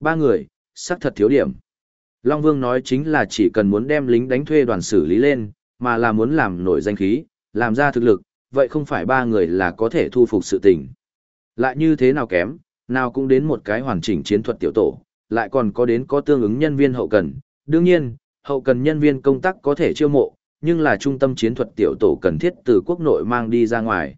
Ba người, xác thật thiếu điểm. Long Vương nói chính là chỉ cần muốn đem lính đánh thuê đoàn xử lý lên, mà là muốn làm nổi danh khí, làm ra thực lực, vậy không phải ba người là có thể thu phục sự tình. Lại như thế nào kém, nào cũng đến một cái hoàn chỉnh chiến thuật tiểu tổ, lại còn có đến có tương ứng nhân viên hậu cần. Đương nhiên, hậu cần nhân viên công tác có thể chiêu mộ, nhưng là trung tâm chiến thuật tiểu tổ cần thiết từ quốc nội mang đi ra ngoài.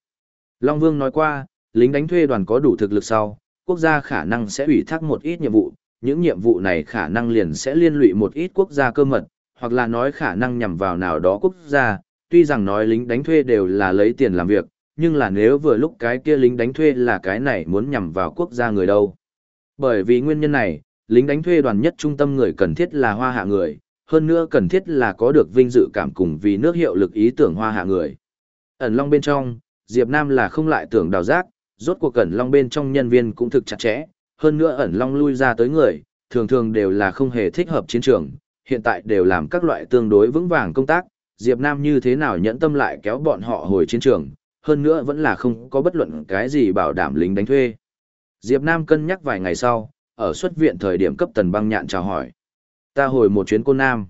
Long Vương nói qua, lính đánh thuê đoàn có đủ thực lực sau, quốc gia khả năng sẽ ủy thác một ít nhiệm vụ, những nhiệm vụ này khả năng liền sẽ liên lụy một ít quốc gia cơ mật, hoặc là nói khả năng nhằm vào nào đó quốc gia, tuy rằng nói lính đánh thuê đều là lấy tiền làm việc, nhưng là nếu vừa lúc cái kia lính đánh thuê là cái này muốn nhằm vào quốc gia người đâu. Bởi vì nguyên nhân này, lính đánh thuê đoàn nhất trung tâm người cần thiết là hoa hạ người, hơn nữa cần thiết là có được vinh dự cảm cùng vì nước hiệu lực ý tưởng hoa hạ người. Ẩn Long bên trong, Diệp Nam là không lại tưởng đào giác, rốt cuộc Ẩn Long bên trong nhân viên cũng thực chặt chẽ, hơn nữa Ẩn Long lui ra tới người, thường thường đều là không hề thích hợp chiến trường, hiện tại đều làm các loại tương đối vững vàng công tác, Diệp Nam như thế nào nhẫn tâm lại kéo bọn họ hồi chiến trường, hơn nữa vẫn là không có bất luận cái gì bảo đảm lính đánh thuê. Diệp Nam cân nhắc vài ngày sau, ở xuất viện thời điểm cấp tần băng nhạn chào hỏi. Ta hồi một chuyến Côn Nam.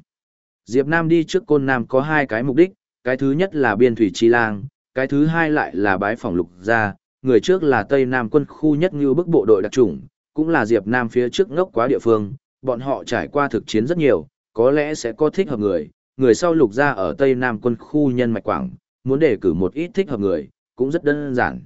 Diệp Nam đi trước Côn Nam có hai cái mục đích, cái thứ nhất là biên thủy chi lang, cái thứ hai lại là bái phòng lục gia, người trước là Tây Nam quân khu nhất như bức bộ đội đặc chủng, cũng là Diệp Nam phía trước ngốc quá địa phương, bọn họ trải qua thực chiến rất nhiều, có lẽ sẽ có thích hợp người, người sau lục gia ở Tây Nam quân khu nhân mạch quảng, muốn đề cử một ít thích hợp người, cũng rất đơn giản.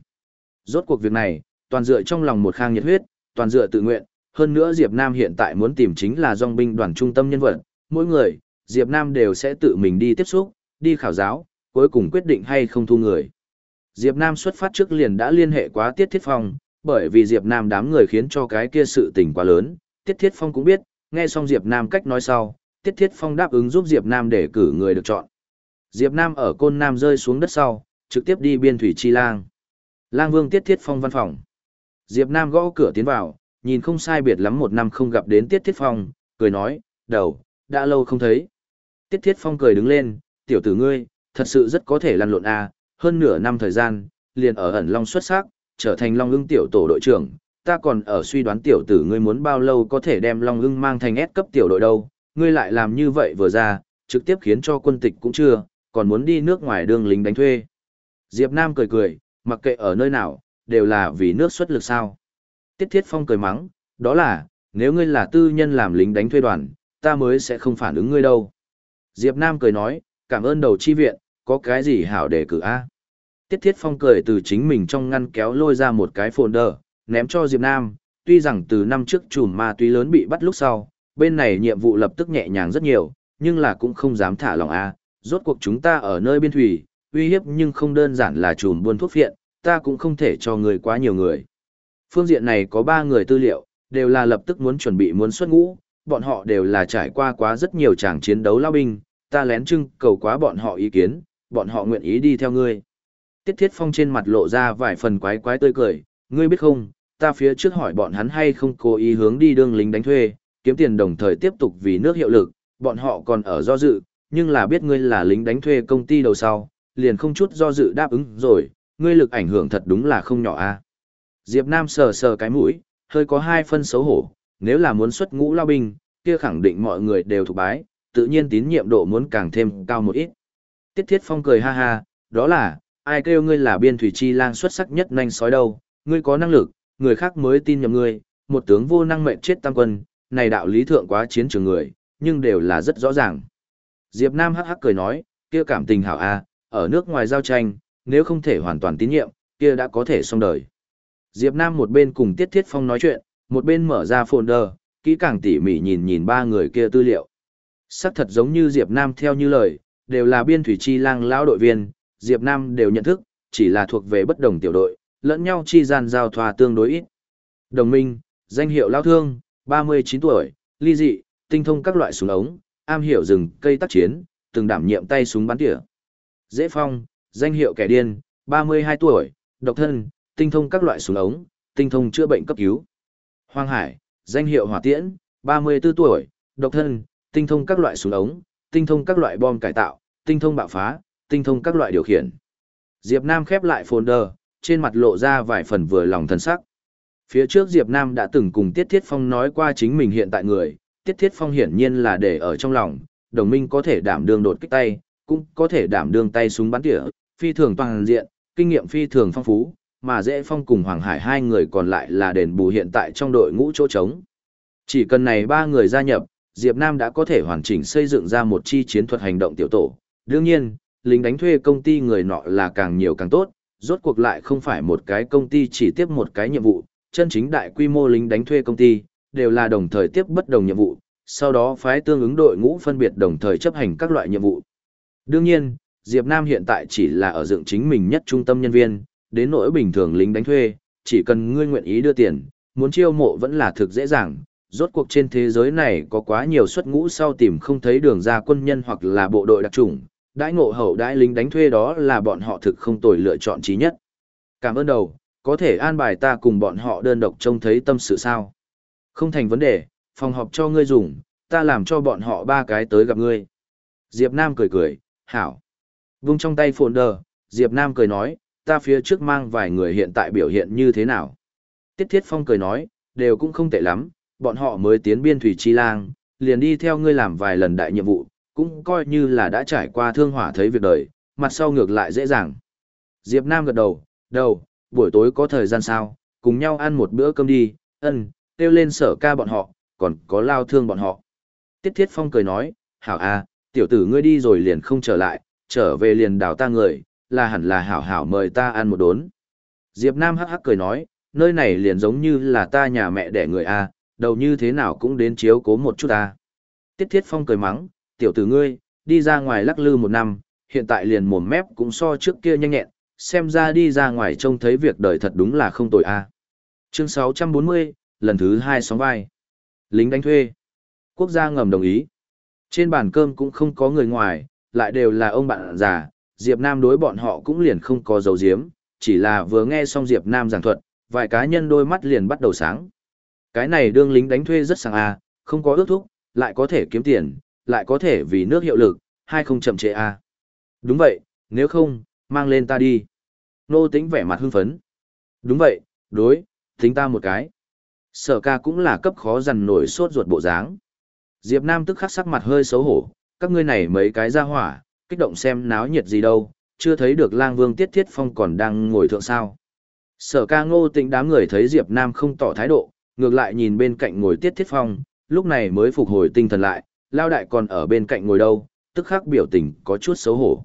Rốt cuộc việc này, toàn dựa trong lòng một khang nhiệt huyết, toàn dựa tự nguyện, hơn nữa Diệp Nam hiện tại muốn tìm chính là dòng binh đoàn trung tâm nhân vật, mỗi người, Diệp Nam đều sẽ tự mình đi tiếp xúc, đi khảo giáo, cuối cùng quyết định hay không thu người. Diệp Nam xuất phát trước liền đã liên hệ quá Tiết Thiết Phong, bởi vì Diệp Nam đám người khiến cho cái kia sự tình quá lớn, Tiết Thiết Phong cũng biết, nghe xong Diệp Nam cách nói sau, Tiết Thiết Phong đáp ứng giúp Diệp Nam để cử người được chọn. Diệp Nam ở Côn Nam rơi xuống đất sau, trực tiếp đi biên thủy chi lang. Lang Vương Tiết Thiết Phong văn phòng. Diệp Nam gõ cửa tiến vào, nhìn không sai biệt lắm một năm không gặp đến Tiết Thiết Phong, cười nói, đầu, đã lâu không thấy. Tiết Thiết Phong cười đứng lên, tiểu tử ngươi, thật sự rất có thể lăn lộn à? Hơn nửa năm thời gian, liền ở ẩn long xuất sắc, trở thành long ưng tiểu tổ đội trưởng. Ta còn ở suy đoán tiểu tử ngươi muốn bao lâu có thể đem long ưng mang thành S cấp tiểu đội đâu, ngươi lại làm như vậy vừa ra, trực tiếp khiến cho quân tịch cũng chưa, còn muốn đi nước ngoài đương lính đánh thuê. Diệp Nam cười cười, mặc kệ ở nơi nào, đều là vì nước xuất lực sao. Tiết Thiết Phong cười mắng, đó là, nếu ngươi là tư nhân làm lính đánh thuê đoàn, ta mới sẽ không phản ứng ngươi đâu. Diệp Nam cười nói, cảm ơn đầu chi viện, có cái gì hảo để cử a? Tiết Thiết Phong cười từ chính mình trong ngăn kéo lôi ra một cái folder, ném cho Diệp Nam, tuy rằng từ năm trước chùm ma túy lớn bị bắt lúc sau, bên này nhiệm vụ lập tức nhẹ nhàng rất nhiều, nhưng là cũng không dám thả lòng a. Rốt cuộc chúng ta ở nơi biên thủy, uy hiếp nhưng không đơn giản là chùm buôn thuốc phiện, ta cũng không thể cho người quá nhiều người. Phương diện này có ba người tư liệu, đều là lập tức muốn chuẩn bị muốn xuất ngũ, bọn họ đều là trải qua quá rất nhiều tràng chiến đấu lao binh, ta lén trưng cầu quá bọn họ ý kiến, bọn họ nguyện ý đi theo ngươi. Tiết Thiết Phong trên mặt lộ ra vài phần quái quái tươi cười, ngươi biết không, ta phía trước hỏi bọn hắn hay không cố ý hướng đi đương lính đánh thuê, kiếm tiền đồng thời tiếp tục vì nước hiệu lực, bọn họ còn ở do dự, nhưng là biết ngươi là lính đánh thuê công ty đầu sau, liền không chút do dự đáp ứng rồi, ngươi lực ảnh hưởng thật đúng là không nhỏ a. Diệp Nam sờ sờ cái mũi, hơi có hai phân xấu hổ, nếu là muốn xuất ngũ lao binh, kia khẳng định mọi người đều thuộc bái, tự nhiên tín nhiệm độ muốn càng thêm cao một ít. Tiết Thiết Phong cười ha ha, đó là, ai kêu ngươi là biên thủy chi lang xuất sắc nhất nhanh sói đâu, ngươi có năng lực, người khác mới tin nhầm ngươi, một tướng vô năng mệnh chết tam quân, này đạo lý thượng quá chiến trường người, nhưng đều là rất rõ ràng. Diệp Nam hắc hắc cười nói, kia cảm tình hảo a, ở nước ngoài giao tranh, nếu không thể hoàn toàn tín nhiệm, kia đã có thể xong đời. Diệp Nam một bên cùng Tiết Thiết Phong nói chuyện, một bên mở ra folder, kỹ càng tỉ mỉ nhìn nhìn ba người kia tư liệu. Sắc thật giống như Diệp Nam theo như lời, đều là biên thủy chi lang lão đội viên, Diệp Nam đều nhận thức, chỉ là thuộc về bất đồng tiểu đội, lẫn nhau chi gian giao thoa tương đối ít. Đồng minh, danh hiệu lão thương, 39 tuổi, ly dị, tinh thông các loại súng ống, am hiểu rừng cây tác chiến, từng đảm nhiệm tay súng bắn tỉa. Dễ phong, danh hiệu kẻ điên, 32 tuổi, độc thân, tinh thông các loại súng ống, tinh thông chữa bệnh cấp cứu. Hoàng Hải, danh hiệu hỏa tiễn, 34 tuổi, độc thân, tinh thông các loại súng ống, tinh thông các loại bom cải tạo, tinh thông bạo phá, tinh thông các loại điều khiển. Diệp Nam khép lại folder, trên mặt lộ ra vài phần vừa lòng thần sắc. Phía trước Diệp Nam đã từng cùng Tiết Thiết Phong nói qua chính mình hiện tại người, Tiết Thiết Phong hiển nhiên là để ở trong lòng, đồng minh có thể đảm đương đột kích tay, cũng có thể đảm đương tay súng bắn tỉa, phi thường toàn diện, kinh nghiệm phi thường phong phú, mà dễ phong cùng Hoàng Hải hai người còn lại là đền bù hiện tại trong đội ngũ chỗ trống. Chỉ cần này ba người gia nhập, Diệp Nam đã có thể hoàn chỉnh xây dựng ra một chi chiến thuật hành động tiểu tổ. Đương nhiên, lính đánh thuê công ty người nọ là càng nhiều càng tốt, rốt cuộc lại không phải một cái công ty chỉ tiếp một cái nhiệm vụ, chân chính đại quy mô lính đánh thuê công ty, đều là đồng thời tiếp bất đồng nhiệm vụ, sau đó phái tương ứng đội ngũ phân biệt đồng thời chấp hành các loại nhiệm vụ. Đương nhiên, Diệp Nam hiện tại chỉ là ở dựng chính mình nhất trung tâm nhân viên, đến nỗi bình thường lính đánh thuê, chỉ cần ngươi nguyện ý đưa tiền, muốn chiêu mộ vẫn là thực dễ dàng. Rốt cuộc trên thế giới này có quá nhiều xuất ngũ sau tìm không thấy đường ra quân nhân hoặc là bộ đội đặc trùng, đãi ngộ hậu đãi lính đánh thuê đó là bọn họ thực không tồi lựa chọn trí nhất. Cảm ơn đầu, có thể an bài ta cùng bọn họ đơn độc trông thấy tâm sự sao. Không thành vấn đề, phòng họp cho ngươi dùng, ta làm cho bọn họ ba cái tới gặp ngươi. Diệp Nam cười cười, hảo. Vung trong tay phồn đờ, Diệp Nam cười nói, ta phía trước mang vài người hiện tại biểu hiện như thế nào. Tiết Thiết Phong cười nói, đều cũng không tệ lắm, bọn họ mới tiến biên thủy chi lang, liền đi theo ngươi làm vài lần đại nhiệm vụ, cũng coi như là đã trải qua thương hỏa thấy việc đời, mặt sau ngược lại dễ dàng. Diệp Nam gật đầu, đầu, buổi tối có thời gian sao, cùng nhau ăn một bữa cơm đi, ân, kêu lên sở ca bọn họ, còn có lao thương bọn họ. Tiết Thiết Phong cười nói, hảo a, tiểu tử ngươi đi rồi liền không trở lại, trở về liền đào ta người, là hẳn là hảo hảo mời ta ăn một đốn. Diệp Nam hắc hắc cười nói, nơi này liền giống như là ta nhà mẹ đẻ người a, đầu như thế nào cũng đến chiếu cố một chút ta. Tiết Thiết Phong cười mắng, tiểu tử ngươi, đi ra ngoài lắc lư một năm, hiện tại liền mồm mép cũng so trước kia nhanh nhẹn, xem ra đi ra ngoài trông thấy việc đời thật đúng là không tội a. Chương 640, lần thứ hai sóng vai. Lính đánh thuê. Quốc gia ngầm đồng ý. Trên bàn cơm cũng không có người ngoài, lại đều là ông bạn già, Diệp Nam đối bọn họ cũng liền không có dấu giếm, chỉ là vừa nghe xong Diệp Nam giảng thuật, vài cá nhân đôi mắt liền bắt đầu sáng. Cái này đương lính đánh thuê rất sáng a, không có ước thúc, lại có thể kiếm tiền, lại có thể vì nước hiệu lực, hay không chậm trễ a. Đúng vậy, nếu không, mang lên ta đi. Nô tính vẻ mặt hưng phấn. Đúng vậy, đối, tính ta một cái. Sở ca cũng là cấp khó dằn nổi sốt ruột bộ dáng. Diệp Nam tức khắc sắc mặt hơi xấu hổ, các ngươi này mấy cái ra hỏa, kích động xem náo nhiệt gì đâu, chưa thấy được lang vương tiết thiết phong còn đang ngồi thượng sao. Sở ca ngô tĩnh đám người thấy Diệp Nam không tỏ thái độ, ngược lại nhìn bên cạnh ngồi tiết thiết phong, lúc này mới phục hồi tinh thần lại, lao đại còn ở bên cạnh ngồi đâu, tức khắc biểu tình có chút xấu hổ.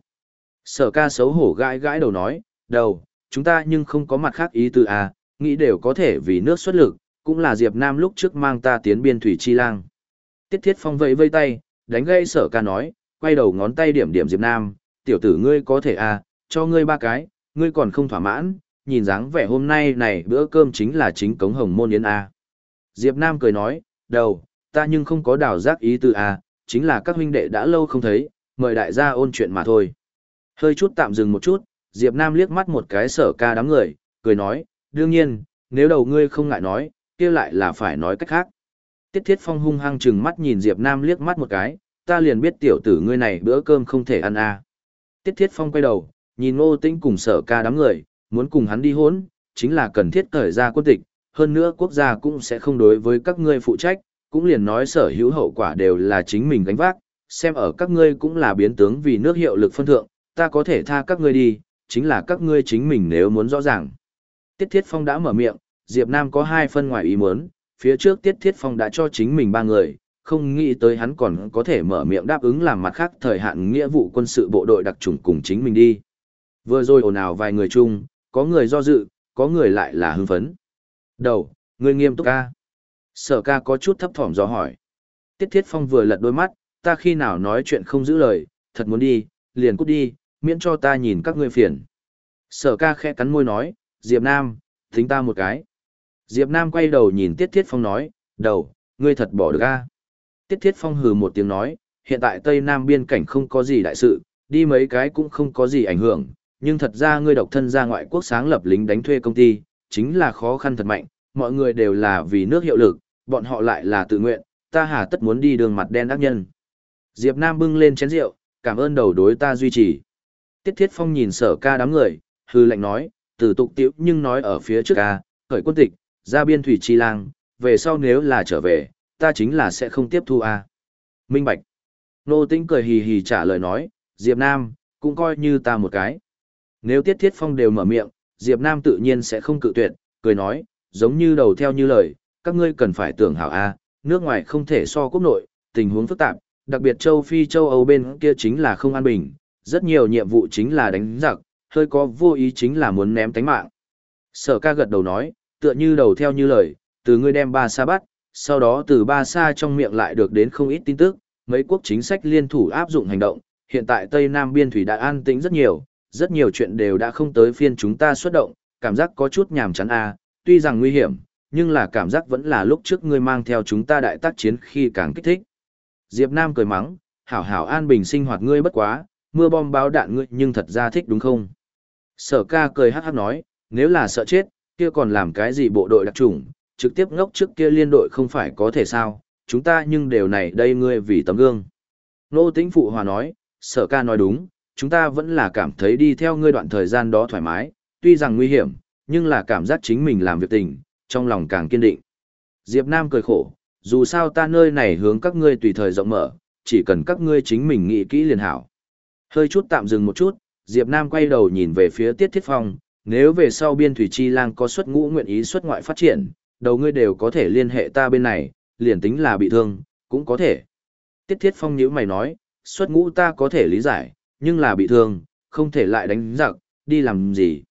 Sở ca xấu hổ gãi gãi đầu nói, đầu, chúng ta nhưng không có mặt khác ý tư à, nghĩ đều có thể vì nước xuất lực, cũng là Diệp Nam lúc trước mang ta tiến biên thủy chi lang. Tiết Thiết Phong vẫy vây tay, đánh gây sở ca nói, quay đầu ngón tay điểm điểm Diệp Nam, tiểu tử ngươi có thể à, cho ngươi ba cái, ngươi còn không thỏa mãn, nhìn dáng vẻ hôm nay này bữa cơm chính là chính cống hồng môn yến à. Diệp Nam cười nói, đầu, ta nhưng không có đào giác ý tư à, chính là các huynh đệ đã lâu không thấy, mời đại gia ôn chuyện mà thôi. Hơi chút tạm dừng một chút, Diệp Nam liếc mắt một cái sở ca đám người, cười nói, đương nhiên, nếu đầu ngươi không ngại nói, kia lại là phải nói cách khác. Tiết Thiết Phong hung hăng chừng mắt nhìn Diệp Nam liếc mắt một cái, ta liền biết tiểu tử ngươi này bữa cơm không thể ăn à. Tiết Thiết Phong quay đầu, nhìn Ngô Tĩnh cùng sở ca đám người, muốn cùng hắn đi hỗn, chính là cần thiết cởi ra quân tịch, hơn nữa quốc gia cũng sẽ không đối với các ngươi phụ trách, cũng liền nói sở hữu hậu quả đều là chính mình gánh vác, xem ở các ngươi cũng là biến tướng vì nước hiệu lực phân thượng, ta có thể tha các ngươi đi, chính là các ngươi chính mình nếu muốn rõ ràng. Tiết Thiết Phong đã mở miệng, Diệp Nam có hai phân ngoài ý muốn, phía trước Tiết Thiết Phong đã cho chính mình ba người, không nghĩ tới hắn còn có thể mở miệng đáp ứng làm mặt khác thời hạn nghĩa vụ quân sự bộ đội đặc trùng cùng chính mình đi. Vừa rồi ồn ào vài người chung, có người do dự, có người lại là hưng phấn. Đầu, ngươi nghiêm túc ca. Sở ca có chút thấp thỏm do hỏi. Tiết Thiết Phong vừa lật đôi mắt, ta khi nào nói chuyện không giữ lời, thật muốn đi, liền cút đi, miễn cho ta nhìn các ngươi phiền. Sở ca khẽ cắn môi nói, Diệp Nam, thính ta một cái. Diệp Nam quay đầu nhìn Tiết Thiết Phong nói, đầu, ngươi thật bỏ được a? Tiết Thiết Phong hừ một tiếng nói, hiện tại Tây Nam biên cảnh không có gì đại sự, đi mấy cái cũng không có gì ảnh hưởng, nhưng thật ra ngươi độc thân ra ngoại quốc sáng lập lính đánh thuê công ty, chính là khó khăn thật mạnh, mọi người đều là vì nước hiệu lực, bọn họ lại là tự nguyện, ta hà tất muốn đi đường mặt đen ác nhân. Diệp Nam bưng lên chén rượu, cảm ơn đầu đối ta duy trì. Tiết Thiết Phong nhìn sở ca đám người, hư lệnh nói, từ tục tiểu nhưng nói ở phía trước ca, khởi quân tịch, ra biên thủy chi lang, về sau nếu là trở về, ta chính là sẽ không tiếp thu a. Minh Bạch. Nô Tĩnh cười hì hì trả lời nói, Diệp Nam, cũng coi như ta một cái. Nếu Tiết Thiết Phong đều mở miệng, Diệp Nam tự nhiên sẽ không cự tuyệt, cười nói, giống như đầu theo như lời, các ngươi cần phải tưởng hảo a, nước ngoài không thể so quốc nội, tình huống phức tạp, đặc biệt châu Phi châu Âu bên kia chính là không an bình, rất nhiều nhiệm vụ chính là đánh giặc, hơi có vô ý chính là muốn ném tánh mạng. Sở ca gật đầu nói, tựa như đầu theo như lời, từ ngươi đem ba sa bắt, sau đó từ ba sa trong miệng lại được đến không ít tin tức, mấy quốc chính sách liên thủ áp dụng hành động, hiện tại Tây Nam biên thủy đã an tĩnh rất nhiều, rất nhiều chuyện đều đã không tới phiên chúng ta xuất động, cảm giác có chút nhàm chán a, tuy rằng nguy hiểm, nhưng là cảm giác vẫn là lúc trước ngươi mang theo chúng ta đại tác chiến khi càng kích thích. Diệp Nam cười mắng, hảo hảo an bình sinh hoạt ngươi bất quá, mưa bom báo đạn ngươi nhưng thật ra thích đúng không? Sở ca cười hát hát nói, nếu là sợ chết, kia còn làm cái gì bộ đội đặc trùng, trực tiếp ngốc trước kia liên đội không phải có thể sao, chúng ta nhưng đều này đây ngươi vì tấm gương. Nô tĩnh phụ hòa nói, sở ca nói đúng, chúng ta vẫn là cảm thấy đi theo ngươi đoạn thời gian đó thoải mái, tuy rằng nguy hiểm, nhưng là cảm giác chính mình làm việc tình, trong lòng càng kiên định. Diệp Nam cười khổ, dù sao ta nơi này hướng các ngươi tùy thời rộng mở, chỉ cần các ngươi chính mình nghĩ kỹ liền hảo. Hơi chút tạm dừng một chút, Diệp Nam quay đầu nhìn về phía Tiết Thiết Phong, nếu về sau biên thủy chi lang có xuất ngũ nguyện ý xuất ngoại phát triển, đầu ngươi đều có thể liên hệ ta bên này, liền tính là bị thương, cũng có thể. Tiết Thiết Phong nhíu mày nói, xuất ngũ ta có thể lý giải, nhưng là bị thương, không thể lại đánh giặc, đi làm gì.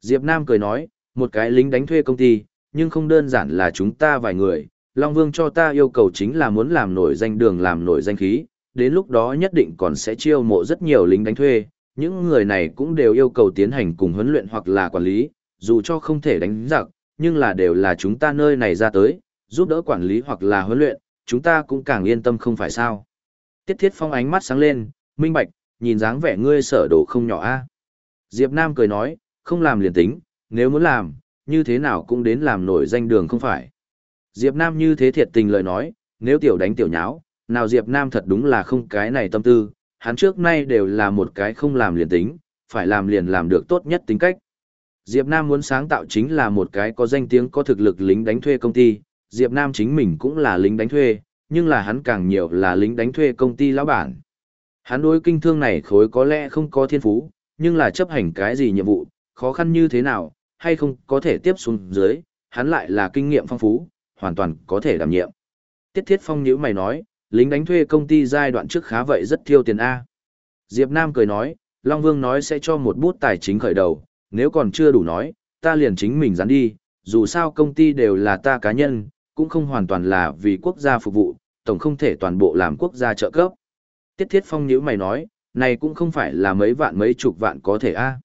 Diệp Nam cười nói, một cái lính đánh thuê công ty, nhưng không đơn giản là chúng ta vài người, Long Vương cho ta yêu cầu chính là muốn làm nổi danh đường làm nổi danh khí, đến lúc đó nhất định còn sẽ chiêu mộ rất nhiều lính đánh thuê, những người này cũng đều yêu cầu tiến hành cùng huấn luyện hoặc là quản lý, dù cho không thể đánh giặc, nhưng là đều là chúng ta nơi này ra tới, giúp đỡ quản lý hoặc là huấn luyện, chúng ta cũng càng yên tâm không phải sao. Tiết Thiết Phong ánh mắt sáng lên, minh bạch, nhìn dáng vẻ ngươi sở đồ không nhỏ a. Diệp Nam cười nói, không làm liền tính, nếu muốn làm, như thế nào cũng đến làm nổi danh đường không phải. Diệp Nam như thế thiệt tình lời nói, nếu tiểu đánh tiểu nháo, nào Diệp Nam thật đúng là không cái này tâm tư, hắn trước nay đều là một cái không làm liền tính, phải làm liền làm được tốt nhất tính cách. Diệp Nam muốn sáng tạo chính là một cái có danh tiếng có thực lực lính đánh thuê công ty, Diệp Nam chính mình cũng là lính đánh thuê, nhưng là hắn càng nhiều là lính đánh thuê công ty lão bản. Hắn đối kinh thương này khối có lẽ không có thiên phú, nhưng là chấp hành cái gì nhiệm vụ, khó khăn như thế nào, hay không có thể tiếp xuống dưới, hắn lại là kinh nghiệm phong phú, hoàn toàn có thể đảm nhiệm. Tiết Thiết Phong nhíu mày nói, lính đánh thuê công ty giai đoạn trước khá vậy rất thiêu tiền A. Diệp Nam cười nói, Long Vương nói sẽ cho một bút tài chính khởi đầu, nếu còn chưa đủ nói, ta liền chính mình dán đi, dù sao công ty đều là ta cá nhân, cũng không hoàn toàn là vì quốc gia phục vụ, tổng không thể toàn bộ làm quốc gia trợ cấp. Tiết Thiết Phong nhíu mày nói, này cũng không phải là mấy vạn mấy chục vạn có thể a.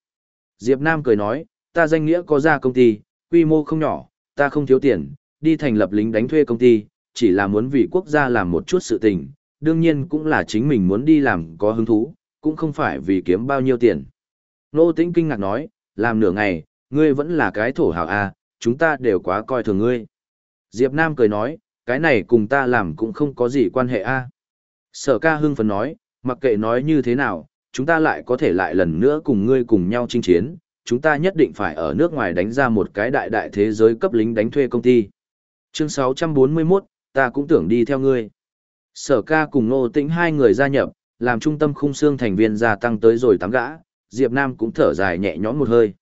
Diệp Nam cười nói, ta danh nghĩa có ra công ty, quy mô không nhỏ, ta không thiếu tiền, đi thành lập lính đánh thuê công ty, chỉ là muốn vì quốc gia làm một chút sự tình, đương nhiên cũng là chính mình muốn đi làm có hứng thú, cũng không phải vì kiếm bao nhiêu tiền. Nô Tĩnh kinh ngạc nói, làm nửa ngày, ngươi vẫn là cái thổ hào a, chúng ta đều quá coi thường ngươi. Diệp Nam cười nói, cái này cùng ta làm cũng không có gì quan hệ a. Sở ca hưng phấn nói, mặc kệ nói như thế nào, chúng ta lại có thể lại lần nữa cùng ngươi cùng nhau chinh chiến, chúng ta nhất định phải ở nước ngoài đánh ra một cái đại đại thế giới cấp lính đánh thuê công ty. Chương 641, ta cũng tưởng đi theo ngươi. Sở ca cùng Nô Tĩnh hai người gia nhập, làm trung tâm khung xương thành viên gia tăng tới rồi tám gã, Diệp Nam cũng thở dài nhẹ nhõm một hơi.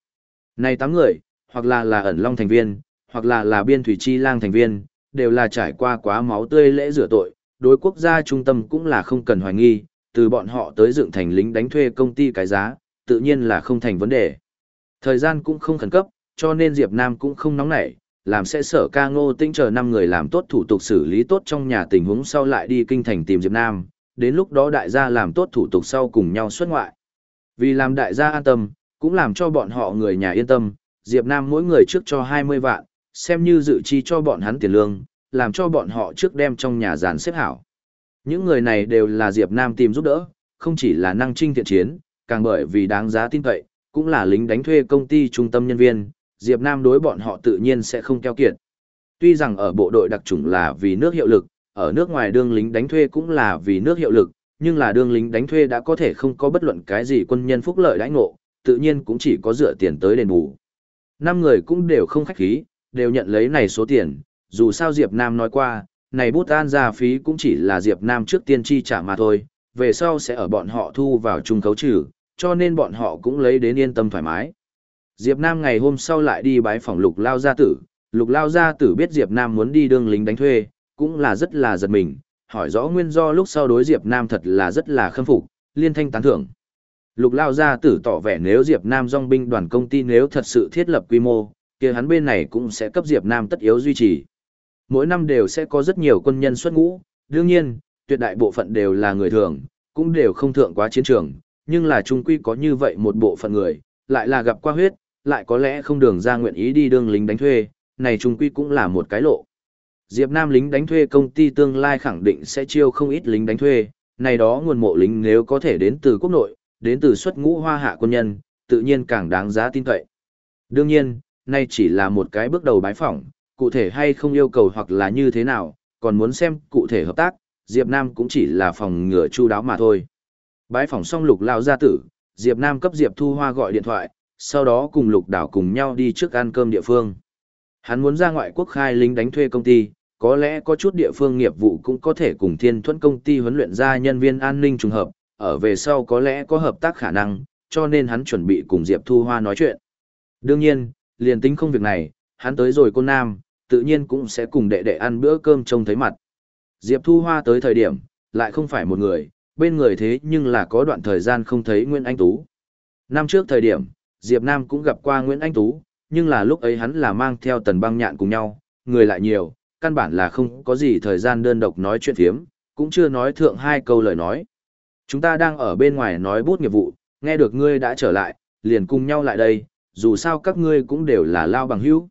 Này tám người, hoặc là là ẩn long thành viên, hoặc là là biên thủy chi lang thành viên, đều là trải qua quá máu tươi lễ rửa tội, đối quốc gia trung tâm cũng là không cần hoài nghi, từ bọn họ tới dựng thành lính đánh thuê công ty cái giá, tự nhiên là không thành vấn đề. Thời gian cũng không khẩn cấp, cho nên Diệp Nam cũng không nóng nảy, làm sẽ sở ca ngô tinh chờ năm người làm tốt thủ tục xử lý tốt trong nhà tình huống sau lại đi kinh thành tìm Diệp Nam, đến lúc đó đại gia làm tốt thủ tục sau cùng nhau xuất ngoại. Vì làm đại gia an tâm, cũng làm cho bọn họ người nhà yên tâm, Diệp Nam mỗi người trước cho 20 vạn, xem như dự chi cho bọn hắn tiền lương, làm cho bọn họ trước đem trong nhà giàn xếp hảo. Những người này đều là Diệp Nam tìm giúp đỡ, không chỉ là năng trinh thiện chiến, càng bởi vì đáng giá tin cậy, cũng là lính đánh thuê công ty trung tâm nhân viên, Diệp Nam đối bọn họ tự nhiên sẽ không keo kiệt. Tuy rằng ở bộ đội đặc chủng là vì nước hiệu lực, ở nước ngoài đương lính đánh thuê cũng là vì nước hiệu lực, nhưng là đương lính đánh thuê đã có thể không có bất luận cái gì quân nhân phúc lợi đãi ngộ, tự nhiên cũng chỉ có dựa tiền tới đền bù. Năm người cũng đều không khách khí, đều nhận lấy này số tiền, dù sao Diệp Nam nói qua, này bút an gia phí cũng chỉ là Diệp Nam trước tiên chi trả mà thôi, về sau sẽ ở bọn họ thu vào chung cấu trừ, cho nên bọn họ cũng lấy đến yên tâm thoải mái. Diệp Nam ngày hôm sau lại đi bái phòng Lục Lao Gia Tử, Lục Lao Gia Tử biết Diệp Nam muốn đi đương lính đánh thuê, cũng là rất là giật mình, hỏi rõ nguyên do lúc sau đối Diệp Nam thật là rất là khâm phục, liên thanh tán thưởng. Lục Lao Gia Tử tỏ vẻ nếu Diệp Nam dòng binh đoàn công ty nếu thật sự thiết lập quy mô, kia hắn bên này cũng sẽ cấp Diệp Nam tất yếu duy trì. Mỗi năm đều sẽ có rất nhiều quân nhân xuất ngũ, đương nhiên, tuyệt đại bộ phận đều là người thường, cũng đều không thượng quá chiến trường, nhưng là trung quy có như vậy một bộ phận người, lại là gặp qua huyết, lại có lẽ không đường ra nguyện ý đi đương lính đánh thuê, này trung quy cũng là một cái lộ. Diệp Nam lính đánh thuê công ty tương lai khẳng định sẽ chiêu không ít lính đánh thuê, này đó nguồn mộ lính nếu có thể đến từ quốc nội, đến từ xuất ngũ hoa hạ quân nhân, tự nhiên càng đáng giá tin cậy. Đương nhiên, nay chỉ là một cái bước đầu bái phỏng, cụ thể hay không yêu cầu hoặc là như thế nào, còn muốn xem cụ thể hợp tác, Diệp Nam cũng chỉ là phòng ngừa chu đáo mà thôi. Bái phòng xong lục lao gia tử, Diệp Nam cấp Diệp Thu Hoa gọi điện thoại, sau đó cùng lục đảo cùng nhau đi trước ăn cơm địa phương. Hắn muốn ra ngoại quốc khai lính đánh thuê công ty, có lẽ có chút địa phương nghiệp vụ cũng có thể cùng thiên thuẫn công ty huấn luyện ra nhân viên an ninh trùng hợp, ở về sau có lẽ có hợp tác khả năng, cho nên hắn chuẩn bị cùng Diệp Thu Hoa nói chuyện. Đương nhiên, liền tính không việc này, hắn tới rồi cô Nam, tự nhiên cũng sẽ cùng đệ đệ ăn bữa cơm trông thấy mặt. Diệp Thu Hoa tới thời điểm, lại không phải một người, bên người thế nhưng là có đoạn thời gian không thấy Nguyễn Anh Tú. Năm trước thời điểm, Diệp Nam cũng gặp qua Nguyễn Anh Tú, nhưng là lúc ấy hắn là mang theo tần băng nhạn cùng nhau, người lại nhiều, căn bản là không có gì thời gian đơn độc nói chuyện phiếm, cũng chưa nói thượng hai câu lời nói. Chúng ta đang ở bên ngoài nói bút nghiệp vụ, nghe được ngươi đã trở lại, liền cùng nhau lại đây, dù sao các ngươi cũng đều là lao bằng hữu.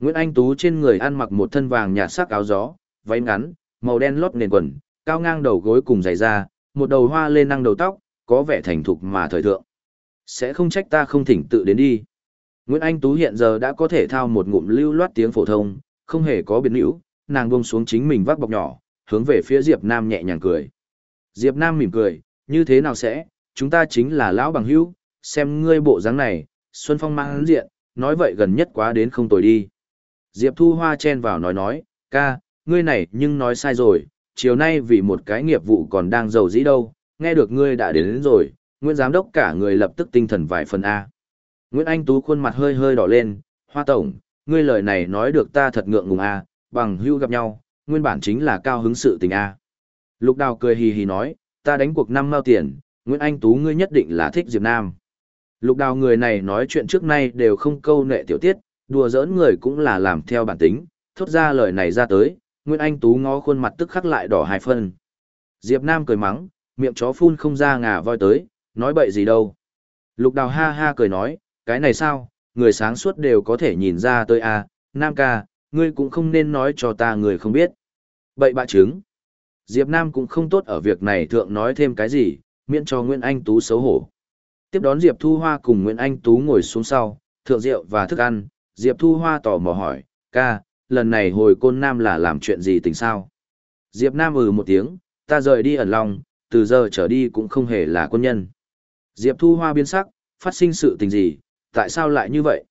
Nguyễn Anh Tú trên người ăn mặc một thân vàng nhạt sắc áo gió, váy ngắn, màu đen lót nền quần, cao ngang đầu gối cùng giày da, một đầu hoa lên năng đầu tóc, có vẻ thành thục mà thời thượng. Sẽ không trách ta không thỉnh tự đến đi. Nguyễn Anh Tú hiện giờ đã có thể thao một ngụm lưu loát tiếng phổ thông, không hề có biến hữu, nàng buông xuống chính mình vác bọc nhỏ, hướng về phía Diệp Nam nhẹ nhàng cười. Diệp Nam mỉm cười, như thế nào sẽ, chúng ta chính là lão bằng hữu, xem ngươi bộ dáng này, Xuân Phong mang hắn diện, nói vậy gần nhất quá đến không tồi đi. Diệp Thu Hoa chen vào nói nói, ca, ngươi này nhưng nói sai rồi, chiều nay vì một cái nghiệp vụ còn đang giàu dĩ đâu, nghe được ngươi đã đến, đến rồi, Nguyễn Giám Đốc cả người lập tức tinh thần vài phần A. Nguyễn Anh Tú khuôn mặt hơi hơi đỏ lên, Hoa Tổng, ngươi lời này nói được ta thật ngượng ngùng A, bằng hưu gặp nhau, nguyên bản chính là cao hứng sự tình A. Lục Đào cười hì hì nói, ta đánh cuộc năm mao tiền, Nguyễn Anh Tú ngươi nhất định là thích Diệp Nam. Lục Đào người này nói chuyện trước nay đều không câu nệ tiểu tiết, đùa giỡn người cũng là làm theo bản tính, thốt ra lời này ra tới, Nguyễn Anh Tú ngó khuôn mặt tức khắc lại đỏ hai phân. Diệp Nam cười mắng, miệng chó phun không ra ngà voi tới, nói bậy gì đâu. Lục Đào ha ha cười nói, cái này sao, người sáng suốt đều có thể nhìn ra tới à, Nam ca, ngươi cũng không nên nói cho ta người không biết. Bậy bạ chứng. Diệp Nam cũng không tốt ở việc này thượng nói thêm cái gì, miễn cho Nguyễn Anh Tú xấu hổ. Tiếp đón Diệp Thu Hoa cùng Nguyễn Anh Tú ngồi xuống sau, thượng rượu và thức ăn, Diệp Thu Hoa tò mò hỏi, ca, lần này hồi côn Nam là làm chuyện gì tình sao? Diệp Nam ừ một tiếng, ta rời đi ẩn lòng, từ giờ trở đi cũng không hề là quân nhân. Diệp Thu Hoa biến sắc, phát sinh sự tình gì, tại sao lại như vậy?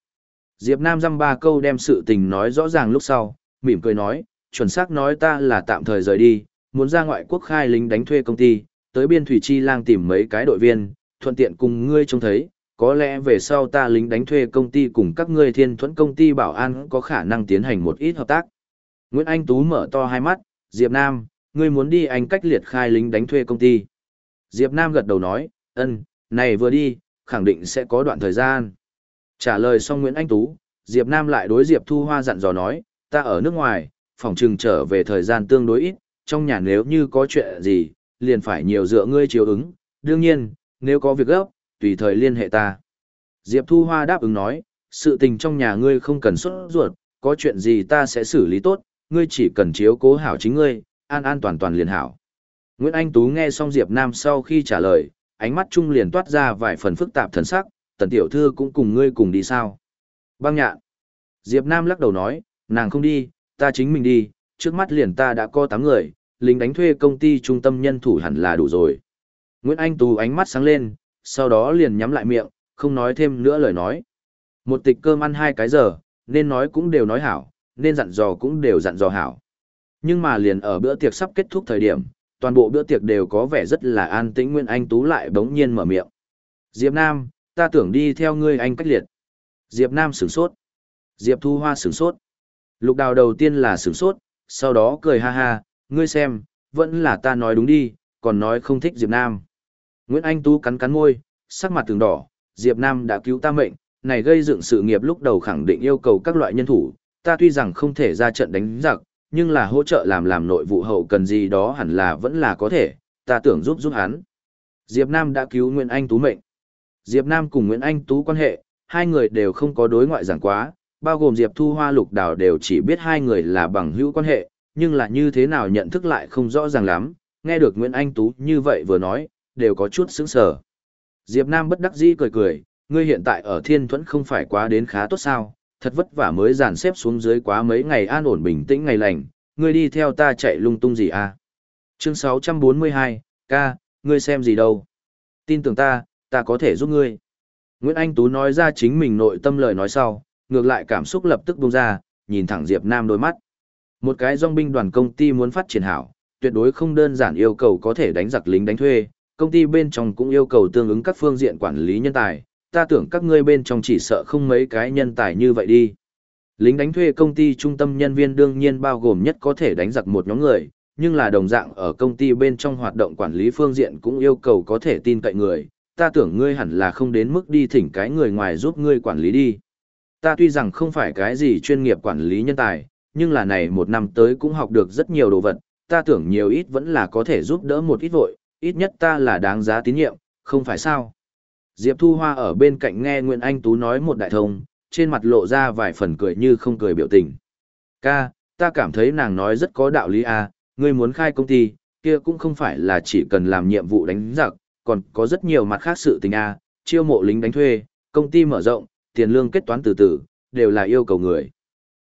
Diệp Nam dăm ba câu đem sự tình nói rõ ràng lúc sau, mỉm cười nói, chuẩn xác nói ta là tạm thời rời đi, muốn ra ngoại quốc khai lính đánh thuê công ty, tới biên thủy chi lang tìm mấy cái đội viên, thuận tiện cùng ngươi trông thấy, có lẽ về sau ta lính đánh thuê công ty cùng các ngươi thiên thuẫn công ty bảo an có khả năng tiến hành một ít hợp tác. Nguyễn Anh Tú mở to hai mắt, Diệp Nam, ngươi muốn đi anh cách liệt khai lính đánh thuê công ty. Diệp Nam gật đầu nói, ân, này vừa đi, khẳng định sẽ có đoạn thời gian. Trả lời xong Nguyễn Anh Tú, Diệp Nam lại đối Diệp Thu Hoa dặn dò nói, ta ở nước ngoài, phòng trừng trở về thời gian tương đối ít, trong nhà nếu như có chuyện gì, liền phải nhiều dựa ngươi chiếu ứng, đương nhiên, nếu có việc gấp, tùy thời liên hệ ta. Diệp Thu Hoa đáp ứng nói, sự tình trong nhà ngươi không cần xuất ruột, có chuyện gì ta sẽ xử lý tốt, ngươi chỉ cần chiếu cố hảo chính ngươi, an an toàn toàn liền hảo. Nguyễn Anh Tú nghe xong Diệp Nam sau khi trả lời, ánh mắt trung liền toát ra vài phần phức tạp thần sắc, tần tiểu thư cũng cùng ngươi cùng đi sao. Băng nhạn. Diệp Nam lắc đầu nói, nàng không đi, ta chính mình đi, trước mắt liền ta đã có 8 người, lính đánh thuê công ty trung tâm nhân thủ hẳn là đủ rồi. Nguyễn Anh Tú ánh mắt sáng lên, sau đó liền nhắm lại miệng, không nói thêm nữa lời nói. Một tịch cơm ăn hai cái giờ, nên nói cũng đều nói hảo, nên dặn dò cũng đều dặn dò hảo. Nhưng mà liền ở bữa tiệc sắp kết thúc thời điểm, toàn bộ bữa tiệc đều có vẻ rất là an tĩnh Nguyên Anh Tú lại bỗng nhiên mở miệng. Diệp Nam, ta tưởng đi theo ngươi anh cách liệt. Diệp Nam sửng sốt. Diệp Thu Hoa sửng sốt. Lục đào đầu tiên là sửng sốt, sau đó cười ha ha, ngươi xem, vẫn là ta nói đúng đi, còn nói không thích Diệp Nam. Nguyễn Anh Tu cắn cắn môi, sắc mặt từng đỏ, Diệp Nam đã cứu ta mệnh, này gây dựng sự nghiệp lúc đầu khẳng định yêu cầu các loại nhân thủ, ta tuy rằng không thể ra trận đánh giặc, nhưng là hỗ trợ làm làm nội vụ hậu cần gì đó hẳn là vẫn là có thể, ta tưởng giúp giúp hắn. Diệp Nam đã cứu Nguyễn Anh Tú mệnh. Diệp Nam cùng Nguyễn Anh Tú quan hệ, hai người đều không có đối ngoại giảng quá, bao gồm Diệp Thu Hoa Lục Đào đều chỉ biết hai người là bằng hữu quan hệ, nhưng là như thế nào nhận thức lại không rõ ràng lắm, nghe được Nguyễn Anh Tú như vậy vừa nói, đều có chút sững sờ. Diệp Nam bất đắc dĩ cười cười, ngươi hiện tại ở Thiên Thuẫn không phải quá đến khá tốt sao, thật vất vả mới dàn xếp xuống dưới quá mấy ngày an ổn bình tĩnh ngày lành, ngươi đi theo ta chạy lung tung gì à? Chương 642, ca, ngươi xem gì đâu? Tin tưởng ta, ta có thể giúp ngươi. Nguyễn Anh Tú nói ra chính mình nội tâm lời nói sau, ngược lại cảm xúc lập tức buông ra, nhìn thẳng Diệp Nam đôi mắt. Một cái dòng binh đoàn công ty muốn phát triển hảo, tuyệt đối không đơn giản yêu cầu có thể đánh giặc lính đánh thuê, công ty bên trong cũng yêu cầu tương ứng các phương diện quản lý nhân tài, ta tưởng các ngươi bên trong chỉ sợ không mấy cái nhân tài như vậy đi. Lính đánh thuê công ty trung tâm nhân viên đương nhiên bao gồm nhất có thể đánh giặc một nhóm người, nhưng là đồng dạng ở công ty bên trong hoạt động quản lý phương diện cũng yêu cầu có thể tin cậy người, ta tưởng ngươi hẳn là không đến mức đi thỉnh cái người ngoài giúp ngươi quản lý đi. Ta tuy rằng không phải cái gì chuyên nghiệp quản lý nhân tài, nhưng là này một năm tới cũng học được rất nhiều đồ vật, ta tưởng nhiều ít vẫn là có thể giúp đỡ một ít vội, ít nhất ta là đáng giá tín nhiệm, không phải sao. Diệp Thu Hoa ở bên cạnh nghe Nguyễn Anh Tú nói một đại thông, trên mặt lộ ra vài phần cười như không cười biểu tình. Ca, ta cảm thấy nàng nói rất có đạo lý à, ngươi muốn khai công ty, kia cũng không phải là chỉ cần làm nhiệm vụ đánh giặc, còn có rất nhiều mặt khác sự tình à, chiêu mộ lính đánh thuê, công ty mở rộng, tiền lương kết toán từ từ, đều là yêu cầu người.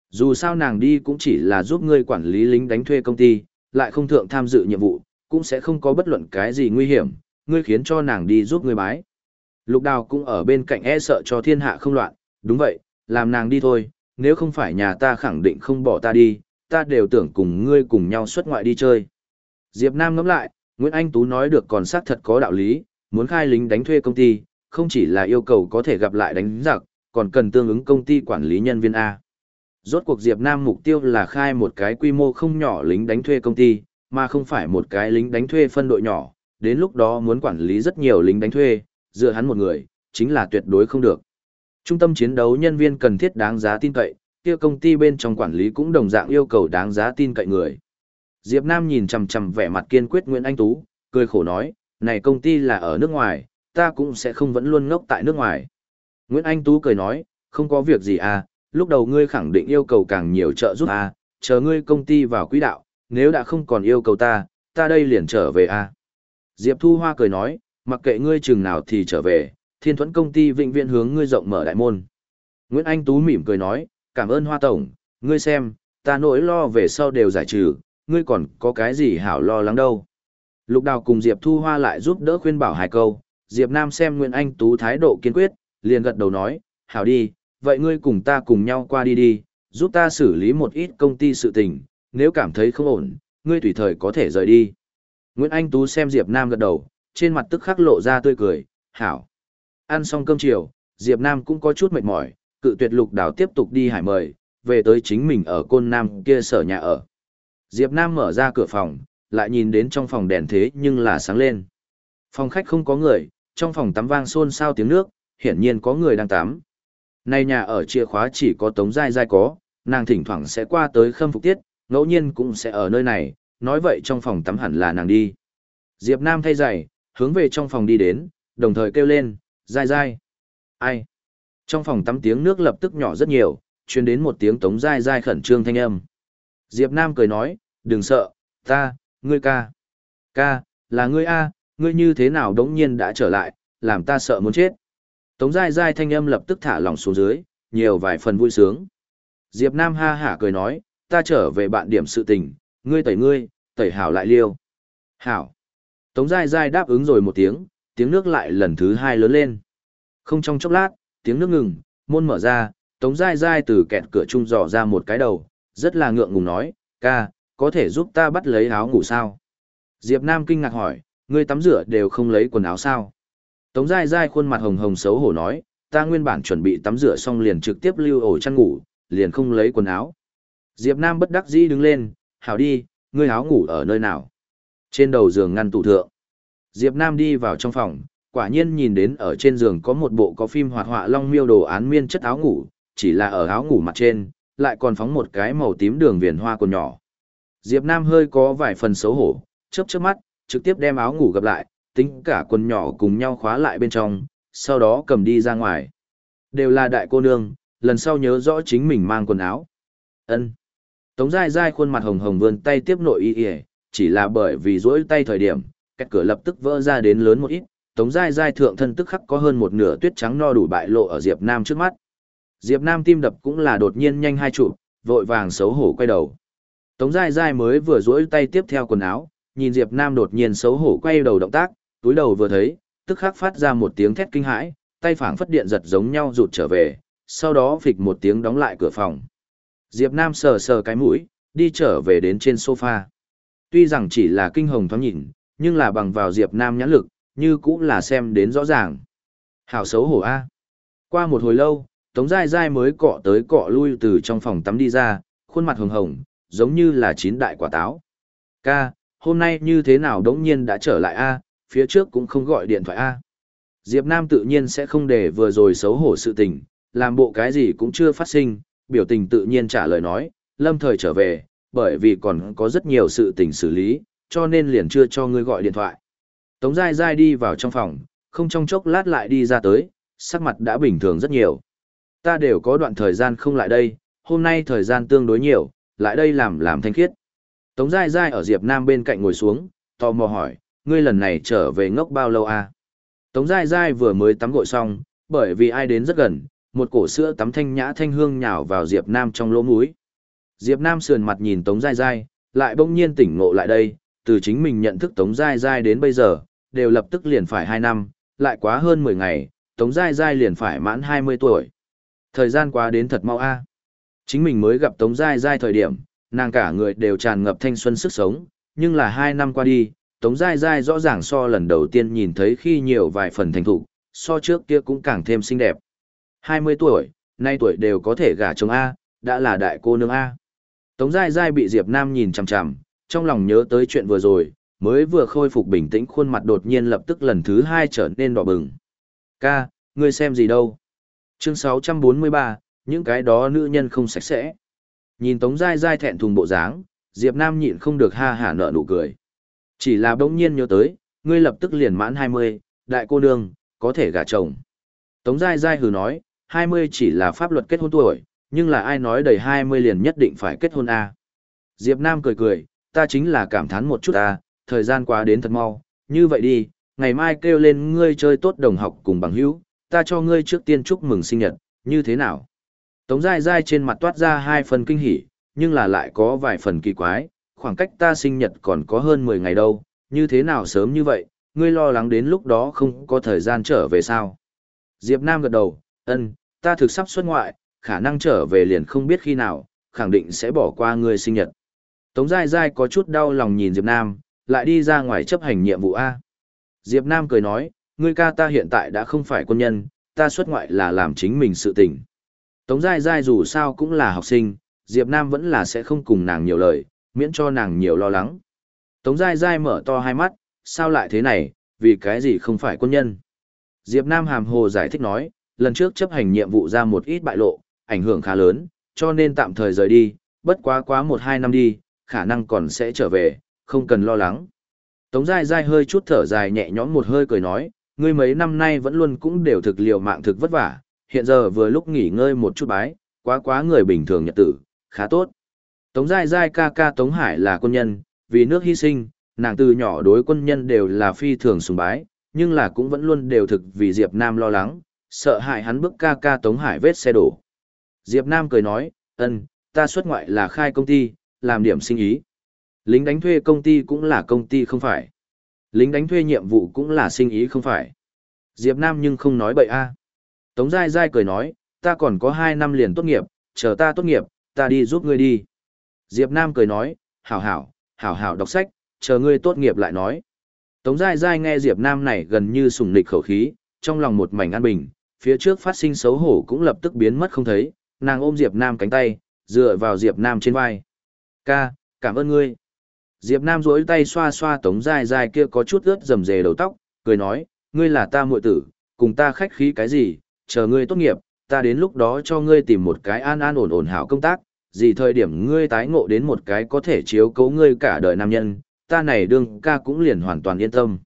Dù sao nàng đi cũng chỉ là giúp ngươi quản lý lính đánh thuê công ty, lại không thượng tham dự nhiệm vụ, cũng sẽ không có bất luận cái gì nguy hiểm, ngươi khiến cho nàng đi giúp ngươi bái. Lục đào cũng ở bên cạnh e sợ cho thiên hạ không loạn, đúng vậy, làm nàng đi thôi, nếu không phải nhà ta khẳng định không bỏ ta đi, ta đều tưởng cùng ngươi cùng nhau xuất ngoại đi chơi. Diệp Nam ngẫm lại, Nguyễn Anh Tú nói được còn xác thật có đạo lý, muốn khai lính đánh thuê công ty, không chỉ là yêu cầu có thể gặp lại đánh giặc, còn cần tương ứng công ty quản lý nhân viên A. Rốt cuộc Diệp Nam mục tiêu là khai một cái quy mô không nhỏ lính đánh thuê công ty, mà không phải một cái lính đánh thuê phân đội nhỏ, đến lúc đó muốn quản lý rất nhiều lính đánh thuê, dựa hắn một người, chính là tuyệt đối không được. Trung tâm chiến đấu nhân viên cần thiết đáng giá tin cậy, kia công ty bên trong quản lý cũng đồng dạng yêu cầu đáng giá tin cậy người. Diệp Nam nhìn chằm chằm vẻ mặt kiên quyết Nguyễn Anh Tú, cười khổ nói, này công ty là ở nước ngoài, ta cũng sẽ không vẫn luôn ngốc tại nước ngoài. Nguyễn Anh Tú cười nói, không có việc gì à, lúc đầu ngươi khẳng định yêu cầu càng nhiều trợ giúp à, chờ ngươi công ty vào quỹ đạo, nếu đã không còn yêu cầu ta, ta đây liền trở về à. Diệp Thu Hoa cười nói, mặc kệ ngươi chừng nào thì trở về, thiên thuẫn công ty vĩnh viễn hướng ngươi rộng mở đại môn. Nguyễn Anh Tú mỉm cười nói, cảm ơn Hoa Tổng, ngươi xem, ta nỗi lo về sau đều giải trừ, ngươi còn có cái gì hảo lo lắng đâu. Lục Đào cùng Diệp Thu Hoa lại giúp đỡ khuyên bảo hai câu, Diệp Nam xem Nguyễn Anh Tú thái độ kiên quyết, liền gật đầu nói, hảo đi, vậy ngươi cùng ta cùng nhau qua đi đi, giúp ta xử lý một ít công ty sự tình, nếu cảm thấy không ổn, ngươi tùy thời có thể rời đi. Nguyễn Anh Tú xem Diệp Nam gật đầu, trên mặt tức khắc lộ ra tươi cười, hảo. Ăn xong cơm chiều, Diệp Nam cũng có chút mệt mỏi, cự tuyệt lục đảo tiếp tục đi hải mời, về tới chính mình ở côn Nam kia sở nhà ở. Diệp Nam mở ra cửa phòng, lại nhìn đến trong phòng đèn thế nhưng là sáng lên. Phòng khách không có người, trong phòng tắm vang xôn xao tiếng nước, hiển nhiên có người đang tắm. Nay nhà ở chìa khóa chỉ có tống dai dai có, nàng thỉnh thoảng sẽ qua tới khâm phục tiết, ngẫu nhiên cũng sẽ ở nơi này, nói vậy trong phòng tắm hẳn là nàng đi. Diệp Nam thay giày, hướng về trong phòng đi đến, đồng thời kêu lên, dai dai. Ai? Trong phòng tắm tiếng nước lập tức nhỏ rất nhiều, truyền đến một tiếng tống dai dai khẩn trương thanh âm. Diệp Nam cười nói, đừng sợ, ta, ngươi ca. Ca, là ngươi A, ngươi như thế nào đống nhiên đã trở lại, làm ta sợ muốn chết. Tống dai dai thanh âm lập tức thả lỏng xuống dưới, nhiều vài phần vui sướng. Diệp Nam ha hả cười nói, ta trở về bạn điểm sự tình, ngươi tẩy ngươi, tẩy hảo lại liêu. Hảo. Tống dai dai đáp ứng rồi một tiếng, tiếng nước lại lần thứ hai lớn lên. Không trong chốc lát, tiếng nước ngừng, môn mở ra, Tống Giai Giai từ kẹt cửa trung dò ra một cái đầu, rất là ngượng ngùng nói, ca, có thể giúp ta bắt lấy áo ngủ sao? Diệp Nam kinh ngạc hỏi, ngươi tắm rửa đều không lấy quần áo sao? Tống Giai Giai khuôn mặt hồng hồng xấu hổ nói, ta nguyên bản chuẩn bị tắm rửa xong liền trực tiếp lưu ổ chăn ngủ, liền không lấy quần áo. Diệp Nam bất đắc dĩ đứng lên, hảo đi, ngươi áo ngủ ở nơi nào? Trên đầu giường ngăn tủ thượng. Diệp Nam đi vào trong phòng, quả nhiên nhìn đến ở trên giường có một bộ có phim hoạt họa long miêu đồ án miên chất áo ngủ, chỉ là ở áo ngủ mặt trên, lại còn phóng một cái màu tím đường viền hoa còn nhỏ. Diệp Nam hơi có vài phần xấu hổ, chớp chớp mắt, trực tiếp đem áo ngủ gặp lại, tính cả quần nhỏ cùng nhau khóa lại bên trong, sau đó cầm đi ra ngoài. Đều là đại cô nương, lần sau nhớ rõ chính mình mang quần áo. Ân. Tống Giai Giai khuôn mặt hồng hồng vươn tay tiếp nội y y, chỉ là bởi vì rỗi tay thời điểm, cách cửa lập tức vỡ ra đến lớn một ít, Tống Giai Giai thượng thân tức khắc có hơn một nửa tuyết trắng no đủ bại lộ ở Diệp Nam trước mắt. Diệp Nam tim đập cũng là đột nhiên nhanh hai trụ, vội vàng xấu hổ quay đầu. Tống Giai Giai mới vừa duỗi tay tiếp theo quần áo, nhìn Diệp Nam đột nhiên xấu hổ quay đầu động tác, túi đầu vừa thấy, tức khắc phát ra một tiếng thét kinh hãi, tay phảng phất điện giật giống nhau rụt trở về, sau đó phịch một tiếng đóng lại cửa phòng. Diệp Nam sờ sờ cái mũi, đi trở về đến trên sofa. Tuy rằng chỉ là kinh hồng thoáng nhìn, nhưng là bằng vào Diệp Nam nhãn lực, như cũng là xem đến rõ ràng. Hảo xấu hổ a. Qua một hồi lâu, Tống Giai Giai mới cọ tới cọ lui từ trong phòng tắm đi ra, khuôn mặt hồng hồng, giống như là chín đại quả táo. Ca, hôm nay như thế nào đống nhiên đã trở lại a phía trước cũng không gọi điện thoại a Diệp Nam tự nhiên sẽ không để vừa rồi xấu hổ sự tình, làm bộ cái gì cũng chưa phát sinh, biểu tình tự nhiên trả lời nói, lâm thời trở về, bởi vì còn có rất nhiều sự tình xử lý, cho nên liền chưa cho ngươi gọi điện thoại. Tống Giai Giai đi vào trong phòng, không trong chốc lát lại đi ra tới, sắc mặt đã bình thường rất nhiều. Ta đều có đoạn thời gian không lại đây, hôm nay thời gian tương đối nhiều, lại đây làm làm thanh khiết. Tống Giai Giai ở Diệp Nam bên cạnh ngồi xuống, tò mò hỏi, ngươi lần này trở về ngốc bao lâu à? Tống Giai Giai vừa mới tắm gội xong, bởi vì ai đến rất gần, một cổ sữa tắm thanh nhã thanh hương nhào vào Diệp Nam trong lỗ mũi. Diệp Nam sườn mặt nhìn Tống Giai Giai, lại bỗng nhiên tỉnh ngộ lại đây, từ chính mình nhận thức Tống Giai Giai đến bây giờ, đều lập tức liền phải 2 năm, lại quá hơn 10 ngày, Tống Giai Giai liền phải mãn 20 tuổi. Thời gian qua đến thật mau a. Chính mình mới gặp Tống Giai Giai thời điểm, nàng cả người đều tràn ngập thanh xuân sức sống, nhưng là 2 năm qua đi, Tống Giai Giai rõ ràng so lần đầu tiên nhìn thấy khi nhiều vài phần thành thục, so trước kia cũng càng thêm xinh đẹp. 20 tuổi, nay tuổi đều có thể gả chồng A, đã là đại cô nương A. Tống Giai Giai bị Diệp Nam nhìn chằm chằm, trong lòng nhớ tới chuyện vừa rồi, mới vừa khôi phục bình tĩnh khuôn mặt đột nhiên lập tức lần thứ hai trở nên đỏ bừng. Ca, ngươi xem gì đâu? Chương 643, những cái đó nữ nhân không sạch sẽ. Nhìn Tống Giai Giai thẹn thùng bộ dáng, Diệp Nam nhịn không được ha hả nở nụ cười. Chỉ là bỗng nhiên nhớ tới, ngươi lập tức liền mãn 20, đại cô nương, có thể gả chồng. Tống Giai Giai hừ nói, 20 chỉ là pháp luật kết hôn tuổi, nhưng là ai nói đầy 20 liền nhất định phải kết hôn à. Diệp Nam cười cười, ta chính là cảm thán một chút à, thời gian quá đến thật mau, như vậy đi, ngày mai kêu lên ngươi chơi tốt đồng học cùng bằng hữu, ta cho ngươi trước tiên chúc mừng sinh nhật, như thế nào? Tống dai dai trên mặt toát ra hai phần kinh hỉ, nhưng là lại có vài phần kỳ quái, khoảng cách ta sinh nhật còn có hơn 10 ngày đâu, như thế nào sớm như vậy, ngươi lo lắng đến lúc đó không có thời gian trở về sao? Diệp Nam gật đầu, ân, ta thực sắp xuất ngoại, khả năng trở về liền không biết khi nào, khẳng định sẽ bỏ qua ngươi sinh nhật. Tống Giai Giai có chút đau lòng nhìn Diệp Nam, lại đi ra ngoài chấp hành nhiệm vụ A. Diệp Nam cười nói, ngươi ca ta hiện tại đã không phải quân nhân, ta xuất ngoại là làm chính mình sự tình. Tống Giai Giai dù sao cũng là học sinh, Diệp Nam vẫn là sẽ không cùng nàng nhiều lời, miễn cho nàng nhiều lo lắng. Tống Giai Giai mở to hai mắt, sao lại thế này, vì cái gì không phải quân nhân. Diệp Nam hàm hồ giải thích nói, lần trước chấp hành nhiệm vụ ra một ít bại lộ, ảnh hưởng khá lớn, cho nên tạm thời rời đi, bất quá quá một hai năm đi, khả năng còn sẽ trở về, không cần lo lắng. Tống Giai Giai hơi chút thở dài nhẹ nhõm một hơi cười nói, ngươi mấy năm nay vẫn luôn cũng đều thực liều mạng thực vất vả, hiện giờ vừa lúc nghỉ ngơi một chút bái, quá quá người bình thường nhật tử, khá tốt. Tống Giai Giai ca ca Tống Hải là quân nhân, vì nước hy sinh, nàng từ nhỏ đối quân nhân đều là phi thường sùng bái, nhưng là cũng vẫn luôn đều thực vì Diệp Nam lo lắng, sợ hại hắn bức ca ca Tống Hải vết xe đổ. Diệp Nam cười nói, ân, ta xuất ngoại là khai công ty, làm điểm sinh ý. Lính đánh thuê công ty cũng là công ty không phải. Lính đánh thuê nhiệm vụ cũng là sinh ý không phải. Diệp Nam nhưng không nói bậy a. À. Tống Giai Giai cười nói, ta còn có 2 năm liền tốt nghiệp, chờ ta tốt nghiệp, ta đi giúp ngươi đi. Diệp Nam cười nói, hảo hảo, hảo hảo đọc sách, chờ ngươi tốt nghiệp lại nói. Tống Giai Giai nghe Diệp Nam này gần như sùng nịch khẩu khí, trong lòng một mảnh an bình, phía trước phát sinh xấu hổ cũng lập tức biến mất không thấy, nàng ôm Diệp Nam cánh tay, dựa vào Diệp Nam trên vai. Ca, cảm ơn ngươi. Diệp Nam duỗi tay xoa xoa Tống dài dài kia có chút ướt rầm rề đầu tóc, cười nói, ngươi là ta muội tử, cùng ta khách khí cái gì, chờ ngươi tốt nghiệp, ta đến lúc đó cho ngươi tìm một cái an an ổn ổn hảo công tác, gì thời điểm ngươi tái ngộ đến một cái có thể chiếu cố ngươi cả đời nam nhân, ta này đương ca cũng liền hoàn toàn yên tâm.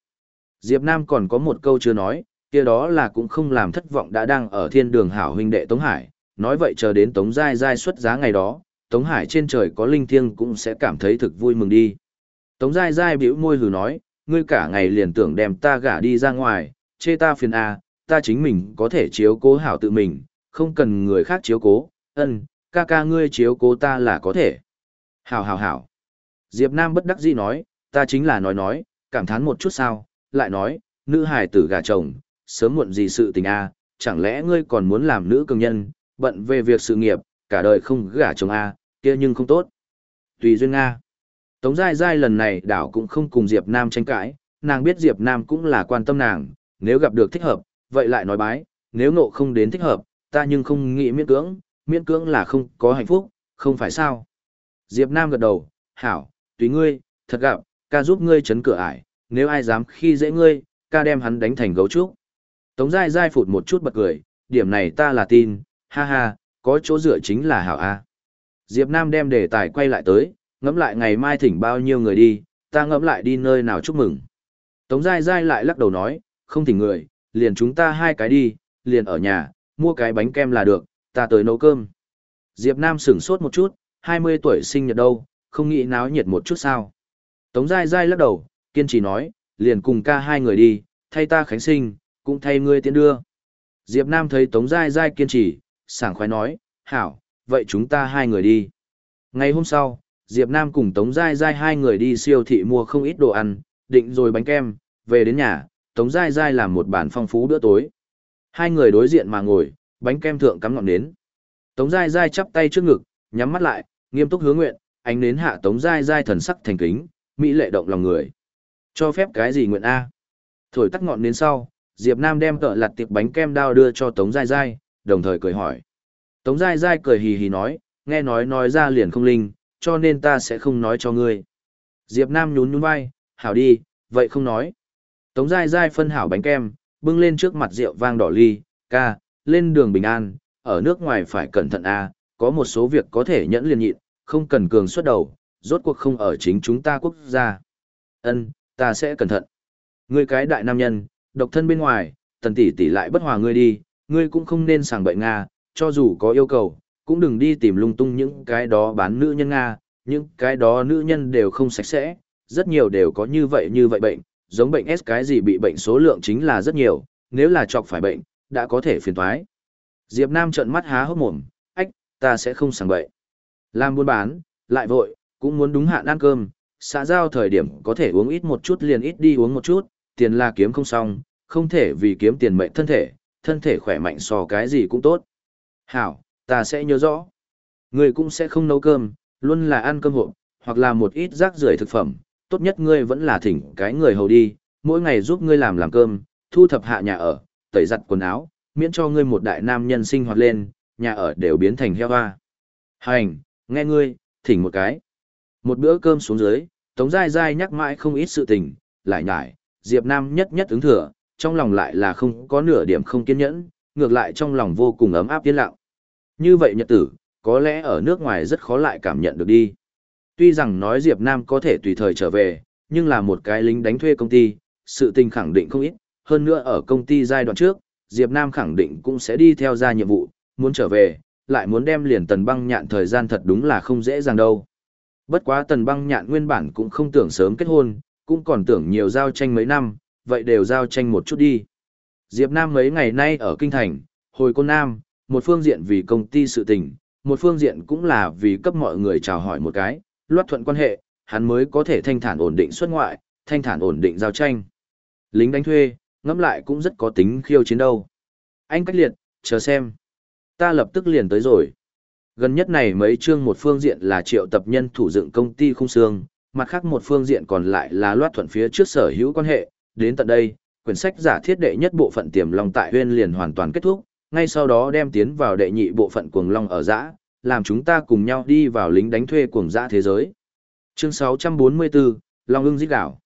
Diệp Nam còn có một câu chưa nói, kia đó là cũng không làm thất vọng đã đang ở thiên đường hảo huynh đệ Tống Hải, nói vậy chờ đến Tống Giai Giai xuất giá ngày đó, Tống Hải trên trời có linh thiêng cũng sẽ cảm thấy thực vui mừng đi. Tống Giai Giai bĩu môi hừ nói, ngươi cả ngày liền tưởng đem ta gả đi ra ngoài, chê ta phiền à, ta chính mình có thể chiếu cố hảo tự mình, không cần người khác chiếu cố, ân, ca ca ngươi chiếu cố ta là có thể. Hảo hảo hảo. Diệp Nam bất đắc dĩ nói, ta chính là nói nói, cảm thán một chút sao, lại nói, nữ hài tử gà chồng, sớm muộn gì sự tình a, chẳng lẽ ngươi còn muốn làm nữ cường nhân, bận về việc sự nghiệp, cả đời không gả chồng a, kia nhưng không tốt. Tùy duyên Nga. Tống Giai Giai lần này đảo cũng không cùng Diệp Nam tranh cãi, nàng biết Diệp Nam cũng là quan tâm nàng, nếu gặp được thích hợp, vậy lại nói bái, nếu ngộ không đến thích hợp, ta nhưng không nghĩ miễn cưỡng, miễn cưỡng là không có hạnh phúc, không phải sao. Diệp Nam gật đầu, hảo, tùy ngươi, thật gặp, ca giúp ngươi chấn cửa ải, nếu ai dám khi dễ ngươi, ca đem hắn đánh thành gấu trúc. Tống Giai Giai phụt một chút bật cười, điểm này ta là tin, ha ha, có chỗ dựa chính là hảo A. Diệp Nam đem đề tài quay lại tới, ngẫm lại ngày mai thỉnh bao nhiêu người đi, ta ngẫm lại đi nơi nào chúc mừng. Tống Giai Giai lại lắc đầu nói, không thỉnh người, liền chúng ta hai cái đi, liền ở nhà, mua cái bánh kem là được, ta tới nấu cơm. Diệp Nam sửng sốt một chút, 20 tuổi sinh nhật đâu, không nghĩ náo nhiệt một chút sao. Tống Giai Giai lắc đầu, kiên trì nói, liền cùng ca hai người đi, thay ta khánh sinh, cũng thay ngươi tiến đưa. Diệp Nam thấy Tống Giai Giai kiên trì, sảng khoái nói, hảo, vậy chúng ta hai người đi. Ngày hôm sau, Diệp Nam cùng Tống Giai Giai hai người đi siêu thị mua không ít đồ ăn, định rồi bánh kem, về đến nhà, Tống Giai Giai làm một bản phong phú bữa tối. Hai người đối diện mà ngồi, bánh kem thượng cắm ngọn nến. Tống Giai Giai chắp tay trước ngực, nhắm mắt lại, nghiêm túc hứa nguyện, ánh nến hạ Tống Giai Giai thần sắc thành kính, mỹ lệ động lòng người. Cho phép cái gì nguyện A? Thổi tắt ngọn nến sau, Diệp Nam đem tợ lặt tiệp bánh kem đao đưa cho Tống Giai Giai, đồng thời cười hỏi. Tống Giai Giai cười hì hì nói, nghe nói nói ra liền không linh, cho nên ta sẽ không nói cho ngươi. Diệp Nam nhún nhún vai, hảo đi, vậy không nói. Tống Giai Giai phân hảo bánh kem, bưng lên trước mặt rượu vang đỏ ly, ca, lên đường bình an, ở nước ngoài phải cẩn thận a, có một số việc có thể nhẫn liền nhịn, không cần cường xuất đầu, rốt cuộc không ở chính chúng ta quốc gia. Ân, ta sẽ cẩn thận. Ngươi cái đại nam nhân, độc thân bên ngoài, tần tỷ tỷ lại bất hòa ngươi đi, ngươi cũng không nên sàng bệnh Nga, cho dù có yêu cầu, cũng đừng đi tìm lung tung những cái đó bán nữ nhân Nga, những cái đó nữ nhân đều không sạch sẽ, rất nhiều đều có như vậy như vậy bệnh, giống bệnh S cái gì bị bệnh số lượng chính là rất nhiều, nếu là chọc phải bệnh, đã có thể phiền thoái. Diệp Nam trợn mắt há hốc mồm, ách, ta sẽ không sàng bậy. Làm buôn bán, lại vội, cũng muốn đúng hạn ăn cơm, xã giao thời điểm có thể uống ít một chút liền ít đi uống một chút, tiền là kiếm không xong, không thể vì kiếm tiền mệnh thân thể, thân thể khỏe mạnh so cái gì cũng tốt. Hảo, ta sẽ nhớ rõ. Người cũng sẽ không nấu cơm, luôn là ăn cơm hộp, hoặc là một ít rác rưởi thực phẩm, tốt nhất ngươi vẫn là thỉnh cái người hầu đi, mỗi ngày giúp ngươi làm làm cơm, thu thập hạ nhà ở, tẩy giặt quần áo, miễn cho ngươi một đại nam nhân sinh hoạt lên, nhà ở đều biến thành heo hoa. Hành, nghe ngươi, thỉnh một cái. Một bữa cơm xuống dưới, Tống Giai Giai nhắc mãi không ít sự tình, lại nhải, Diệp Nam nhất nhất ứng thừa, trong lòng lại là không có nửa điểm không kiên nhẫn, ngược lại trong lòng vô cùng ấm áp yên lặng. Như vậy nhật tử, có lẽ ở nước ngoài rất khó lại cảm nhận được đi. Tuy rằng nói Diệp Nam có thể tùy thời trở về, nhưng là một cái lính đánh thuê công ty, sự tình khẳng định không ít, hơn nữa ở công ty giai đoạn trước, Diệp Nam khẳng định cũng sẽ đi theo ra nhiệm vụ, muốn trở về, lại muốn đem liền tần băng nhạn thời gian thật đúng là không dễ dàng đâu. Bất quá tần băng nhạn nguyên bản cũng không tưởng sớm kết hôn, cũng còn tưởng nhiều giao tranh mấy năm, vậy đều giao tranh một chút đi. Diệp Nam mấy ngày nay ở Kinh Thành, hồi Côn Nam, một phương diện vì công ty sự tình, một phương diện cũng là vì cấp mọi người chào hỏi một cái, loát thuận quan hệ, hắn mới có thể thanh thản ổn định xuất ngoại, thanh thản ổn định giao tranh. Lính đánh thuê, ngẫm lại cũng rất có tính khiêu chiến đâu. Anh cách liệt, chờ xem. Ta lập tức liền tới rồi. Gần nhất này mấy chương một phương diện là triệu tập nhân thủ dựng công ty khung xương, mặt khác một phương diện còn lại là loát thuận phía trước sở hữu quan hệ, đến tận đây, quyển sách giả thiết đệ nhất bộ phận tiềm long tại huyên liền hoàn toàn kết thúc, ngay sau đó đem tiến vào đệ nhị bộ phận cuồng long ở dã, làm chúng ta cùng nhau đi vào lính đánh thuê cuồng dã thế giới. Chương 644, Long ưng giết đảo.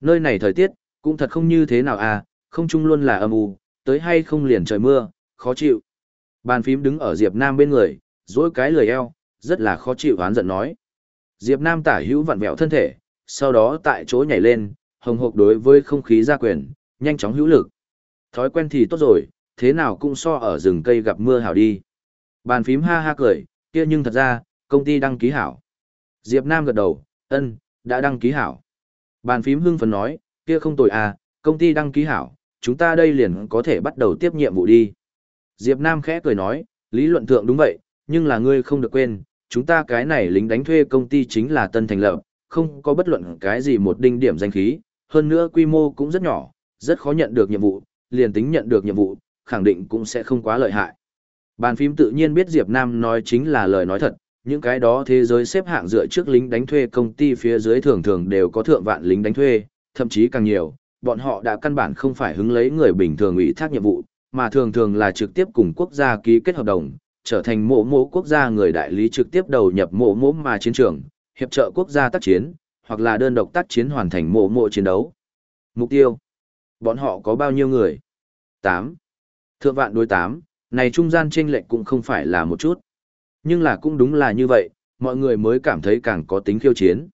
Nơi này thời tiết, cũng thật không như thế nào à, không chung luôn là âm u, tới hay không liền trời mưa, khó chịu. Bàn phím đứng ở Diệp Nam bên người, dối cái lười eo, rất là khó chịu oán giận nói. Diệp Nam tả hữu vặn vẹo thân thể, sau đó tại chỗ nhảy lên, hồng hộc đối với không khí ra quyền, nhanh chóng hữu lực. Thói quen thì tốt rồi, thế nào cũng so ở rừng cây gặp mưa hảo đi. Bàn phím ha ha cười, kia nhưng thật ra, công ty đăng ký hảo. Diệp Nam gật đầu, ân, đã đăng ký hảo. Bàn phím hưng phấn nói, kia không tồi à, công ty đăng ký hảo, chúng ta đây liền có thể bắt đầu tiếp nhiệm vụ đi. Diệp Nam khẽ cười nói, lý luận thượng đúng vậy, nhưng là ngươi không được quên, chúng ta cái này lính đánh thuê công ty chính là tân thành lập, không có bất luận cái gì một đinh điểm danh khí, hơn nữa quy mô cũng rất nhỏ, rất khó nhận được nhiệm vụ, liền tính nhận được nhiệm vụ, khẳng định cũng sẽ không quá lợi hại. Bàn phím tự nhiên biết Diệp Nam nói chính là lời nói thật, những cái đó thế giới xếp hạng dựa trước lính đánh thuê công ty phía dưới thường thường đều có thượng vạn lính đánh thuê, thậm chí càng nhiều, bọn họ đã căn bản không phải hứng lấy người bình thường ủy thác nhiệm vụ, mà thường thường là trực tiếp cùng quốc gia ký kết hợp đồng, trở thành mộ mộ quốc gia người đại lý trực tiếp đầu nhập mộ mộ mà chiến trường, hiệp trợ quốc gia tác chiến, hoặc là đơn độc tác chiến hoàn thành mộ mộ chiến đấu. Mục tiêu Bọn họ có bao nhiêu người? 8. Thượng vạn đối 8, này trung gian chênh lệch cũng không phải là một chút. Nhưng là cũng đúng là như vậy, mọi người mới cảm thấy càng có tính khiêu chiến.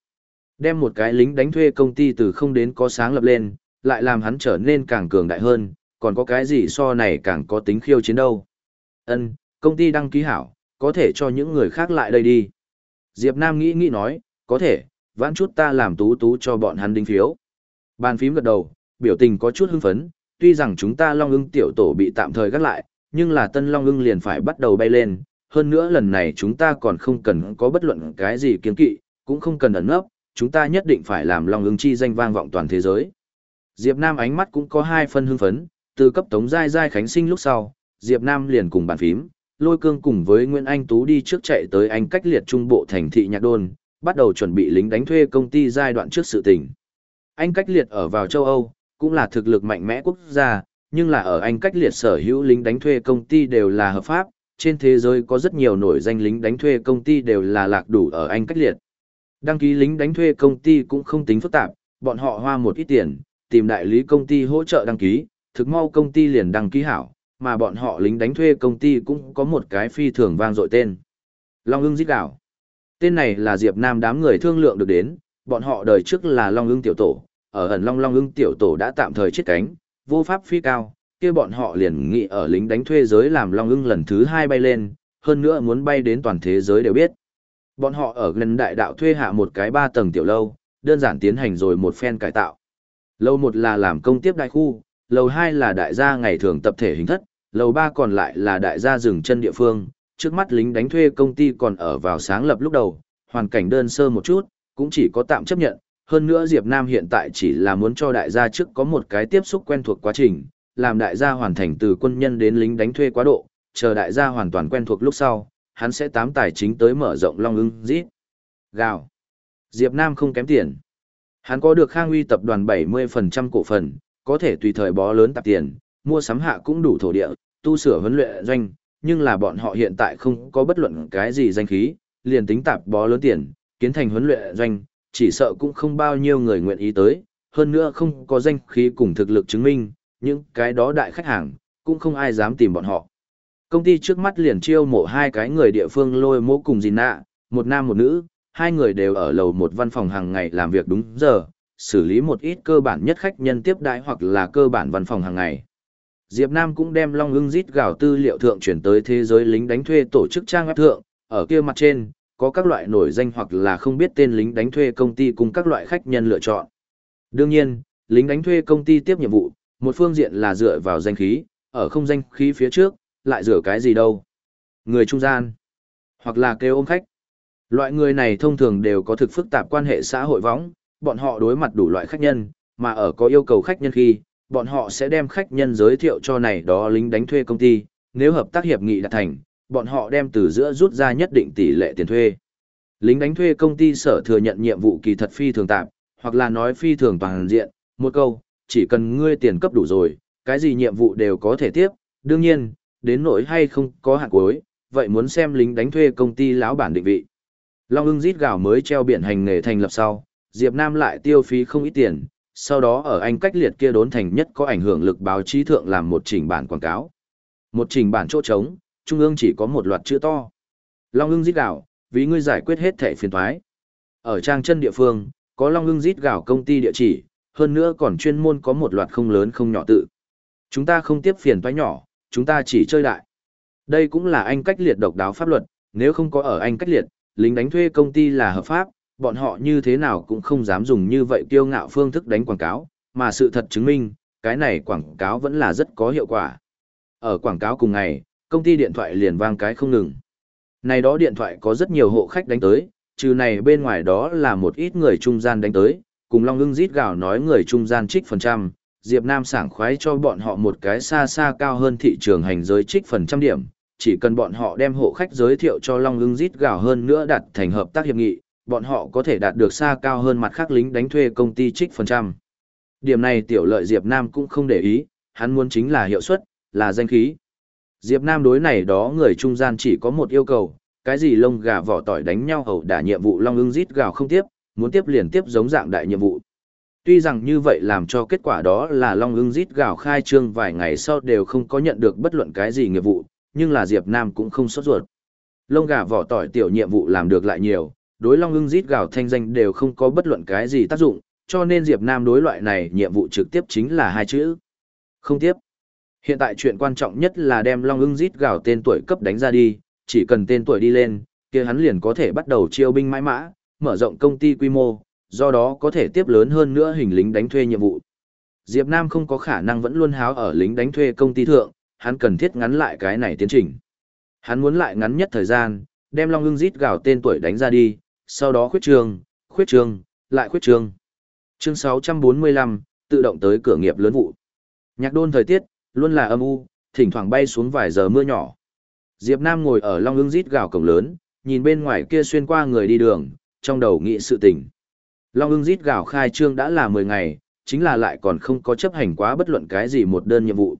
Đem một cái lính đánh thuê công ty từ không đến có sáng lập lên, lại làm hắn trở nên càng cường đại hơn, còn có cái gì so này càng có tính khiêu chiến đâu. Ân, công ty đăng ký hảo, có thể cho những người khác lại đây đi. Diệp Nam nghĩ nghĩ nói, có thể, vãn chút ta làm tú tú cho bọn hắn đính phiếu. Bàn phím gật đầu, biểu tình có chút hưng phấn, tuy rằng chúng ta Long ưng tiểu tổ bị tạm thời gác lại, nhưng là tân Long ưng liền phải bắt đầu bay lên, hơn nữa lần này chúng ta còn không cần có bất luận cái gì kiến kỵ, cũng không cần ẩn nấp, chúng ta nhất định phải làm Long ưng chi danh vang vọng toàn thế giới. Diệp Nam ánh mắt cũng có hai phân hưng phấn, từ cấp tống giai giai khánh sinh lúc sau, Diệp Nam liền cùng bàn phím, lôi cương cùng với Nguyễn Anh Tú đi trước chạy tới anh cách liệt trung bộ thành thị Nhạc Đôn, bắt đầu chuẩn bị lính đánh thuê công ty giai đoạn trước sự tình. Anh cách liệt ở vào châu Âu, cũng là thực lực mạnh mẽ quốc gia, nhưng là ở Anh cách liệt sở hữu lính đánh thuê công ty đều là hợp pháp, trên thế giới có rất nhiều nổi danh lính đánh thuê công ty đều là lạc đủ ở Anh cách liệt. Đăng ký lính đánh thuê công ty cũng không tính phức tạp, bọn họ hoa một ít tiền, tìm đại lý công ty hỗ trợ đăng ký, thực mau công ty liền đăng ký hảo, mà bọn họ lính đánh thuê công ty cũng có một cái phi thường vang dội tên. Long ưng giết đảo. Tên này là Diệp Nam đám người thương lượng được đến, bọn họ đời trước là Long ưng tiểu tổ, ở ẩn Long Long ưng tiểu tổ đã tạm thời chết cánh, vô pháp phi cao, kia bọn họ liền nghĩ ở lính đánh thuê giới làm Long ưng lần thứ hai bay lên, hơn nữa muốn bay đến toàn thế giới đều biết. Bọn họ ở gần đại đạo thuê hạ một cái ba tầng tiểu lâu, đơn giản tiến hành rồi một phen cải tạo. Lâu một là làm công tiếp đại khu, lầu hai là đại gia ngày thường tập thể hình thất, lầu ba còn lại là đại gia dừng chân địa phương. Trước mắt lính đánh thuê công ty còn ở vào sáng lập lúc đầu, hoàn cảnh đơn sơ một chút, cũng chỉ có tạm chấp nhận, hơn nữa Diệp Nam hiện tại chỉ là muốn cho đại gia trước có một cái tiếp xúc quen thuộc quá trình, làm đại gia hoàn thành từ quân nhân đến lính đánh thuê quá độ, chờ đại gia hoàn toàn quen thuộc lúc sau, hắn sẽ tám tài chính tới mở rộng long ưng rít. Gào. Diệp Nam không kém tiền. Hắn có được Khang Uy tập đoàn 70% cổ phần, có thể tùy thời bó lớn tạp tiền, mua sắm hạ cũng đủ thổ địa, tu sửa huấn luyện doanh, nhưng là bọn họ hiện tại không có bất luận cái gì danh khí, liền tính tạp bó lớn tiền, kiến thành huấn luyện doanh, chỉ sợ cũng không bao nhiêu người nguyện ý tới, hơn nữa không có danh khí cùng thực lực chứng minh, những cái đó đại khách hàng, cũng không ai dám tìm bọn họ. Công ty trước mắt liền chiêu mộ hai cái người địa phương lôi mô cùng gì nạ, một nam một nữ, hai người đều ở lầu một văn phòng hàng ngày làm việc đúng giờ, xử lý một ít cơ bản nhất khách nhân tiếp đãi hoặc là cơ bản văn phòng hàng ngày. Diệp Nam cũng đem Long ưng rít gạo tư liệu thượng chuyển tới thế giới lính đánh thuê tổ chức trang web thượng, ở kia mặt trên, có các loại nổi danh hoặc là không biết tên lính đánh thuê công ty cùng các loại khách nhân lựa chọn. Đương nhiên, lính đánh thuê công ty tiếp nhiệm vụ, một phương diện là dựa vào danh khí, ở không danh khí phía trước, lại dựa cái gì đâu. Người trung gian, hoặc là kêu ôm khách. Loại người này thông thường đều có thực phức tạp quan hệ xã hội võng, bọn họ đối mặt đủ loại khách nhân, mà ở có yêu cầu khách nhân khi, bọn họ sẽ đem khách nhân giới thiệu cho này đó lính đánh thuê công ty, nếu hợp tác hiệp nghị đạt thành, bọn họ đem từ giữa rút ra nhất định tỷ lệ tiền thuê. Lính đánh thuê công ty sở thừa nhận nhiệm vụ kỳ thật phi thường tạm, hoặc là nói phi thường toàn diện, một câu, chỉ cần ngươi tiền cấp đủ rồi, cái gì nhiệm vụ đều có thể tiếp, đương nhiên, đến nỗi hay không có hạn cuối, vậy muốn xem lính đánh thuê công ty lão bản định vị. Long ưng rít gào mới treo biển hành nghề thành lập sau, Diệp Nam lại tiêu phí không ít tiền, sau đó ở anh cách liệt kia đốn thành nhất có ảnh hưởng lực báo chí thượng làm một trình bản quảng cáo. Một trình bản chỗ trống, trung ương chỉ có một loạt chữ to. Long ưng giết gạo, vì ngươi giải quyết hết thẻ phiền toái. Ở trang chân địa phương, có Long ưng giết gạo công ty địa chỉ, hơn nữa còn chuyên môn có một loạt không lớn không nhỏ tự. Chúng ta không tiếp phiền toái nhỏ, chúng ta chỉ chơi đại. Đây cũng là anh cách liệt độc đáo pháp luật, nếu không có ở anh cách liệt, lính đánh thuê công ty là hợp pháp, bọn họ như thế nào cũng không dám dùng như vậy kiêu ngạo phương thức đánh quảng cáo, mà sự thật chứng minh, cái này quảng cáo vẫn là rất có hiệu quả. Ở quảng cáo cùng ngày, công ty điện thoại liền vang cái không ngừng. Này đó điện thoại có rất nhiều hộ khách đánh tới, trừ này bên ngoài đó là một ít người trung gian đánh tới, cùng Long ưng rít gào nói người trung gian trích phần trăm, Diệp Nam sảng khoái cho bọn họ một cái xa xa cao hơn thị trường hành giới trích phần trăm điểm, chỉ cần bọn họ đem hộ khách giới thiệu cho Long ưng rít gào hơn nữa đặt thành hợp tác hiệp nghị, bọn họ có thể đạt được xa cao hơn mặt khác lính đánh thuê công ty trích phần trăm. Điểm này tiểu lợi Diệp Nam cũng không để ý, hắn muốn chính là hiệu suất, là danh khí. Diệp Nam đối này đó người trung gian chỉ có một yêu cầu, cái gì lông gà vỏ tỏi đánh nhau hầu đả nhiệm vụ Long ưng rít gào không tiếp, muốn tiếp liền tiếp giống dạng đại nhiệm vụ. Tuy rằng như vậy làm cho kết quả đó là Long ưng rít gào khai trương vài ngày sau đều không có nhận được bất luận cái gì nghiệp vụ, nhưng là Diệp Nam cũng không sốt ruột. Lông gà vỏ tỏi tiểu nhiệm vụ làm được lại nhiều, đối Long ưng rít gào thanh danh đều không có bất luận cái gì tác dụng, cho nên Diệp Nam đối loại này nhiệm vụ trực tiếp chính là hai chữ. Không tiếp. Hiện tại chuyện quan trọng nhất là đem Long ưng rít gào tên tuổi cấp đánh ra đi, chỉ cần tên tuổi đi lên, kia hắn liền có thể bắt đầu chiêu binh mãi mã, mở rộng công ty quy mô, do đó có thể tiếp lớn hơn nữa hình lính đánh thuê nhiệm vụ. Diệp Nam không có khả năng vẫn luôn háo ở lính đánh thuê công ty thượng, hắn cần thiết ngắn lại cái này tiến trình. Hắn muốn lại ngắn nhất thời gian, đem Long ưng rít gào tên tuổi đánh ra đi, sau đó khuyết trường, khuyết trường, lại khuyết trường. Chương 645, tự động tới cửa nghiệp lớn vụ. Nhạc đôn thời tiết, luôn là âm u, thỉnh thoảng bay xuống vài giờ mưa nhỏ. Diệp Nam ngồi ở Long ưng rít gào cổng lớn, nhìn bên ngoài kia xuyên qua người đi đường, trong đầu nghĩ sự tình. Long ưng rít gào khai trương đã là 10 ngày, chính là lại còn không có chấp hành quá bất luận cái gì một đơn nhiệm vụ.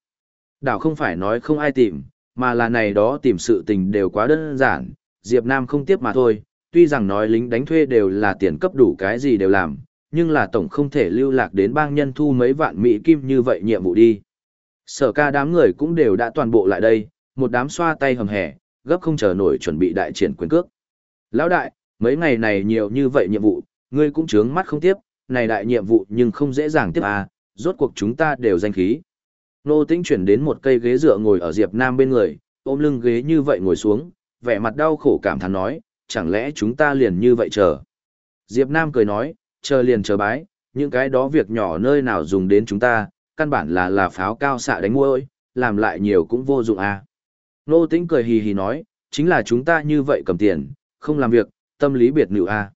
Đảo không phải nói không ai tìm, mà là này đó tìm sự tình đều quá đơn giản, Diệp Nam không tiếp mà thôi, tuy rằng nói lính đánh thuê đều là tiền cấp đủ cái gì đều làm, nhưng là tổng không thể lưu lạc đến bang nhân thu mấy vạn mỹ kim như vậy nhiệm vụ đi. Sở ca đám người cũng đều đã toàn bộ lại đây, một đám xoa tay hầm hẻ, gấp không chờ nổi chuẩn bị đại triển quyền cước. Lão đại, mấy ngày này nhiều như vậy nhiệm vụ, ngươi cũng chướng mắt không tiếp, này đại nhiệm vụ nhưng không dễ dàng tiếp à, rốt cuộc chúng ta đều danh khí. Nô Tĩnh chuyển đến một cây ghế dựa ngồi ở Diệp Nam bên người, ôm lưng ghế như vậy ngồi xuống, vẻ mặt đau khổ cảm thán nói, chẳng lẽ chúng ta liền như vậy chờ. Diệp Nam cười nói, chờ liền chờ bái, những cái đó việc nhỏ nơi nào dùng đến chúng ta, căn bản là là pháo cao xạ đánh môi, làm lại nhiều cũng vô dụng à. Nô Tĩnh cười hì hì nói, chính là chúng ta như vậy cầm tiền, không làm việc, tâm lý biệt nữ à.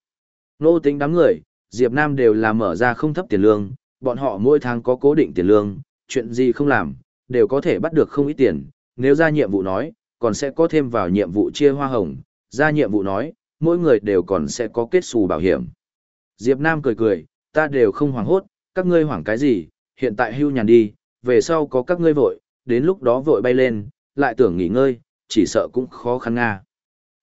Nô Tĩnh đám người, Diệp Nam đều là mở ra không thấp tiền lương, bọn họ mỗi tháng có cố định tiền lương, chuyện gì không làm, đều có thể bắt được không ít tiền, nếu ra nhiệm vụ nói, còn sẽ có thêm vào nhiệm vụ chia hoa hồng, ra nhiệm vụ nói, mỗi người đều còn sẽ có kết xù bảo hiểm. Diệp Nam cười cười, ta đều không hoảng hốt, các ngươi hoảng cái gì, hiện tại hưu nhàn đi, về sau có các ngươi vội, đến lúc đó vội bay lên, lại tưởng nghỉ ngơi, chỉ sợ cũng khó khăn nga.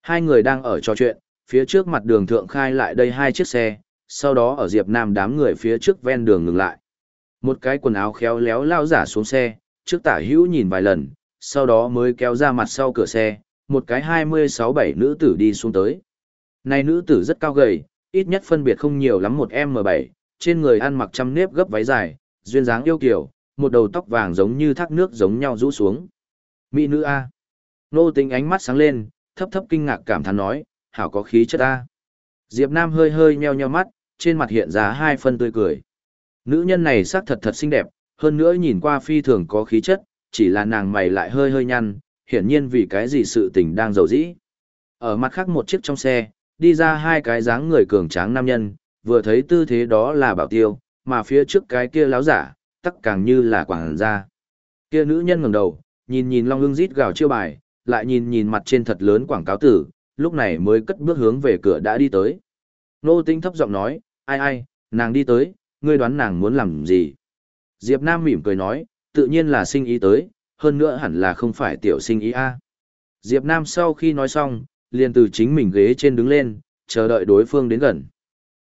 Hai người đang ở trò chuyện, phía trước mặt đường thượng khai lại đây hai chiếc xe, sau đó ở Diệp Nam đám người phía trước ven đường ngừng lại. Một cái quần áo khéo léo lao giả xuống xe, trước tả hữu nhìn vài lần, sau đó mới kéo ra mặt sau cửa xe, một cái 26-7 nữ tử đi xuống tới. Này nữ tử rất cao gầy, ít nhất phân biệt không nhiều lắm một M7, trên người ăn mặc trăm nếp gấp váy dài, duyên dáng yêu kiều, một đầu tóc vàng giống như thác nước giống nhau rũ xuống. Mỹ nữ A. Nô tính ánh mắt sáng lên, thấp thấp kinh ngạc cảm thán nói, hảo có khí chất A. Diệp Nam hơi hơi nheo nheo mắt, trên mặt hiện ra hai phân tươi cười. Nữ nhân này sắc thật thật xinh đẹp, hơn nữa nhìn qua phi thường có khí chất, chỉ là nàng mày lại hơi hơi nhăn, hiển nhiên vì cái gì sự tình đang giàu dĩ. Ở mặt khác một chiếc trong xe, đi ra hai cái dáng người cường tráng nam nhân, vừa thấy tư thế đó là bảo tiêu, mà phía trước cái kia láo giả, tắc càng như là quảng gia. Kia nữ nhân ngẩng đầu, nhìn nhìn Long Ưng rít gào chiêu bài, lại nhìn nhìn mặt trên thật lớn quảng cáo tử, lúc này mới cất bước hướng về cửa đã đi tới. Nô tinh thấp giọng nói, ai ai, nàng đi tới, ngươi đoán nàng muốn làm gì? Diệp Nam mỉm cười nói, tự nhiên là sinh ý tới, hơn nữa hẳn là không phải tiểu sinh ý a. Diệp Nam sau khi nói xong, liền từ chính mình ghế trên đứng lên, chờ đợi đối phương đến gần.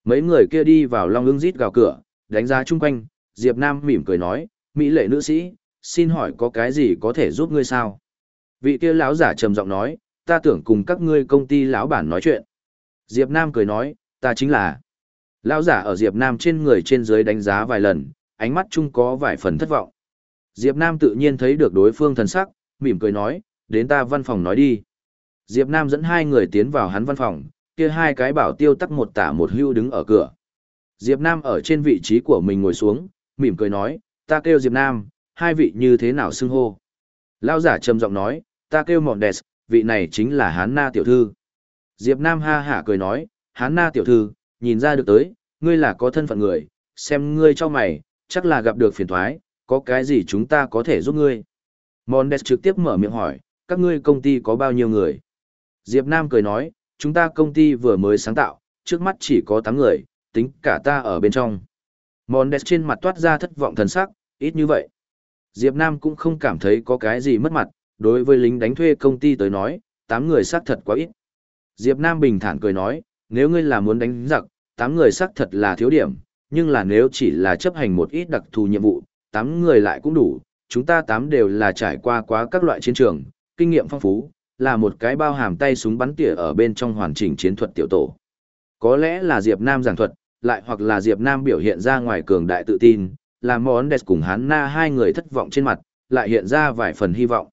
Mấy người kia đi vào long ưng rít gào cửa, đánh giá chung quanh, Diệp Nam mỉm cười nói, Mỹ lệ nữ sĩ, xin hỏi có cái gì có thể giúp ngươi sao? Vị kia lão giả trầm giọng nói, ta tưởng cùng các ngươi công ty lão bản nói chuyện. Diệp Nam cười nói, ta chính là. Lão giả ở Diệp Nam trên người trên dưới đánh giá vài lần, ánh mắt chung có vài phần thất vọng. Diệp Nam tự nhiên thấy được đối phương thần sắc, mỉm cười nói, đến ta văn phòng nói đi. Diệp Nam dẫn hai người tiến vào hắn văn phòng, kia hai cái bảo tiêu tắc một tả một hưu đứng ở cửa. Diệp Nam ở trên vị trí của mình ngồi xuống, mỉm cười nói, ta kêu Diệp Nam, hai vị như thế nào xưng hô. Lão giả trầm giọng nói, ta kêu Mọn Đès, vị này chính là Hán Na tiểu thư. Diệp Nam ha hả cười nói, Hán Na tiểu thư, nhìn ra được tới, ngươi là có thân phận người, xem ngươi cho mày, chắc là gặp được phiền toái, có cái gì chúng ta có thể giúp ngươi. Mondes trực tiếp mở miệng hỏi, các ngươi công ty có bao nhiêu người? Diệp Nam cười nói, chúng ta công ty vừa mới sáng tạo, trước mắt chỉ có 8 người, tính cả ta ở bên trong. Mondes trên mặt toát ra thất vọng thần sắc, ít như vậy. Diệp Nam cũng không cảm thấy có cái gì mất mặt, đối với lính đánh thuê công ty tới nói, 8 người xác thật quá ít. Diệp Nam bình thản cười nói, nếu ngươi là muốn đánh giặc, 8 người xác thật là thiếu điểm, nhưng là nếu chỉ là chấp hành một ít đặc thù nhiệm vụ, tám người lại cũng đủ, chúng ta tám đều là trải qua quá các loại chiến trường, kinh nghiệm phong phú, là một cái bao hàm tay súng bắn tỉa ở bên trong hoàn chỉnh chiến thuật tiểu tổ. Có lẽ là Diệp Nam giảng thuật, lại hoặc là Diệp Nam biểu hiện ra ngoài cường đại tự tin, làm món đẹp cùng hắn na hai người thất vọng trên mặt, lại hiện ra vài phần hy vọng.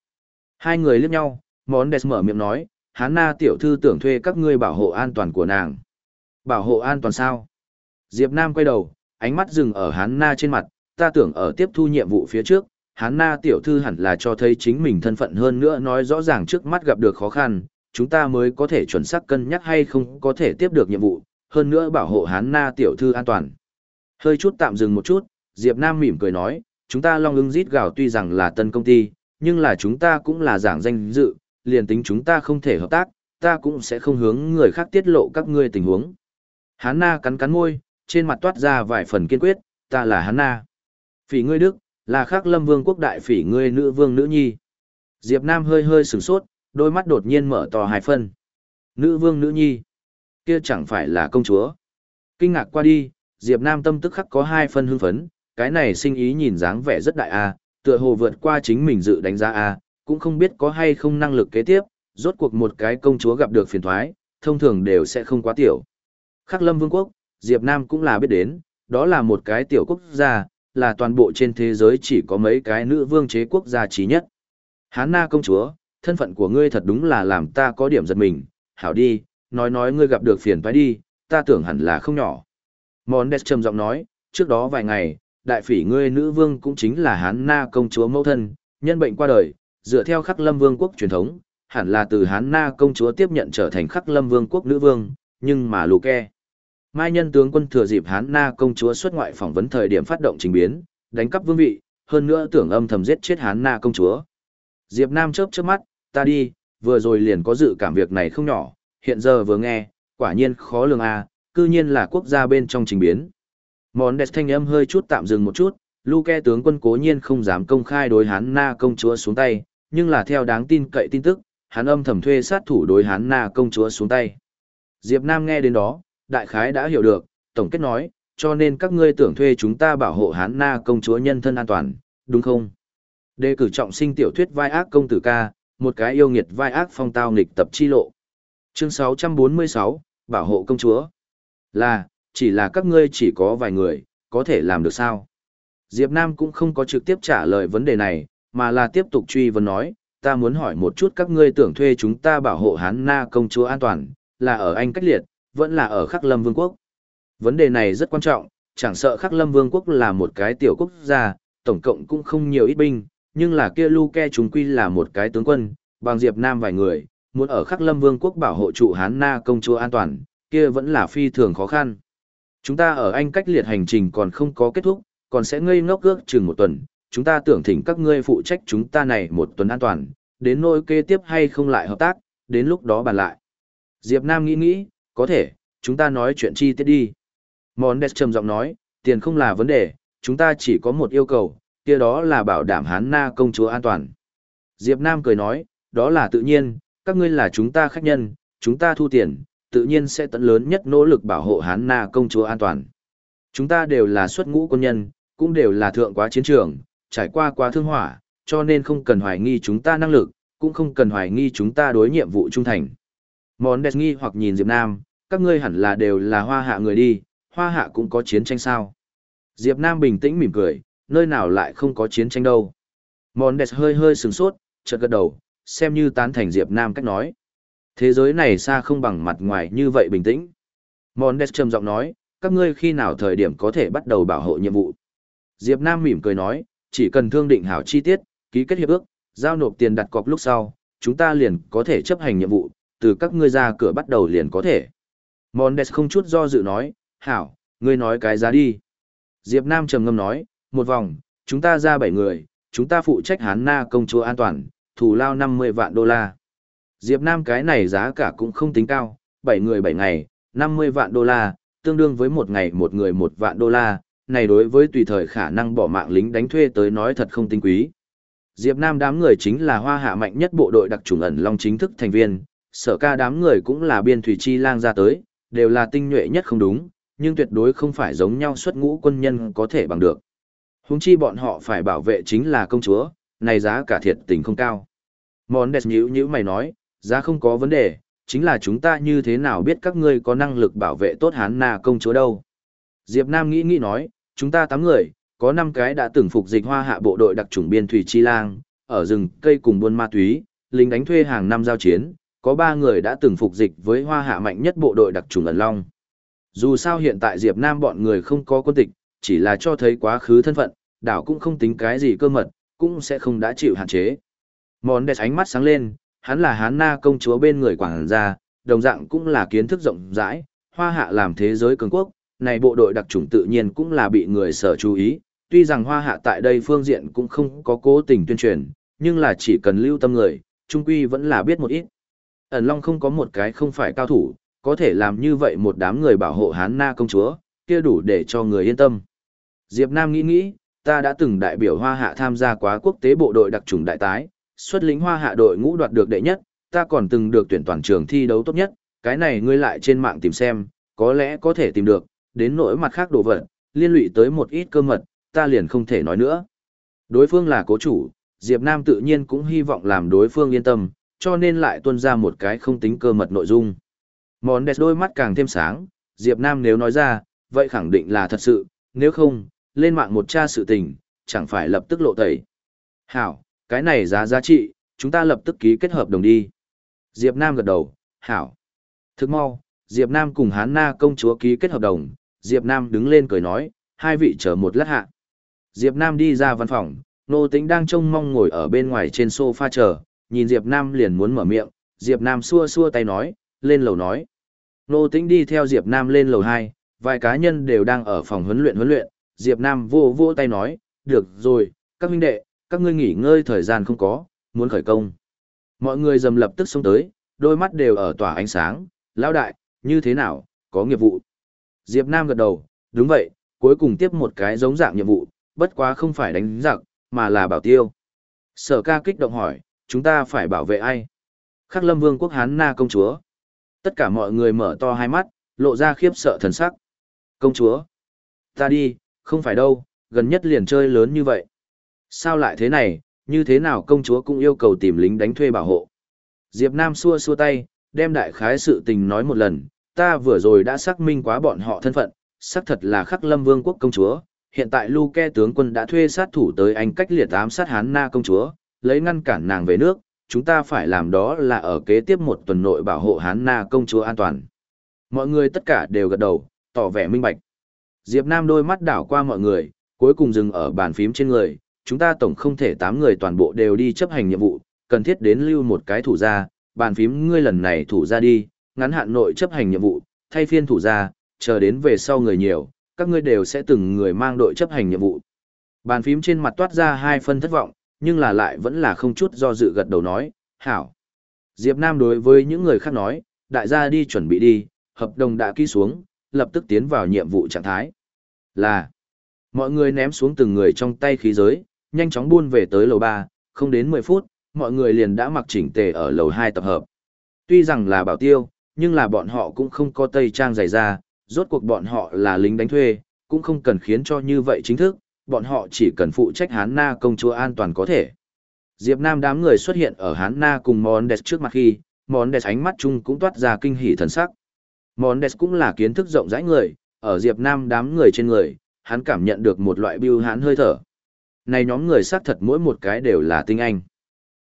Hai người liếc nhau, món đẹp mở miệng nói, hắn na tiểu thư tưởng thuê các ngươi bảo hộ an toàn của nàng. Bảo hộ an toàn sao? Diệp Nam quay đầu, ánh mắt dừng ở hắn na trên mặt, ta tưởng ở tiếp thu nhiệm vụ phía trước, hắn na tiểu thư hẳn là cho thấy chính mình thân phận hơn nữa nói rõ ràng trước mắt gặp được khó khăn, chúng ta mới có thể chuẩn xác cân nhắc hay không có thể tiếp được nhiệm vụ, hơn nữa bảo hộ hắn na tiểu thư an toàn. Hơi chút tạm dừng một chút, Diệp Nam mỉm cười nói, chúng ta long ưng rít gào tuy rằng là tân công ty, nhưng là chúng ta cũng là giảng danh dự, liền tính chúng ta không thể hợp tác, ta cũng sẽ không hướng người khác tiết lộ các ngươi tình huống. Hán na cắn cắn môi, trên mặt toát ra vài phần kiên quyết, ta là Hán na. Phỉ ngươi Đức, là khắc lâm vương quốc đại phỉ ngươi nữ vương nữ nhi. Diệp Nam hơi hơi sửng sốt, đôi mắt đột nhiên mở to hai phân. Nữ vương nữ nhi. Kia chẳng phải là công chúa. Kinh ngạc qua đi, Diệp Nam tâm tức khắc có hai phân hưng phấn, cái này sinh ý nhìn dáng vẻ rất đại a, tựa hồ vượt qua chính mình dự đánh giá a, cũng không biết có hay không năng lực kế tiếp, rốt cuộc một cái công chúa gặp được phiền toái, thông thường đều sẽ không quá tiểu. Khắc Lâm Vương quốc, Diệp Nam cũng là biết đến, đó là một cái tiểu quốc gia, là toàn bộ trên thế giới chỉ có mấy cái nữ vương chế quốc gia trí nhất. Hán Na công chúa, thân phận của ngươi thật đúng là làm ta có điểm giật mình, hảo đi, nói nói ngươi gặp được phiền phải đi, ta tưởng hẳn là không nhỏ. Mondes trầm giọng nói, trước đó vài ngày, đại phỉ ngươi nữ vương cũng chính là Hán Na công chúa mẫu thân, nhân bệnh qua đời, dựa theo khắc lâm vương quốc truyền thống, hẳn là từ Hán Na công chúa tiếp nhận trở thành khắc lâm vương quốc nữ vương, nhưng mà lù ke. Mai nhân tướng quân thừa dịp Hán Na công chúa xuất ngoại phỏng vấn thời điểm phát động trình biến, đánh cắp vương vị, hơn nữa tưởng âm thầm giết chết Hán Na công chúa. Diệp Nam chớp chớp mắt, ta đi, vừa rồi liền có dự cảm việc này không nhỏ, hiện giờ vừa nghe, quả nhiên khó lường a, à, cư nhiên là quốc gia bên trong trình biến. Món đẹp thanh âm hơi chút tạm dừng một chút, Luke tướng quân cố nhiên không dám công khai đối Hán Na công chúa xuống tay, nhưng là theo đáng tin cậy tin tức, hắn âm thầm thuê sát thủ đối Hán Na công chúa xuống tay. Diệp Nam nghe đến đó, đại khái đã hiểu được, tổng kết nói, cho nên các ngươi tưởng thuê chúng ta bảo hộ hán na công chúa nhân thân an toàn, đúng không? Đề cử trọng sinh tiểu thuyết vai ác công tử ca, một cái yêu nghiệt vai ác phong tao nghịch tập chi lộ. Chương 646, bảo hộ công chúa. Là, chỉ là các ngươi chỉ có vài người, có thể làm được sao? Diệp Nam cũng không có trực tiếp trả lời vấn đề này, mà là tiếp tục truy vấn nói, ta muốn hỏi một chút các ngươi tưởng thuê chúng ta bảo hộ hán na công chúa an toàn, là ở Anh cách liệt, vẫn là ở Khắc Lâm Vương quốc. Vấn đề này rất quan trọng, chẳng sợ Khắc Lâm Vương quốc là một cái tiểu quốc gia, tổng cộng cũng không nhiều ít binh, nhưng là kia Luke chúng quy là một cái tướng quân, bằng Diệp Nam vài người, muốn ở Khắc Lâm Vương quốc bảo hộ trụ Hán Na công chúa an toàn, kia vẫn là phi thường khó khăn. Chúng ta ở Anh cách liệt hành trình còn không có kết thúc, còn sẽ ngây ngốc ước chừng một tuần, chúng ta tưởng thỉnh các ngươi phụ trách chúng ta này một tuần an toàn, đến nỗi kế tiếp hay không lại hợp tác, đến lúc đó bàn lại. Diệp Nam nghĩ nghĩ, có thể, chúng ta nói chuyện chi tiết đi. Mondes trầm giọng nói, tiền không là vấn đề, chúng ta chỉ có một yêu cầu, kia đó là bảo đảm Hán Na công chúa an toàn. Diệp Nam cười nói, đó là tự nhiên, các ngươi là chúng ta khách nhân, chúng ta thu tiền, tự nhiên sẽ tận lớn nhất nỗ lực bảo hộ Hán Na công chúa an toàn. Chúng ta đều là xuất ngũ quân nhân, cũng đều là thượng quá chiến trường, trải qua quá thương hỏa, cho nên không cần hoài nghi chúng ta năng lực, cũng không cần hoài nghi chúng ta đối nhiệm vụ trung thành. Món đẹp nghi hoặc nhìn Diệp Nam, các ngươi hẳn là đều là hoa hạ người đi, hoa hạ cũng có chiến tranh sao. Diệp Nam bình tĩnh mỉm cười, nơi nào lại không có chiến tranh đâu. Món đẹp hơi hơi sừng sốt, chợt gật đầu, xem như tán thành Diệp Nam cách nói. Thế giới này xa không bằng mặt ngoài như vậy bình tĩnh. Món đẹp trầm giọng nói, các ngươi khi nào thời điểm có thể bắt đầu bảo hộ nhiệm vụ. Diệp Nam mỉm cười nói, chỉ cần thương định hảo chi tiết, ký kết hiệp ước, giao nộp tiền đặt cọc lúc sau, chúng ta liền có thể chấp hành nhiệm vụ, từ các ngươi ra cửa bắt đầu liền có thể. Mondes không chút do dự nói, hảo, ngươi nói cái giá đi. Diệp Nam trầm ngâm nói, một vòng, chúng ta ra bảy người, chúng ta phụ trách hán na công chúa an toàn, thù lao 50 vạn đô la. Diệp Nam cái này giá cả cũng không tính cao, bảy người bảy ngày, 50 vạn đô la, tương đương với một ngày một người một vạn đô la, này đối với tùy thời khả năng bỏ mạng lính đánh thuê tới nói thật không tinh quý. Diệp Nam đám người chính là hoa hạ mạnh nhất bộ đội đặc trùng ẩn long chính thức thành viên, sở ca đám người cũng là biên thủy chi lang ra tới, đều là tinh nhuệ nhất không đúng, nhưng tuyệt đối không phải giống nhau xuất ngũ quân nhân có thể bằng được. Húng chi bọn họ phải bảo vệ chính là công chúa, này giá cả thiệt tình không cao. Món đẹp nhữ nhữ mày nói, giá không có vấn đề, chính là chúng ta như thế nào biết các ngươi có năng lực bảo vệ tốt hán nà công chúa đâu. Diệp Nam nghĩ nghĩ nói, chúng ta tám người, có năm cái đã từng phục dịch hoa hạ bộ đội đặc chủng biên thủy chi lang, ở rừng cây cùng buôn ma túy, lính đánh thuê hàng năm giao chiến, có ba người đã từng phục dịch với hoa hạ mạnh nhất bộ đội đặc trùng ẩn long. Dù sao hiện tại Diệp Nam bọn người không có quân tịch, chỉ là cho thấy quá khứ thân phận, đảo cũng không tính cái gì cơ mật, cũng sẽ không đã chịu hạn chế. Món đẹp ánh mắt sáng lên, hắn là hán na công chúa bên người quảng gia, đồng dạng cũng là kiến thức rộng rãi, hoa hạ làm thế giới cường quốc, này bộ đội đặc trùng tự nhiên cũng là bị người sở chú ý, tuy rằng hoa hạ tại đây phương diện cũng không có cố tình tuyên truyền, nhưng là chỉ cần lưu tâm người, trung quy vẫn là biết một ít. Ẩn Long không có một cái không phải cao thủ, có thể làm như vậy một đám người bảo hộ Hán Na công chúa, kia đủ để cho người yên tâm. Diệp Nam nghĩ nghĩ, ta đã từng đại biểu Hoa Hạ tham gia quá quốc tế bộ đội đặc trùng đại tái, xuất lĩnh Hoa Hạ đội ngũ đoạt được đệ nhất, ta còn từng được tuyển toàn trường thi đấu tốt nhất, cái này ngươi lại trên mạng tìm xem, có lẽ có thể tìm được, đến nỗi mặt khác đồ vật, liên lụy tới một ít cơ mật, ta liền không thể nói nữa. Đối phương là cố chủ, Diệp Nam tự nhiên cũng hy vọng làm đối phương yên tâm, cho nên lại tuân ra một cái không tính cơ mật nội dung. Món đẹp đôi mắt càng thêm sáng, Diệp Nam nếu nói ra, vậy khẳng định là thật sự, nếu không, lên mạng một tra sự tình, chẳng phải lập tức lộ tẩy. Hảo, cái này giá giá trị, chúng ta lập tức ký kết hợp đồng đi. Diệp Nam gật đầu, hảo. Thức mau, Diệp Nam cùng Hán Na công chúa ký kết hợp đồng, Diệp Nam đứng lên cười nói, hai vị chờ một lát hạ. Diệp Nam đi ra văn phòng, Nô Tĩnh đang trông mong ngồi ở bên ngoài trên sofa chờ, nhìn Diệp Nam liền muốn mở miệng, Diệp Nam xua xua tay nói, lên lầu nói. Nô Tĩnh đi theo Diệp Nam lên lầu 2, vài cá nhân đều đang ở phòng huấn luyện huấn luyện, Diệp Nam vô vô tay nói, được rồi, các huynh đệ, các ngươi nghỉ ngơi thời gian không có, muốn khởi công. Mọi người dầm lập tức xông tới, đôi mắt đều ở tỏa ánh sáng, lão đại, như thế nào, có nghiệp vụ. Diệp Nam gật đầu, đúng vậy, cuối cùng tiếp một cái giống dạng nhiệm vụ, bất quá không phải đánh giặc, mà là bảo tiêu. Sở ca kích động hỏi, chúng ta phải bảo vệ ai? Khắc lâm vương quốc Hán Na công chúa. Tất cả mọi người mở to hai mắt, lộ ra khiếp sợ thần sắc. Công chúa. Ta đi, không phải đâu, gần nhất liền chơi lớn như vậy. Sao lại thế này, như thế nào công chúa cũng yêu cầu tìm lính đánh thuê bảo hộ. Diệp Nam xua xua tay, đem đại khái sự tình nói một lần, ta vừa rồi đã xác minh quá bọn họ thân phận, xác thật là khắc lâm vương quốc công chúa. Hiện tại Luke tướng quân đã thuê sát thủ tới anh cách liệt ám sát Hán Na công chúa, lấy ngăn cản nàng về nước, chúng ta phải làm đó là ở kế tiếp một tuần nội bảo hộ Hán Na công chúa an toàn. Mọi người tất cả đều gật đầu, tỏ vẻ minh bạch. Diệp Nam đôi mắt đảo qua mọi người, cuối cùng dừng ở bàn phím trên người, chúng ta tổng không thể 8 người toàn bộ đều đi chấp hành nhiệm vụ, cần thiết đến lưu một cái thủ ra, bàn phím ngươi lần này thủ ra đi, ngắn hạn nội chấp hành nhiệm vụ, thay phiên thủ ra, chờ đến về sau người nhiều, các ngươi đều sẽ từng người mang đội chấp hành nhiệm vụ. Bàn phím trên mặt toát ra hai phân thất vọng, nhưng là lại vẫn là không chút do dự gật đầu nói, hảo. Diệp Nam đối với những người khác nói, đại gia đi chuẩn bị đi, hợp đồng đã ký xuống, lập tức tiến vào nhiệm vụ trạng thái. Là, mọi người ném xuống từng người trong tay khí giới, nhanh chóng buôn về tới lầu 3, không đến 10 phút, mọi người liền đã mặc chỉnh tề ở lầu 2 tập hợp. Tuy rằng là bảo tiêu, nhưng là bọn họ cũng không có tây trang dày ra, rốt cuộc bọn họ là lính đánh thuê, cũng không cần khiến cho như vậy chính thức, bọn họ chỉ cần phụ trách Hán Na công chúa an toàn có thể. Diệp Nam đám người xuất hiện ở Hán Na cùng Mondes trước mặt khi, Mondes ánh mắt chung cũng toát ra kinh hỉ thần sắc. Mondes cũng là kiến thức rộng rãi người, ở Diệp Nam đám người trên người, hắn cảm nhận được một loại biêu hán hơi thở. Này nhóm người xác thật mỗi một cái đều là tinh anh.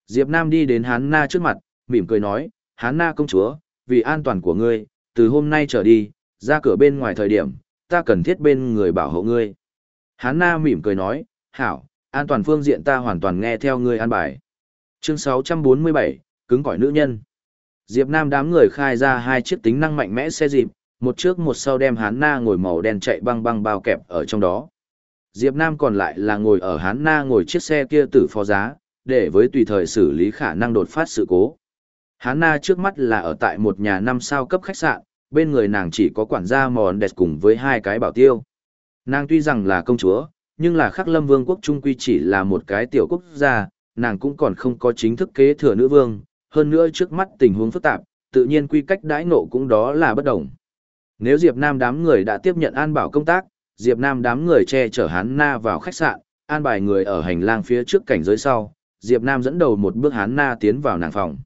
Diệp Nam đi đến Hán Na trước mặt, mỉm cười nói, Hán Na công chúa, vì an toàn của ngươi, từ hôm nay trở đi, ra cửa bên ngoài thời điểm, ta cần thiết bên người bảo hộ ngươi. Hán Na mỉm cười nói, hảo, an toàn phương diện ta hoàn toàn nghe theo ngươi an bài. Chương 647, cứng cỏi nữ nhân. Diệp Nam đám người khai ra hai chiếc tính năng mạnh mẽ xe dịp, một trước một sau đem Hán Na ngồi màu đen chạy băng băng bao kẹp ở trong đó. Diệp Nam còn lại là ngồi ở Hán Na ngồi chiếc xe kia tử phó giá, để với tùy thời xử lý khả năng đột phát sự cố. Hán Na trước mắt là ở tại một nhà năm sao cấp khách sạn, bên người nàng chỉ có quản gia mòn đẹp cùng với hai cái bảo tiêu. Nàng tuy rằng là công chúa, nhưng là khắc lâm vương quốc trung quy chỉ là một cái tiểu quốc gia, nàng cũng còn không có chính thức kế thừa nữ vương, hơn nữa trước mắt tình huống phức tạp, tự nhiên quy cách đãi nộ cũng đó là bất đồng. Nếu Diệp Nam đám người đã tiếp nhận an bảo công tác, Diệp Nam đám người che chở hắn na vào khách sạn, an bài người ở hành lang phía trước cảnh giới sau, Diệp Nam dẫn đầu một bước hắn na tiến vào nàng phòng.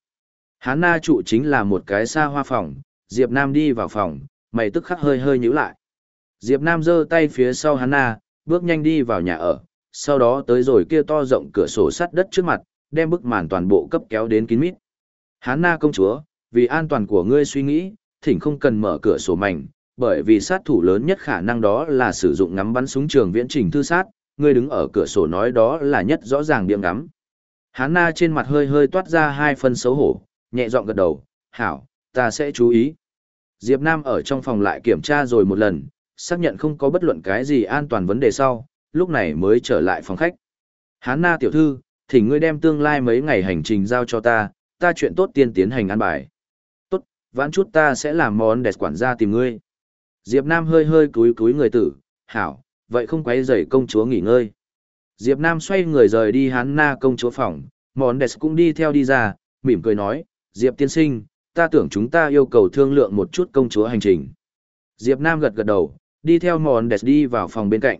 Hắn na trụ chính là một cái xa hoa phòng, Diệp Nam đi vào phòng, mày tức khắc hơi hơi nhíu lại. Diệp Nam giơ tay phía sau hắn na, bước nhanh đi vào nhà ở, sau đó tới rồi kia to rộng cửa sổ sắt đất trước mặt, đem bức màn toàn bộ cấp kéo đến kín mít. Hán na công chúa, vì an toàn của ngươi suy nghĩ, thỉnh không cần mở cửa sổ mảnh, bởi vì sát thủ lớn nhất khả năng đó là sử dụng ngắm bắn súng trường viễn trình thư sát, ngươi đứng ở cửa sổ nói đó là nhất rõ ràng điểm ngắm. Hán na trên mặt hơi hơi toát ra hai phân xấu hổ, nhẹ giọng gật đầu, hảo, ta sẽ chú ý. Diệp Nam ở trong phòng lại kiểm tra rồi một lần, xác nhận không có bất luận cái gì an toàn vấn đề sau, lúc này mới trở lại phòng khách. Hán na tiểu thư, thỉnh ngươi đem tương lai mấy ngày hành trình giao cho ta, ta chuyện tốt tiên tiến hành an bài. Tốt, vãn chút ta sẽ làm món đẹp quản gia tìm ngươi. Diệp Nam hơi hơi cúi cúi người tử, hảo, vậy không quấy rầy công chúa nghỉ ngơi. Diệp Nam xoay người rời đi hán na công chúa phòng, món đẹp cũng đi theo đi ra, mỉm cười nói, Diệp tiên sinh, ta tưởng chúng ta yêu cầu thương lượng một chút công chúa hành trình. Diệp Nam gật gật đầu, đi theo món đẹp đi vào phòng bên cạnh.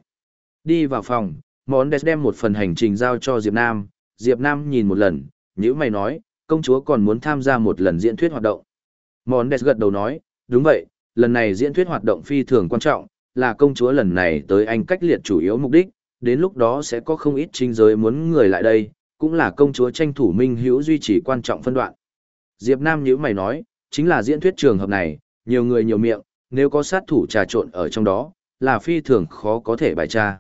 Đi vào phòng, món đẹp đem một phần hành trình giao cho Diệp Nam, Diệp Nam nhìn một lần, nhữ mày nói, công chúa còn muốn tham gia một lần diễn thuyết hoạt động. Món đẹp gật đầu nói, đúng vậy, lần này diễn thuyết hoạt động phi thường quan trọng, là công chúa lần này tới Anh cách liệt chủ yếu mục đích, đến lúc đó sẽ có không ít chính giới muốn người lại đây, cũng là công chúa tranh thủ minh hữu duy trì quan trọng phân đoạn. Diệp Nam nhữ mày nói, chính là diễn thuyết trường hợp này, nhiều người nhiều miệng, nếu có sát thủ trà trộn ở trong đó, là phi thường khó có thể bài tra.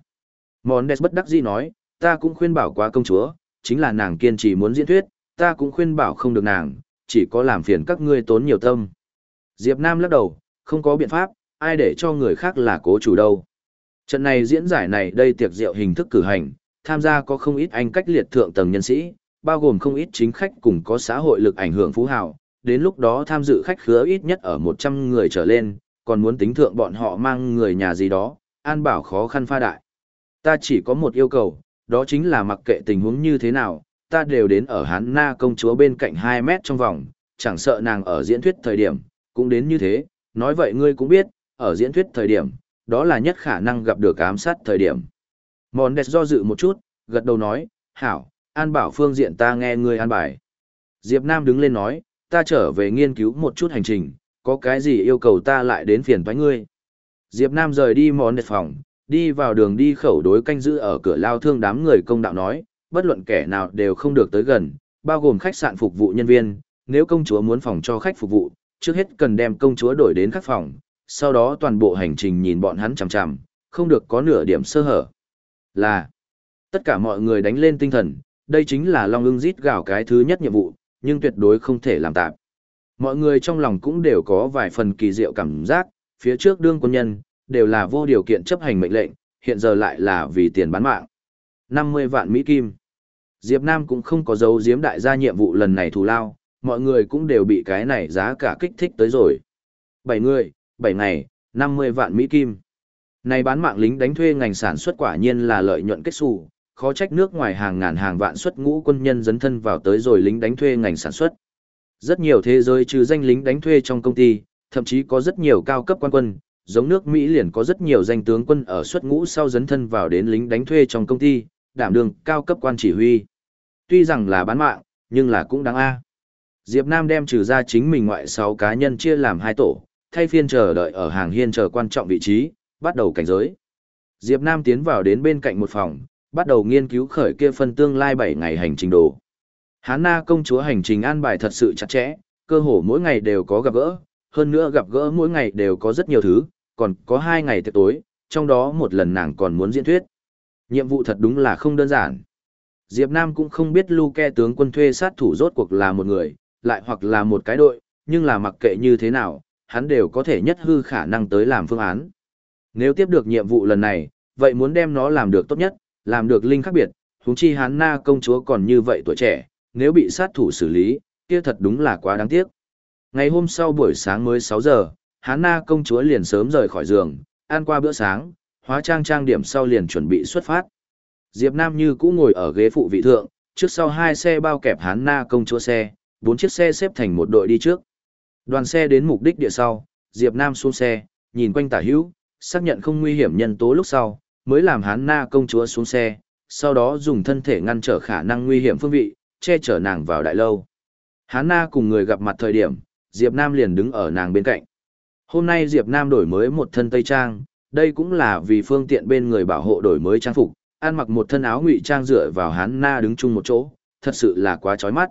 Mondes bất đắc dĩ nói, ta cũng khuyên bảo qua công chúa, chính là nàng kiên trì muốn diễn thuyết, ta cũng khuyên bảo không được nàng, chỉ có làm phiền các ngươi tốn nhiều tâm. Diệp Nam lắc đầu, không có biện pháp, ai để cho người khác là cố chủ đâu. Trận này diễn giải này đây tiệc rượu hình thức cử hành, tham gia có không ít anh cách liệt thượng tầng nhân sĩ, bao gồm không ít chính khách cùng có xã hội lực ảnh hưởng phú hào, đến lúc đó tham dự khách khứa ít nhất ở 100 người trở lên, còn muốn tính thượng bọn họ mang người nhà gì đó, an bảo khó khăn pha đại. Ta chỉ có một yêu cầu, đó chính là mặc kệ tình huống như thế nào, ta đều đến ở Hán Na công chúa bên cạnh 2 mét trong vòng, chẳng sợ nàng ở diễn thuyết thời điểm, cũng đến như thế, nói vậy ngươi cũng biết, ở diễn thuyết thời điểm, đó là nhất khả năng gặp được ám sát thời điểm. Mòn đẹp do dự một chút, gật đầu nói, hảo, an bảo phương diện ta nghe ngươi an bài. Diệp Nam đứng lên nói, ta trở về nghiên cứu một chút hành trình, có cái gì yêu cầu ta lại đến phiền thoái ngươi. Diệp Nam rời đi Mondes phòng, đi vào đường đi khẩu đối canh giữ ở cửa lao thương đám người công đạo nói, bất luận kẻ nào đều không được tới gần, bao gồm khách sạn phục vụ nhân viên, nếu công chúa muốn phòng cho khách phục vụ, trước hết cần đem công chúa đổi đến các phòng, sau đó toàn bộ hành trình nhìn bọn hắn chằm chằm, không được có nửa điểm sơ hở. Là, tất cả mọi người đánh lên tinh thần, đây chính là Long ưng rít gào cái thứ nhất nhiệm vụ, nhưng tuyệt đối không thể làm tạm. Mọi người trong lòng cũng đều có vài phần kỳ diệu cảm giác, phía trước đương quân nhân, đều là vô điều kiện chấp hành mệnh lệnh, hiện giờ lại là vì tiền bán mạng. 50 vạn Mỹ Kim. Diệp Nam cũng không có dấu giếm đại gia nhiệm vụ lần này thù lao, mọi người cũng đều bị cái này giá cả kích thích tới rồi. 7 người, 7 ngày, 50 vạn Mỹ Kim. Này bán mạng lính đánh thuê ngành sản xuất quả nhiên là lợi nhuận kết xù, khó trách nước ngoài hàng ngàn hàng vạn xuất ngũ quân nhân dấn thân vào tới rồi lính đánh thuê ngành sản xuất. Rất nhiều thế giới trừ danh lính đánh thuê trong công ty, thậm chí có rất nhiều cao cấp quan quân, giống nước Mỹ liền có rất nhiều danh tướng quân ở xuất ngũ sau dấn thân vào đến lính đánh thuê trong công ty, đảm đương cao cấp quan chỉ huy. Tuy rằng là bán mạng, nhưng là cũng đáng a. Diệp Nam đem trừ ra chính mình ngoại 6 cá nhân chia làm hai tổ, thay phiên chờ đợi ở hàng hiên chờ quan trọng vị trí, bắt đầu cảnh giới. Diệp Nam tiến vào đến bên cạnh một phòng, bắt đầu nghiên cứu khởi kia phân tương lai 7 ngày hành trình đồ. Hán Na công chúa hành trình an bài thật sự chặt chẽ, cơ hồ mỗi ngày đều có gặp gỡ, hơn nữa gặp gỡ mỗi ngày đều có rất nhiều thứ, còn có hai ngày tiệc tối, trong đó một lần nàng còn muốn diễn thuyết. Nhiệm vụ thật đúng là không đơn giản. Diệp Nam cũng không biết Luke tướng quân thuê sát thủ rốt cuộc là một người, lại hoặc là một cái đội, nhưng là mặc kệ như thế nào, hắn đều có thể nhất hư khả năng tới làm phương án. Nếu tiếp được nhiệm vụ lần này, vậy muốn đem nó làm được tốt nhất, làm được linh khác biệt, huống chi hắn na công chúa còn như vậy tuổi trẻ, nếu bị sát thủ xử lý, kia thật đúng là quá đáng tiếc. Ngày hôm sau buổi sáng mới 6 giờ, hán na công chúa liền sớm rời khỏi giường, ăn qua bữa sáng, hóa trang trang điểm sau liền chuẩn bị xuất phát. Diệp Nam như cũ ngồi ở ghế phụ vị thượng, trước sau hai xe bao kẹp hán na công chúa xe, bốn chiếc xe xếp thành một đội đi trước. Đoàn xe đến mục đích địa sau, Diệp Nam xuống xe, nhìn quanh tả hữu, xác nhận không nguy hiểm nhân tố lúc sau, mới làm hán na công chúa xuống xe, sau đó dùng thân thể ngăn trở khả năng nguy hiểm phương vị, che chở nàng vào đại lâu. Hán na cùng người gặp mặt thời điểm, Diệp Nam liền đứng ở nàng bên cạnh. Hôm nay Diệp Nam đổi mới một thân tây trang, đây cũng là vì phương tiện bên người bảo hộ đổi mới trang phục, ăn mặc một thân áo ngụy trang dựa vào hán na đứng chung một chỗ, thật sự là quá chói mắt.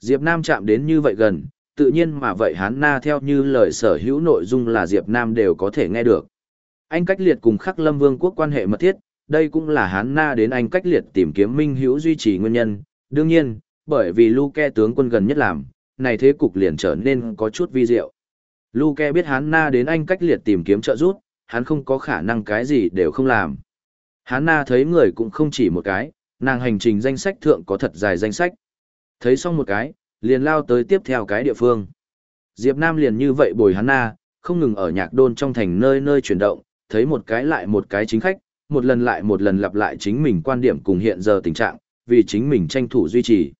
Diệp Nam chạm đến như vậy gần, tự nhiên mà vậy hán na theo như lời sở hữu nội dung là Diệp Nam đều có thể nghe được. Anh cách liệt cùng khắc lâm vương quốc quan hệ mật thiết, đây cũng là hán na đến anh cách liệt tìm kiếm minh hữu duy trì nguyên nhân. Đương nhiên, bởi vì Luke tướng quân gần nhất làm, này thế cục liền trở nên có chút vi diệu. Luke biết hắn na đến anh cách liệt tìm kiếm trợ giúp, hắn không có khả năng cái gì đều không làm. Hắn na thấy người cũng không chỉ một cái, nàng hành trình danh sách thượng có thật dài danh sách. Thấy xong một cái, liền lao tới tiếp theo cái địa phương. Diệp Nam liền như vậy bồi hắn na, không ngừng ở nhạc đôn trong thành nơi nơi chuyển động, thấy một cái lại một cái chính khách, một lần lại một lần lặp lại chính mình quan điểm cùng hiện giờ tình trạng, vì chính mình tranh thủ duy trì.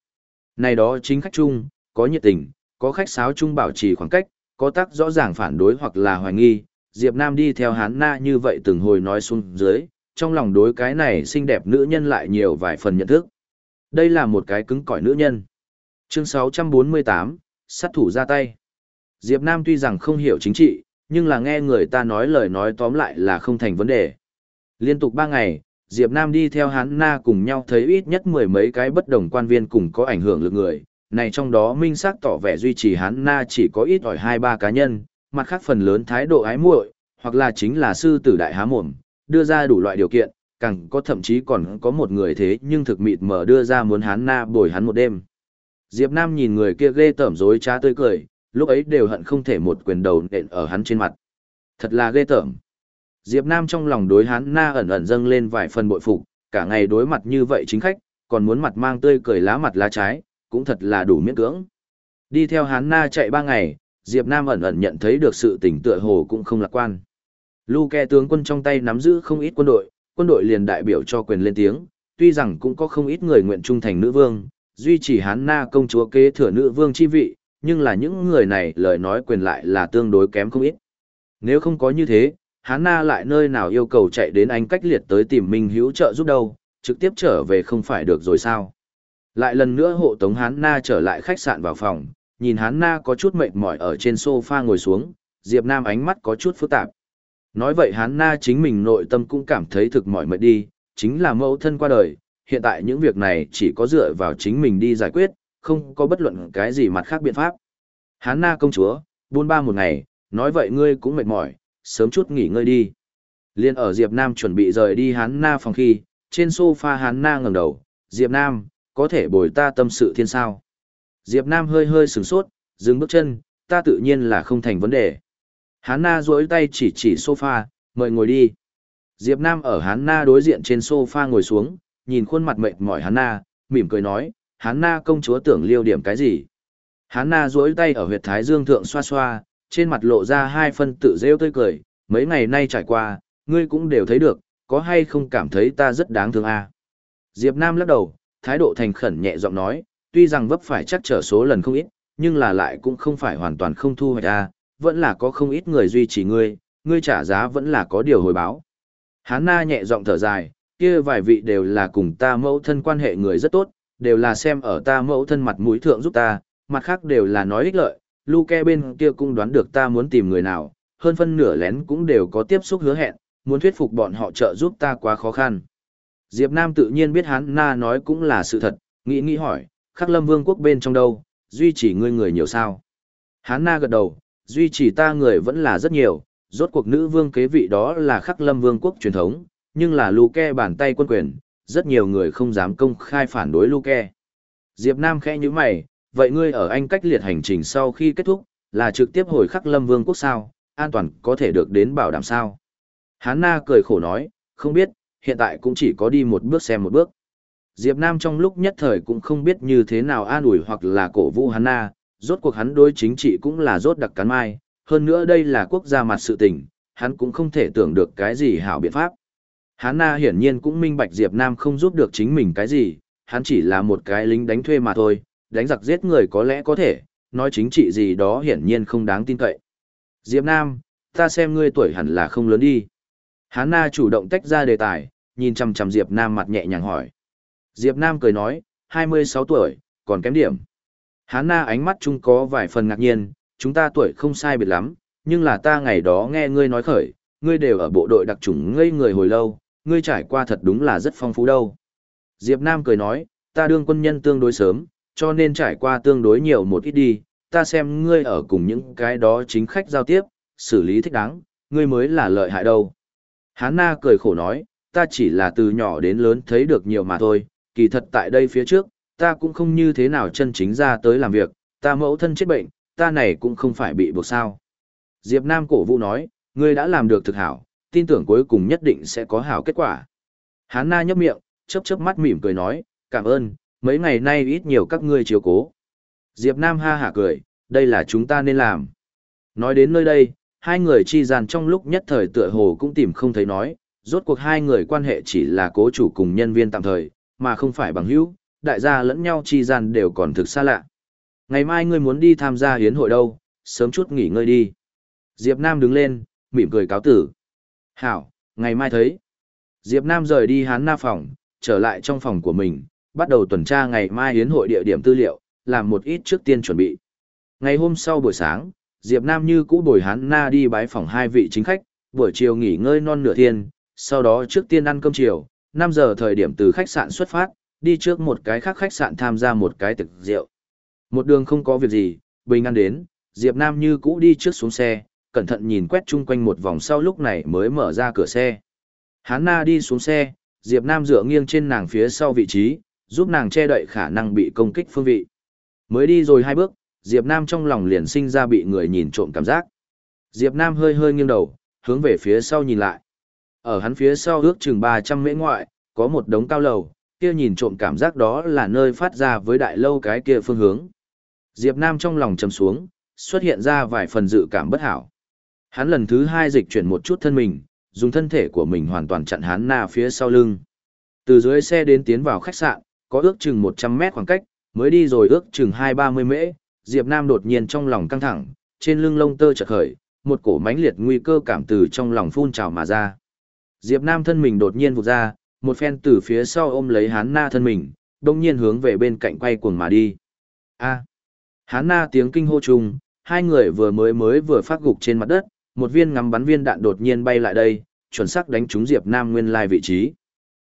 Này đó chính khách chung, có nhiệt tình, có khách sáo chung bảo trì khoảng cách, có tác rõ ràng phản đối hoặc là hoài nghi, Diệp Nam đi theo hán na như vậy từng hồi nói xuống dưới, trong lòng đối cái này xinh đẹp nữ nhân lại nhiều vài phần nhận thức. Đây là một cái cứng cỏi nữ nhân. Chương 648, sát thủ ra tay. Diệp Nam tuy rằng không hiểu chính trị, nhưng là nghe người ta nói lời nói tóm lại là không thành vấn đề. Liên tục 3 ngày, Diệp Nam đi theo hắn na cùng nhau thấy ít nhất mười mấy cái bất đồng quan viên cùng có ảnh hưởng lực người. Này trong đó minh xác tỏ vẻ duy trì hắn na chỉ có ít ỏi hai ba cá nhân, mặt khác phần lớn thái độ ái muội, hoặc là chính là sư tử đại há mồm, đưa ra đủ loại điều kiện, càng có thậm chí còn có một người thế nhưng thực mịt mở đưa ra muốn hắn na bồi hắn một đêm. Diệp Nam nhìn người kia ghê tởm dối trá tươi cười, lúc ấy đều hận không thể một quyền đầu nện ở hắn trên mặt. Thật là ghê tởm. Diệp Nam trong lòng đối hắn na ẩn ẩn dâng lên vài phần bội phục, cả ngày đối mặt như vậy chính khách, còn muốn mặt mang tươi cười lá mặt lá trái, cũng thật là đủ miễn cưỡng. Đi theo hắn na chạy ba ngày, Diệp Nam ẩn ẩn nhận thấy được sự tỉnh tựa hồ cũng không lạc quan. Luke tướng quân trong tay nắm giữ không ít quân đội, quân đội liền đại biểu cho quyền lên tiếng, tuy rằng cũng có không ít người nguyện trung thành nữ vương, duy trì hắn na công chúa kế thừa nữ vương chi vị, nhưng là những người này lời nói quyền lại là tương đối kém không ít. Nếu không có như thế, hán na lại nơi nào yêu cầu chạy đến anh cách liệt tới tìm Minh hữu trợ giúp đâu, trực tiếp trở về không phải được rồi sao. Lại lần nữa hộ tống hán na trở lại khách sạn vào phòng, nhìn hán na có chút mệt mỏi ở trên sofa ngồi xuống, Diệp Nam ánh mắt có chút phức tạp. Nói vậy hán na chính mình nội tâm cũng cảm thấy thực mỏi mệt đi, chính là mẫu thân qua đời, hiện tại những việc này chỉ có dựa vào chính mình đi giải quyết, không có bất luận cái gì mặt khác biện pháp. Hán na công chúa, buôn ba một ngày, nói vậy ngươi cũng mệt mỏi, sớm chút nghỉ ngơi đi. Liên ở Diệp Nam chuẩn bị rời đi Hán na phòng khi, trên sofa Hán na ngẩng đầu, Diệp Nam, có thể bồi ta tâm sự thiên sao. Diệp Nam hơi hơi sửng sốt, dừng bước chân, ta tự nhiên là không thành vấn đề. Hán na duỗi tay chỉ chỉ sofa, mời ngồi đi. Diệp Nam ở Hán na đối diện trên sofa ngồi xuống, nhìn khuôn mặt mệt mỏi Hán na, mỉm cười nói, Hán Na công chúa tưởng liêu điểm cái gì. Hán Na duỗi tay ở huyệt thái dương thượng xoa xoa, trên mặt lộ ra hai phân tự rêu tươi cười, mấy ngày nay trải qua, ngươi cũng đều thấy được, có hay không cảm thấy ta rất đáng thương à. Diệp Nam lắc đầu, thái độ thành khẩn nhẹ giọng nói, tuy rằng vấp phải chắc trở số lần không ít, nhưng là lại cũng không phải hoàn toàn không thu hoạch à, vẫn là có không ít người duy trì ngươi, ngươi trả giá vẫn là có điều hồi báo. Hán Na nhẹ giọng thở dài, kia vài vị đều là cùng ta mẫu thân quan hệ người rất tốt, đều là xem ở ta mẫu thân mặt mũi thượng giúp ta, mặt khác đều là nói ích lợi, Luke bên kia cũng đoán được ta muốn tìm người nào, hơn phân nửa lén cũng đều có tiếp xúc hứa hẹn, muốn thuyết phục bọn họ trợ giúp ta quá khó khăn. Diệp Nam tự nhiên biết hắn na nói cũng là sự thật, nghĩ nghĩ hỏi, khắc lâm vương quốc bên trong đâu, duy trì ngươi người nhiều sao? Hán na gật đầu, duy trì ta người vẫn là rất nhiều, rốt cuộc nữ vương kế vị đó là khắc lâm vương quốc truyền thống, nhưng là Luke bàn tay quân quyền, rất nhiều người không dám công khai phản đối Luke. Diệp Nam khẽ như mày, vậy ngươi ở Anh cách liệt hành trình sau khi kết thúc, là trực tiếp hồi khắc lâm vương quốc sao, an toàn có thể được đến bảo đảm sao? Hán Na cười khổ nói, không biết, hiện tại cũng chỉ có đi một bước xem một bước. Diệp Nam trong lúc nhất thời cũng không biết như thế nào an ủi hoặc là cổ vũ Hán Na, rốt cuộc hắn đối chính trị cũng là rốt đặc cắn mai, hơn nữa đây là quốc gia mặt sự tình, hắn cũng không thể tưởng được cái gì hảo biện pháp. Hán Na hiển nhiên cũng minh bạch Diệp Nam không giúp được chính mình cái gì, hắn chỉ là một cái lính đánh thuê mà thôi, đánh giặc giết người có lẽ có thể, nói chính trị gì đó hiển nhiên không đáng tin cậy. Diệp Nam, ta xem ngươi tuổi hẳn là không lớn đi. Hán Na chủ động tách ra đề tài, nhìn chằm chằm Diệp Nam mặt nhẹ nhàng hỏi. Diệp Nam cười nói, 26 tuổi, còn kém điểm. Hán Na ánh mắt chung có vài phần ngạc nhiên, chúng ta tuổi không sai biệt lắm, nhưng là ta ngày đó nghe ngươi nói khởi, ngươi đều ở bộ đội đặc chủng ngây người hồi lâu, ngươi trải qua thật đúng là rất phong phú đâu. Diệp Nam cười nói, ta đương quân nhân tương đối sớm, cho nên trải qua tương đối nhiều một ít đi, ta xem ngươi ở cùng những cái đó chính khách giao tiếp, xử lý thích đáng, ngươi mới là lợi hại đâu. Hán Na cười khổ nói, ta chỉ là từ nhỏ đến lớn thấy được nhiều mà thôi, kỳ thật tại đây phía trước, ta cũng không như thế nào chân chính ra tới làm việc, ta mẫu thân chết bệnh, ta này cũng không phải bị buộc sao. Diệp Nam cổ vũ nói, ngươi đã làm được thực hảo, tin tưởng cuối cùng nhất định sẽ có hảo kết quả. Hán Na nhấp miệng, chớp chớp mắt mỉm cười nói, cảm ơn, mấy ngày nay ít nhiều các ngươi chiếu cố. Diệp Nam ha hả cười, đây là chúng ta nên làm. Nói đến nơi đây, hai người chi gian trong lúc nhất thời tựa hồ cũng tìm không thấy nói, rốt cuộc hai người quan hệ chỉ là cố chủ cùng nhân viên tạm thời, mà không phải bằng hữu, đại gia lẫn nhau chi gian đều còn thực xa lạ. Ngày mai ngươi muốn đi tham gia hiến hội đâu, sớm chút nghỉ ngơi đi. Diệp Nam đứng lên, mỉm cười cáo tử. Hảo, ngày mai thấy. Diệp Nam rời đi hán na phòng, trở lại trong phòng của mình, bắt đầu tuần tra ngày mai hiến hội địa điểm tư liệu, làm một ít trước tiên chuẩn bị. Ngày hôm sau buổi sáng, Diệp Nam như cũ bồi hắn na đi bái phòng hai vị chính khách, buổi chiều nghỉ ngơi non nửa thiên, sau đó trước tiên ăn cơm chiều, 5 giờ thời điểm từ khách sạn xuất phát, đi trước một cái khác khách sạn tham gia một cái tiệc rượu. Một đường không có việc gì, bình an đến, Diệp Nam như cũ đi trước xuống xe, cẩn thận nhìn quét chung quanh một vòng sau lúc này mới mở ra cửa xe. Hán Na đi xuống xe, Diệp Nam dựa nghiêng trên nàng phía sau vị trí, giúp nàng che đậy khả năng bị công kích phương vị. Mới đi rồi hai bước, Diệp Nam trong lòng liền sinh ra bị người nhìn trộm cảm giác. Diệp Nam hơi hơi nghiêng đầu, hướng về phía sau nhìn lại. Ở hắn phía sau ước chừng 300 mễ ngoại, có một đống cao lầu, kia nhìn trộm cảm giác đó là nơi phát ra với đại lâu cái kia phương hướng. Diệp Nam trong lòng trầm xuống, xuất hiện ra vài phần dự cảm bất hảo. Hắn lần thứ hai dịch chuyển một chút thân mình, dùng thân thể của mình hoàn toàn chặn hắn na phía sau lưng. Từ dưới xe đến tiến vào khách sạn, có ước chừng 100 mét khoảng cách, mới đi rồi ước chừng 2-30 mễ, Diệp Nam đột nhiên trong lòng căng thẳng, trên lưng lông tơ chợt khởi, một cổ mãnh liệt nguy cơ cảm từ trong lòng phun trào mà ra. Diệp Nam thân mình đột nhiên vụt ra, một phen từ phía sau ôm lấy Hán Na thân mình, đồng nhiên hướng về bên cạnh quay cuồng mà đi. A. Hán Na tiếng kinh hô trùng, hai người vừa mới mới vừa phát gục trên mặt đất, một viên ngắm bắn viên đạn đột nhiên bay lại đây, chuẩn xác đánh trúng Diệp Nam nguyên lai vị trí.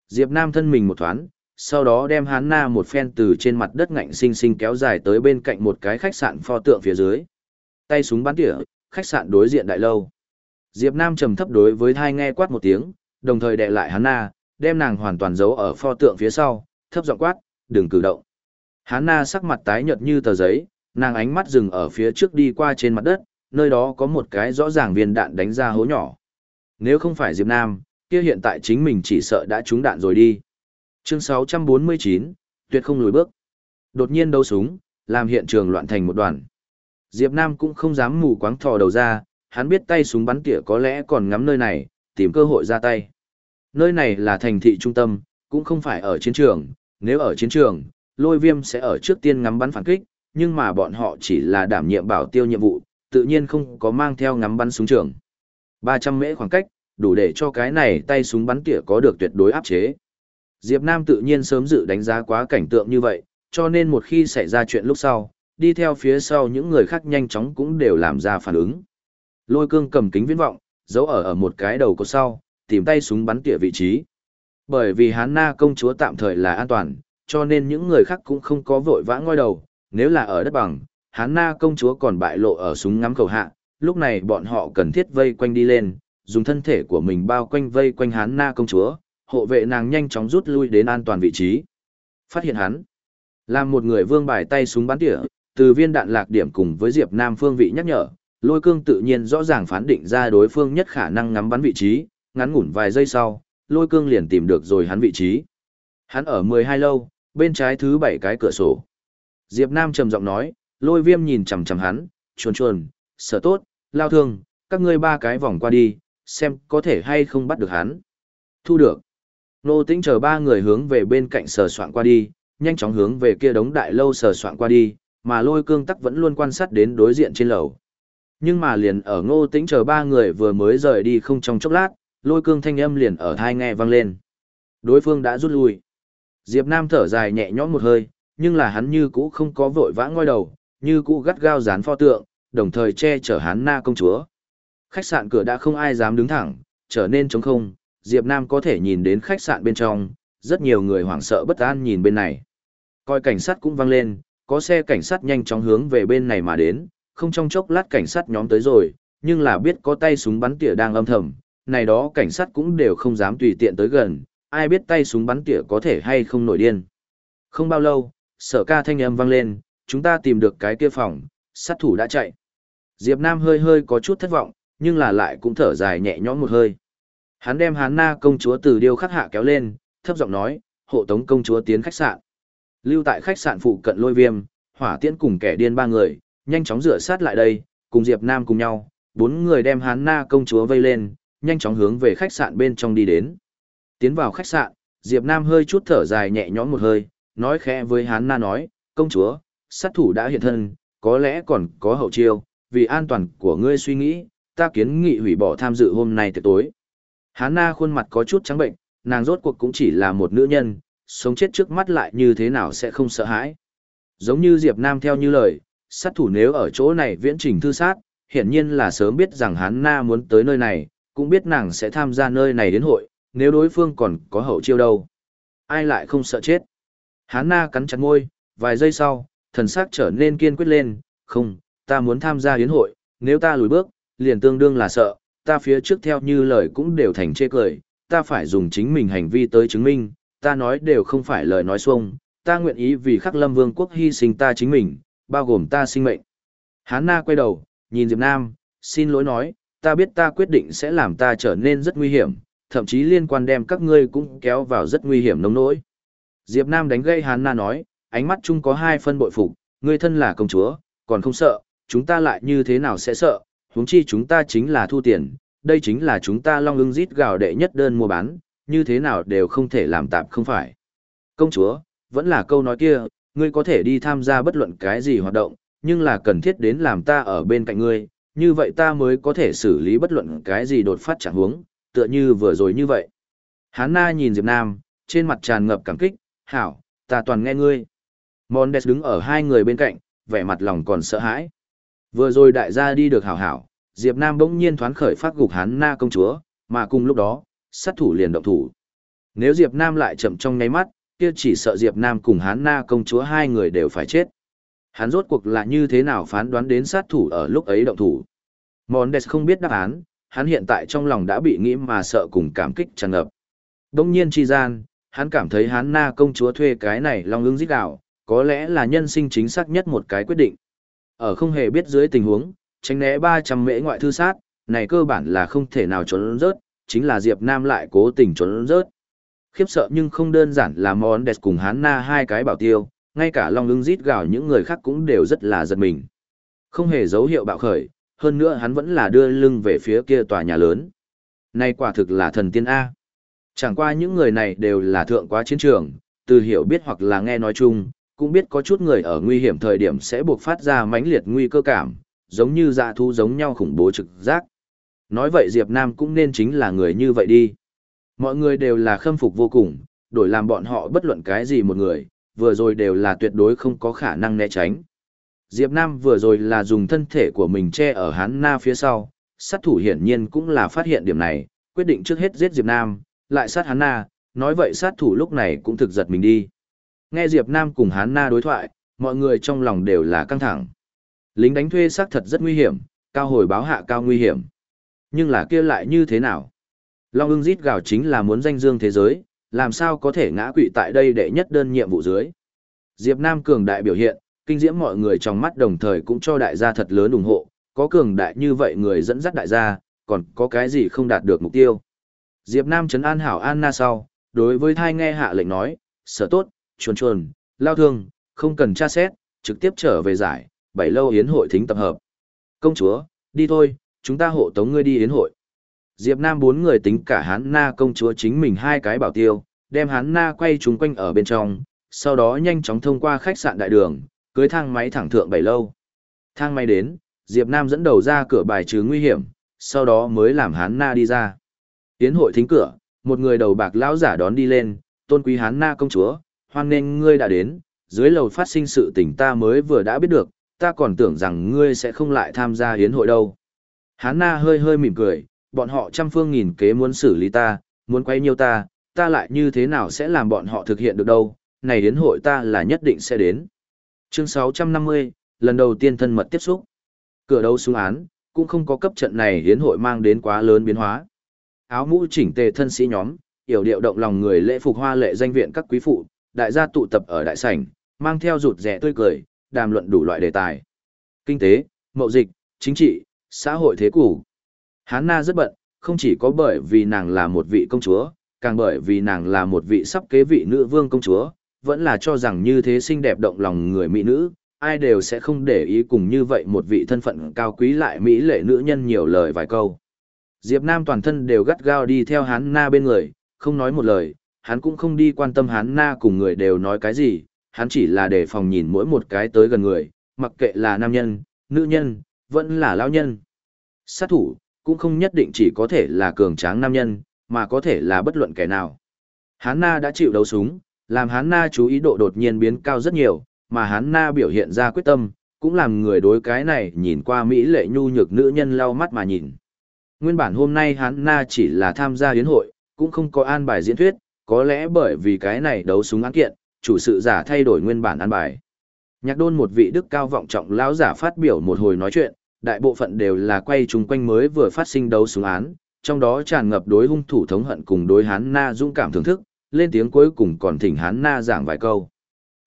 Diệp Nam thân mình một thoáng, sau đó đem Hán Na một phen từ trên mặt đất ngạnh sinh sinh kéo dài tới bên cạnh một cái khách sạn pho tượng phía dưới. Tay súng bắn tỉa, khách sạn đối diện đại lâu. Diệp Nam trầm thấp đối với thai nghe quát một tiếng, đồng thời đè lại Hán Na, đem nàng hoàn toàn giấu ở pho tượng phía sau, thấp giọng quát, đừng cử động. Hán Na sắc mặt tái nhợt như tờ giấy, nàng ánh mắt dừng ở phía trước đi qua trên mặt đất, nơi đó có một cái rõ ràng viên đạn đánh ra hố nhỏ. Nếu không phải Diệp Nam, kia hiện tại chính mình chỉ sợ đã trúng đạn rồi đi. Chương 649, tuyệt không lùi bước. Đột nhiên đấu súng, làm hiện trường loạn thành một đoàn. Diệp Nam cũng không dám mù quáng thò đầu ra, hắn biết tay súng bắn tỉa có lẽ còn ngắm nơi này, tìm cơ hội ra tay. Nơi này là thành thị trung tâm, cũng không phải ở chiến trường, nếu ở chiến trường, lôi viêm sẽ ở trước tiên ngắm bắn phản kích, nhưng mà bọn họ chỉ là đảm nhiệm bảo tiêu nhiệm vụ, tự nhiên không có mang theo ngắm bắn súng trường. 300 mễ khoảng cách, đủ để cho cái này tay súng bắn tỉa có được tuyệt đối áp chế. Diệp Nam tự nhiên sớm dự đánh giá quá cảnh tượng như vậy, cho nên một khi xảy ra chuyện lúc sau, đi theo phía sau những người khác nhanh chóng cũng đều làm ra phản ứng. Lôi cương cầm kính viễn vọng, giấu ở ở một cái đầu cột sau, tìm tay súng bắn tỉa vị trí. Bởi vì Hán Na công chúa tạm thời là an toàn, cho nên những người khác cũng không có vội vã ngoi đầu, nếu là ở đất bằng, Hán Na công chúa còn bại lộ ở súng ngắm cầu hạ, lúc này bọn họ cần thiết vây quanh đi lên, dùng thân thể của mình bao quanh vây quanh Hán Na công chúa, hộ vệ nàng nhanh chóng rút lui đến an toàn vị trí. Phát hiện hắn, làm một người vương bài tay súng bắn tỉa, từ viên đạn lạc điểm cùng với Diệp Nam phương vị nhắc nhở, lôi cương tự nhiên rõ ràng phán định ra đối phương nhất khả năng ngắm bắn vị trí, ngắn ngủn vài giây sau, lôi cương liền tìm được rồi hắn vị trí. Hắn ở 12 lâu, bên trái thứ bảy cái cửa sổ. Diệp Nam trầm giọng nói, lôi viêm nhìn chằm chằm hắn, chuồn chuồn, sợ tốt, lao thương, các ngươi ba cái vòng qua đi, xem có thể hay không bắt được hắn. Thu được. Nô tĩnh chờ ba người hướng về bên cạnh sờ soạn qua đi, nhanh chóng hướng về kia đống đại lâu sờ soạn qua đi, mà lôi cương tắc vẫn luôn quan sát đến đối diện trên lầu. Nhưng mà liền ở ngô tĩnh chờ ba người vừa mới rời đi không trong chốc lát, lôi cương thanh âm liền ở thai nghe vang lên. Đối phương đã rút lui. Diệp Nam thở dài nhẹ nhõm một hơi, nhưng là hắn như cũ không có vội vã ngoi đầu, như cũ gắt gao dán pho tượng, đồng thời che chở hắn na công chúa. Khách sạn cửa đã không ai dám đứng thẳng, trở nên trống không, Diệp Nam có thể nhìn đến khách sạn bên trong, rất nhiều người hoảng sợ bất an nhìn bên này. Coi cảnh sát cũng vang lên, có xe cảnh sát nhanh chóng hướng về bên này mà đến, không trong chốc lát cảnh sát nhóm tới rồi, nhưng là biết có tay súng bắn tỉa đang âm thầm, này đó cảnh sát cũng đều không dám tùy tiện tới gần, ai biết tay súng bắn tỉa có thể hay không nổi điên. Không bao lâu, sở ca thanh âm vang lên, chúng ta tìm được cái kia phòng, sát thủ đã chạy. Diệp Nam hơi hơi có chút thất vọng, nhưng là lại cũng thở dài nhẹ nhõm một hơi. Hắn đem Hán Na công chúa từ điêu khắc hạ kéo lên, thấp giọng nói, hộ tống công chúa tiến khách sạn. Lưu tại khách sạn phụ cận lôi viêm, hỏa tiễn cùng kẻ điên ba người, nhanh chóng rửa sát lại đây, cùng Diệp Nam cùng nhau, bốn người đem Hán Na công chúa vây lên, nhanh chóng hướng về khách sạn bên trong đi đến. Tiến vào khách sạn, Diệp Nam hơi chút thở dài nhẹ nhõm một hơi, nói khẽ với Hán Na nói, công chúa, sát thủ đã hiện thân, có lẽ còn có hậu chiêu, vì an toàn của ngươi suy nghĩ, ta kiến nghị hủy bỏ tham dự hôm nay tiệc tối. Hán Na khuôn mặt có chút trắng bệnh, nàng rốt cuộc cũng chỉ là một nữ nhân, sống chết trước mắt lại như thế nào sẽ không sợ hãi. Giống như Diệp Nam theo như lời, sát thủ nếu ở chỗ này viễn trình thư sát, hiển nhiên là sớm biết rằng Hán Na muốn tới nơi này, cũng biết nàng sẽ tham gia nơi này đến hội, nếu đối phương còn có hậu chiêu đâu. Ai lại không sợ chết. Hán Na cắn chặt môi, vài giây sau, thần sắc trở nên kiên quyết lên, không, ta muốn tham gia đến hội, nếu ta lùi bước, liền tương đương là sợ, ta phía trước theo như lời cũng đều thành chê cười, ta phải dùng chính mình hành vi tới chứng minh, ta nói đều không phải lời nói xuông, ta nguyện ý vì khắc lâm vương quốc hy sinh ta chính mình, bao gồm ta sinh mệnh. Hán Na quay đầu, nhìn Diệp Nam, xin lỗi nói, ta biết ta quyết định sẽ làm ta trở nên rất nguy hiểm, thậm chí liên quan đem các ngươi cũng kéo vào rất nguy hiểm nông nỗi. Diệp Nam đánh gây Hán Na nói, ánh mắt chung có hai phân bội phục, ngươi thân là công chúa, còn không sợ, chúng ta lại như thế nào sẽ sợ, huống chi chúng ta chính là thu tiền, đây chính là chúng ta long ưng rít gào đệ nhất đơn mua bán, như thế nào đều không thể làm tạm không phải. Công chúa, vẫn là câu nói kia, ngươi có thể đi tham gia bất luận cái gì hoạt động, nhưng là cần thiết đến làm ta ở bên cạnh ngươi, như vậy ta mới có thể xử lý bất luận cái gì đột phát chẳng huống, tựa như vừa rồi như vậy. Hán Na nhìn Diệp Nam, trên mặt tràn ngập cảm kích, hảo, ta toàn nghe ngươi. Mondes đứng ở hai người bên cạnh, vẻ mặt lòng còn sợ hãi. Vừa rồi đại gia đi được hảo hảo, Diệp Nam bỗng nhiên thoáng khởi phát gục Hán Na công chúa, mà cùng lúc đó, sát thủ liền động thủ. Nếu Diệp Nam lại chậm trong nháy mắt, kia chỉ sợ Diệp Nam cùng Hán Na công chúa hai người đều phải chết. Hắn rốt cuộc là như thế nào phán đoán đến sát thủ ở lúc ấy động thủ. Mondes không biết đáp án, hắn hiện tại trong lòng đã bị nghĩ mà sợ cùng cảm kích tràn ngập. Đông nhiên chi gian, hắn cảm thấy hắn na công chúa thuê cái này long ưng giết đạo, có lẽ là nhân sinh chính xác nhất một cái quyết định. Ở không hề biết dưới tình huống, tránh né 300 mễ ngoại thư sát, này cơ bản là không thể nào trốn rớt, chính là Diệp Nam lại cố tình trốn rớt. Khiếp sợ nhưng không đơn giản là món đẹp cùng hán na hai cái bảo tiêu, ngay cả long ưng rít gào những người khác cũng đều rất là giật mình. Không hề dấu hiệu bạo khởi, hơn nữa hắn vẫn là đưa lưng về phía kia tòa nhà lớn. Này quả thực là thần tiên A. Chẳng qua những người này đều là thượng quá chiến trường, từ hiểu biết hoặc là nghe nói chung, cũng biết có chút người ở nguy hiểm thời điểm sẽ buộc phát ra mãnh liệt nguy cơ cảm, giống như dạ thu giống nhau khủng bố trực giác. Nói vậy Diệp Nam cũng nên chính là người như vậy đi. Mọi người đều là khâm phục vô cùng, đổi làm bọn họ bất luận cái gì một người, vừa rồi đều là tuyệt đối không có khả năng né tránh. Diệp Nam vừa rồi là dùng thân thể của mình che ở hắn na phía sau, sát thủ hiển nhiên cũng là phát hiện điểm này, quyết định trước hết giết Diệp Nam, lại sát hắn na, nói vậy sát thủ lúc này cũng thực giật mình đi. Nghe Diệp Nam cùng Hán na đối thoại, mọi người trong lòng đều là căng thẳng. Lính đánh thuê xác thật rất nguy hiểm, cao hồi báo hạ cao nguy hiểm. Nhưng là kia lại như thế nào? Long ưng rít gào chính là muốn danh dương thế giới, làm sao có thể ngã quỵ tại đây để nhất đơn nhiệm vụ dưới. Diệp Nam cường đại biểu hiện, kinh diễm mọi người trong mắt đồng thời cũng cho đại gia thật lớn ủng hộ, có cường đại như vậy người dẫn dắt đại gia, còn có cái gì không đạt được mục tiêu. Diệp Nam chấn an hảo Anna sau, đối với thai nghe hạ lệnh nói, sở tốt, chuồn chuồn, lao thương, không cần tra xét, trực tiếp trở về giải, bảy lâu yến hội thính tập hợp. Công chúa, đi thôi, chúng ta hộ tống ngươi đi yến hội. Diệp Nam bốn người tính cả hán na công chúa chính mình hai cái bảo tiêu, đem hán na quay chúng quanh ở bên trong, sau đó nhanh chóng thông qua khách sạn đại đường, cưới thang máy thẳng thượng bảy lâu. Thang máy đến, Diệp Nam dẫn đầu ra cửa bài trừ nguy hiểm, sau đó mới làm hán na đi ra. yến hội thính cửa, một người đầu bạc lão giả đón đi lên, tôn quý hán na công chúa, hoan nên ngươi đã đến, dưới lầu phát sinh sự tình ta mới vừa đã biết được, ta còn tưởng rằng ngươi sẽ không lại tham gia hiến hội đâu. Hán na hơi hơi mỉm cười, bọn họ trăm phương nghìn kế muốn xử lý ta, muốn quay nhiều ta, ta lại như thế nào sẽ làm bọn họ thực hiện được đâu, này hiến hội ta là nhất định sẽ đến. Chương 650, lần đầu tiên thân mật tiếp xúc. Cửa đấu xuống án, cũng không có cấp trận này hiến hội mang đến quá lớn biến hóa. Áo mũ chỉnh tề thân sĩ nhóm, yểu điệu động lòng người lễ phục hoa lệ danh viện các quý phụ, đại gia tụ tập ở đại sảnh, mang theo rụt rẻ tươi cười, đàm luận đủ loại đề tài. Kinh tế, mậu dịch, chính trị, xã hội thế củ. Hán Na rất bận, không chỉ có bởi vì nàng là một vị công chúa, càng bởi vì nàng là một vị sắp kế vị nữ vương công chúa, vẫn là cho rằng như thế xinh đẹp động lòng người mỹ nữ, ai đều sẽ không để ý cùng như vậy một vị thân phận cao quý lại mỹ lệ nữ nhân nhiều lời vài câu. Diệp Nam toàn thân đều gắt gao đi theo hắn na bên người, không nói một lời, hắn cũng không đi quan tâm hắn na cùng người đều nói cái gì, hắn chỉ là để phòng nhìn mỗi một cái tới gần người, mặc kệ là nam nhân, nữ nhân, vẫn là lão nhân. Sát thủ, cũng không nhất định chỉ có thể là cường tráng nam nhân, mà có thể là bất luận kẻ nào. Hán Na đã chịu đấu súng, làm Hán Na chú ý độ đột nhiên biến cao rất nhiều, mà Hán Na biểu hiện ra quyết tâm, cũng làm người đối cái này nhìn qua Mỹ lệ nhu nhược nữ nhân lau mắt mà nhìn. Nguyên bản hôm nay Hán Na chỉ là tham gia hiến hội, cũng không có an bài diễn thuyết, có lẽ bởi vì cái này đấu súng án kiện, chủ sự giả thay đổi nguyên bản an bài. Nhạc đôn một vị đức cao vọng trọng lão giả phát biểu một hồi nói chuyện, đại bộ phận đều là quay chung quanh mới vừa phát sinh đấu súng án, trong đó tràn ngập đối hung thủ thống hận cùng đối hán na dũng cảm thưởng thức, lên tiếng cuối cùng còn thỉnh hán na giảng vài câu.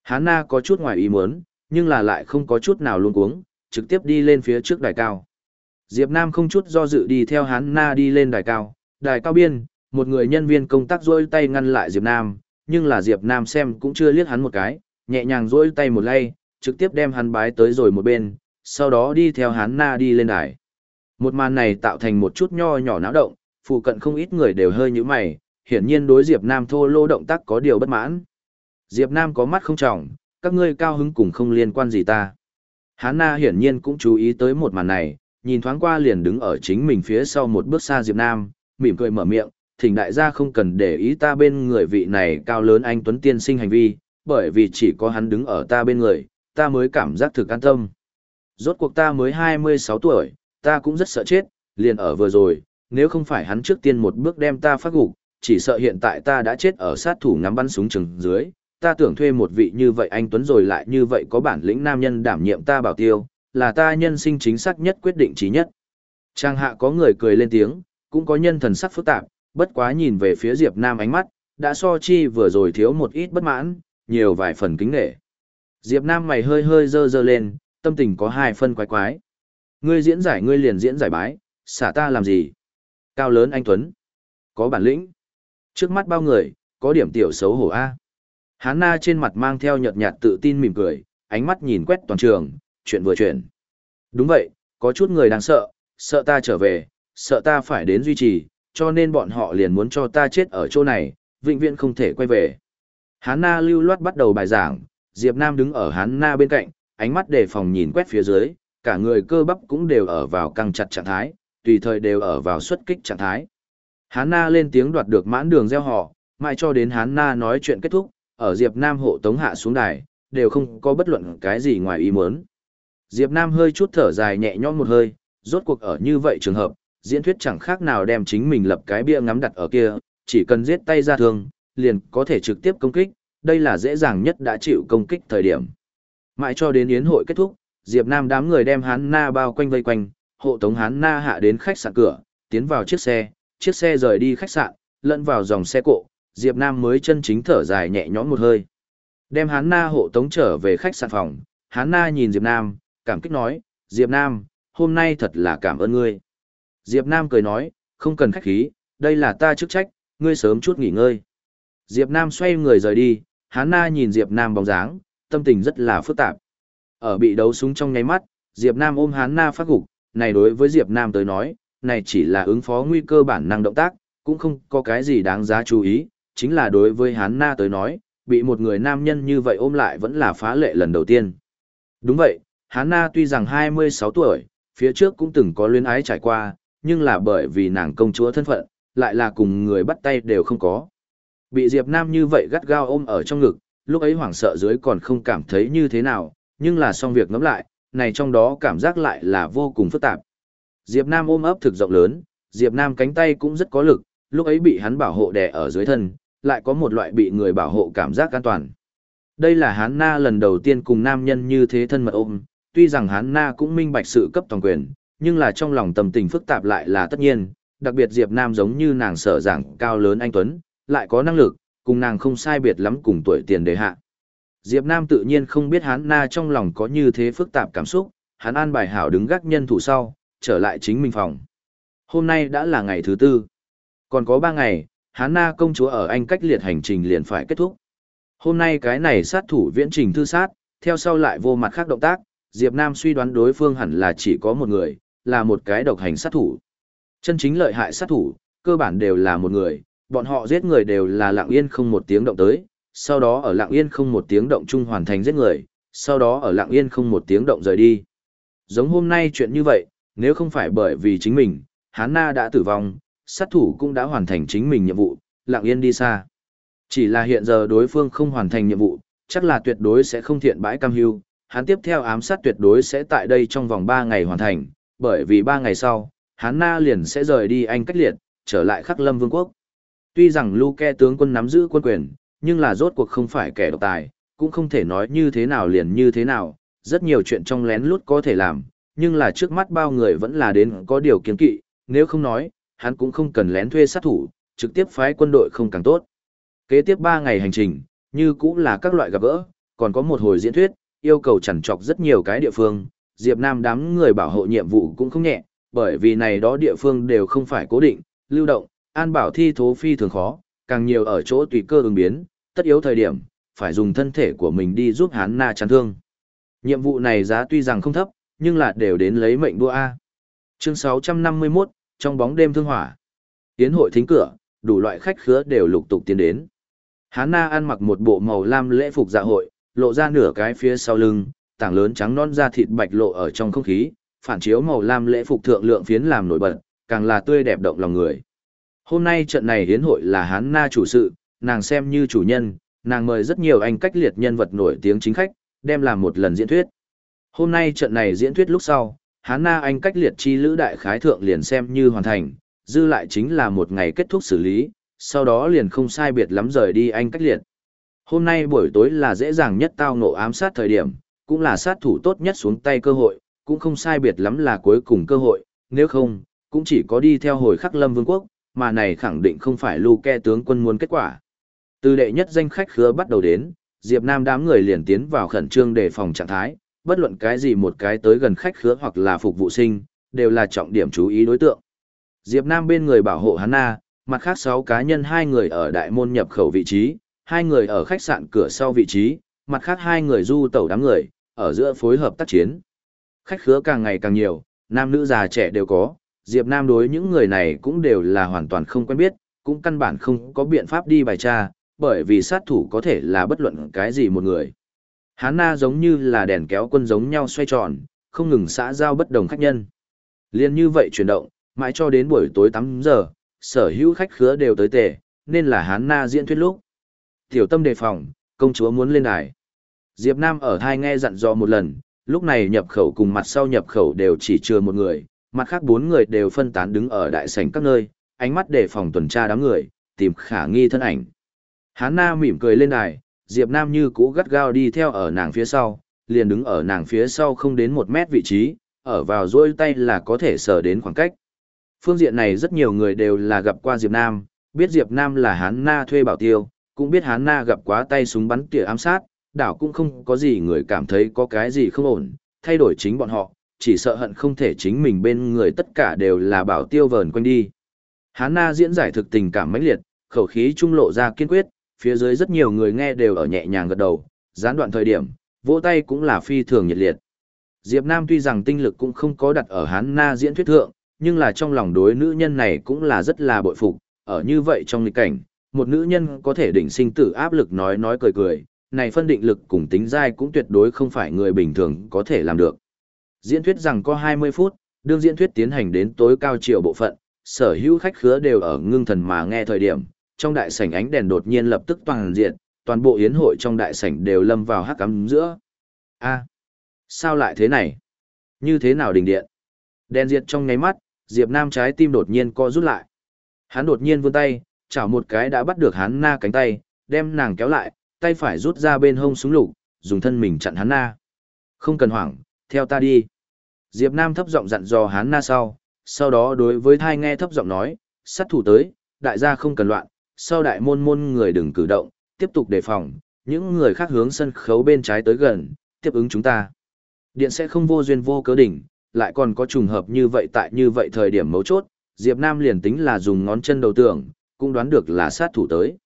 Hán na có chút ngoài ý muốn, nhưng là lại không có chút nào luôn cuống, trực tiếp đi lên phía trước đài cao. Diệp Nam không chút do dự đi theo hán na đi lên đài cao, đài cao biên, một người nhân viên công tác rôi tay ngăn lại Diệp Nam, nhưng là Diệp Nam xem cũng chưa liếc hắn một cái, nhẹ nhàng rôi tay một lay, trực tiếp đem hắn bái tới rồi một bên, sau đó đi theo hắn na đi lên đài. Một màn này tạo thành một chút nho nhỏ náo động, phụ cận không ít người đều hơi như mày, hiển nhiên đối Diệp Nam thô lô động tác có điều bất mãn. Diệp Nam có mắt không trọng, các ngươi cao hứng cùng không liên quan gì ta. Hán na hiển nhiên cũng chú ý tới một màn này, nhìn thoáng qua liền đứng ở chính mình phía sau một bước xa Diệp Nam, mỉm cười mở miệng, thỉnh đại gia không cần để ý ta bên người vị này cao lớn anh Tuấn Tiên sinh hành vi, bởi vì chỉ có hắn đứng ở ta bên người, ta mới cảm giác thực an tâm. Rốt cuộc ta mới 26 tuổi, ta cũng rất sợ chết, liền ở vừa rồi, nếu không phải hắn trước tiên một bước đem ta phát gục, chỉ sợ hiện tại ta đã chết ở sát thủ ngắm bắn súng trường dưới, ta tưởng thuê một vị như vậy anh Tuấn rồi lại như vậy có bản lĩnh nam nhân đảm nhiệm ta bảo tiêu, là ta nhân sinh chính xác nhất quyết định trí nhất. Trang hạ có người cười lên tiếng, cũng có nhân thần sắc phức tạp, bất quá nhìn về phía Diệp Nam ánh mắt, đã so chi vừa rồi thiếu một ít bất mãn, nhiều vài phần kính nghệ. Diệp Nam mày hơi hơi dơ dơ lên, tâm tình có hai phân quái quái. Ngươi diễn giải ngươi liền diễn giải bái, xả ta làm gì? Cao lớn anh Tuấn. Có bản lĩnh. Trước mắt bao người, có điểm tiểu xấu hổ A. Hán na trên mặt mang theo nhợt nhạt tự tin mỉm cười, ánh mắt nhìn quét toàn trường, chuyện vừa chuyện. Đúng vậy, có chút người đang sợ, sợ ta trở về, sợ ta phải đến duy trì, cho nên bọn họ liền muốn cho ta chết ở chỗ này, vĩnh viễn không thể quay về. Hán na lưu loát bắt đầu bài giảng, Diệp Nam đứng ở Hán na bên cạnh, ánh mắt đề phòng nhìn quét phía dưới, cả người cơ bắp cũng đều ở vào căng chặt trạng thái, tùy thời đều ở vào xuất kích trạng thái. Hán na lên tiếng đoạt được mãn đường gieo họ, mãi cho đến Hán na nói chuyện kết thúc, ở Diệp Nam hộ tống hạ xuống đài, đều không có bất luận cái gì ngoài ý muốn. Diệp Nam hơi chút thở dài nhẹ nhõm một hơi, rốt cuộc ở như vậy trường hợp, diễn thuyết chẳng khác nào đem chính mình lập cái bia ngắm đặt ở kia, chỉ cần giết tay ra thương, liền có thể trực tiếp công kích, đây là dễ dàng nhất đã chịu công kích thời điểm. Mãi cho đến yến hội kết thúc, Diệp Nam đám người đem Hán Na bao quanh vây quanh, hộ tống Hán Na hạ đến khách sạn cửa, tiến vào chiếc xe, chiếc xe rời đi khách sạn, lẫn vào dòng xe cộ, Diệp Nam mới chân chính thở dài nhẹ nhõm một hơi. Đem Hán Na hộ tống trở về khách sạn phòng, Hán Na nhìn Diệp Nam, cảm kích nói, Diệp Nam, hôm nay thật là cảm ơn ngươi. Diệp Nam cười nói, không cần khách khí, đây là ta chức trách, ngươi sớm chút nghỉ ngơi. Diệp Nam xoay người rời đi, Hán Na nhìn Diệp Nam bóng dáng, tâm tình rất là phức tạp. Ở bị đấu súng trong nháy mắt, Diệp Nam ôm Hán Na phát gục, này đối với Diệp Nam tới nói, này chỉ là ứng phó nguy cơ bản năng động tác, cũng không có cái gì đáng giá chú ý, chính là đối với Hán Na tới nói, bị một người nam nhân như vậy ôm lại vẫn là phá lệ lần đầu tiên. Đúng vậy, Hán Na tuy rằng 26 tuổi, phía trước cũng từng có luyến ái trải qua, nhưng là bởi vì nàng công chúa thân phận, lại là cùng người bắt tay đều không có. Bị Diệp Nam như vậy gắt gao ôm ở trong ngực, lúc ấy hoảng sợ dưới còn không cảm thấy như thế nào, nhưng là xong việc ngẫm lại, này trong đó cảm giác lại là vô cùng phức tạp. Diệp Nam ôm ấp thực rộng lớn, Diệp Nam cánh tay cũng rất có lực, lúc ấy bị hắn bảo hộ đè ở dưới thân, lại có một loại bị người bảo hộ cảm giác an toàn. Đây là Hán Na lần đầu tiên cùng nam nhân như thế thân mật ôm, tuy rằng Hán Na cũng minh bạch sự cấp toàn quyền, nhưng là trong lòng tâm tình phức tạp lại là tất nhiên, đặc biệt Diệp Nam giống như nàng sở giảng cao lớn anh Tuấn, lại có năng lực, cùng nàng không sai biệt lắm cùng tuổi tiền đề hạ. Diệp Nam tự nhiên không biết hắn Na trong lòng có như thế phức tạp cảm xúc, hắn an bài hảo đứng gác nhân thủ sau, trở lại chính mình phòng. Hôm nay đã là ngày thứ tư. Còn có ba ngày, hắn Na công chúa ở Anh cách liệt hành trình liền phải kết thúc. Hôm nay cái này sát thủ viễn trình thư sát, theo sau lại vô mặt khác động tác, Diệp Nam suy đoán đối phương hẳn là chỉ có một người, là một cái độc hành sát thủ. Chân chính lợi hại sát thủ, cơ bản đều là một người, bọn họ giết người đều là lặng yên không một tiếng động tới, sau đó ở lặng yên không một tiếng động chung hoàn thành giết người, sau đó ở lặng yên không một tiếng động rời đi. Giống hôm nay chuyện như vậy, nếu không phải bởi vì chính mình, Hán Na đã tử vong, sát thủ cũng đã hoàn thành chính mình nhiệm vụ, lặng yên đi xa. Chỉ là hiện giờ đối phương không hoàn thành nhiệm vụ, chắc là tuyệt đối sẽ không thiện bãi cam hưu, hắn tiếp theo ám sát tuyệt đối sẽ tại đây trong vòng 3 ngày hoàn thành, bởi vì ba ngày sau, hắn na liền sẽ rời đi anh cách liệt, trở lại khắc lâm vương quốc. Tuy rằng Luke tướng quân nắm giữ quân quyền, nhưng là rốt cuộc không phải kẻ độc tài, cũng không thể nói như thế nào liền như thế nào, rất nhiều chuyện trong lén lút có thể làm, nhưng là trước mắt bao người vẫn là đến có điều kiến kỵ, nếu không nói, hắn cũng không cần lén thuê sát thủ, trực tiếp phái quân đội không càng tốt. Kế tiếp 3 ngày hành trình, như cũng là các loại gặp gỡ, còn có một hồi diễn thuyết, yêu cầu chẳng chọc rất nhiều cái địa phương, Diệp Nam đám người bảo hộ nhiệm vụ cũng không nhẹ, bởi vì này đó địa phương đều không phải cố định, lưu động, an bảo thi thố phi thường khó, càng nhiều ở chỗ tùy cơ ứng biến, tất yếu thời điểm, phải dùng thân thể của mình đi giúp hắn na chắn thương. Nhiệm vụ này giá tuy rằng không thấp, nhưng là đều đến lấy mệnh đua A. Chương 651, trong bóng đêm thương hỏa. Tiến hội thính cửa, đủ loại khách khứa đều lục tục tiến đến. Hán Na ăn mặc một bộ màu lam lễ phục dạ hội, lộ ra nửa cái phía sau lưng, tảng lớn trắng non da thịt bạch lộ ở trong không khí, phản chiếu màu lam lễ phục thượng lượng phiến làm nổi bật, càng là tươi đẹp động lòng người. Hôm nay trận này hiến hội là Hán Na chủ sự, nàng xem như chủ nhân, nàng mời rất nhiều anh cách liệt nhân vật nổi tiếng chính khách, đem làm một lần diễn thuyết. Hôm nay trận này diễn thuyết lúc sau, Hán Na anh cách liệt chi lữ đại khái thượng liền xem như hoàn thành, dư lại chính là một ngày kết thúc xử lý, sau đó liền không sai biệt lắm rời đi anh cách liệt. Hôm nay buổi tối là dễ dàng nhất tao ngộ ám sát thời điểm, cũng là sát thủ tốt nhất xuống tay cơ hội, cũng không sai biệt lắm là cuối cùng cơ hội, nếu không, cũng chỉ có đi theo hồi khắc lâm vương quốc, mà này khẳng định không phải lưu ke tướng quân muốn kết quả. Từ đệ nhất danh khách khứa bắt đầu đến, Diệp Nam đám người liền tiến vào khẩn trương đề phòng trạng thái, bất luận cái gì một cái tới gần khách khứa hoặc là phục vụ sinh, đều là trọng điểm chú ý đối tượng. Diệp Nam bên người bảo hộ hắn na, mặt khác 6 cá nhân hai người ở đại môn nhập khẩu vị trí, hai người ở khách sạn cửa sau vị trí, mặt khác hai người du tẩu đám người, ở giữa phối hợp tác chiến. Khách khứa càng ngày càng nhiều, nam nữ già trẻ đều có, Diệp Nam đối những người này cũng đều là hoàn toàn không quen biết, cũng căn bản không có biện pháp đi bài tra, bởi vì sát thủ có thể là bất luận cái gì một người. Hán na giống như là đèn kéo quân giống nhau xoay tròn, không ngừng xã giao bất đồng khách nhân. Liên như vậy chuyển động, mãi cho đến buổi tối 8 giờ, sở hữu khách khứa đều tới tề, nên là hán na diễn thuyết lúc. Tiểu tâm đề phòng, công chúa muốn lên đài. Diệp Nam ở thai nghe dặn dò một lần, lúc này nhập khẩu cùng mặt sau nhập khẩu đều chỉ chưa một người, mặt khác bốn người đều phân tán đứng ở đại sảnh các nơi, ánh mắt đề phòng tuần tra đám người, tìm khả nghi thân ảnh. Hán Na mỉm cười lên đài, Diệp Nam như cũ gắt gao đi theo ở nàng phía sau, liền đứng ở nàng phía sau không đến một mét vị trí, ở vào dôi tay là có thể sờ đến khoảng cách. Phương diện này rất nhiều người đều là gặp qua Diệp Nam, biết Diệp Nam là Hán Na thuê bảo tiêu, cũng biết Hán Na gặp quá tay súng bắn tỉa ám sát, đảo cũng không có gì người cảm thấy có cái gì không ổn, thay đổi chính bọn họ, chỉ sợ hận không thể chính mình bên người tất cả đều là bảo tiêu vờn quanh đi. Hán Na diễn giải thực tình cảm mãnh liệt, khẩu khí trung lộ ra kiên quyết, phía dưới rất nhiều người nghe đều ở nhẹ nhàng gật đầu, gián đoạn thời điểm, vỗ tay cũng là phi thường nhiệt liệt. Diệp Nam tuy rằng tinh lực cũng không có đặt ở Hán Na diễn thuyết thượng, nhưng là trong lòng đối nữ nhân này cũng là rất là bội phục, ở như vậy trong nghịch cảnh, một nữ nhân có thể đỉnh sinh tử áp lực nói nói cười cười, này phân định lực cùng tính dai cũng tuyệt đối không phải người bình thường có thể làm được. Diễn thuyết rằng có 20 phút, đương diễn thuyết tiến hành đến tối cao chiều bộ phận, sở hữu khách khứa đều ở ngưng thần mà nghe thời điểm, trong đại sảnh ánh đèn đột nhiên lập tức toàn diện, toàn bộ yến hội trong đại sảnh đều lâm vào hắc ám giữa. A, sao lại thế này? Như thế nào đình điện? Đèn diệt trong ngáy mắt, Diệp Nam trái tim đột nhiên co rút lại. Hắn đột nhiên vươn tay, chảo một cái đã bắt được hắn na cánh tay, đem nàng kéo lại, tay phải rút ra bên hông súng lục, dùng thân mình chặn hắn na. Không cần hoảng, theo ta đi. Diệp Nam thấp giọng dặn dò hắn na sau, sau đó đối với thai nghe thấp giọng nói, sát thủ tới, đại gia không cần loạn, sau đại môn môn người đừng cử động, tiếp tục đề phòng, những người khác hướng sân khấu bên trái tới gần, tiếp ứng chúng ta. Điện sẽ không vô duyên vô cớ đỉnh, lại còn có trùng hợp như vậy tại như vậy thời điểm mấu chốt, Diệp Nam liền tính là dùng ngón chân đầu tưởng, cũng đoán được là sát thủ tới.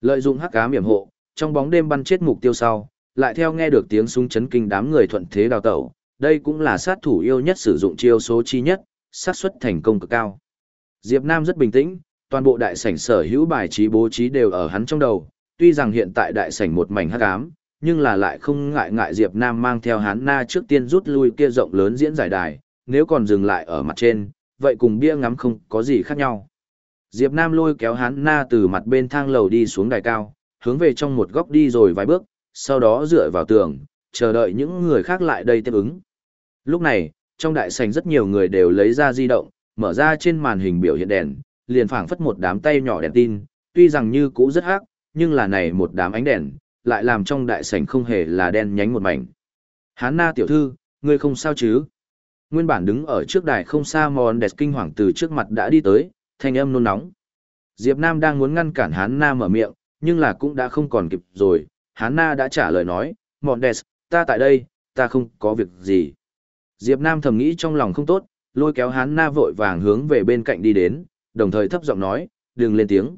Lợi dụng hắc ám hiểm hộ, trong bóng đêm bắn chết mục tiêu sau, lại theo nghe được tiếng súng chấn kinh đám người thuận thế đào tẩu, đây cũng là sát thủ yêu nhất sử dụng chiêu số chi nhất, xác suất thành công cực cao. Diệp Nam rất bình tĩnh, toàn bộ đại sảnh sở hữu bài trí bố trí đều ở hắn trong đầu, tuy rằng hiện tại đại sảnh một mảnh hắc ám, nhưng là lại không ngại ngại Diệp Nam mang theo hắn na trước tiên rút lui kia rộng lớn diễn giải đài, nếu còn dừng lại ở mặt trên, vậy cùng bia ngắm không có gì khác nhau. Diệp Nam lôi kéo hắn na từ mặt bên thang lầu đi xuống đài cao, hướng về trong một góc đi rồi vài bước, sau đó dựa vào tường, chờ đợi những người khác lại đây tiếp ứng. Lúc này, trong đại sảnh rất nhiều người đều lấy ra di động, mở ra trên màn hình biểu hiện đèn, liền phảng phất một đám tay nhỏ đèn tin, tuy rằng như cũ rất hắc, nhưng là này một đám ánh đèn, lại làm trong đại sảnh không hề là đen nhánh một mảnh. Hán na tiểu thư, ngươi không sao chứ? Nguyên bản đứng ở trước đài không xa mòn đẹp kinh hoàng từ trước mặt đã đi tới, thanh âm nôn nóng. Diệp Nam đang muốn ngăn cản Hán na mở miệng, nhưng là cũng đã không còn kịp rồi, Hán na đã trả lời nói, Mondes, ta tại đây, ta không có việc gì. Diệp Nam thầm nghĩ trong lòng không tốt, lôi kéo Hán na vội vàng hướng về bên cạnh đi đến, đồng thời thấp giọng nói, đừng lên tiếng.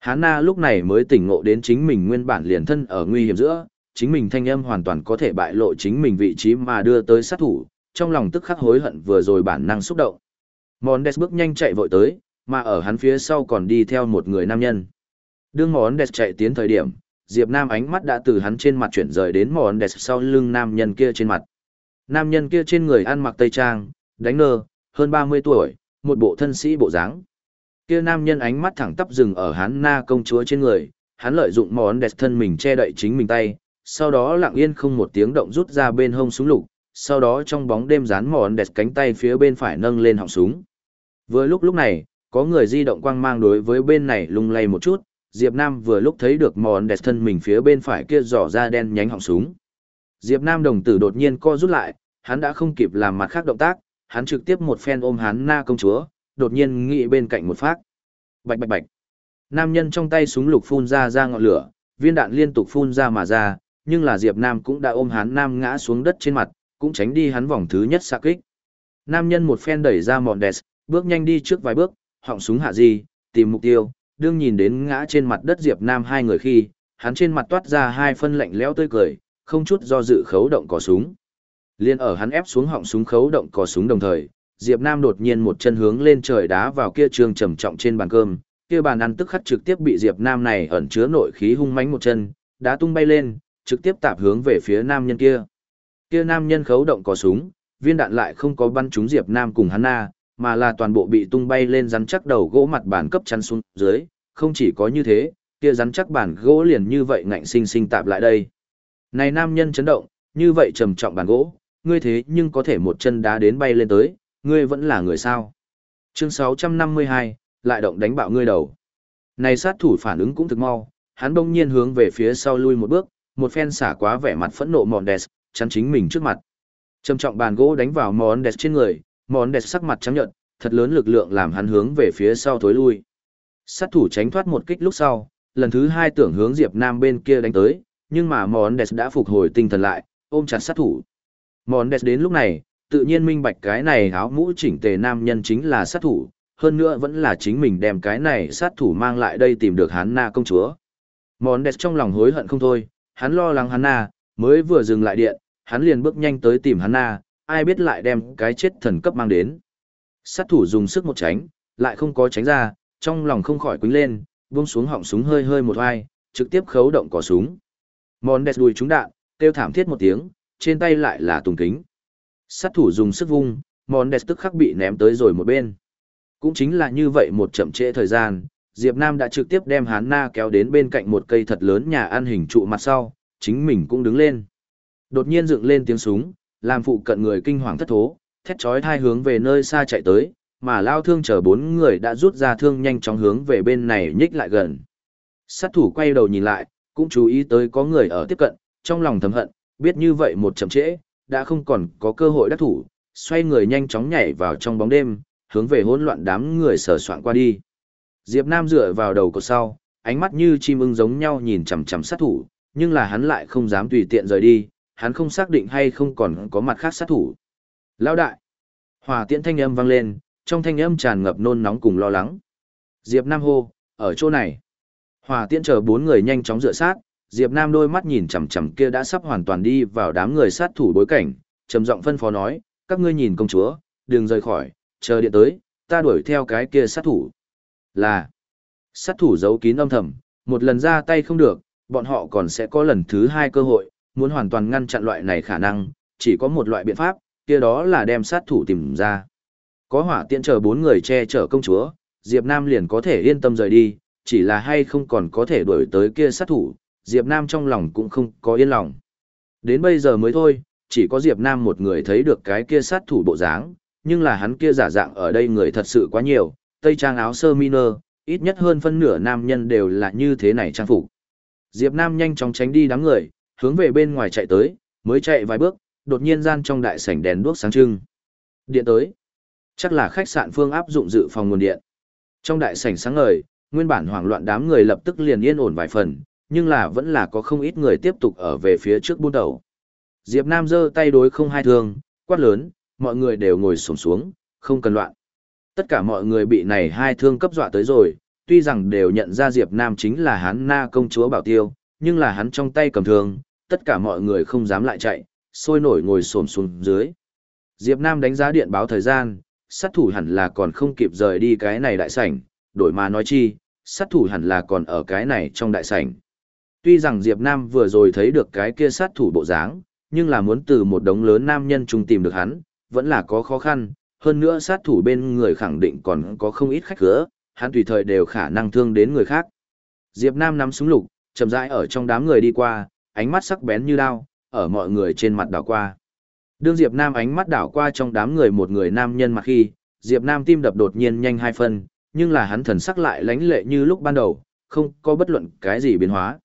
Hán Na lúc này mới tỉnh ngộ đến chính mình nguyên bản liền thân ở nguy hiểm giữa, chính mình thanh âm hoàn toàn có thể bại lộ chính mình vị trí mà đưa tới sát thủ, trong lòng tức khắc hối hận vừa rồi bản năng xúc động. Mondes bước nhanh chạy vội tới, mà ở hắn phía sau còn đi theo một người nam nhân. Đương Mondes chạy tiến thời điểm, Diệp Nam ánh mắt đã từ hắn trên mặt chuyển rời đến Mondes sau lưng nam nhân kia trên mặt. Nam nhân kia trên người ăn mặc tây trang, đánh nơ, hơn 30 tuổi, một bộ thân sĩ bộ dáng. Kia nam nhân ánh mắt thẳng tắp dừng ở hắn na công chúa trên người, hắn lợi dụng món đẹp thân mình che đậy chính mình tay, sau đó lặng yên không một tiếng động rút ra bên hông súng lục, sau đó trong bóng đêm dán món đẹp cánh tay phía bên phải nâng lên họng súng. Vừa lúc lúc này, có người di động quang mang đối với bên này lung lay một chút, Diệp Nam vừa lúc thấy được mòn đẹp thân mình phía bên phải kia dò ra đen nhánh họng súng. Diệp Nam đồng tử đột nhiên co rút lại, hắn đã không kịp làm mặt khác động tác, hắn trực tiếp một phen ôm hắn na công chúa, đột nhiên nghĩ bên cạnh một phát. Bạch bạch bạch. Nam nhân trong tay súng lục phun ra ra ngọn lửa, viên đạn liên tục phun ra mà ra, nhưng là Diệp Nam cũng đã ôm hắn Nam ngã xuống đất trên mặt, cũng tránh đi hắn vòng thứ nhất xạ kích. Nam nhân một phen đẩy ra mòn đẹp, bước nhanh đi trước vài bước, họng súng hạ gì, tìm mục tiêu, đương nhìn đến ngã trên mặt đất Diệp Nam hai người khi, hắn trên mặt toát ra hai phân lạnh lẽo tươi cười, không chút do dự khấu động cò súng. Liên ở hắn ép xuống họng súng khấu động cò súng đồng thời, Diệp Nam đột nhiên một chân hướng lên trời đá vào kia trường trầm trọng trên bàn cơm, kia bàn ăn tức khắc trực tiếp bị Diệp Nam này ẩn chứa nội khí hung mãnh một chân, đá tung bay lên, trực tiếp tạp hướng về phía nam nhân kia. Kia nam nhân khấu động cò súng, viên đạn lại không có bắn trúng Diệp Nam cùng hắn na, mà là toàn bộ bị tung bay lên rắn chắc đầu gỗ mặt bàn cấp chắn xuống dưới, không chỉ có như thế, kia rắn chắc bàn gỗ liền như vậy ngạnh sinh sinh tạp lại đây. Này nam nhân chấn động, như vậy trầm trọng bàn gỗ, ngươi thế nhưng có thể một chân đá đến bay lên tới, ngươi vẫn là người sao. Chương 652, lại động đánh bạo ngươi đầu. Này sát thủ phản ứng cũng thực mau, hắn bỗng nhiên hướng về phía sau lui một bước, một phen xả quá vẻ mặt phẫn nộ mòn đẹp, chắn chính mình trước mặt. Trầm trọng bàn gỗ đánh vào mòn đẹp trên người, Món đẹp sắc mặt trắng nhợt, thật lớn lực lượng làm hắn hướng về phía sau thối lui. Sát thủ tránh thoát một kích lúc sau, lần thứ hai tưởng hướng Diệp Nam bên kia đánh tới, nhưng mà Món đẹp đã phục hồi tinh thần lại, ôm chặt sát thủ. Món đẹp đến lúc này, tự nhiên minh bạch cái này áo mũ chỉnh tề nam nhân chính là sát thủ, hơn nữa vẫn là chính mình đem cái này sát thủ mang lại đây tìm được hắn na công chúa. Món đẹp trong lòng hối hận không thôi, hắn lo lắng hắn na, mới vừa dừng lại điện, hắn liền bước nhanh tới tìm hắn na, ai biết lại đem cái chết thần cấp mang đến. Sát thủ dùng sức một tránh, lại không có tránh ra, trong lòng không khỏi quính lên, buông xuống họng súng hơi hơi một hoai, trực tiếp khấu động cò súng. Mòn đẹp đùi trúng đạn, kêu thảm thiết một tiếng, trên tay lại là tùng kính. Sát thủ dùng sức vung, mòn đẹp tức khắc bị ném tới rồi một bên. Cũng chính là như vậy một chậm trễ thời gian, Diệp Nam đã trực tiếp đem Hán na kéo đến bên cạnh một cây thật lớn nhà ăn hình trụ mặt sau, chính mình cũng đứng lên. Đột nhiên dựng lên tiếng súng, làm phụ cận người kinh hoàng thất thố, thét chói thai hướng về nơi xa chạy tới, mà lao thương chờ bốn người đã rút ra thương nhanh chóng hướng về bên này nhích lại gần. Sát thủ quay đầu nhìn lại, cũng chú ý tới có người ở tiếp cận, trong lòng thầm hận, biết như vậy một chậm trễ, đã không còn có cơ hội đắc thủ, xoay người nhanh chóng nhảy vào trong bóng đêm, hướng về hỗn loạn đám người sờ soạn qua đi. Diệp Nam dựa vào đầu cột sau, ánh mắt như chim ưng giống nhau nhìn chằm chằm sát thủ, nhưng là hắn lại không dám tùy tiện rời đi, hắn không xác định hay không còn có mặt khác sát thủ. Lão đại! Hòa tiễn thanh âm vang lên, trong thanh âm tràn ngập nôn nóng cùng lo lắng. Diệp Nam hô, ở chỗ này. Hòa tiễn chờ bốn người nhanh chóng dựa sát, Diệp Nam đôi mắt nhìn chằm chằm kia đã sắp hoàn toàn đi vào đám người sát thủ bối cảnh, trầm giọng phân phó nói, các ngươi nhìn công chúa, đừng rời khỏi, chờ điện tới, ta đuổi theo cái kia sát thủ. Là, sát thủ giấu kín âm thầm, một lần ra tay không được, bọn họ còn sẽ có lần thứ hai cơ hội, muốn hoàn toàn ngăn chặn loại này khả năng, chỉ có một loại biện pháp, kia đó là đem sát thủ tìm ra. Có hỏa tiện chờ bốn người che chở công chúa, Diệp Nam liền có thể yên tâm rời đi, chỉ là hay không còn có thể đuổi tới kia sát thủ, Diệp Nam trong lòng cũng không có yên lòng. Đến bây giờ mới thôi, chỉ có Diệp Nam một người thấy được cái kia sát thủ bộ dáng, nhưng là hắn kia giả dạng ở đây người thật sự quá nhiều, tây trang áo sơ mi nơ, ít nhất hơn phân nửa nam nhân đều là như thế này trang phục. Diệp Nam nhanh chóng tránh đi đám người, hướng về bên ngoài chạy tới, mới chạy vài bước, đột nhiên gian trong đại sảnh đèn đuốc sáng trưng. Điện tới. Chắc là khách sạn phương áp dụng dự phòng nguồn điện. Trong đại sảnh sáng ngời, nguyên bản hoảng loạn đám người lập tức liền yên ổn vài phần, nhưng là vẫn là có không ít người tiếp tục ở về phía trước buôn đầu. Diệp Nam giơ tay đối không hai thương, quát lớn, mọi người đều ngồi xổm xuống, không cần loạn. Tất cả mọi người bị này hai thương cấp dọa tới rồi, tuy rằng đều nhận ra Diệp Nam chính là hắn na công chúa bảo tiêu, nhưng là hắn trong tay cầm thương, tất cả mọi người không dám lại chạy, sôi nổi ngồi xổm xuống dưới. Diệp Nam đánh giá điện báo thời gian, sát thủ hẳn là còn không kịp rời đi cái này đại sảnh, đổi mà nói chi, sát thủ hẳn là còn ở cái này trong đại sảnh. Tuy rằng Diệp Nam vừa rồi thấy được cái kia sát thủ bộ dáng, nhưng là muốn từ một đống lớn nam nhân chung tìm được hắn, vẫn là có khó khăn, hơn nữa sát thủ bên người khẳng định còn có không ít khách cửa, hắn tùy thời đều khả năng thương đến người khác. Diệp Nam nắm súng lục, chậm rãi ở trong đám người đi qua, ánh mắt sắc bén như đao, ở mọi người trên mặt đảo qua. Đương Diệp Nam ánh mắt đảo qua trong đám người một người nam nhân mặt khi, Diệp Nam tim đập đột nhiên nhanh hai phân, nhưng là hắn thần sắc lại lãnh lệ như lúc ban đầu, không có bất luận cái gì biến hóa.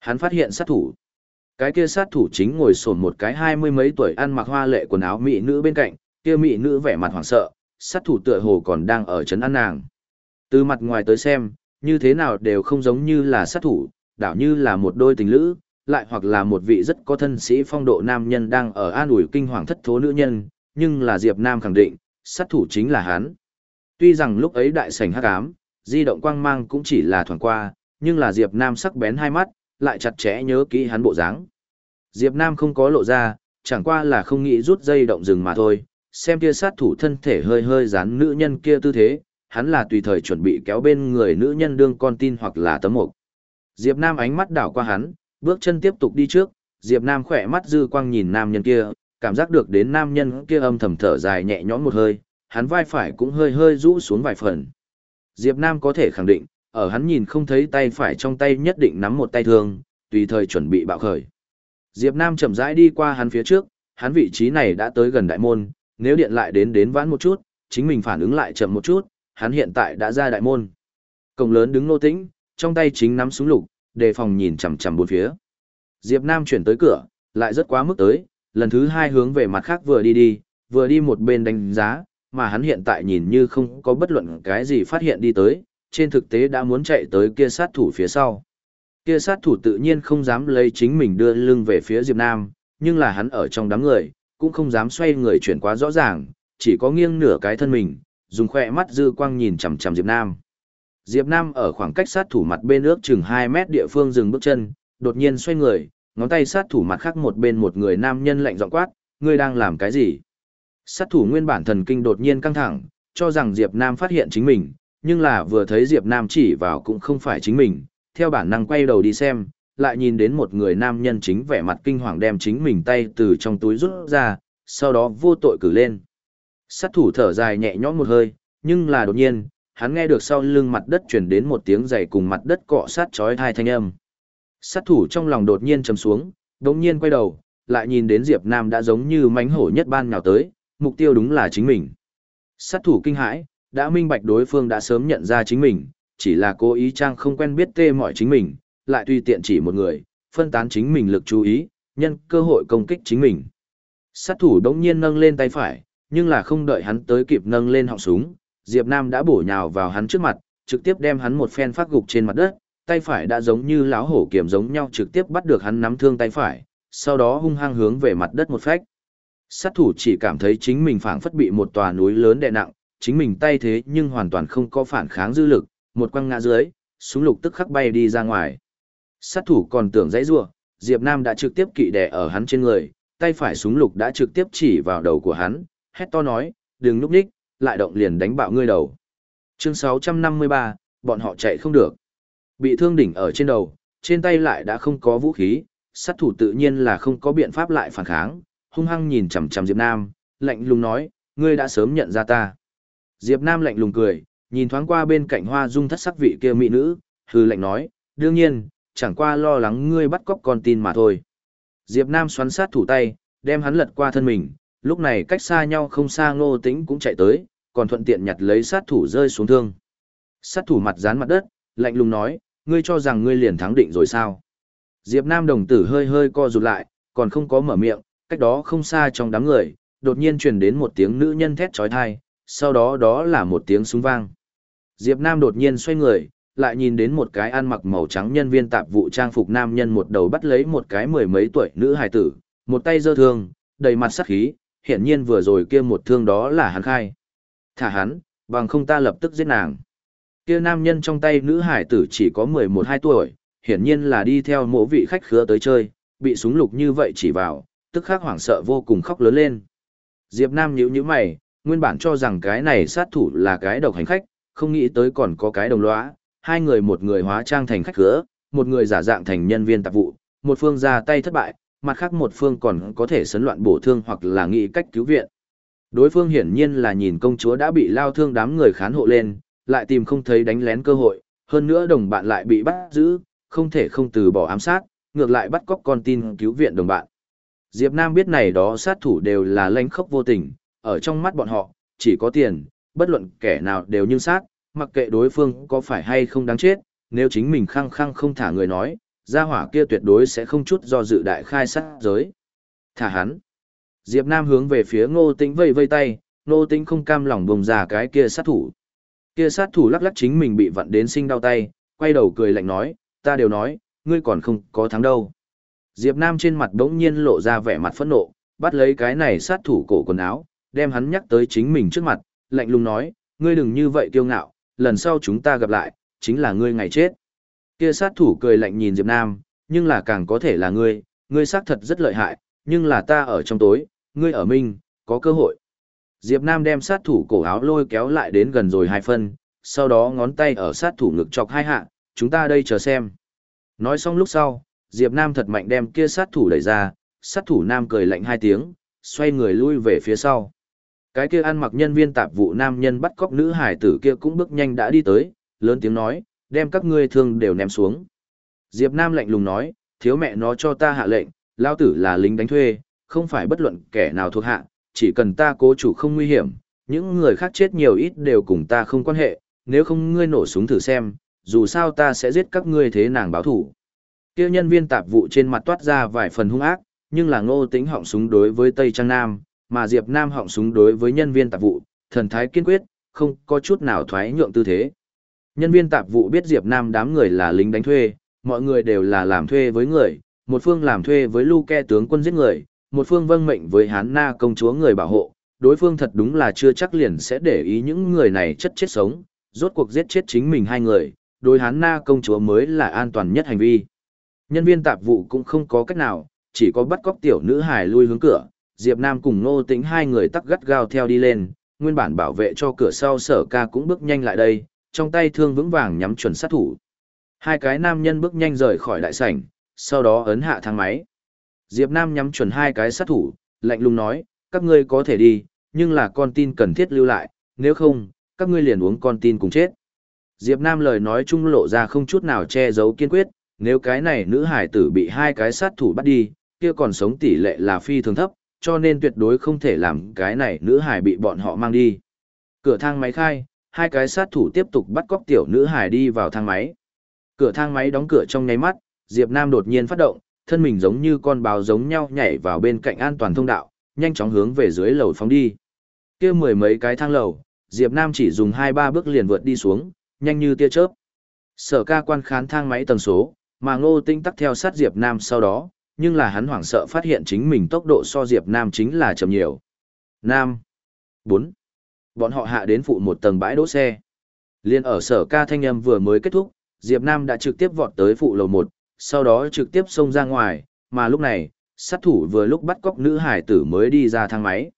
Hắn phát hiện sát thủ. Cái kia sát thủ chính ngồi sồn một cái hai mươi mấy tuổi ăn mặc hoa lệ quần áo mỹ nữ bên cạnh, kia mỹ nữ vẻ mặt hoảng sợ, sát thủ tựa hồ còn đang ở chấn ăn nàng. Từ mặt ngoài tới xem, như thế nào đều không giống như là sát thủ, đảo như là một đôi tình lữ, lại hoặc là một vị rất có thân sĩ phong độ nam nhân đang ở an ủi kinh hoàng thất thố nữ nhân, nhưng là Diệp Nam khẳng định, sát thủ chính là hắn. Tuy rằng lúc ấy đại sảnh hắc ám, di động quang mang cũng chỉ là thoảng qua, nhưng là Diệp Nam sắc bén hai mắt, lại chặt chẽ nhớ kỹ hắn bộ dáng. Diệp Nam không có lộ ra, chẳng qua là không nghĩ rút dây động rừng mà thôi, xem kia sát thủ thân thể hơi hơi dán nữ nhân kia tư thế, hắn là tùy thời chuẩn bị kéo bên người nữ nhân đương con tin hoặc là tấm mục. Diệp Nam ánh mắt đảo qua hắn, bước chân tiếp tục đi trước, Diệp Nam khỏe mắt dư quang nhìn nam nhân kia, cảm giác được đến nam nhân kia âm thầm thở dài nhẹ nhõm một hơi, hắn vai phải cũng hơi hơi rũ xuống vài phần. Diệp Nam có thể khẳng định, ở hắn nhìn không thấy tay phải trong tay nhất định nắm một tay thương, tùy thời chuẩn bị bạo khởi. Diệp Nam chậm rãi đi qua hắn phía trước, hắn vị trí này đã tới gần đại môn, nếu điện lại đến đến vãn một chút, chính mình phản ứng lại chậm một chút, hắn hiện tại đã ra đại môn. Cổng lớn đứng nô tĩnh, trong tay chính nắm súng lục, đề phòng nhìn chằm chằm bốn phía. Diệp Nam chuyển tới cửa, lại rất quá mức tới, lần thứ hai hướng về mặt khác vừa đi đi, vừa đi một bên đánh giá, mà hắn hiện tại nhìn như không có bất luận cái gì phát hiện đi tới, trên thực tế đã muốn chạy tới kia sát thủ phía sau. Kia sát thủ tự nhiên không dám lấy chính mình đưa lưng về phía Diệp Nam, nhưng là hắn ở trong đám người, cũng không dám xoay người chuyển quá rõ ràng, chỉ có nghiêng nửa cái thân mình, dùng khỏe mắt dư quang nhìn chằm chằm Diệp Nam. Diệp Nam ở khoảng cách sát thủ mặt bên ước chừng 2 mét địa phương dừng bước chân, đột nhiên xoay người, ngón tay sát thủ mặt khác một bên một người nam nhân lạnh giọng quát, ngươi đang làm cái gì? Sát thủ nguyên bản thần kinh đột nhiên căng thẳng, cho rằng Diệp Nam phát hiện chính mình, nhưng là vừa thấy Diệp Nam chỉ vào cũng không phải chính mình, theo bản năng quay đầu đi xem, lại nhìn đến một người nam nhân chính vẻ mặt kinh hoàng đem chính mình tay từ trong túi rút ra, sau đó vô tội cử lên. Sát thủ thở dài nhẹ nhõm một hơi, nhưng là đột nhiên, hắn nghe được sau lưng mặt đất truyền đến một tiếng giày cùng mặt đất cọ sát chói tai thanh âm. Sát thủ trong lòng đột nhiên trầm xuống, đột nhiên quay đầu, lại nhìn đến Diệp Nam đã giống như mánh hổ nhất ban nhào tới, mục tiêu đúng là chính mình. Sát thủ kinh hãi, đã minh bạch đối phương đã sớm nhận ra chính mình, chỉ là cố ý trang không quen biết tê mọi chính mình, lại tùy tiện chỉ một người, phân tán chính mình lực chú ý, nhân cơ hội công kích chính mình. Sát thủ đống nhiên nâng lên tay phải, nhưng là không đợi hắn tới kịp nâng lên họng súng, Diệp Nam đã bổ nhào vào hắn trước mặt, trực tiếp đem hắn một phen phát gục trên mặt đất, tay phải đã giống như láo hổ kiểm giống nhau trực tiếp bắt được hắn nắm thương tay phải, sau đó hung hăng hướng về mặt đất một phách. Sát thủ chỉ cảm thấy chính mình phảng phất bị một tòa núi lớn đè nặng, chính mình tay thế nhưng hoàn toàn không có phản kháng dư lực, một quăng ngã dưới, súng lục tức khắc bay đi ra ngoài. Sát thủ còn tưởng dãy rua, Diệp Nam đã trực tiếp kỵ đè ở hắn trên người, tay phải súng lục đã trực tiếp chỉ vào đầu của hắn, hét to nói, đừng núp đích, lại động liền đánh bạo ngươi đầu. Chương 653, bọn họ chạy không được. Bị thương đỉnh ở trên đầu, trên tay lại đã không có vũ khí, sát thủ tự nhiên là không có biện pháp lại phản kháng, hung hăng nhìn chằm chằm Diệp Nam, lạnh lùng nói, ngươi đã sớm nhận ra ta. Diệp Nam lạnh lùng cười, nhìn thoáng qua bên cạnh hoa dung thất sắc vị kia mỹ nữ, hư lạnh nói, đương nhiên, chẳng qua lo lắng ngươi bắt cóc con tin mà thôi. Diệp Nam xoắn sát thủ tay, đem hắn lật qua thân mình, lúc này cách xa nhau không xa ngô tĩnh cũng chạy tới, còn thuận tiện nhặt lấy sát thủ rơi xuống thương. Sát thủ mặt dán mặt đất, lạnh lùng nói, ngươi cho rằng ngươi liền thắng định rồi sao? Diệp Nam đồng tử hơi hơi co rụt lại, còn không có mở miệng, cách đó không xa trong đám người, đột nhiên truyền đến một tiếng nữ nhân thét chói tai, sau đó đó là một tiếng súng vang. Diệp Nam đột nhiên xoay người, lại nhìn đến một cái ăn mặc màu trắng nhân viên tạp vụ trang phục nam nhân một đầu bắt lấy một cái mười mấy tuổi nữ hài tử, một tay giơ thương, đầy mặt sát khí, hiển nhiên vừa rồi kia một thương đó là hắn khai. Thả hắn, bằng không ta lập tức giết nàng. Kia nam nhân trong tay nữ hải tử chỉ có 11-12 tuổi, hiển nhiên là đi theo mộ vị khách khứa tới chơi, bị súng lục như vậy chỉ vào, tức khắc hoảng sợ vô cùng khóc lớn lên. Diệp Nam nhíu nhíu mày, nguyên bản cho rằng cái này sát thủ là cái độc hành khách, không nghĩ tới còn có cái đồng lõa, hai người một người hóa trang thành khách khứa, một người giả dạng thành nhân viên tạp vụ, một phương ra tay thất bại, mặt khác một phương còn có thể sấn loạn bổ thương hoặc là nghĩ cách cứu viện. Đối phương hiển nhiên là nhìn công chúa đã bị lao thương đám người khán hộ lên, lại tìm không thấy đánh lén cơ hội, hơn nữa đồng bạn lại bị bắt giữ, không thể không từ bỏ ám sát, ngược lại bắt cóc con tin cứu viện đồng bạn. Diệp Nam biết này đó sát thủ đều là lãnh khốc vô tình, ở trong mắt bọn họ, chỉ có tiền, bất luận kẻ nào đều như sát, mặc kệ đối phương có phải hay không đáng chết, nếu chính mình khăng khăng không thả người nói, gia hỏa kia tuyệt đối sẽ không chút do dự đại khai sát giới. Thả hắn. Diệp Nam hướng về phía Ngô Tĩnh vây vây tay, Ngô Tĩnh không cam lòng bùng ra cái kia sát thủ. Kia sát thủ lắc lắc chính mình bị vặn đến sinh đau tay, quay đầu cười lạnh nói, ta đều nói, ngươi còn không có thắng đâu. Diệp Nam trên mặt đống nhiên lộ ra vẻ mặt phẫn nộ, bắt lấy cái này sát thủ cổ quần áo, đem hắn nhắc tới chính mình trước mặt, lạnh lùng nói, ngươi đừng như vậy kiêu ngạo, lần sau chúng ta gặp lại, chính là ngươi ngày chết. Kia sát thủ cười lạnh nhìn Diệp Nam, nhưng là càng có thể là ngươi, ngươi xác thật rất lợi hại, nhưng là ta ở trong tối, ngươi ở minh, có cơ hội. Diệp Nam đem sát thủ cổ áo lôi kéo lại đến gần rồi hai phân, sau đó ngón tay ở sát thủ ngực chọc hai hạ, chúng ta đây chờ xem. Nói xong lúc sau, Diệp Nam thật mạnh đem kia sát thủ đẩy ra, sát thủ nam cười lạnh hai tiếng, xoay người lui về phía sau. Cái kia ăn mặc nhân viên tạp vụ nam nhân bắt cóc nữ hải tử kia cũng bước nhanh đã đi tới, lớn tiếng nói, đem các ngươi thương đều ném xuống. Diệp Nam lạnh lùng nói, thiếu mẹ nó cho ta hạ lệnh, lao tử là lính đánh thuê, không phải bất luận kẻ nào thuộc hạ, chỉ cần ta cố chủ không nguy hiểm, những người khác chết nhiều ít đều cùng ta không quan hệ, nếu không ngươi nổ súng thử xem, dù sao ta sẽ giết các ngươi thế nàng báo thủ. Kêu nhân viên tạp vụ trên mặt toát ra vài phần hung ác, nhưng là ngô tính họng súng đối với Tây Trang Nam, mà Diệp Nam họng súng đối với nhân viên tạp vụ, thần thái kiên quyết, không có chút nào thoái nhượng tư thế. Nhân viên tạp vụ biết Diệp Nam đám người là lính đánh thuê, mọi người đều là làm thuê với người, một phương làm thuê với Luke tướng quân giết người, một phương vâng mệnh với Hán Na công chúa người bảo hộ, đối phương thật đúng là chưa chắc liền sẽ để ý những người này chất chết sống, rốt cuộc giết chết chính mình hai người, đối Hán Na công chúa mới là an toàn nhất hành vi. Nhân viên tạp vụ cũng không có cách nào, chỉ có bắt cóc tiểu nữ hài lui hướng cửa, Diệp Nam cùng Ngô Tĩnh hai người tắc gắt gao theo đi lên, nguyên bản bảo vệ cho cửa sau sở ca cũng bước nhanh lại đây, trong tay thương vững vàng nhắm chuẩn sát thủ. Hai cái nam nhân bước nhanh rời khỏi đại sảnh, sau đó ấn hạ thang máy. Diệp Nam nhắm chuẩn hai cái sát thủ, lạnh lùng nói, các ngươi có thể đi, nhưng là con tin cần thiết lưu lại, nếu không, các ngươi liền uống con tin cùng chết. Diệp Nam lời nói trung lộ ra không chút nào che giấu kiên quyết, nếu cái này nữ hải tử bị hai cái sát thủ bắt đi, kia còn sống tỷ lệ là phi thường thấp, cho nên tuyệt đối không thể làm cái này nữ hải bị bọn họ mang đi. Cửa thang máy khai, hai cái sát thủ tiếp tục bắt cóc tiểu nữ hải đi vào thang máy. Cửa thang máy đóng cửa trong nháy mắt, Diệp Nam đột nhiên phát động, thân mình giống như con báo giống nhau nhảy vào bên cạnh an toàn thông đạo, nhanh chóng hướng về dưới lầu phóng đi. Kia mười mấy cái thang lầu, Diệp Nam chỉ dùng hai ba bước liền vượt đi xuống, nhanh như tia chớp. Sở ca quan khán thang máy tầng số, mà Ngô Tinh tắc theo sát Diệp Nam sau đó, nhưng là hắn hoảng sợ phát hiện chính mình tốc độ so Diệp Nam chính là chậm nhiều. Nam. 4. Bọn họ hạ đến phụ một tầng bãi đỗ xe. Liên ở sở ca thanh âm vừa mới kết thúc, Diệp Nam đã trực tiếp vọt tới phụ lầu 1, sau đó trực tiếp xông ra ngoài, mà lúc này, sát thủ vừa lúc bắt cóc nữ hải tử mới đi ra thang máy.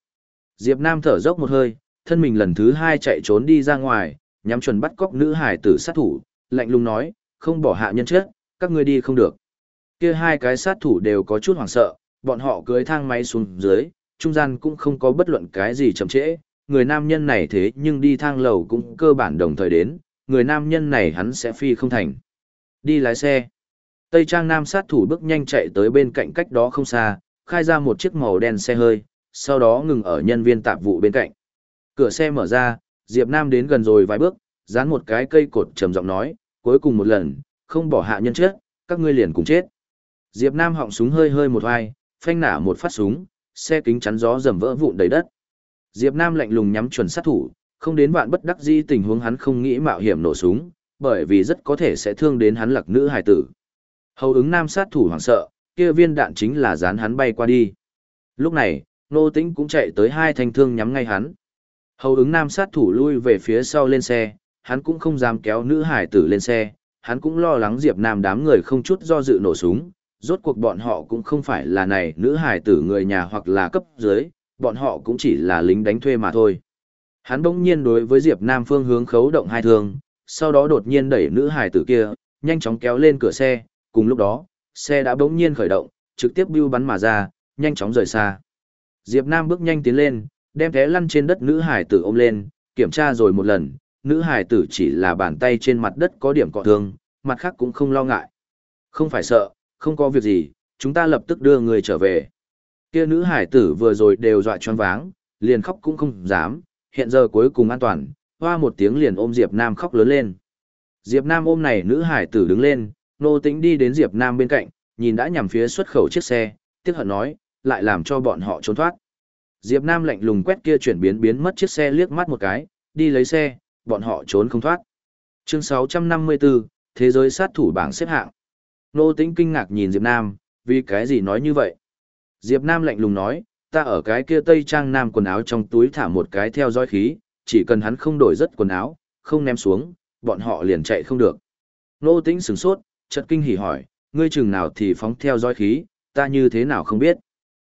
Diệp Nam thở dốc một hơi, thân mình lần thứ hai chạy trốn đi ra ngoài, nhắm chuẩn bắt cóc nữ hải tử sát thủ, lạnh lùng nói, không bỏ hạ nhân chết, các ngươi đi không được. Kia hai cái sát thủ đều có chút hoảng sợ, bọn họ cưới thang máy xuống dưới, trung gian cũng không có bất luận cái gì chậm trễ, người nam nhân này thế nhưng đi thang lầu cũng cơ bản đồng thời đến, người nam nhân này hắn sẽ phi không thành. Đi lái xe. Tây Trang Nam sát thủ bước nhanh chạy tới bên cạnh cách đó không xa, khai ra một chiếc màu đen xe hơi, sau đó ngừng ở nhân viên tạp vụ bên cạnh. Cửa xe mở ra, Diệp Nam đến gần rồi vài bước, dán một cái cây cột trầm giọng nói, cuối cùng một lần, không bỏ hạ nhân chết, các ngươi liền cùng chết. Diệp Nam họng súng hơi hơi một hoài, phanh nả một phát súng, xe kính chắn gió rầm vỡ vụn đầy đất. Diệp Nam lạnh lùng nhắm chuẩn sát thủ, không đến vạn bất đắc dĩ tình huống hắn không nghĩ mạo hiểm nổ súng, bởi vì rất có thể sẽ thương đến hắn lạc nữ hài tử. Hầu ứng nam sát thủ hoảng sợ, kia viên đạn chính là dán hắn bay qua đi. Lúc này, nô tĩnh cũng chạy tới hai thanh thương nhắm ngay hắn. Hầu ứng nam sát thủ lui về phía sau lên xe, hắn cũng không dám kéo nữ hải tử lên xe, hắn cũng lo lắng Diệp Nam đám người không chút do dự nổ súng, rốt cuộc bọn họ cũng không phải là này nữ hải tử người nhà hoặc là cấp dưới, bọn họ cũng chỉ là lính đánh thuê mà thôi. Hắn bỗng nhiên đối với Diệp Nam phương hướng khấu động hai thương, sau đó đột nhiên đẩy nữ hải tử kia, nhanh chóng kéo lên cửa xe, cùng lúc đó, xe đã bỗng nhiên khởi động, trực tiếp bưu bắn mà ra, nhanh chóng rời xa. Diệp Nam bước nhanh tiến lên, đem té lăn trên đất nữ hải tử ôm lên, kiểm tra rồi một lần, nữ hải tử chỉ là bàn tay trên mặt đất có điểm cọ thương, mặt khác cũng không lo ngại. Không phải sợ, không có việc gì, chúng ta lập tức đưa người trở về. Kia nữ hải tử vừa rồi đều dọa choáng váng, liền khóc cũng không dám, hiện giờ cuối cùng an toàn, hoa một tiếng liền ôm Diệp Nam khóc lớn lên. Diệp Nam ôm này nữ hải tử đứng lên, nô tĩnh đi đến Diệp Nam bên cạnh, nhìn đã nhằm phía xuất khẩu chiếc xe, tiếc hận nói, lại làm cho bọn họ trốn thoát. Diệp Nam lạnh lùng quét kia chuyển biến biến mất chiếc xe liếc mắt một cái, đi lấy xe, bọn họ trốn không thoát. Chương 654, Thế giới sát thủ bảng xếp hạng. Nô tĩnh kinh ngạc nhìn Diệp Nam, vì cái gì nói như vậy? Diệp Nam lạnh lùng nói, ta ở cái kia tây trang nam quần áo trong túi thả một cái theo dõi khí, chỉ cần hắn không đổi rất quần áo, không ném xuống, bọn họ liền chạy không được. Nô tĩnh sửng sốt, chợt kinh hỉ hỏi, ngươi chừng nào thì phóng theo dõi khí, ta như thế nào không biết.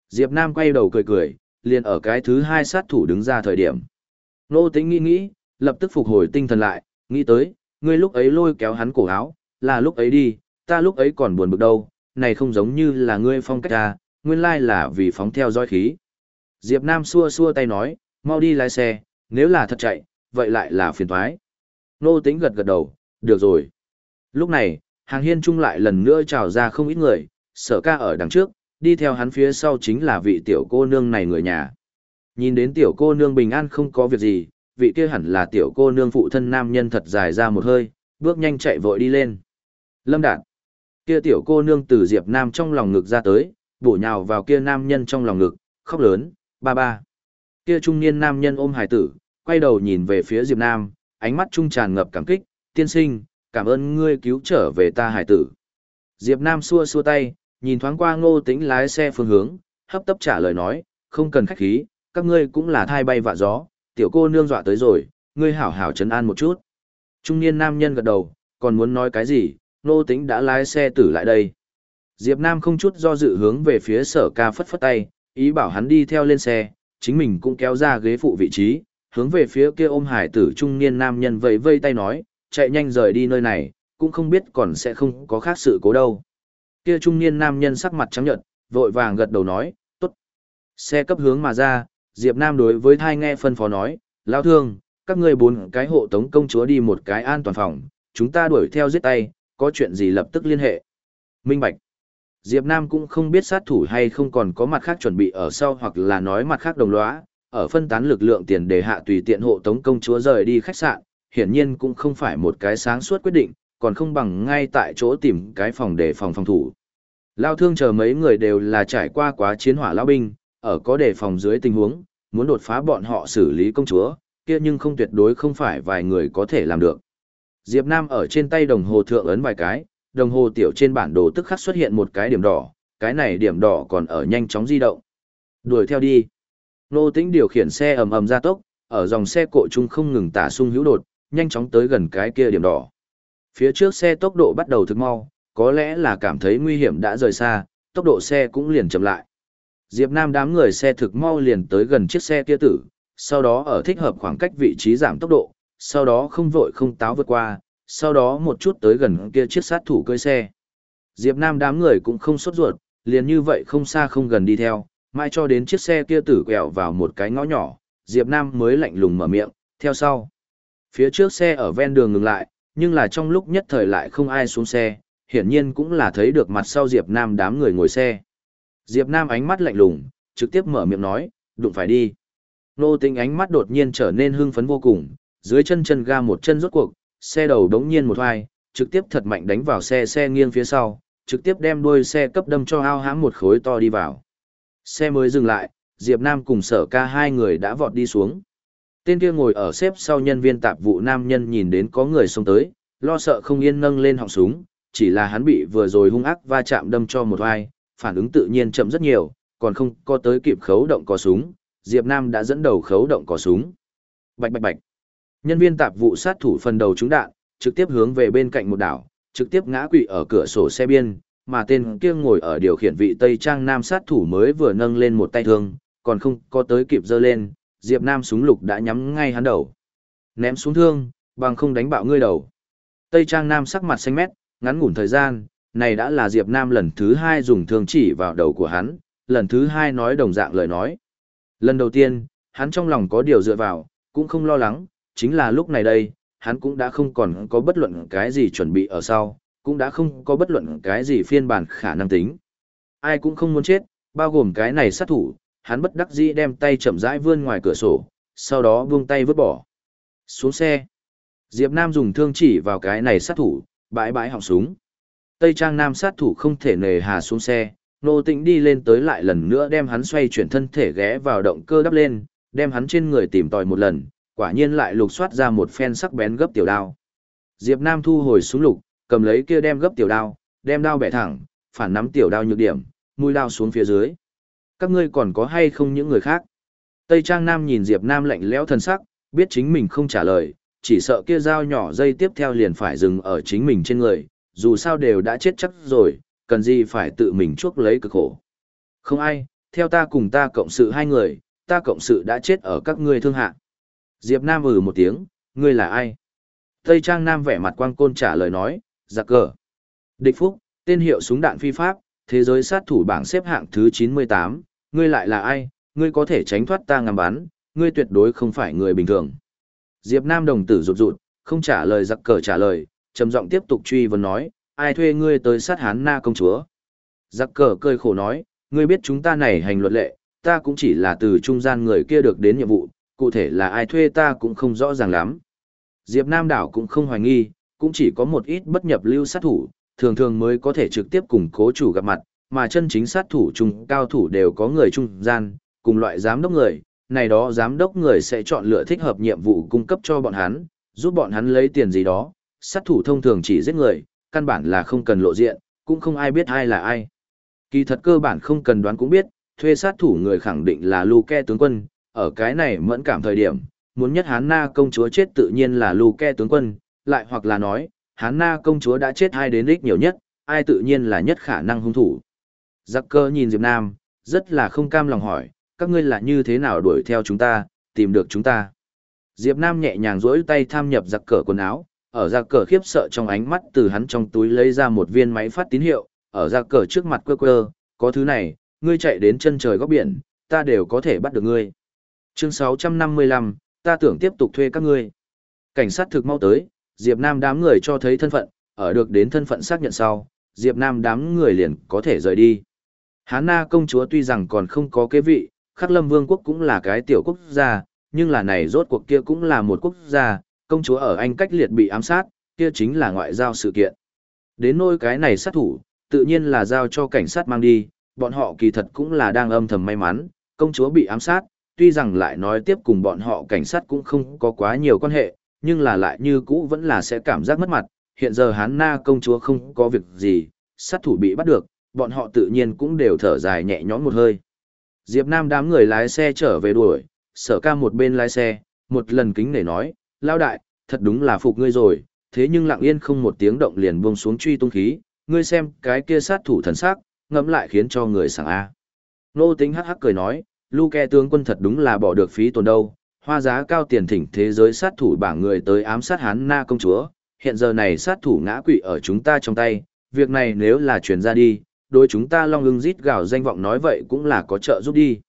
Diệp Nam quay đầu cười cười, liền ở cái thứ hai sát thủ đứng ra thời điểm. Nô tính nghĩ nghĩ, lập tức phục hồi tinh thần lại, nghĩ tới, ngươi lúc ấy lôi kéo hắn cổ áo, là lúc ấy đi, ta lúc ấy còn buồn bực đâu, này không giống như là ngươi phong cách ta, nguyên lai là vì phóng theo dõi khí. Diệp Nam xua xua tay nói, mau đi lái xe, nếu là thật chạy, vậy lại là phiền toái. Nô tính gật gật đầu, được rồi. Lúc này, hàng hiên trung lại lần nữa trào ra không ít người, sở ca ở đằng trước, đi theo hắn phía sau chính là vị tiểu cô nương này người nhà. Nhìn đến tiểu cô nương bình an không có việc gì, vị kia hẳn là tiểu cô nương phụ thân nam nhân thật dài ra một hơi, bước nhanh chạy vội đi lên. Lâm Đạt. Kia tiểu cô nương từ Diệp Nam trong lòng ngực ra tới, bổ nhào vào kia nam nhân trong lòng ngực, khóc lớn, ba ba. Kia trung niên nam nhân ôm hải tử, quay đầu nhìn về phía Diệp Nam, ánh mắt trung tràn ngập cảm kích, tiên sinh, cảm ơn ngươi cứu trở về ta hải tử. Diệp Nam xua xua tay, nhìn thoáng qua ngô tĩnh lái xe phương hướng, hấp tấp trả lời nói, không cần khách khí, các ngươi cũng là thai bay vạ gió, tiểu cô nương dọa tới rồi, ngươi hảo hảo chấn an một chút. Trung niên nam nhân gật đầu, còn muốn nói cái gì, ngô tĩnh đã lái xe tử lại đây. Diệp Nam không chút do dự hướng về phía sở ca phất phất tay, ý bảo hắn đi theo lên xe, chính mình cũng kéo ra ghế phụ vị trí, hướng về phía kia ôm hải tử trung niên nam nhân vẫy vây tay nói, chạy nhanh rời đi nơi này, cũng không biết còn sẽ không có khác sự cố đâu. Kia trung niên nam nhân sắc mặt trắng nhợt, vội vàng gật đầu nói, tốt. Xe cấp hướng mà ra, Diệp Nam đối với thai nghe phân phó nói, lão thương, các ngươi bốn cái hộ tống công chúa đi một cái an toàn phòng, chúng ta đuổi theo giết tay, có chuyện gì lập tức liên hệ. Minh Bạch. Diệp Nam cũng không biết sát thủ hay không còn có mặt khác chuẩn bị ở sau hoặc là nói mặt khác đồng lõa, ở phân tán lực lượng tiền đề hạ tùy tiện hộ tống công chúa rời đi khách sạn, hiển nhiên cũng không phải một cái sáng suốt quyết định, còn không bằng ngay tại chỗ tìm cái phòng để phòng phòng thủ. Lao thương chờ mấy người đều là trải qua quá chiến hỏa lao binh, ở có đề phòng dưới tình huống, muốn đột phá bọn họ xử lý công chúa, kia nhưng không tuyệt đối không phải vài người có thể làm được. Diệp Nam ở trên tay đồng hồ thượng ấn vài cái, đồng hồ tiểu trên bản đồ tức khắc xuất hiện một cái điểm đỏ, cái này điểm đỏ còn ở nhanh chóng di động. Đuổi theo đi. Nô Tĩnh điều khiển xe ầm ầm ra tốc, ở dòng xe cộ chung không ngừng tả sung hữu đột, nhanh chóng tới gần cái kia điểm đỏ. Phía trước xe tốc độ bắt đầu thực mau, có lẽ là cảm thấy nguy hiểm đã rời xa, tốc độ xe cũng liền chậm lại. Diệp Nam đám người xe thực mau liền tới gần chiếc xe kia tử, sau đó ở thích hợp khoảng cách vị trí giảm tốc độ, sau đó không vội không táo vượt qua, sau đó một chút tới gần kia chiếc sát thủ cơi xe. Diệp Nam đám người cũng không sốt ruột, liền như vậy không xa không gần đi theo, mãi cho đến chiếc xe kia tử quẹo vào một cái ngõ nhỏ, Diệp Nam mới lạnh lùng mở miệng, theo sau. Phía trước xe ở ven đường ngừng lại, nhưng là trong lúc nhất thời lại không ai xuống xe, hiển nhiên cũng là thấy được mặt sau Diệp Nam đám người ngồi xe. Diệp Nam ánh mắt lạnh lùng, trực tiếp mở miệng nói, đụng phải đi. Nô Tinh ánh mắt đột nhiên trở nên hưng phấn vô cùng, dưới chân chân ga một chân rốt cuộc, xe đầu đống nhiên một hoài, trực tiếp thật mạnh đánh vào xe xe nghiêng phía sau, trực tiếp đem đuôi xe cấp đâm cho ao hãm một khối to đi vào. Xe mới dừng lại, Diệp Nam cùng sở ca hai người đã vọt đi xuống. Tên kia ngồi ở xếp sau nhân viên tạp vụ nam nhân nhìn đến có người xông tới, lo sợ không yên nâng lên họng súng, chỉ là hắn bị vừa rồi hung ác va chạm đâm cho một vai, phản ứng tự nhiên chậm rất nhiều, còn không có tới kịp khấu động có súng, Diệp Nam đã dẫn đầu khấu động có súng. Bạch bạch bạch. Nhân viên tạp vụ sát thủ phần đầu trúng đạn, trực tiếp hướng về bên cạnh một đảo, trực tiếp ngã quỵ ở cửa sổ xe biên, mà tên kia ngồi ở điều khiển vị Tây Trang Nam sát thủ mới vừa nâng lên một tay thương, còn không có tới kịp giơ lên, Diệp Nam súng lục đã nhắm ngay hắn đầu. Ném xuống thương, bằng không đánh bạo ngươi đầu. Tây Trang Nam sắc mặt xanh mét, ngắn ngủn thời gian, này đã là Diệp Nam lần thứ hai dùng thương chỉ vào đầu của hắn, lần thứ hai nói đồng dạng lời nói. Lần đầu tiên, hắn trong lòng có điều dựa vào, cũng không lo lắng, chính là lúc này đây, hắn cũng đã không còn có bất luận cái gì chuẩn bị ở sau, cũng đã không có bất luận cái gì phiên bản khả năng tính. Ai cũng không muốn chết, bao gồm cái này sát thủ, hắn bất đắc dĩ đem tay chậm rãi vươn ngoài cửa sổ, sau đó buông tay vứt bỏ. Xuống xe. Diệp Nam dùng thương chỉ vào cái này sát thủ, bãi bãi họng súng. Tây Trang Nam sát thủ không thể nề hà xuống xe, nô tĩnh đi lên tới lại lần nữa đem hắn xoay chuyển thân thể ghé vào động cơ đắp lên, đem hắn trên người tìm tòi một lần, quả nhiên lại lục soát ra một phen sắc bén gấp tiểu đao. Diệp Nam thu hồi súng lục, cầm lấy kia đem gấp tiểu đao, đem đao bẻ thẳng, phản nắm tiểu đao nhược điểm, mũi đao xuống phía dưới. Các ngươi còn có hay không những người khác? Tây Trang Nam nhìn Diệp Nam lạnh lẽo thân sắc, biết chính mình không trả lời, chỉ sợ kia dao nhỏ dây tiếp theo liền phải dừng ở chính mình trên người, dù sao đều đã chết chắc rồi, cần gì phải tự mình chuốc lấy cực khổ. Không ai, theo ta cùng ta cộng sự hai người, ta cộng sự đã chết ở các ngươi thương hạ. Diệp Nam ừ một tiếng, ngươi là ai? Tây Trang Nam vẻ mặt quang côn trả lời nói, giặc cờ. Địch Phúc, tên hiệu súng đạn phi pháp, thế giới sát thủ bảng xếp hạng thứ 98, ngươi lại là ai, ngươi có thể tránh thoát ta ngắm bắn, ngươi tuyệt đối không phải người bình thường. Diệp Nam đồng tử rụt rụt, không trả lời giặc cờ trả lời, trầm giọng tiếp tục truy vấn nói, ai thuê ngươi tới sát hán na công chúa. Giặc cờ cười khổ nói, ngươi biết chúng ta này hành luật lệ, ta cũng chỉ là từ trung gian người kia được đến nhiệm vụ, cụ thể là ai thuê ta cũng không rõ ràng lắm. Diệp Nam đảo cũng không hoài nghi, cũng chỉ có một ít bất nhập lưu sát thủ, thường thường mới có thể trực tiếp cùng cố chủ gặp mặt, mà chân chính sát thủ trung cao thủ đều có người trung gian, cùng loại giám đốc người, này đó giám đốc người sẽ chọn lựa thích hợp nhiệm vụ cung cấp cho bọn hắn, giúp bọn hắn lấy tiền gì đó, sát thủ thông thường chỉ giết người, căn bản là không cần lộ diện, cũng không ai biết ai là ai. Kỳ thật cơ bản không cần đoán cũng biết, thuê sát thủ người khẳng định là Luke tướng quân, ở cái này mẫn cảm thời điểm, muốn nhất Hán Na công chúa chết tự nhiên là Luke tướng quân, lại hoặc là nói, Hán Na công chúa đã chết ai đến ích nhiều nhất, ai tự nhiên là nhất khả năng hung thủ. Giặc cơ nhìn Diệp Nam, rất là không cam lòng hỏi, các ngươi là như thế nào đuổi theo chúng ta, tìm được chúng ta. Diệp Nam nhẹ nhàng duỗi tay tham nhập giặc cờ quần áo, ở giặc cờ khiếp sợ trong ánh mắt từ hắn trong túi lấy ra một viên máy phát tín hiệu, ở giặc cờ trước mặt quơ quơ, có thứ này, ngươi chạy đến chân trời góc biển, ta đều có thể bắt được ngươi. Chương 655, ta tưởng tiếp tục thuê các ngươi. Cảnh sát thực mau tới, Diệp Nam đám người cho thấy thân phận, ở được đến thân phận xác nhận sau, Diệp Nam đám người liền có thể rời đi. Hán Na công chúa tuy rằng còn không có kế vị, Khắc Lâm Vương quốc cũng là cái tiểu quốc gia, nhưng là này rốt cuộc kia cũng là một quốc gia, công chúa ở Anh cách liệt bị ám sát, kia chính là ngoại giao sự kiện. Đến nôi cái này sát thủ, tự nhiên là giao cho cảnh sát mang đi, bọn họ kỳ thật cũng là đang âm thầm may mắn, công chúa bị ám sát, tuy rằng lại nói tiếp cùng bọn họ cảnh sát cũng không có quá nhiều quan hệ, nhưng là lại như cũ vẫn là sẽ cảm giác mất mặt, hiện giờ hán na công chúa không có việc gì, sát thủ bị bắt được, bọn họ tự nhiên cũng đều thở dài nhẹ nhõm một hơi. Diệp Nam đám người lái xe trở về đuổi, sở ca một bên lái xe, một lần kính để nói, lao đại, thật đúng là phục ngươi rồi, thế nhưng lặng yên không một tiếng động liền buông xuống truy tung khí, ngươi xem cái kia sát thủ thần sắc, ngẫm lại khiến cho người sảng A. Nô tính hắc hắc cười nói, Luke tướng quân thật đúng là bỏ được phí tồn đâu, hoa giá cao tiền thỉnh thế giới sát thủ bảng người tới ám sát hán na công chúa, hiện giờ này sát thủ ngã quỵ ở chúng ta trong tay, việc này nếu là truyền ra đi, đối chúng ta long ưng rít gào danh vọng nói vậy cũng là có trợ giúp đi.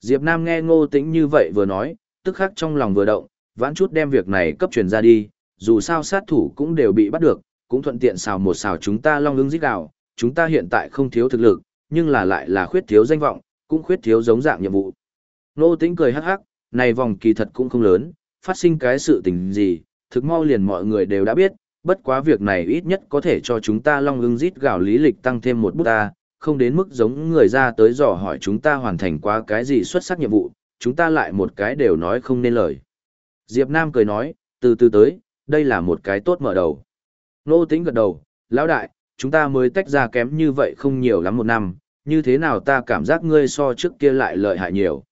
Diệp Nam nghe ngô tĩnh như vậy vừa nói, tức khắc trong lòng vừa động, vãn chút đem việc này cấp truyền ra đi, dù sao sát thủ cũng đều bị bắt được, cũng thuận tiện xào một xào chúng ta long ưng rít gào, chúng ta hiện tại không thiếu thực lực, nhưng là lại là khuyết thiếu danh vọng, cũng khuyết thiếu giống dạng nhiệm vụ. Ngô tĩnh cười hắc hắc, này vòng kỳ thật cũng không lớn, phát sinh cái sự tình gì, thực mau liền mọi người đều đã biết, bất quá việc này ít nhất có thể cho chúng ta long ưng rít gạo lý lịch tăng thêm một bút ta, không đến mức giống người ra tới dò hỏi chúng ta hoàn thành qua cái gì xuất sắc nhiệm vụ, chúng ta lại một cái đều nói không nên lời. Diệp Nam cười nói, từ từ tới, đây là một cái tốt mở đầu. Nô tính gật đầu, lão đại, chúng ta mới tách ra kém như vậy không nhiều lắm một năm, như thế nào ta cảm giác ngươi so trước kia lại lợi hại nhiều.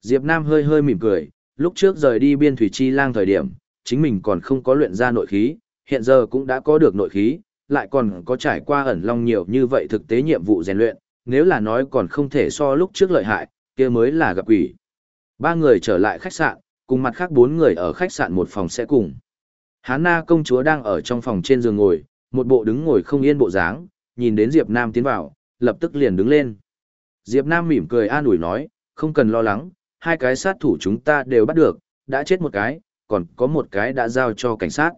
Diệp Nam hơi hơi mỉm cười, lúc trước rời đi biên thủy chi lang thời điểm, chính mình còn không có luyện ra nội khí, hiện giờ cũng đã có được nội khí, lại còn có trải qua ẩn long nhiều như vậy thực tế nhiệm vụ rèn luyện, nếu là nói còn không thể so lúc trước lợi hại, kia mới là gặp quỷ. Ba người trở lại khách sạn, cùng mặt khác bốn người ở khách sạn một phòng sẽ cùng. Hán Na công chúa đang ở trong phòng trên giường ngồi, một bộ đứng ngồi không yên bộ dáng, nhìn đến Diệp Nam tiến vào, lập tức liền đứng lên. Diệp Nam mỉm cười an ủi nói, không cần lo lắng, hai cái sát thủ chúng ta đều bắt được, đã chết một cái, còn có một cái đã giao cho cảnh sát.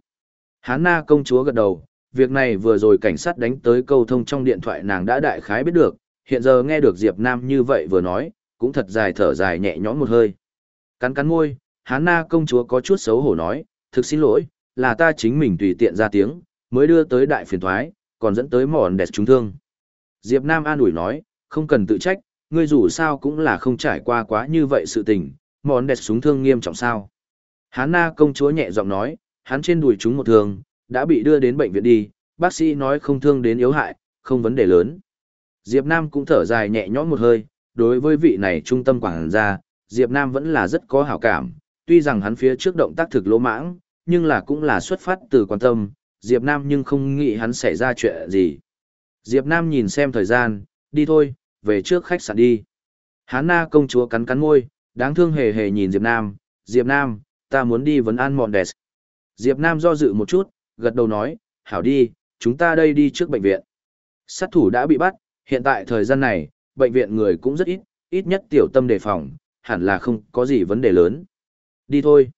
Hán na công chúa gật đầu, việc này vừa rồi cảnh sát đánh tới câu thông trong điện thoại nàng đã đại khái biết được, hiện giờ nghe được Diệp Nam như vậy vừa nói, cũng thật dài thở dài nhẹ nhõm một hơi. Cắn cắn môi, Hán na công chúa có chút xấu hổ nói, thực xin lỗi, là ta chính mình tùy tiện ra tiếng, mới đưa tới đại phiền thoái, còn dẫn tới mòn đẹp trúng thương. Diệp Nam an ủi nói, không cần tự trách, ngươi dù sao cũng là không trải qua quá như vậy sự tình, mòn đẹp súng thương nghiêm trọng sao. Hán na công chúa nhẹ giọng nói, hắn trên đùi chúng một thương, đã bị đưa đến bệnh viện đi, bác sĩ nói không thương đến yếu hại, không vấn đề lớn. Diệp Nam cũng thở dài nhẹ nhõm một hơi, đối với vị này trung tâm quảng gia, Diệp Nam vẫn là rất có hảo cảm, tuy rằng hắn phía trước động tác thực lỗ mãng, nhưng là cũng là xuất phát từ quan tâm, Diệp Nam nhưng không nghĩ hắn xảy ra chuyện gì. Diệp Nam nhìn xem thời gian, đi thôi, về trước khách sạn đi. Hán na công chúa cắn cắn môi, đáng thương hề hề nhìn Diệp Nam, Diệp Nam, ta muốn đi vấn an mọn đẹp. Diệp Nam do dự một chút, gật đầu nói, hảo đi, chúng ta đây đi trước bệnh viện. Sát thủ đã bị bắt, hiện tại thời gian này, bệnh viện người cũng rất ít, ít nhất tiểu tâm đề phòng, hẳn là không có gì vấn đề lớn. Đi thôi.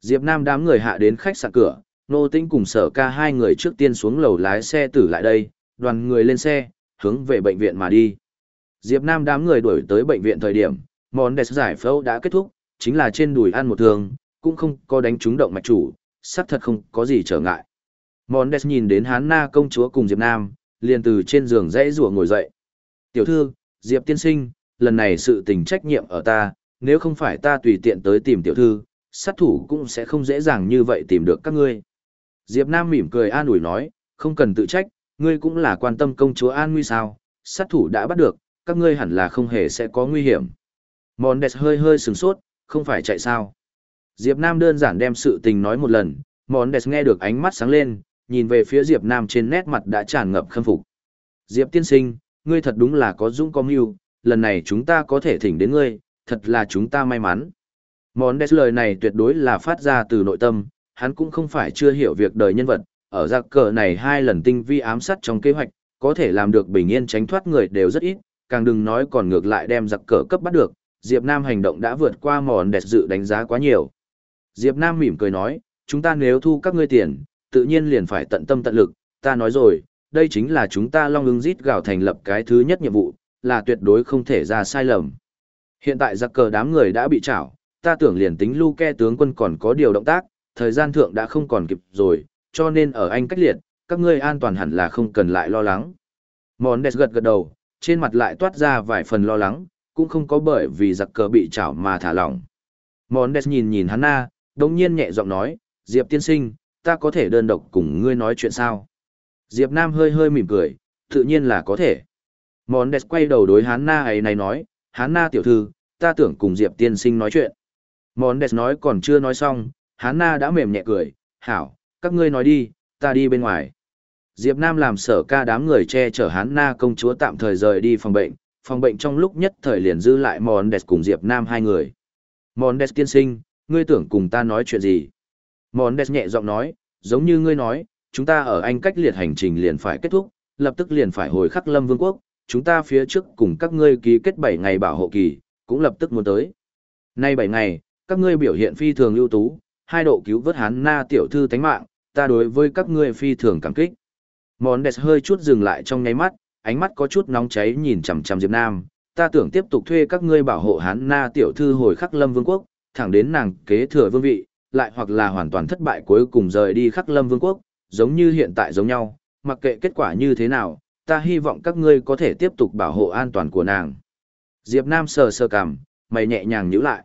Diệp Nam đám người hạ đến khách sạn cửa, Nô Tĩnh cùng sở ca hai người trước tiên xuống lầu lái xe tử lại đây, đoàn người lên xe, hướng về bệnh viện mà đi. Diệp Nam đám người đuổi tới bệnh viện thời điểm, món đẹp giải phẫu đã kết thúc, chính là trên đùi ăn một thương, cũng không có đánh trúng động mạch chủ, xác thật không có gì trở ngại. Mondes nhìn đến Hán Na công chúa cùng Diệp Nam, liền từ trên giường dãy rủa ngồi dậy. Tiểu thư, Diệp tiên sinh, lần này sự tình trách nhiệm ở ta, nếu không phải ta tùy tiện tới tìm tiểu thư, sát thủ cũng sẽ không dễ dàng như vậy tìm được các ngươi. Diệp Nam mỉm cười an ủi nói, không cần tự trách, ngươi cũng là quan tâm công chúa an nguy sao, sát thủ đã bắt được, các ngươi hẳn là không hề sẽ có nguy hiểm. Mondes hơi hơi sừng sốt, không phải chạy sao. Diệp Nam đơn giản đem sự tình nói một lần, Mondes nghe được ánh mắt sáng lên, nhìn về phía Diệp Nam trên nét mặt đã tràn ngập khâm phục. Diệp tiên sinh, ngươi thật đúng là có dũng có mưu, lần này chúng ta có thể thỉnh đến ngươi, thật là chúng ta may mắn. Mondes lời này tuyệt đối là phát ra từ nội tâm, hắn cũng không phải chưa hiểu việc đời nhân vật, ở giặc cờ này hai lần tinh vi ám sát trong kế hoạch, có thể làm được bình yên tránh thoát người đều rất ít, càng đừng nói còn ngược lại đem giặc cờ cấp bắt được, Diệp Nam hành động đã vượt qua mòn đẹp dự đánh giá quá nhiều. Diệp Nam mỉm cười nói, chúng ta nếu thu các ngươi tiền, tự nhiên liền phải tận tâm tận lực, ta nói rồi, đây chính là chúng ta long ưng rít gạo thành lập cái thứ nhất nhiệm vụ, là tuyệt đối không thể ra sai lầm. Hiện tại giặc cờ đám người đã bị trảo, ta tưởng liền tính Luke tướng quân còn có điều động tác, thời gian thượng đã không còn kịp rồi, cho nên ở anh cách liệt, các ngươi an toàn hẳn là không cần lại lo lắng. Mondes gật gật đầu, trên mặt lại toát ra vài phần lo lắng, cũng không có bởi vì giặc cờ bị chảo mà thả lỏng. Mondes nhìn nhìn hắn na, đồng nhiên nhẹ giọng nói, Diệp tiên sinh, ta có thể đơn độc cùng ngươi nói chuyện sao? Diệp Nam hơi hơi mỉm cười, tự nhiên là có thể. Mondes quay đầu đối Hán na ấy này nói, Hán na tiểu thư, ta tưởng cùng Diệp tiên sinh nói chuyện. Mondes nói còn chưa nói xong, Hán na đã mềm nhẹ cười, hảo, các ngươi nói đi, ta đi bên ngoài. Diệp Nam làm sở ca đám người che chở Hán na công chúa tạm thời rời đi phòng bệnh, phòng bệnh trong lúc nhất thời liền dư lại Mondes cùng Diệp Nam hai người. Mondes tiên sinh, ngươi tưởng cùng ta nói chuyện gì? Mondes nhẹ giọng nói, giống như ngươi nói, chúng ta ở Anh cách liệt hành trình liền phải kết thúc, lập tức liền phải hồi khắc lâm vương quốc, chúng ta phía trước cùng các ngươi ký kết 7 ngày bảo hộ kỳ, cũng lập tức muốn tới. Nay 7 ngày, các ngươi biểu hiện phi thường ưu tú, hai độ cứu vớt Hán na tiểu thư tánh mạng, ta đối với các ngươi phi thường cảm kích. Mondes hơi chút dừng lại trong nháy mắt, ánh mắt có chút nóng cháy nhìn chằm chằm Diệp Nam, ta tưởng tiếp tục thuê các ngươi bảo hộ Hán na tiểu thư hồi khắc lâm vương quốc, thẳng đến nàng kế thừa vương vị, lại hoặc là hoàn toàn thất bại cuối cùng rời đi khắc lâm vương quốc, giống như hiện tại giống nhau, mặc kệ kết quả như thế nào, ta hy vọng các ngươi có thể tiếp tục bảo hộ an toàn của nàng. Diệp Nam sờ sờ cằm, mày nhẹ nhàng nhíu lại.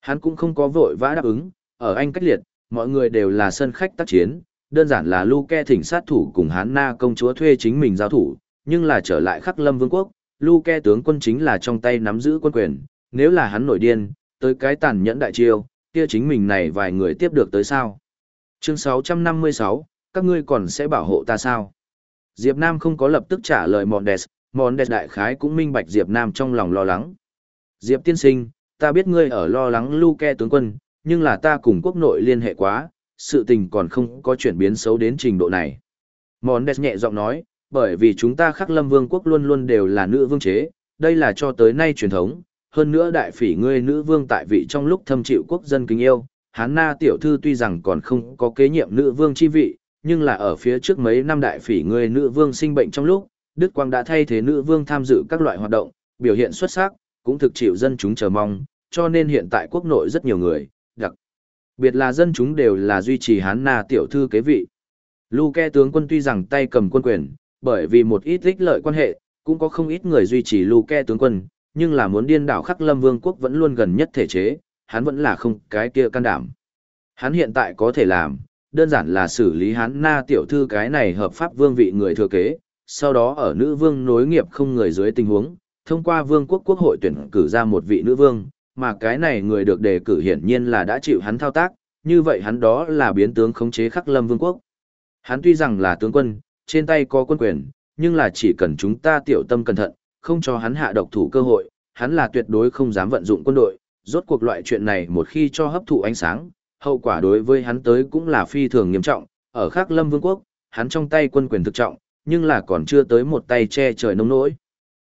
Hắn cũng không có vội vã đáp ứng, ở Anh cách liệt, mọi người đều là sân khách tác chiến, đơn giản là Luke thỉnh sát thủ cùng Hán Na công chúa thuê chính mình giao thủ, nhưng là trở lại khắc lâm vương quốc, Luke tướng quân chính là trong tay nắm giữ quân quyền, nếu là hắn nổi điên, tới cái tàn nhẫn đại chiêu, kia chính mình này vài người tiếp được tới sao. Chương 656, các ngươi còn sẽ bảo hộ ta sao? Diệp Nam không có lập tức trả lời Mondes, Mondes đại khái cũng minh bạch Diệp Nam trong lòng lo lắng. Diệp tiên sinh, ta biết ngươi ở lo lắng Luke tướng quân, nhưng là ta cùng quốc nội liên hệ quá, sự tình còn không có chuyển biến xấu đến trình độ này. Mondes nhẹ giọng nói, bởi vì chúng ta khắc lâm vương quốc luôn luôn đều là nữ vương chế, đây là cho tới nay truyền thống, hơn nữa đại phỉ ngươi nữ vương tại vị trong lúc thâm chịu quốc dân kính yêu, hán na tiểu thư tuy rằng còn không có kế nhiệm nữ vương chi vị, nhưng là ở phía trước mấy năm đại phỉ ngươi nữ vương sinh bệnh trong lúc, Đức Quang đã thay thế nữ vương tham dự các loại hoạt động, biểu hiện xuất sắc, cũng thực chịu dân chúng chờ mong, cho nên hiện tại quốc nội rất nhiều người, đặc biệt là dân chúng đều là duy trì hán na tiểu thư kế vị. Luke tướng quân tuy rằng tay cầm quân quyền, bởi vì một ít ích lợi quan hệ, cũng có không ít người duy trì Luke tướng quân, nhưng là muốn điên đảo khắc lâm vương quốc vẫn luôn gần nhất thể chế, hắn vẫn là không cái kia can đảm. Hắn hiện tại có thể làm, đơn giản là xử lý hắn na tiểu thư cái này hợp pháp vương vị người thừa kế, sau đó ở nữ vương nối nghiệp không người dưới tình huống, thông qua vương quốc quốc hội tuyển cử ra một vị nữ vương, mà cái này người được đề cử hiển nhiên là đã chịu hắn thao tác, như vậy hắn đó là biến tướng khống chế khắc lâm vương quốc. Hắn tuy rằng là tướng quân, trên tay có quân quyền, nhưng là chỉ cần chúng ta tiểu tâm cẩn thận, không cho hắn hạ độc thủ cơ hội, hắn là tuyệt đối không dám vận dụng quân đội. Rốt cuộc loại chuyện này một khi cho hấp thụ ánh sáng, hậu quả đối với hắn tới cũng là phi thường nghiêm trọng. Ở khắc lâm vương quốc, hắn trong tay quân quyền thực trọng, nhưng là còn chưa tới một tay che trời nông nỗi.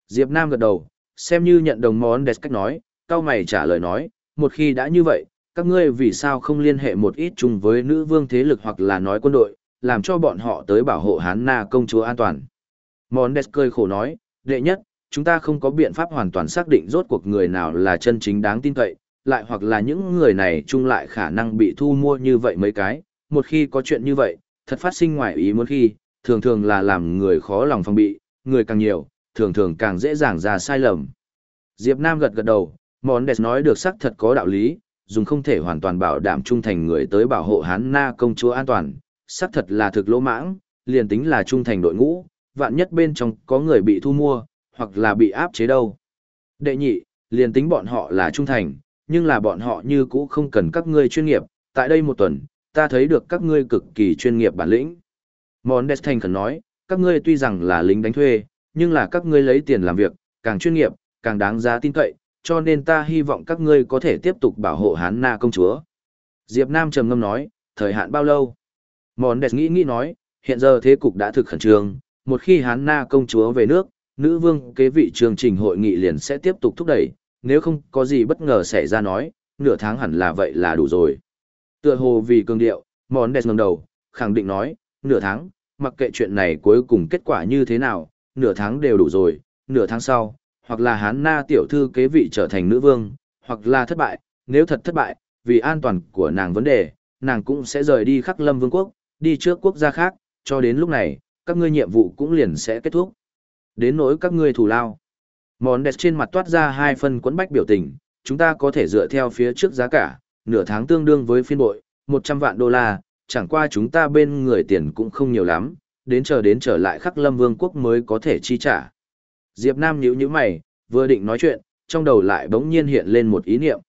Diệp Nam gật đầu, xem như nhận đồng món đẹp cách nói, cao mày trả lời nói, một khi đã như vậy, các ngươi vì sao không liên hệ một ít chung với nữ vương thế lực hoặc là nói quân đội, làm cho bọn họ tới bảo hộ Hán Na công chúa an toàn. Món đẹp cười khổ nói, đệ nhất, chúng ta không có biện pháp hoàn toàn xác định rốt cuộc người nào là chân chính đáng tin cậy, lại hoặc là những người này chung lại khả năng bị thu mua như vậy mấy cái, một khi có chuyện như vậy, thật phát sinh ngoài ý muốn khi, thường thường là làm người khó lòng phòng bị, người càng nhiều, thường thường càng dễ dàng ra sai lầm. Diệp Nam gật gật đầu, món đẹp nói được xác thật có đạo lý, dùng không thể hoàn toàn bảo đảm trung thành người tới bảo hộ hán na công chúa an toàn, xác thật là thực lỗ mãng, liền tính là trung thành đội ngũ, vạn nhất bên trong có người bị thu mua, hoặc là bị áp chế đâu. Đệ nhị, liền tính bọn họ là trung thành, nhưng là bọn họ như cũ không cần các ngươi chuyên nghiệp, tại đây một tuần, ta thấy được các ngươi cực kỳ chuyên nghiệp bản lĩnh. Mondes thành khẩn nói, các ngươi tuy rằng là lính đánh thuê, nhưng là các ngươi lấy tiền làm việc, càng chuyên nghiệp, càng đáng giá tin cậy, cho nên ta hy vọng các ngươi có thể tiếp tục bảo hộ Hán Na công chúa. Diệp Nam trầm ngâm nói, thời hạn bao lâu? Mondes nghĩ nghĩ nói, hiện giờ thế cục đã thực khẩn trương, một khi Hán Na công chúa về nước, nữ vương kế vị chương trình hội nghị liền sẽ tiếp tục thúc đẩy, nếu không có gì bất ngờ xảy ra nói, nửa tháng hẳn là vậy là đủ rồi. Tựa hồ vì cường điệu, Món đẹp ngẩng đầu, khẳng định nói, nửa tháng, mặc kệ chuyện này cuối cùng kết quả như thế nào, nửa tháng đều đủ rồi, nửa tháng sau, hoặc là hán na tiểu thư kế vị trở thành nữ vương, hoặc là thất bại, nếu thật thất bại, vì an toàn của nàng vấn đề, nàng cũng sẽ rời đi khắc lâm vương quốc, đi trước quốc gia khác, cho đến lúc này, các ngươi nhiệm vụ cũng liền sẽ kết thúc. Đến nỗi các ngươi thù lao. Món đẹp trên mặt toát ra hai phần quấn bách biểu tình, chúng ta có thể dựa theo phía trước giá cả, nửa tháng tương đương với phiên bội, 100 vạn đô la, chẳng qua chúng ta bên người tiền cũng không nhiều lắm, đến chờ đến trở lại khắc lâm vương quốc mới có thể chi trả. Diệp Nam nhíu nhíu mày, vừa định nói chuyện, trong đầu lại bỗng nhiên hiện lên một ý niệm.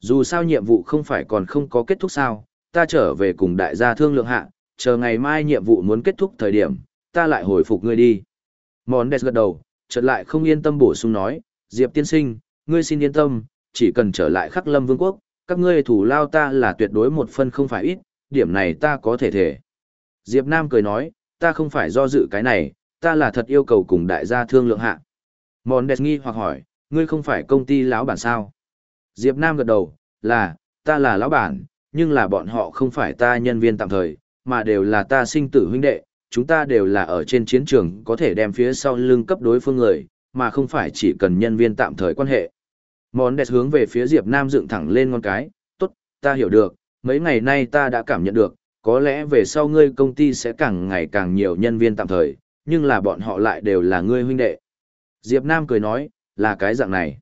Dù sao nhiệm vụ không phải còn không có kết thúc sao, ta trở về cùng đại gia thương lượng hạ, chờ ngày mai nhiệm vụ muốn kết thúc thời điểm, ta lại hồi phục ngươi đi. Mondes gật đầu, chợt lại không yên tâm bổ sung nói, Diệp tiên sinh, ngươi xin yên tâm, chỉ cần trở lại khắc lâm vương quốc, các ngươi thủ lao ta là tuyệt đối một phân không phải ít, điểm này ta có thể thể. Diệp Nam cười nói, ta không phải do dự cái này, ta là thật yêu cầu cùng đại gia thương lượng hạ. Mòn đẹp nghi hoặc hỏi, ngươi không phải công ty lão bản sao? Diệp Nam gật đầu, là, ta là lão bản, nhưng là bọn họ không phải ta nhân viên tạm thời, mà đều là ta sinh tử huynh đệ, chúng ta đều là ở trên chiến trường có thể đem phía sau lưng cấp đối phương người, mà không phải chỉ cần nhân viên tạm thời quan hệ. Món đẹp hướng về phía Diệp Nam dựng thẳng lên ngón cái, tốt, ta hiểu được, mấy ngày nay ta đã cảm nhận được, có lẽ về sau ngươi công ty sẽ càng ngày càng nhiều nhân viên tạm thời, nhưng là bọn họ lại đều là ngươi huynh đệ. Diệp Nam cười nói, là cái dạng này.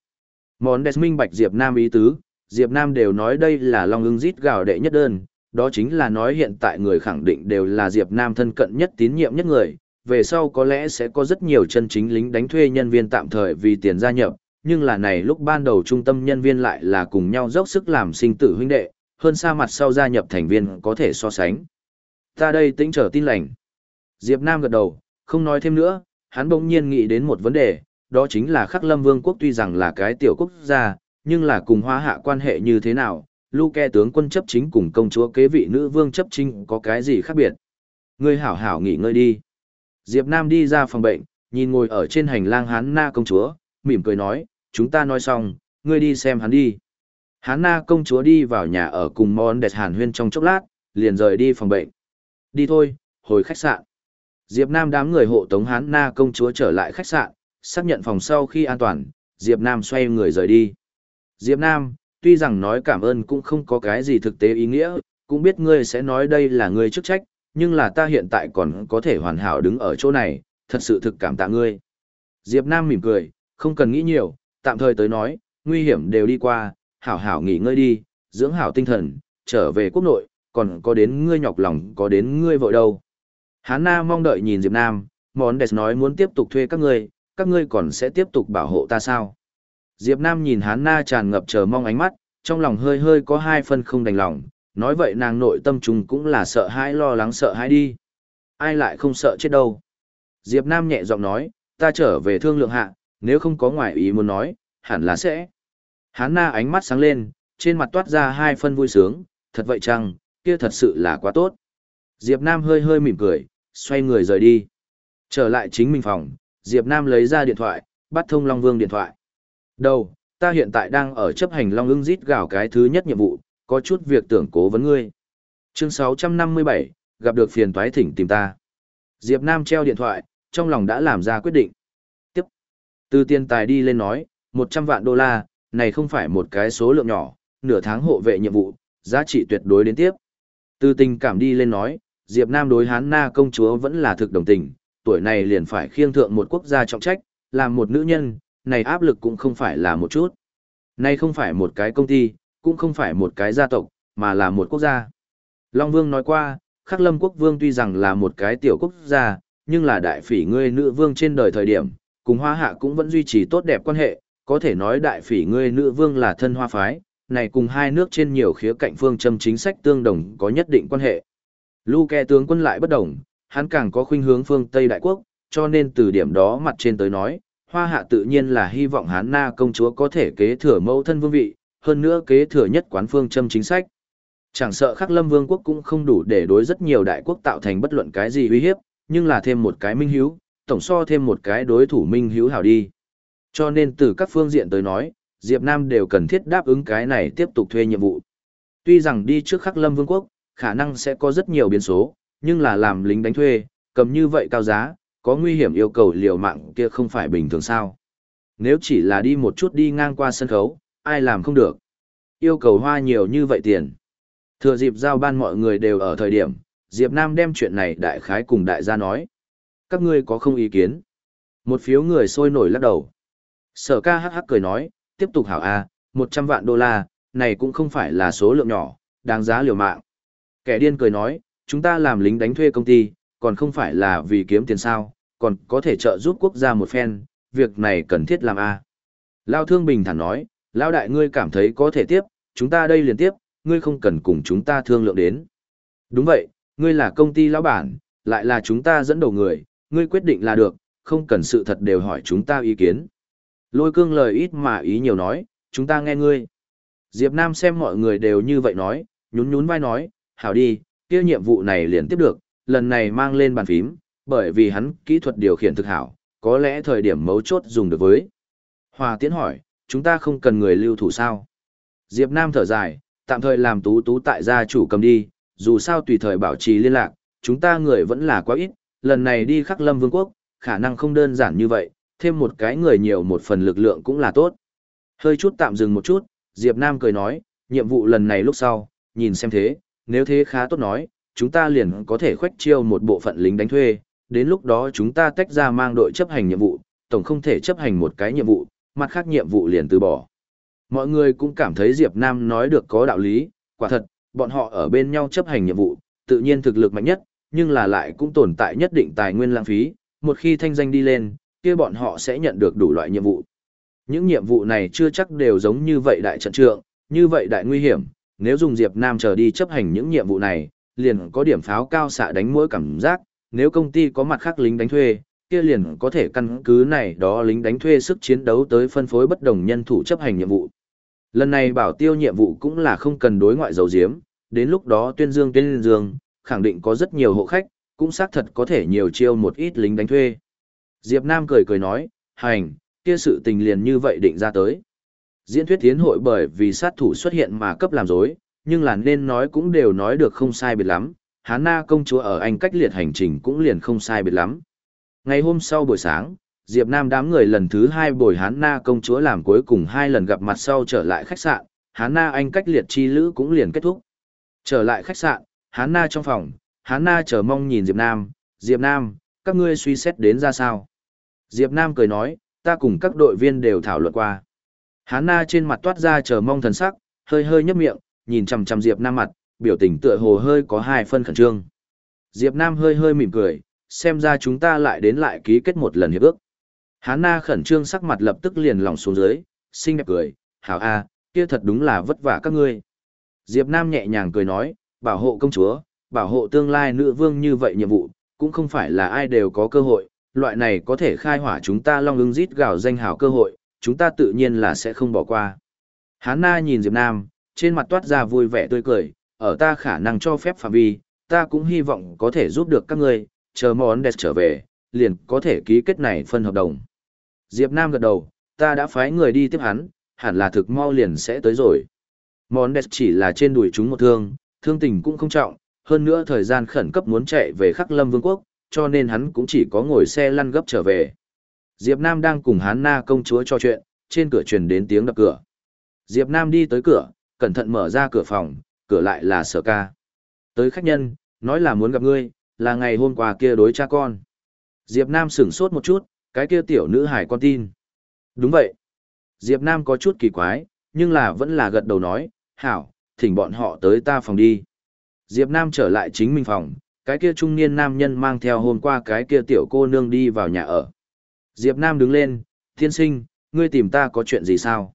Món đẹp minh bạch Diệp Nam ý tứ, Diệp Nam đều nói đây là Long ưng rít gào đệ nhất đơn, đó chính là nói hiện tại người khẳng định đều là Diệp Nam thân cận nhất tín nhiệm nhất người, về sau có lẽ sẽ có rất nhiều chân chính lính đánh thuê nhân viên tạm thời vì tiền gia nhập, nhưng là này lúc ban đầu trung tâm nhân viên lại là cùng nhau dốc sức làm sinh tử huynh đệ, hơn xa mặt sau gia nhập thành viên có thể so sánh. Ta đây tĩnh trở tin lành. Diệp Nam gật đầu, không nói thêm nữa, hắn bỗng nhiên nghĩ đến một vấn đề, đó chính là Khắc Lâm Vương quốc tuy rằng là cái tiểu quốc gia, nhưng là cùng hoa hạ quan hệ như thế nào, Luke tướng quân chấp chính cùng công chúa kế vị nữ vương chấp chính có cái gì khác biệt. Ngươi hảo hảo nghỉ ngơi đi. Diệp Nam đi ra phòng bệnh, nhìn ngồi ở trên hành lang hán na công chúa, mỉm cười nói, chúng ta nói xong, ngươi đi xem hắn đi. Hán na công chúa đi vào nhà ở cùng món đẹp hàn huyên trong chốc lát, liền rời đi phòng bệnh. Đi thôi, hồi khách sạn. Diệp Nam đám người hộ tống hán na công chúa trở lại khách sạn, xác nhận phòng sau khi an toàn, Diệp Nam xoay người rời đi. Diệp Nam, tuy rằng nói cảm ơn cũng không có cái gì thực tế ý nghĩa, cũng biết ngươi sẽ nói đây là ngươi chức trách, nhưng là ta hiện tại còn có thể hoàn hảo đứng ở chỗ này, thật sự thực cảm tạ ngươi. Diệp Nam mỉm cười, không cần nghĩ nhiều, tạm thời tới nói, nguy hiểm đều đi qua, hảo hảo nghỉ ngơi đi, dưỡng hảo tinh thần, trở về quốc nội, còn có đến ngươi nhọc lòng có đến ngươi vội đâu. Hán Na mong đợi nhìn Diệp Nam, món đẹp nói muốn tiếp tục thuê các ngươi, các ngươi còn sẽ tiếp tục bảo hộ ta sao? Diệp Nam nhìn Hán Na tràn ngập chờ mong ánh mắt, trong lòng hơi hơi có hai phân không đành lòng, nói vậy nàng nội tâm chúng cũng là sợ hãi lo lắng sợ hãi đi. Ai lại không sợ chết đâu. Diệp Nam nhẹ giọng nói, ta trở về thương lượng hạ, nếu không có ngoại ý muốn nói, hẳn là sẽ. Hán na ánh mắt sáng lên, trên mặt toát ra hai phân vui sướng, thật vậy chăng, kia thật sự là quá tốt. Diệp Nam hơi hơi mỉm cười, xoay người rời đi. Trở lại chính mình phòng, Diệp Nam lấy ra điện thoại, bắt thông Long Vương điện thoại. Đâu, ta hiện tại đang ở chấp hành Long ưng rít gào cái thứ nhất nhiệm vụ, có chút việc tưởng cố vấn ngươi. Chương 657, gặp được phiền toái thỉnh tìm ta. Diệp Nam treo điện thoại, trong lòng đã làm ra quyết định. Tiếp. Từ tiền tài đi lên nói, 100 vạn đô la, này không phải một cái số lượng nhỏ, nửa tháng hộ vệ nhiệm vụ, giá trị tuyệt đối đến tiếp. Từ tình cảm đi lên nói, Diệp Nam đối Hán Na công chúa vẫn là thực đồng tình, tuổi này liền phải khiêng thượng một quốc gia trọng trách, làm một nữ nhân, này áp lực cũng không phải là một chút. Này không phải một cái công ty, cũng không phải một cái gia tộc, mà là một quốc gia. Long Vương nói qua, Khắc Lâm Quốc Vương tuy rằng là một cái tiểu quốc gia, nhưng là đại phỉ ngươi nữ vương trên đời thời điểm, cùng hoa hạ cũng vẫn duy trì tốt đẹp quan hệ, có thể nói đại phỉ ngươi nữ vương là thân hoa phái, này cùng hai nước trên nhiều khía cạnh phương châm chính sách tương đồng có nhất định quan hệ. Lu Kè tướng quân lại bất đồng, hắn càng có khuynh hướng phương Tây Đại Quốc, cho nên từ điểm đó mặt trên tới nói, Hoa Hạ tự nhiên là hy vọng Hán Na công chúa có thể kế thừa mẫu thân vương vị, hơn nữa kế thừa nhất quán phương châm chính sách. Chẳng sợ Khắc Lâm Vương quốc cũng không đủ để đối rất nhiều đại quốc tạo thành bất luận cái gì uy hiếp, nhưng là thêm một cái minh hiếu, tổng so thêm một cái đối thủ minh hiếu hảo đi. Cho nên từ các phương diện tới nói, Diệp Nam đều cần thiết đáp ứng cái này tiếp tục thuê nhiệm vụ. Tuy rằng đi trước Khắc Lâm Vương quốc, khả năng sẽ có rất nhiều biến số, nhưng là làm lính đánh thuê, cầm như vậy cao giá, có nguy hiểm yêu cầu liều mạng kia không phải bình thường sao. Nếu chỉ là đi một chút đi ngang qua sân khấu, ai làm không được. Yêu cầu hoa nhiều như vậy tiền. Thừa dịp giao ban mọi người đều ở thời điểm, Diệp Nam đem chuyện này đại khái cùng đại gia nói. Các ngươi có không ý kiến? Một phiếu người sôi nổi lắc đầu. Sở ca hắc hắc cười nói, tiếp tục hảo A, 100 vạn đô la, này cũng không phải là số lượng nhỏ, đáng giá liều mạng. Kẻ điên cười nói, chúng ta làm lính đánh thuê công ty, còn không phải là vì kiếm tiền sao, còn có thể trợ giúp quốc gia một phen, việc này cần thiết làm A. Lao thương bình thản nói, Lao đại ngươi cảm thấy có thể tiếp, chúng ta đây liền tiếp, ngươi không cần cùng chúng ta thương lượng đến. Đúng vậy, ngươi là công ty lão bản, lại là chúng ta dẫn đầu người, ngươi quyết định là được, không cần sự thật đều hỏi chúng ta ý kiến. Lôi cương lời ít mà ý nhiều nói, chúng ta nghe ngươi. Diệp Nam xem mọi người đều như vậy nói, nhún nhún vai nói, hảo đi, kia nhiệm vụ này liền tiếp được, lần này mang lên bàn phím, bởi vì hắn kỹ thuật điều khiển thực hảo, có lẽ thời điểm mấu chốt dùng được với. Hòa Tiến hỏi, chúng ta không cần người lưu thủ sao? Diệp Nam thở dài, tạm thời làm tú tú tại gia chủ cầm đi, dù sao tùy thời bảo trì liên lạc, chúng ta người vẫn là quá ít, lần này đi khắc lâm vương quốc, khả năng không đơn giản như vậy, thêm một cái người nhiều một phần lực lượng cũng là tốt. Hơi chút tạm dừng một chút, Diệp Nam cười nói, nhiệm vụ lần này lúc sau, nhìn xem thế, nếu thế khá tốt nói, chúng ta liền có thể khoách chiêu một bộ phận lính đánh thuê, đến lúc đó chúng ta tách ra mang đội chấp hành nhiệm vụ, tổng không thể chấp hành một cái nhiệm vụ, mặt khác nhiệm vụ liền từ bỏ. Mọi người cũng cảm thấy Diệp Nam nói được có đạo lý, quả thật, bọn họ ở bên nhau chấp hành nhiệm vụ, tự nhiên thực lực mạnh nhất, nhưng là lại cũng tồn tại nhất định tài nguyên lãng phí, một khi thanh danh đi lên, kia bọn họ sẽ nhận được đủ loại nhiệm vụ. Những nhiệm vụ này chưa chắc đều giống như vậy đại trận trượng, như vậy đại nguy hiểm, nếu dùng Diệp Nam chờ đi chấp hành những nhiệm vụ này, liền có điểm pháo cao xạ đánh mỗi cảm giác, nếu công ty có mặt khác lính đánh thuê, kia liền có thể căn cứ này đó lính đánh thuê sức chiến đấu tới phân phối bất đồng nhân thủ chấp hành nhiệm vụ. Lần này bảo tiêu nhiệm vụ cũng là không cần đối ngoại dấu diếm, đến lúc đó tuyên dương tuyên dương, khẳng định có rất nhiều hộ khách, cũng xác thật có thể nhiều chiêu một ít lính đánh thuê. Diệp Nam cười cười nói, hành, kia sự tình liền như vậy định ra tới. Diễn thuyết tiến hội bởi vì sát thủ xuất hiện mà cấp làm dối, nhưng là nên nói cũng đều nói được không sai biệt lắm, Hán Na công chúa ở Anh cách liệt hành trình cũng liền không sai biệt lắm. Ngày hôm sau buổi sáng, Diệp Nam đám người lần thứ hai bồi Hán Na công chúa làm cuối cùng hai lần gặp mặt sau trở lại khách sạn, Hán Na Anh cách liệt chi lữ cũng liền kết thúc. Trở lại khách sạn, Hán Na trong phòng, Hán Na chờ mong nhìn Diệp Nam, Diệp Nam, các ngươi suy xét đến ra sao? Diệp Nam cười nói, ta cùng các đội viên đều thảo luận qua. Hán Na trên mặt toát ra chờ mong thần sắc, hơi hơi nhếch miệng, nhìn chằm chằm Diệp Nam mặt, biểu tình tựa hồ hơi có hai phân khẩn trương. Diệp Nam hơi hơi mỉm cười, xem ra chúng ta lại đến lại ký kết một lần hiệp ước. Hán Na khẩn trương sắc mặt lập tức liền lòng xuống dưới, xinh đẹp cười, hảo a, kia thật đúng là vất vả các ngươi. Diệp Nam nhẹ nhàng cười nói, bảo hộ công chúa, bảo hộ tương lai nữ vương như vậy nhiệm vụ, cũng không phải là ai đều có cơ hội, loại này có thể khai hỏa chúng ta long ứng rít gào danh hào cơ hội, chúng ta tự nhiên là sẽ không bỏ qua. Hán Na nhìn Diệp Nam, trên mặt toát ra vui vẻ tươi cười, ở ta khả năng cho phép phạm vi, ta cũng hy vọng có thể giúp được các ngươi, chờ món đẹp trở về, liền có thể ký kết này phân hợp đồng. Diệp Nam gật đầu, ta đã phái người đi tiếp hắn, hẳn là thực mau liền sẽ tới rồi. Món đẹp chỉ là trên đùi chúng một thương, thương tình cũng không trọng, hơn nữa thời gian khẩn cấp muốn chạy về khắc lâm vương quốc, cho nên hắn cũng chỉ có ngồi xe lăn gấp trở về. Diệp Nam đang cùng Hán Na công chúa trò chuyện, trên cửa truyền đến tiếng đập cửa. Diệp Nam đi tới cửa, cẩn thận mở ra cửa phòng, cửa lại là sở ca. Tới khách nhân, nói là muốn gặp ngươi, là ngày hôm qua kia đối cha con. Diệp Nam sửng sốt một chút, cái kia tiểu nữ hải con tin. Đúng vậy. Diệp Nam có chút kỳ quái, nhưng là vẫn là gật đầu nói, hảo, thỉnh bọn họ tới ta phòng đi. Diệp Nam trở lại chính mình phòng, cái kia trung niên nam nhân mang theo hôm qua cái kia tiểu cô nương đi vào nhà ở. Diệp Nam đứng lên, thiên sinh, ngươi tìm ta có chuyện gì sao?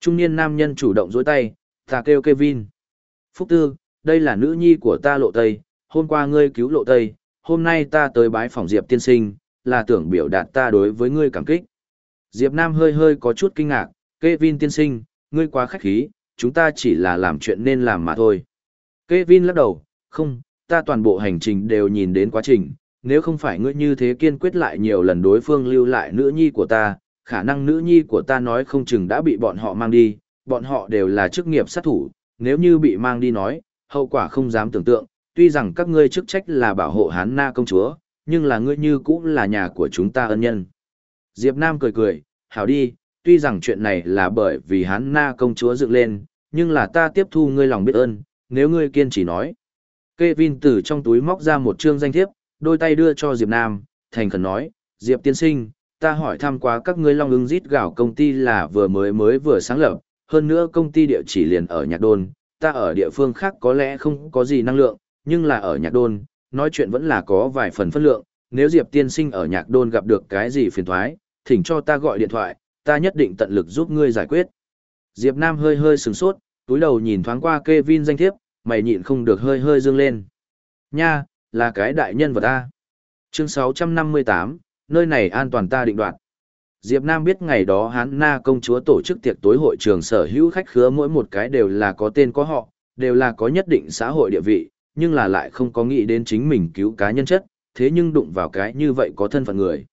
Trung niên nam nhân chủ động dối tay, ta kêu Kevin. Phúc Tư, đây là nữ nhi của ta lộ tây, hôm qua ngươi cứu lộ tây, hôm nay ta tới bái phòng Diệp tiên sinh, là tưởng biểu đạt ta đối với ngươi cảm kích. Diệp Nam hơi hơi có chút kinh ngạc, Kevin tiên sinh, ngươi quá khách khí, chúng ta chỉ là làm chuyện nên làm mà thôi. Kevin lắc đầu, không, ta toàn bộ hành trình đều nhìn đến quá trình, nếu không phải ngươi như thế kiên quyết lại nhiều lần đối phương lưu lại nữ nhi của ta, khả năng nữ nhi của ta nói không chừng đã bị bọn họ mang đi, bọn họ đều là chức nghiệp sát thủ, nếu như bị mang đi nói, hậu quả không dám tưởng tượng, tuy rằng các ngươi chức trách là bảo hộ hán na công chúa, nhưng là ngươi như cũng là nhà của chúng ta ân nhân. Diệp Nam cười cười, hảo đi, tuy rằng chuyện này là bởi vì hán na công chúa dựng lên, nhưng là ta tiếp thu ngươi lòng biết ơn, nếu ngươi kiên trì nói. Kevin từ trong túi móc ra một chương danh thiếp, đôi tay đưa cho Diệp Nam, thành khẩn nói, Diệp tiên sinh, ta hỏi thăm qua các ngươi long ưng rít gạo công ty là vừa mới mới vừa sáng lập, hơn nữa công ty địa chỉ liền ở Nhạc Đôn, ta ở địa phương khác có lẽ không có gì năng lượng, nhưng là ở Nhạc Đôn, nói chuyện vẫn là có vài phần phân lượng, nếu Diệp tiên sinh ở Nhạc Đôn gặp được cái gì phiền toái, thỉnh cho ta gọi điện thoại, ta nhất định tận lực giúp ngươi giải quyết. Diệp Nam hơi hơi sừng sốt, túi đầu nhìn thoáng qua Kevin danh thiếp, mày nhịn không được hơi hơi dương lên. Nha, là cái đại nhân vật ta. Chương 658, nơi này an toàn ta định đoạt. Diệp Nam biết ngày đó Hán Na công chúa tổ chức tiệc tối hội trường sở hữu khách khứa mỗi một cái đều là có tên có họ, đều là có nhất định xã hội địa vị, nhưng là lại không có nghĩ đến chính mình cứu cá nhân chất, thế nhưng đụng vào cái như vậy có thân phận người.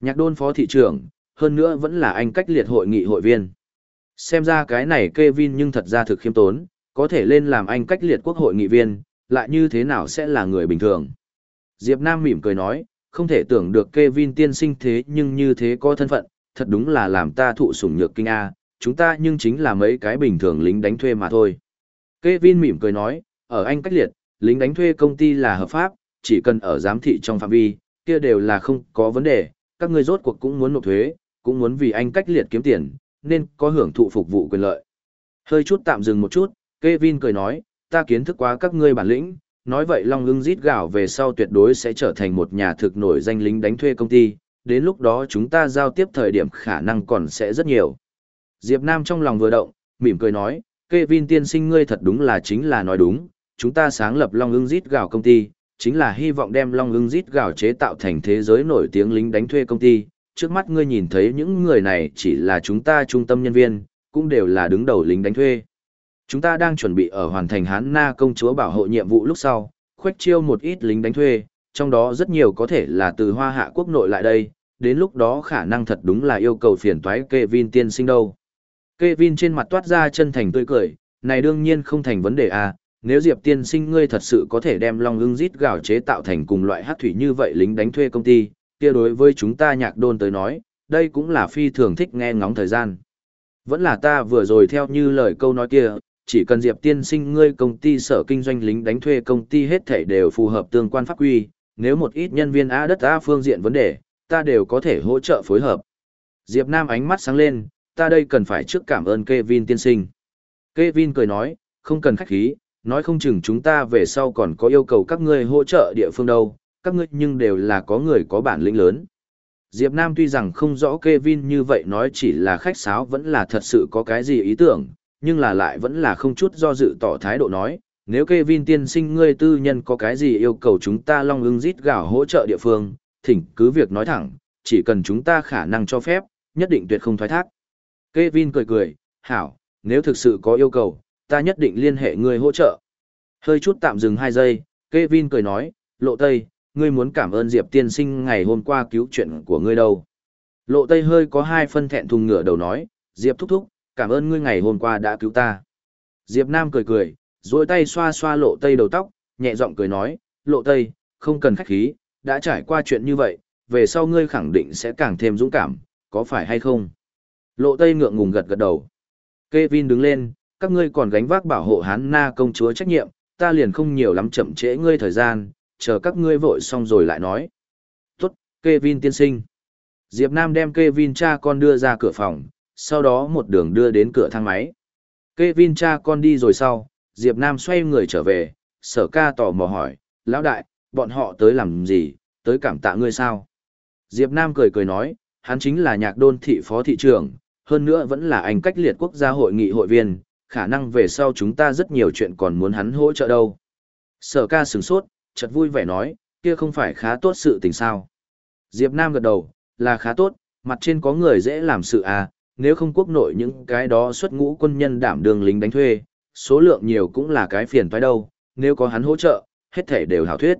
Nhạc đôn phó thị trưởng, hơn nữa vẫn là anh cách liệt hội nghị hội viên. Xem ra cái này Kevin nhưng thật ra thực khiêm tốn, có thể lên làm anh cách liệt quốc hội nghị viên, lại như thế nào sẽ là người bình thường. Diệp Nam mỉm cười nói, không thể tưởng được Kevin tiên sinh thế nhưng như thế có thân phận, thật đúng là làm ta thụ sủng nhược kinh A, chúng ta nhưng chính là mấy cái bình thường lính đánh thuê mà thôi. Kevin mỉm cười nói, ở anh cách liệt, lính đánh thuê công ty là hợp pháp, chỉ cần ở giám thị trong phạm vi, kia đều là không có vấn đề, các ngươi rốt cuộc cũng muốn nộp thuế, cũng muốn vì anh cách liệt kiếm tiền, nên có hưởng thụ phục vụ quyền lợi. Hơi chút tạm dừng một chút, Kevin cười nói, ta kiến thức quá các ngươi bản lĩnh, nói vậy Long ưng rít gạo về sau tuyệt đối sẽ trở thành một nhà thực nổi danh lính đánh thuê công ty, đến lúc đó chúng ta giao tiếp thời điểm khả năng còn sẽ rất nhiều. Diệp Nam trong lòng vừa động, mỉm cười nói, Kevin tiên sinh ngươi thật đúng là chính là nói đúng, chúng ta sáng lập Long ưng rít gạo công ty, chính là hy vọng đem Long ưng rít gạo chế tạo thành thế giới nổi tiếng lính đánh thuê công ty. Trước mắt ngươi nhìn thấy những người này chỉ là chúng ta trung tâm nhân viên, cũng đều là đứng đầu lính đánh thuê. Chúng ta đang chuẩn bị ở hoàn thành Hán Na công chúa bảo hộ nhiệm vụ lúc sau, khuếch chiêu một ít lính đánh thuê, trong đó rất nhiều có thể là từ hoa hạ quốc nội lại đây, đến lúc đó khả năng thật đúng là yêu cầu phiền toái Kevin tiên sinh đâu. Kevin trên mặt toát ra chân thành tươi cười, này đương nhiên không thành vấn đề à, nếu Diệp tiên sinh ngươi thật sự có thể đem long ưng rít gạo chế tạo thành cùng loại hát thủy như vậy lính đánh thuê công ty, kia đối với chúng ta nhạc đôn tới nói, đây cũng là phi thường thích nghe ngóng thời gian. Vẫn là ta vừa rồi theo như lời câu nói kia, chỉ cần Diệp tiên sinh ngươi công ty sở kinh doanh lính đánh thuê công ty hết thảy đều phù hợp tương quan pháp quy, nếu một ít nhân viên A đất A phương diện vấn đề, ta đều có thể hỗ trợ phối hợp. Diệp Nam ánh mắt sáng lên, ta đây cần phải trước cảm ơn Kevin tiên sinh. Kevin cười nói, không cần khách khí, nói không chừng chúng ta về sau còn có yêu cầu các ngươi hỗ trợ địa phương đâu, các ngươi nhưng đều là có người có bản lĩnh lớn. Diệp Nam tuy rằng không rõ Kevin như vậy nói chỉ là khách sáo vẫn là thật sự có cái gì ý tưởng, nhưng là lại vẫn là không chút do dự tỏ thái độ nói, nếu Kevin tiên sinh ngươi tư nhân có cái gì yêu cầu chúng ta long ưng rít gạo hỗ trợ địa phương, thỉnh cứ việc nói thẳng, chỉ cần chúng ta khả năng cho phép, nhất định tuyệt không thoái thác. Kevin cười cười, hảo, nếu thực sự có yêu cầu, ta nhất định liên hệ ngươi hỗ trợ. Hơi chút tạm dừng hai giây, Kevin cười nói, lộ tây, ngươi muốn cảm ơn Diệp tiên sinh ngày hôm qua cứu chuyện của ngươi đâu. Lộ tây hơi có hai phân thẹn thùng ngửa đầu nói, Diệp thúc thúc, cảm ơn ngươi ngày hôm qua đã cứu ta. Diệp Nam cười cười, duỗi tay xoa xoa lộ tây đầu tóc, nhẹ giọng cười nói, lộ tây, không cần khách khí, đã trải qua chuyện như vậy, về sau ngươi khẳng định sẽ càng thêm dũng cảm, có phải hay không? Lộ tây ngượng ngùng gật gật đầu. Kevin đứng lên, các ngươi còn gánh vác bảo hộ hán na công chúa trách nhiệm, ta liền không nhiều lắm chậm trễ ngươi thời gian, chờ các ngươi vội xong rồi lại nói. Tốt, Kevin tiên sinh. Diệp Nam đem Kevin cha con đưa ra cửa phòng, sau đó một đường đưa đến cửa thang máy. Kevin cha con đi rồi sau, Diệp Nam xoay người trở về, sở ca tò mò hỏi, lão đại, bọn họ tới làm gì, tới cảm tạ ngươi sao? Diệp Nam cười cười nói, hắn chính là nhạc đôn thị phó thị trưởng, hơn nữa vẫn là anh cách liệt quốc gia hội nghị hội viên, khả năng về sau chúng ta rất nhiều chuyện còn muốn hắn hỗ trợ đâu. Sở ca sửng sốt, chợt vui vẻ nói, kia không phải khá tốt sự tình sao. Diệp Nam gật đầu, là khá tốt, mặt trên có người dễ làm sự à, nếu không quốc nội những cái đó xuất ngũ quân nhân đảm đường lính đánh thuê, số lượng nhiều cũng là cái phiền toái đâu, nếu có hắn hỗ trợ, hết thể đều hảo thuyết.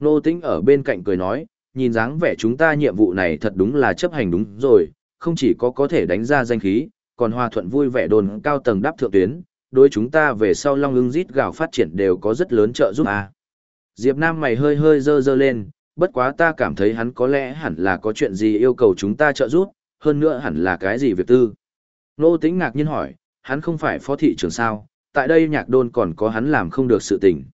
Nô Tĩnh ở bên cạnh cười nói, nhìn dáng vẻ chúng ta nhiệm vụ này thật đúng là chấp hành đúng rồi, không chỉ có có thể đánh ra danh khí, còn hòa thuận vui vẻ đồn cao tầng đáp thượng tuyến, đối chúng ta về sau long ưng rít gạo phát triển đều có rất lớn trợ giúp à. Diệp Nam mày hơi hơi dơ dơ lên, bất quá ta cảm thấy hắn có lẽ hẳn là có chuyện gì yêu cầu chúng ta trợ giúp, hơn nữa hẳn là cái gì việc tư. Nô Tĩnh ngạc nhiên hỏi, hắn không phải phó thị trưởng sao, tại đây nhạc đôn còn có hắn làm không được sự tình.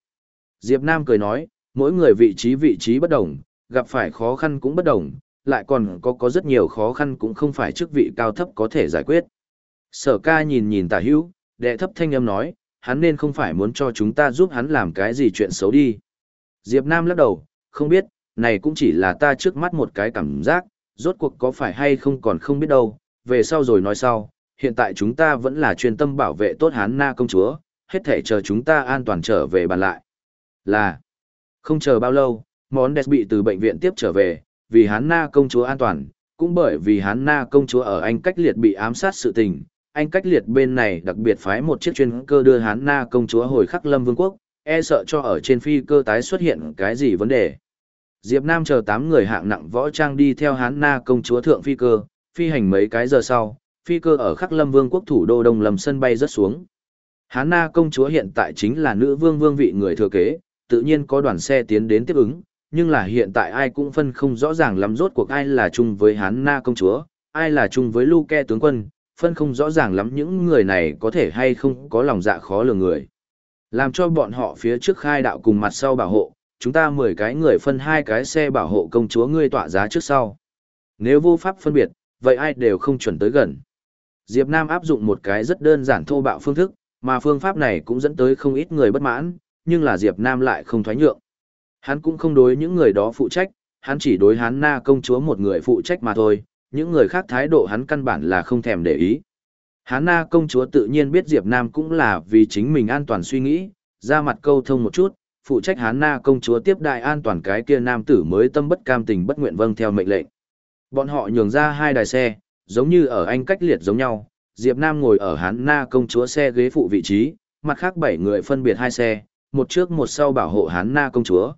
Diệp Nam cười nói, mỗi người vị trí vị trí bất đồng, gặp phải khó khăn cũng bất đồng, lại còn có có rất nhiều khó khăn cũng không phải chức vị cao thấp có thể giải quyết. Sở ca nhìn nhìn tả hữu, đệ thấp thanh âm nói, hắn nên không phải muốn cho chúng ta giúp hắn làm cái gì chuyện xấu đi. Diệp Nam lắc đầu, không biết, này cũng chỉ là ta trước mắt một cái cảm giác, rốt cuộc có phải hay không còn không biết đâu, về sau rồi nói sau, hiện tại chúng ta vẫn là chuyên tâm bảo vệ tốt hán na công chúa, hết thể chờ chúng ta an toàn trở về bàn lại. Là, không chờ bao lâu, món đẹp bị từ bệnh viện tiếp trở về, vì hán na công chúa an toàn, cũng bởi vì hán na công chúa ở Anh cách liệt bị ám sát sự tình. Anh cách liệt bên này đặc biệt phái một chiếc chuyên cơ đưa hán na công chúa hồi khắc lâm vương quốc, e sợ cho ở trên phi cơ tái xuất hiện cái gì vấn đề. Diệp Nam chờ 8 người hạng nặng võ trang đi theo hán na công chúa thượng phi cơ, phi hành mấy cái giờ sau, phi cơ ở khắc lâm vương quốc thủ đô đông lâm sân bay rất xuống. Hán na công chúa hiện tại chính là nữ vương vương vị người thừa kế, tự nhiên có đoàn xe tiến đến tiếp ứng, nhưng là hiện tại ai cũng phân không rõ ràng lắm rốt cuộc ai là chung với Hán Na công chúa, ai là chung với Luke tướng quân, phân không rõ ràng lắm những người này có thể hay không có lòng dạ khó lường người. Làm cho bọn họ phía trước khai đạo cùng mặt sau bảo hộ, chúng ta 10 cái người phân hai cái xe bảo hộ công chúa ngươi tọa giá trước sau. Nếu vô pháp phân biệt, vậy ai đều không chuẩn tới gần. Diệp Nam áp dụng một cái rất đơn giản thô bạo phương thức, mà phương pháp này cũng dẫn tới không ít người bất mãn, nhưng là Diệp Nam lại không thoái nhượng. Hắn cũng không đối những người đó phụ trách, hắn chỉ đối hắn na công chúa một người phụ trách mà thôi, những người khác thái độ hắn căn bản là không thèm để ý. Hán na công chúa tự nhiên biết Diệp Nam cũng là vì chính mình an toàn suy nghĩ, ra mặt câu thông một chút, phụ trách hán na công chúa tiếp đại an toàn cái kia nam tử mới tâm bất cam tình bất nguyện vâng theo mệnh lệnh. Bọn họ nhường ra hai đài xe, giống như ở anh cách liệt giống nhau, Diệp Nam ngồi ở hán na công chúa xe ghế phụ vị trí, mặt khác bảy người phân biệt hai xe, một trước một sau bảo hộ hán na công chúa.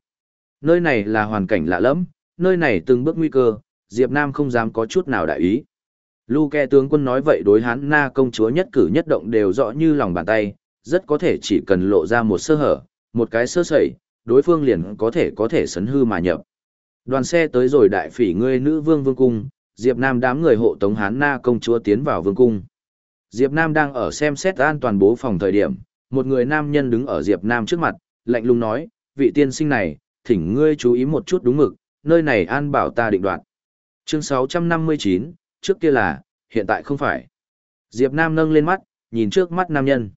Nơi này là hoàn cảnh lạ lẫm, nơi này từng bước nguy cơ, Diệp Nam không dám có chút nào đại ý. Luke tướng quân nói vậy đối hán na công chúa nhất cử nhất động đều rõ như lòng bàn tay, rất có thể chỉ cần lộ ra một sơ hở, một cái sơ sẩy, đối phương liền có thể có thể sấn hư mà nhập. Đoàn xe tới rồi đại phỉ ngươi nữ vương vương cung, Diệp Nam đám người hộ tống hán na công chúa tiến vào vương cung. Diệp Nam đang ở xem xét an toàn bố phòng thời điểm, một người nam nhân đứng ở Diệp Nam trước mặt, lạnh lùng nói, vị tiên sinh này, thỉnh ngươi chú ý một chút đúng mực, nơi này an bảo ta định đoạt. Chương 659, trước kia là, hiện tại không phải. Diệp Nam nâng lên mắt, nhìn trước mắt nam nhân.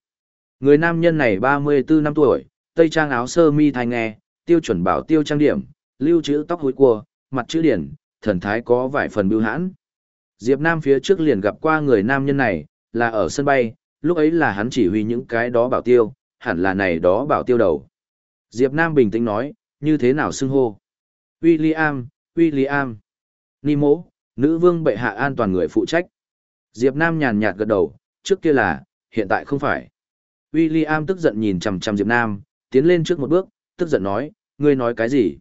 Người nam nhân này 34 năm tuổi, tây trang áo sơ mi thai nghe, tiêu chuẩn bảo tiêu trang điểm, lưu trữ tóc hối cua, mặt chữ điển, thần thái có vài phần bưu hãn. Diệp Nam phía trước liền gặp qua người nam nhân này, là ở sân bay, lúc ấy là hắn chỉ huy những cái đó bảo tiêu, hẳn là này đó bảo tiêu đầu. Diệp Nam bình tĩnh nói, như thế nào xưng hô? William, William. Nemo, nữ vương bệ hạ an toàn người phụ trách. Diệp Nam nhàn nhạt gật đầu, trước kia là, hiện tại không phải. William tức giận nhìn chằm chằm Diệp Nam, tiến lên trước một bước, tức giận nói, ngươi nói cái gì?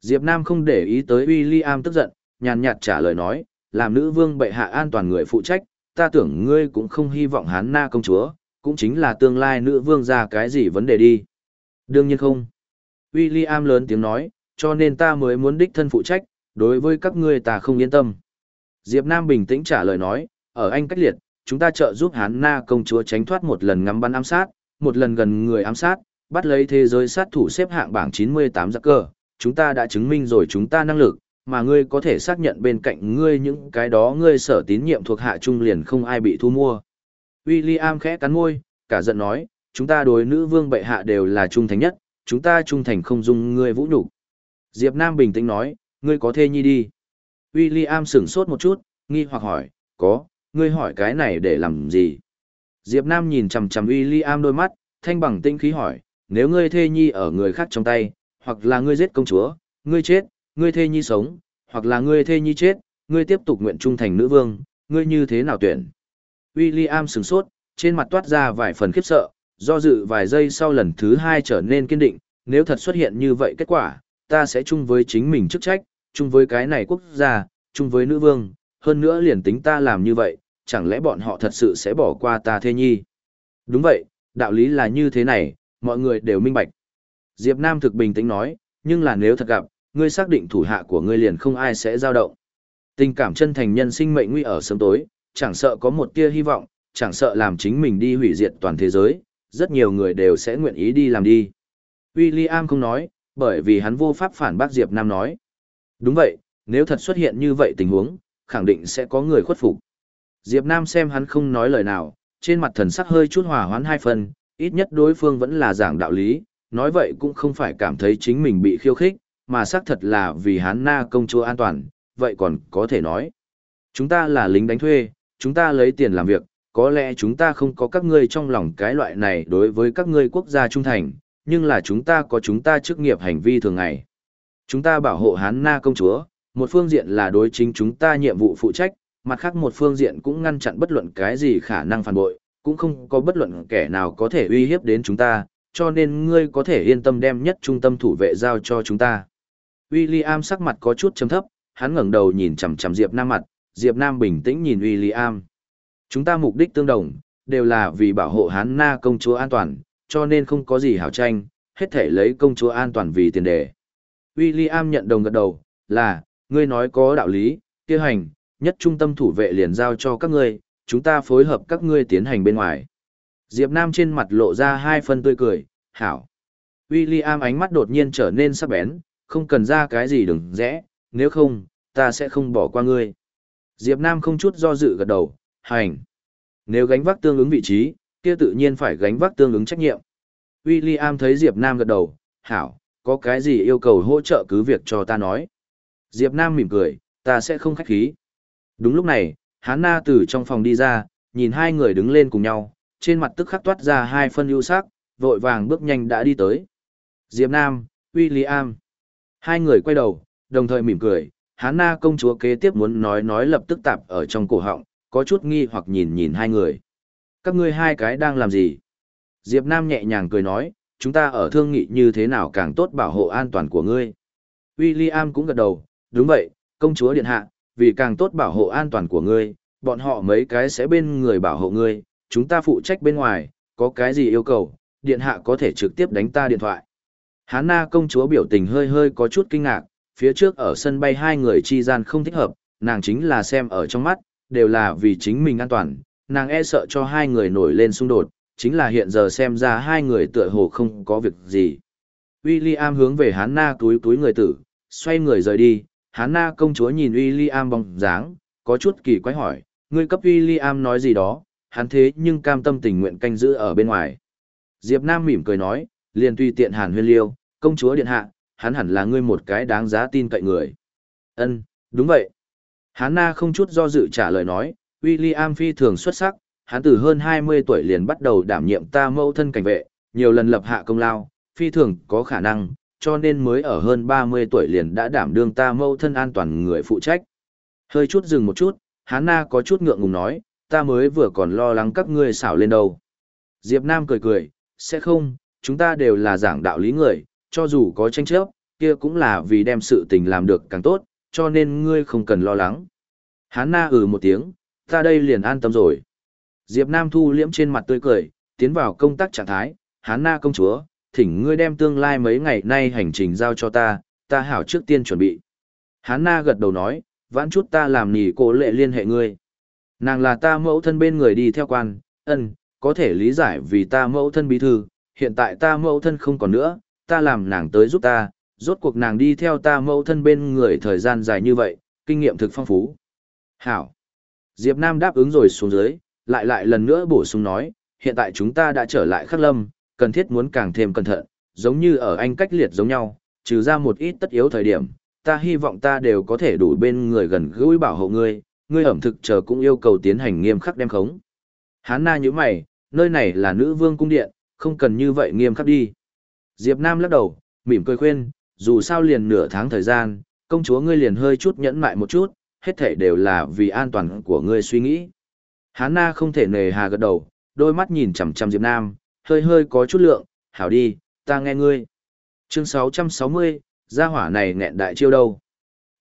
Diệp Nam không để ý tới William tức giận, nhàn nhạt trả lời nói, làm nữ vương bệ hạ an toàn người phụ trách, ta tưởng ngươi cũng không hy vọng hán na công chúa, cũng chính là tương lai nữ vương ra cái gì vấn đề đi. Đương nhiên không. William lớn tiếng nói, cho nên ta mới muốn đích thân phụ trách, đối với các ngươi ta không yên tâm. Diệp Nam bình tĩnh trả lời nói, ở Anh cách liệt, chúng ta trợ giúp Hán Na công chúa tránh thoát một lần ngắm bắn ám sát, một lần gần người ám sát, bắt lấy thế giới sát thủ xếp hạng bảng 98 giặc cờ, Chúng ta đã chứng minh rồi chúng ta năng lực, mà ngươi có thể xác nhận bên cạnh ngươi những cái đó ngươi sở tín nhiệm thuộc hạ trung liền không ai bị thu mua. William khẽ cắn môi, cả giận nói, chúng ta đối nữ vương bệ hạ đều là trung thành nhất, chúng ta trung thành không dung ngươi vũ nhục. Diệp Nam bình tĩnh nói, ngươi có thê nhi đi. William sững sốt một chút, nghi hoặc hỏi, có, ngươi hỏi cái này để làm gì? Diệp Nam nhìn chằm chằm William đôi mắt, thanh bằng tinh khí hỏi, nếu ngươi thê nhi ở người khác trong tay, hoặc là ngươi giết công chúa, ngươi chết, ngươi thê nhi sống, hoặc là ngươi thê nhi chết, ngươi tiếp tục nguyện trung thành nữ vương, ngươi như thế nào tuyển? William sửng sốt, trên mặt toát ra vài phần khiếp sợ, do dự vài giây sau lần thứ hai trở nên kiên định, nếu thật xuất hiện như vậy kết quả, ta sẽ chung với chính mình chức trách, chung với cái này quốc gia, chung với nữ vương, hơn nữa liền tính ta làm như vậy, chẳng lẽ bọn họ thật sự sẽ bỏ qua ta thê nhi? Đúng vậy, đạo lý là như thế này, mọi người đều minh bạch. Diệp Nam thực bình tĩnh nói, nhưng là nếu thật gặp, ngươi xác định thủ hạ của ngươi liền không ai sẽ dao động. Tình cảm chân thành nhân sinh mệnh nguy ở sớm tối, chẳng sợ có một tia hy vọng, chẳng sợ làm chính mình đi hủy diệt toàn thế giới, rất nhiều người đều sẽ nguyện ý đi làm đi. William không nói, bởi vì hắn vô pháp phản bác Diệp Nam nói. Đúng vậy, nếu thật xuất hiện như vậy tình huống, khẳng định sẽ có người khuất phục. Diệp Nam xem hắn không nói lời nào, trên mặt thần sắc hơi chút hòa hoãn hai phần, ít nhất đối phương vẫn là giảng đạo lý, nói vậy cũng không phải cảm thấy chính mình bị khiêu khích, mà xác thật là vì Hán na công chúa an toàn, vậy còn có thể nói. Chúng ta là lính đánh thuê, chúng ta lấy tiền làm việc, có lẽ chúng ta không có các ngươi trong lòng cái loại này đối với các ngươi quốc gia trung thành, nhưng là chúng ta có chúng ta chức nghiệp hành vi thường ngày. Chúng ta bảo hộ Hán Na công chúa, một phương diện là đối chính chúng ta nhiệm vụ phụ trách, mặt khác một phương diện cũng ngăn chặn bất luận cái gì khả năng phản bội, cũng không có bất luận kẻ nào có thể uy hiếp đến chúng ta, cho nên ngươi có thể yên tâm đem nhất trung tâm thủ vệ giao cho chúng ta. William sắc mặt có chút trầm thấp, hắn ngẩng đầu nhìn chằm chằm Diệp Nam mặt, Diệp Nam bình tĩnh nhìn William. Chúng ta mục đích tương đồng, đều là vì bảo hộ Hán Na công chúa an toàn, cho nên không có gì hảo tranh, hết thể lấy công chúa an toàn vì tiền đề. William nhận đồng gật đầu, là, ngươi nói có đạo lý, kia hành, nhất trung tâm thủ vệ liền giao cho các ngươi, chúng ta phối hợp các ngươi tiến hành bên ngoài. Diệp Nam trên mặt lộ ra hai phân tươi cười, hảo. William ánh mắt đột nhiên trở nên sắc bén, không cần ra cái gì đừng rẽ, nếu không, ta sẽ không bỏ qua ngươi. Diệp Nam không chút do dự gật đầu, hành. Nếu gánh vác tương ứng vị trí, kia tự nhiên phải gánh vác tương ứng trách nhiệm. William thấy Diệp Nam gật đầu, hảo, có cái gì yêu cầu hỗ trợ cứ việc cho ta nói. Diệp Nam mỉm cười, ta sẽ không khách khí. Đúng lúc này, Hán Na từ trong phòng đi ra, nhìn hai người đứng lên cùng nhau, trên mặt tức khắc toát ra hai phân ưu sắc, vội vàng bước nhanh đã đi tới. Diệp Nam, William. Hai người quay đầu, đồng thời mỉm cười, Hán Na công chúa kế tiếp muốn nói nói lập tức tạp ở trong cổ họng, có chút nghi hoặc nhìn nhìn hai người. Các ngươi hai cái đang làm gì? Diệp Nam nhẹ nhàng cười nói, chúng ta ở thương nghị như thế nào càng tốt bảo hộ an toàn của ngươi. William cũng gật đầu, đúng vậy, công chúa điện hạ, vì càng tốt bảo hộ an toàn của ngươi, bọn họ mấy cái sẽ bên người bảo hộ ngươi, chúng ta phụ trách bên ngoài, có cái gì yêu cầu, điện hạ có thể trực tiếp đánh ta điện thoại. Hán na công chúa biểu tình hơi hơi có chút kinh ngạc, phía trước ở sân bay hai người chi gian không thích hợp, nàng chính là xem ở trong mắt, đều là vì chính mình an toàn, nàng e sợ cho hai người nổi lên xung đột, chính là hiện giờ xem ra hai người tựa hồ không có việc gì. William hướng về Hán Na túi túi người tử, xoay người rời đi, Hán Na công chúa nhìn William bóng dáng, có chút kỳ quái hỏi, ngươi cấp William nói gì đó, hắn thế nhưng cam tâm tình nguyện canh giữ ở bên ngoài. Diệp Nam mỉm cười nói, liền tùy tiện Hàn Huyên Liêu, công chúa điện hạ, hắn hẳn là ngươi một cái đáng giá tin cậy người. Ân, đúng vậy. Hán Na không chút do dự trả lời nói, William phi thường xuất sắc, hắn từ hơn 20 tuổi liền bắt đầu đảm nhiệm ta mẫu thân cảnh vệ, nhiều lần lập hạ công lao, phi thường có khả năng, cho nên mới ở hơn 30 tuổi liền đã đảm đương ta mâu thân an toàn người phụ trách. Hơi chút dừng một chút, Hán Na có chút ngượng ngùng nói, ta mới vừa còn lo lắng các ngươi xảo lên đâu. Diệp Nam cười cười, sẽ không, chúng ta đều là giảng đạo lý người, cho dù có tranh chấp, kia cũng là vì đem sự tình làm được càng tốt, cho nên ngươi không cần lo lắng. Hán Na ừ một tiếng, ta đây liền an tâm rồi. Diệp Nam thu liễm trên mặt tươi cười, tiến vào công tác trạng thái, Hán Na công chúa, thỉnh ngươi đem tương lai mấy ngày nay hành trình giao cho ta, ta hảo trước tiên chuẩn bị. Hán Na gật đầu nói, vãn chút ta làm nỉ cổ lệ liên hệ ngươi. Nàng là ta mẫu thân bên người đi theo quan, ân, có thể lý giải vì ta mẫu thân bí thư, hiện tại ta mẫu thân không còn nữa, ta làm nàng tới giúp ta, rốt cuộc nàng đi theo ta mẫu thân bên người thời gian dài như vậy, kinh nghiệm thực phong phú. Hảo. Diệp Nam đáp ứng rồi xuống dưới, lại lại lần nữa bổ sung nói, hiện tại chúng ta đã trở lại khắc lâm, cần thiết muốn càng thêm cẩn thận, giống như ở anh cách liệt giống nhau, trừ ra một ít tất yếu thời điểm, ta hy vọng ta đều có thể đủ bên người gần gũi bảo hộ ngươi, ngươi ẩm thực chờ cũng yêu cầu tiến hành nghiêm khắc đem khống. Hán na như mày, nơi này là nữ vương cung điện, không cần như vậy nghiêm khắc đi. Diệp Nam lắc đầu, mỉm cười khuyên, dù sao liền nửa tháng thời gian, công chúa ngươi liền hơi chút nhẫn mại một chút, hết thảy đều là vì an toàn của ngươi suy nghĩ. Hán na không thể nề hà gật đầu, đôi mắt nhìn chằm chằm Diệp Nam, hơi hơi có chút lượng, hảo đi, ta nghe ngươi. Chương 660, gia hỏa này nghẹn đại chiêu đâu.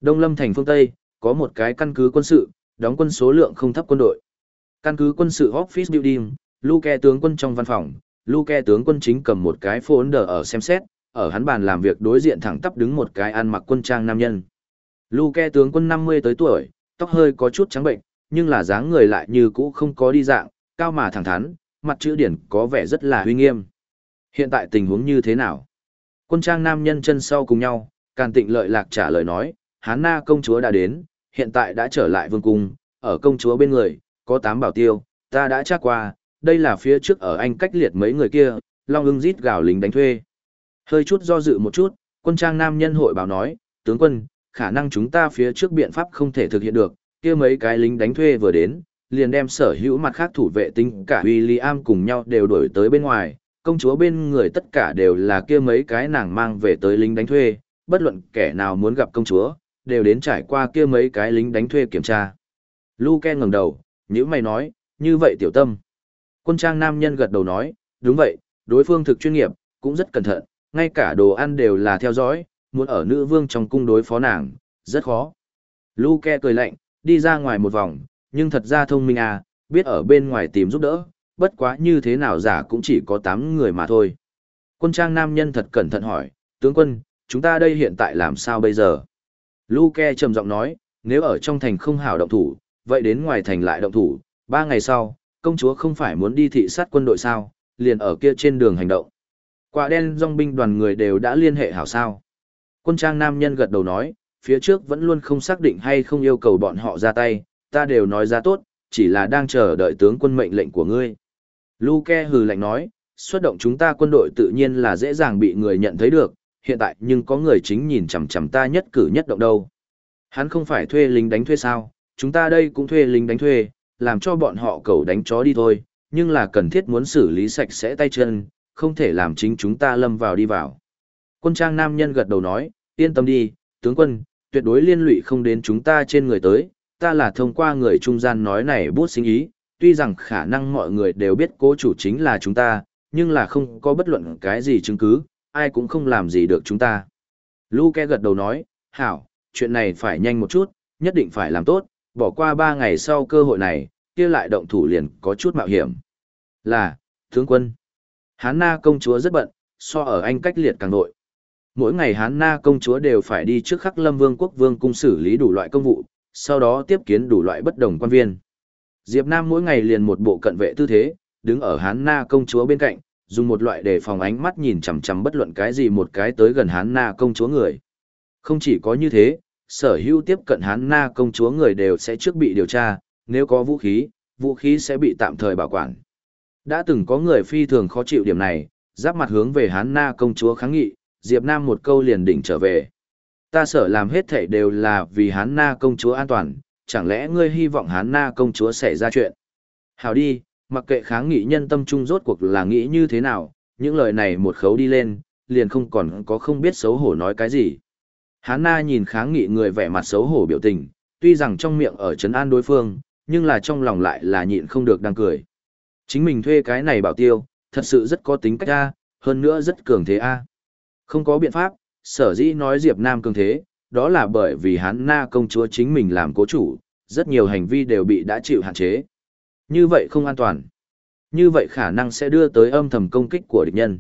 Đông Lâm thành phương Tây, có một cái căn cứ quân sự, đóng quân số lượng không thấp quân đội. Căn cứ quân sự Office Building, Luke tướng quân trong văn phòng, Luke tướng quân chính cầm một cái folder ở xem xét, ở hắn bàn làm việc đối diện thẳng tắp đứng một cái ăn mặc quân trang nam nhân. Luke tướng quân 50 tới tuổi, tóc hơi có chút trắng bệnh, nhưng là dáng người lại như cũ không có đi dạng, cao mà thẳng thắn, mặt chữ điển có vẻ rất là huy nghiêm. Hiện tại tình huống như thế nào? Quân trang nam nhân chân sau cùng nhau, Càn Tịnh lợi lạc trả lời nói, Hán Na công chúa đã đến, hiện tại đã trở lại vương cung, ở công chúa bên người, có tám bảo tiêu, ta đã tra qua, đây là phía trước ở anh cách liệt mấy người kia, long ưng rít gào lính đánh thuê. Hơi chút do dự một chút, quân trang nam nhân hội bảo nói, tướng quân, khả năng chúng ta phía trước biện pháp không thể thực hiện được, kia mấy cái lính đánh thuê vừa đến, liền đem sở hữu mặt khác thủ vệ tính cả William cùng nhau đều đuổi tới bên ngoài, công chúa bên người tất cả đều là kia mấy cái nàng mang về tới lính đánh thuê, bất luận kẻ nào muốn gặp công chúa, đều đến trải qua kia mấy cái lính đánh thuê kiểm tra. Luke ngẩng đầu, nhíu mày nói, như vậy tiểu tâm. Quân trang nam nhân gật đầu nói, đúng vậy, đối phương thực chuyên nghiệp, cũng rất cẩn thận, ngay cả đồ ăn đều là theo dõi, muốn ở nữ vương trong cung đối phó nàng, rất khó. Luke cười lạnh, đi ra ngoài một vòng, nhưng thật ra thông minh à, biết ở bên ngoài tìm giúp đỡ, bất quá như thế nào giả cũng chỉ có 8 người mà thôi. Quân trang nam nhân thật cẩn thận hỏi, tướng quân, chúng ta đây hiện tại làm sao bây giờ? Luke trầm giọng nói, nếu ở trong thành không hảo động thủ, vậy đến ngoài thành lại động thủ, ba ngày sau, công chúa không phải muốn đi thị sát quân đội sao, liền ở kia trên đường hành động. Quả đen dòng binh đoàn người đều đã liên hệ hảo sao. Quân trang nam nhân gật đầu nói, phía trước vẫn luôn không xác định hay không yêu cầu bọn họ ra tay, ta đều nói ra tốt, chỉ là đang chờ đợi tướng quân mệnh lệnh của ngươi. Luke hừ lạnh nói, xuất động chúng ta quân đội tự nhiên là dễ dàng bị người nhận thấy được, hiện tại nhưng có người chính nhìn chằm chằm ta nhất cử nhất động đâu. Hắn không phải thuê lính đánh thuê sao, chúng ta đây cũng thuê lính đánh thuê, làm cho bọn họ cầu đánh chó đi thôi, nhưng là cần thiết muốn xử lý sạch sẽ tay chân, không thể làm chính chúng ta lâm vào đi vào. Quân trang nam nhân gật đầu nói, yên tâm đi, tướng quân, tuyệt đối liên lụy không đến chúng ta trên người tới, ta là thông qua người trung gian nói này bút sinh ý, tuy rằng khả năng mọi người đều biết cố chủ chính là chúng ta, nhưng là không có bất luận cái gì chứng cứ, ai cũng không làm gì được chúng ta. Luke gật đầu nói, hảo, chuyện này phải nhanh một chút, nhất định phải làm tốt, bỏ qua ba ngày sau cơ hội này, kia lại động thủ liền có chút mạo hiểm. Là, tướng quân. Hán Na công chúa rất bận, so ở anh cách liệt càng nội. Mỗi ngày Hán Na công chúa đều phải đi trước khắc lâm vương quốc vương cung xử lý đủ loại công vụ, sau đó tiếp kiến đủ loại bất đồng quan viên. Diệp Nam mỗi ngày liền một bộ cận vệ tư thế, đứng ở Hán Na công chúa bên cạnh, dùng một loại để phòng ánh mắt nhìn chằm chằm bất luận cái gì một cái tới gần Hán Na công chúa người. Không chỉ có như thế, sở hữu tiếp cận Hán Na công chúa người đều sẽ trước bị điều tra, nếu có vũ khí, vũ khí sẽ bị tạm thời bảo quản. Đã từng có người phi thường khó chịu điểm này, giáp mặt hướng về Hán Na công chúa kháng nghị, Diệp Nam một câu liền đỉnh trở về. Ta sợ làm hết thảy đều là vì Hán Na công chúa an toàn, chẳng lẽ ngươi hy vọng Hán Na công chúa xảy ra chuyện? Hảo đi, mặc kệ kháng nghị nhân tâm trung rốt cuộc là nghĩ như thế nào, những lời này một khấu đi lên, liền không còn có không biết xấu hổ nói cái gì. Hán Na nhìn kháng nghị người vẻ mặt xấu hổ biểu tình, tuy rằng trong miệng ở trấn an đối phương, nhưng là trong lòng lại là nhịn không được đang cười. Chính mình thuê cái này bảo tiêu, thật sự rất có tính cách A, hơn nữa rất cường thế A. Không có biện pháp, sở dĩ nói Diệp Nam cường thế, đó là bởi vì hắn na công chúa chính mình làm cố chủ, rất nhiều hành vi đều bị đã chịu hạn chế. Như vậy không an toàn. Như vậy khả năng sẽ đưa tới âm thầm công kích của địch nhân.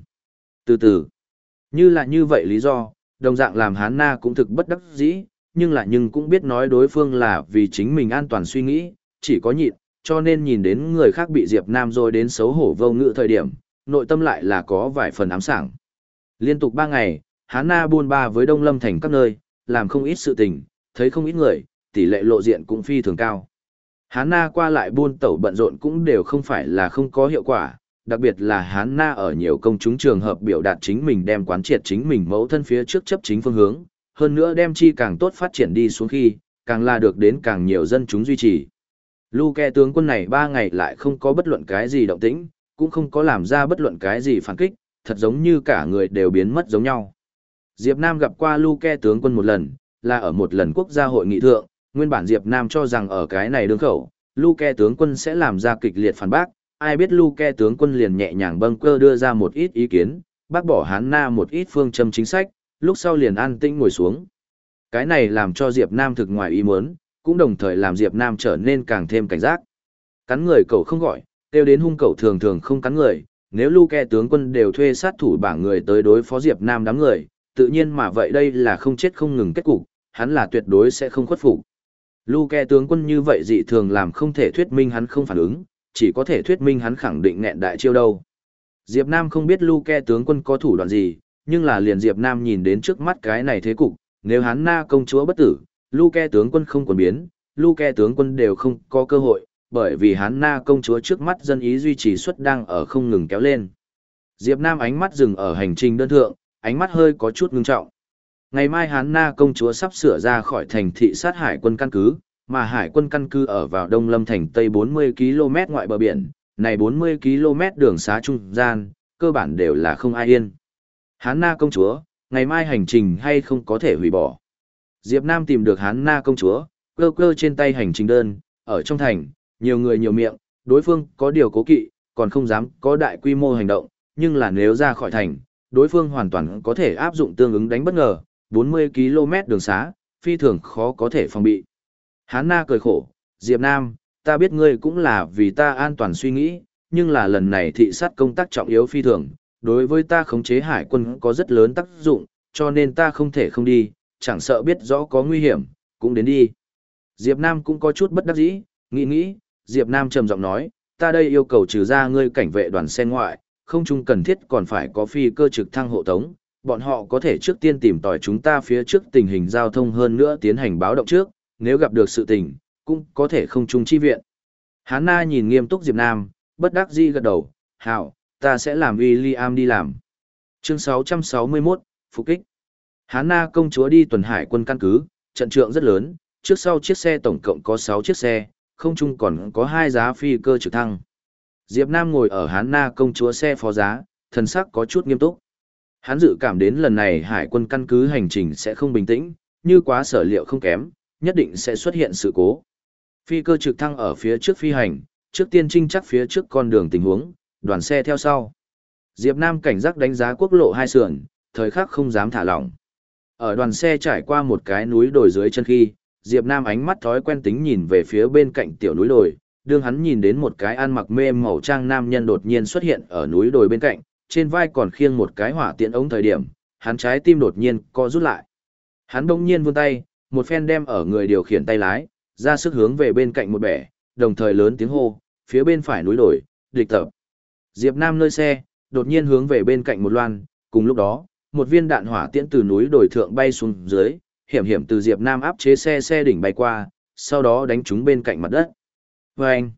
Từ từ, như là như vậy lý do, đồng dạng làm hắn na cũng thực bất đắc dĩ, nhưng là nhưng cũng biết nói đối phương là vì chính mình an toàn suy nghĩ, chỉ có nhịn, cho nên nhìn đến người khác bị Diệp Nam rồi đến xấu hổ vô ngữ thời điểm, nội tâm lại là có vài phần ám sảng. Liên tục 3 ngày, Hán Na buôn ba với Đông Lâm thành các nơi, làm không ít sự tình, thấy không ít người, tỷ lệ lộ diện cũng phi thường cao. Hán Na qua lại buôn tẩu bận rộn cũng đều không phải là không có hiệu quả, đặc biệt là Hán Na ở nhiều công chúng trường hợp biểu đạt chính mình đem quán triệt chính mình mẫu thân phía trước chấp chính phương hướng, hơn nữa đem chi càng tốt phát triển đi xuống khi, càng là được đến càng nhiều dân chúng duy trì. Luke tướng quân này ba ngày lại không có bất luận cái gì động tĩnh, cũng không có làm ra bất luận cái gì phản kích, thật giống như cả người đều biến mất giống nhau. Diệp Nam gặp qua Luke tướng quân một lần, là ở một lần quốc gia hội nghị thượng, nguyên bản Diệp Nam cho rằng ở cái này đường khẩu, Luke tướng quân sẽ làm ra kịch liệt phản bác, ai biết Luke tướng quân liền nhẹ nhàng bâng cơ đưa ra một ít ý kiến, bác bỏ Hán Na một ít phương châm chính sách, lúc sau liền an tĩnh ngồi xuống. Cái này làm cho Diệp Nam thực ngoài ý muốn, cũng đồng thời làm Diệp Nam trở nên càng thêm cảnh giác. Cắn người cậu không gọi, tiêu đến hung cậu thường thường không cắn người, nếu Luke tướng quân đều thuê sát thủ bảng người tới đối phó Diệp Nam đám người, tự nhiên mà vậy đây là không chết không ngừng kết cục, hắn là tuyệt đối sẽ không khuất phục. Luke tướng quân như vậy dị thường làm không thể thuyết minh hắn không phản ứng, chỉ có thể thuyết minh hắn khẳng định nghẹn đại chiêu đâu. Diệp Nam không biết Luke tướng quân có thủ đoạn gì, nhưng là liền Diệp Nam nhìn đến trước mắt cái này thế cục, nếu hắn na công chúa bất tử, Luke tướng quân không còn biến, Luke tướng quân đều không có cơ hội, bởi vì hắn na công chúa trước mắt dân ý duy trì suất đang ở không ngừng kéo lên. Diệp Nam ánh mắt dừng ở hành trình đơn thượng, ánh mắt hơi có chút ngưng trọng. Ngày mai Hán Na công chúa sắp sửa ra khỏi thành thị sát hải quân căn cứ, mà hải quân căn cứ ở vào Đông Lâm thành Tây 40 km ngoại bờ biển, này 40 km đường xá trung gian, cơ bản đều là không ai yên. Hán Na công chúa, ngày mai hành trình hay không có thể hủy bỏ. Diệp Nam tìm được Hán Na công chúa, cơ cơ trên tay hành trình đơn, ở trong thành, nhiều người nhiều miệng, đối phương có điều cố kỵ, còn không dám có đại quy mô hành động, nhưng là nếu ra khỏi thành, đối phương hoàn toàn có thể áp dụng tương ứng đánh bất ngờ, 40 km đường xá, phi thường khó có thể phòng bị. Hán Na cười khổ, Diệp Nam, ta biết ngươi cũng là vì ta an toàn suy nghĩ, nhưng là lần này thị sát công tác trọng yếu phi thường, đối với ta khống chế hải quân có rất lớn tác dụng, cho nên ta không thể không đi, chẳng sợ biết rõ có nguy hiểm, cũng đến đi. Diệp Nam cũng có chút bất đắc dĩ, nghĩ nghĩ, Diệp Nam trầm giọng nói, ta đây yêu cầu trừ ra ngươi cảnh vệ đoàn sen ngoại, không chung cần thiết còn phải có phi cơ trực thăng hộ tống, bọn họ có thể trước tiên tìm tòi chúng ta phía trước tình hình giao thông hơn nữa tiến hành báo động trước, nếu gặp được sự tình, cũng có thể không chung chi viện. Hán Na nhìn nghiêm túc Diệp Nam, bất đắc dĩ gật đầu, hảo, ta sẽ làm William đi làm. Chương 661, Phục kích. Hán Na công chúa đi tuần hải quân căn cứ, trận trượng rất lớn, trước sau chiếc xe tổng cộng có 6 chiếc xe, không chung còn có hai giá phi cơ trực thăng. Diệp Nam ngồi ở Hán Na công chúa xe phó giá, thần sắc có chút nghiêm túc. Hắn dự cảm đến lần này hải quân căn cứ hành trình sẽ không bình tĩnh, như quá sở liệu không kém, nhất định sẽ xuất hiện sự cố. Phi cơ trực thăng ở phía trước phi hành, trước tiên trinh chắc phía trước con đường tình huống, đoàn xe theo sau. Diệp Nam cảnh giác đánh giá quốc lộ hai sườn, thời khắc không dám thả lỏng. Ở đoàn xe trải qua một cái núi đồi dưới chân khi, Diệp Nam ánh mắt thói quen tính nhìn về phía bên cạnh tiểu núi đồi, đương hắn nhìn đến một cái ăn mặc mê màu trang nam nhân đột nhiên xuất hiện ở núi đồi bên cạnh, trên vai còn khiêng một cái hỏa tiễn ống thời điểm, hắn trái tim đột nhiên co rút lại. Hắn bỗng nhiên vươn tay, một phen đem ở người điều khiển tay lái, ra sức hướng về bên cạnh một bẻ, đồng thời lớn tiếng hô, phía bên phải núi đồi, địch tập. Diệp Nam nơi xe, đột nhiên hướng về bên cạnh một loan, cùng lúc đó, một viên đạn hỏa tiễn từ núi đồi thượng bay xuống dưới, hiểm hiểm từ Diệp Nam áp chế xe xe đỉnh bay qua, sau đó đánh trúng bên cạnh mặt đất. Và anh,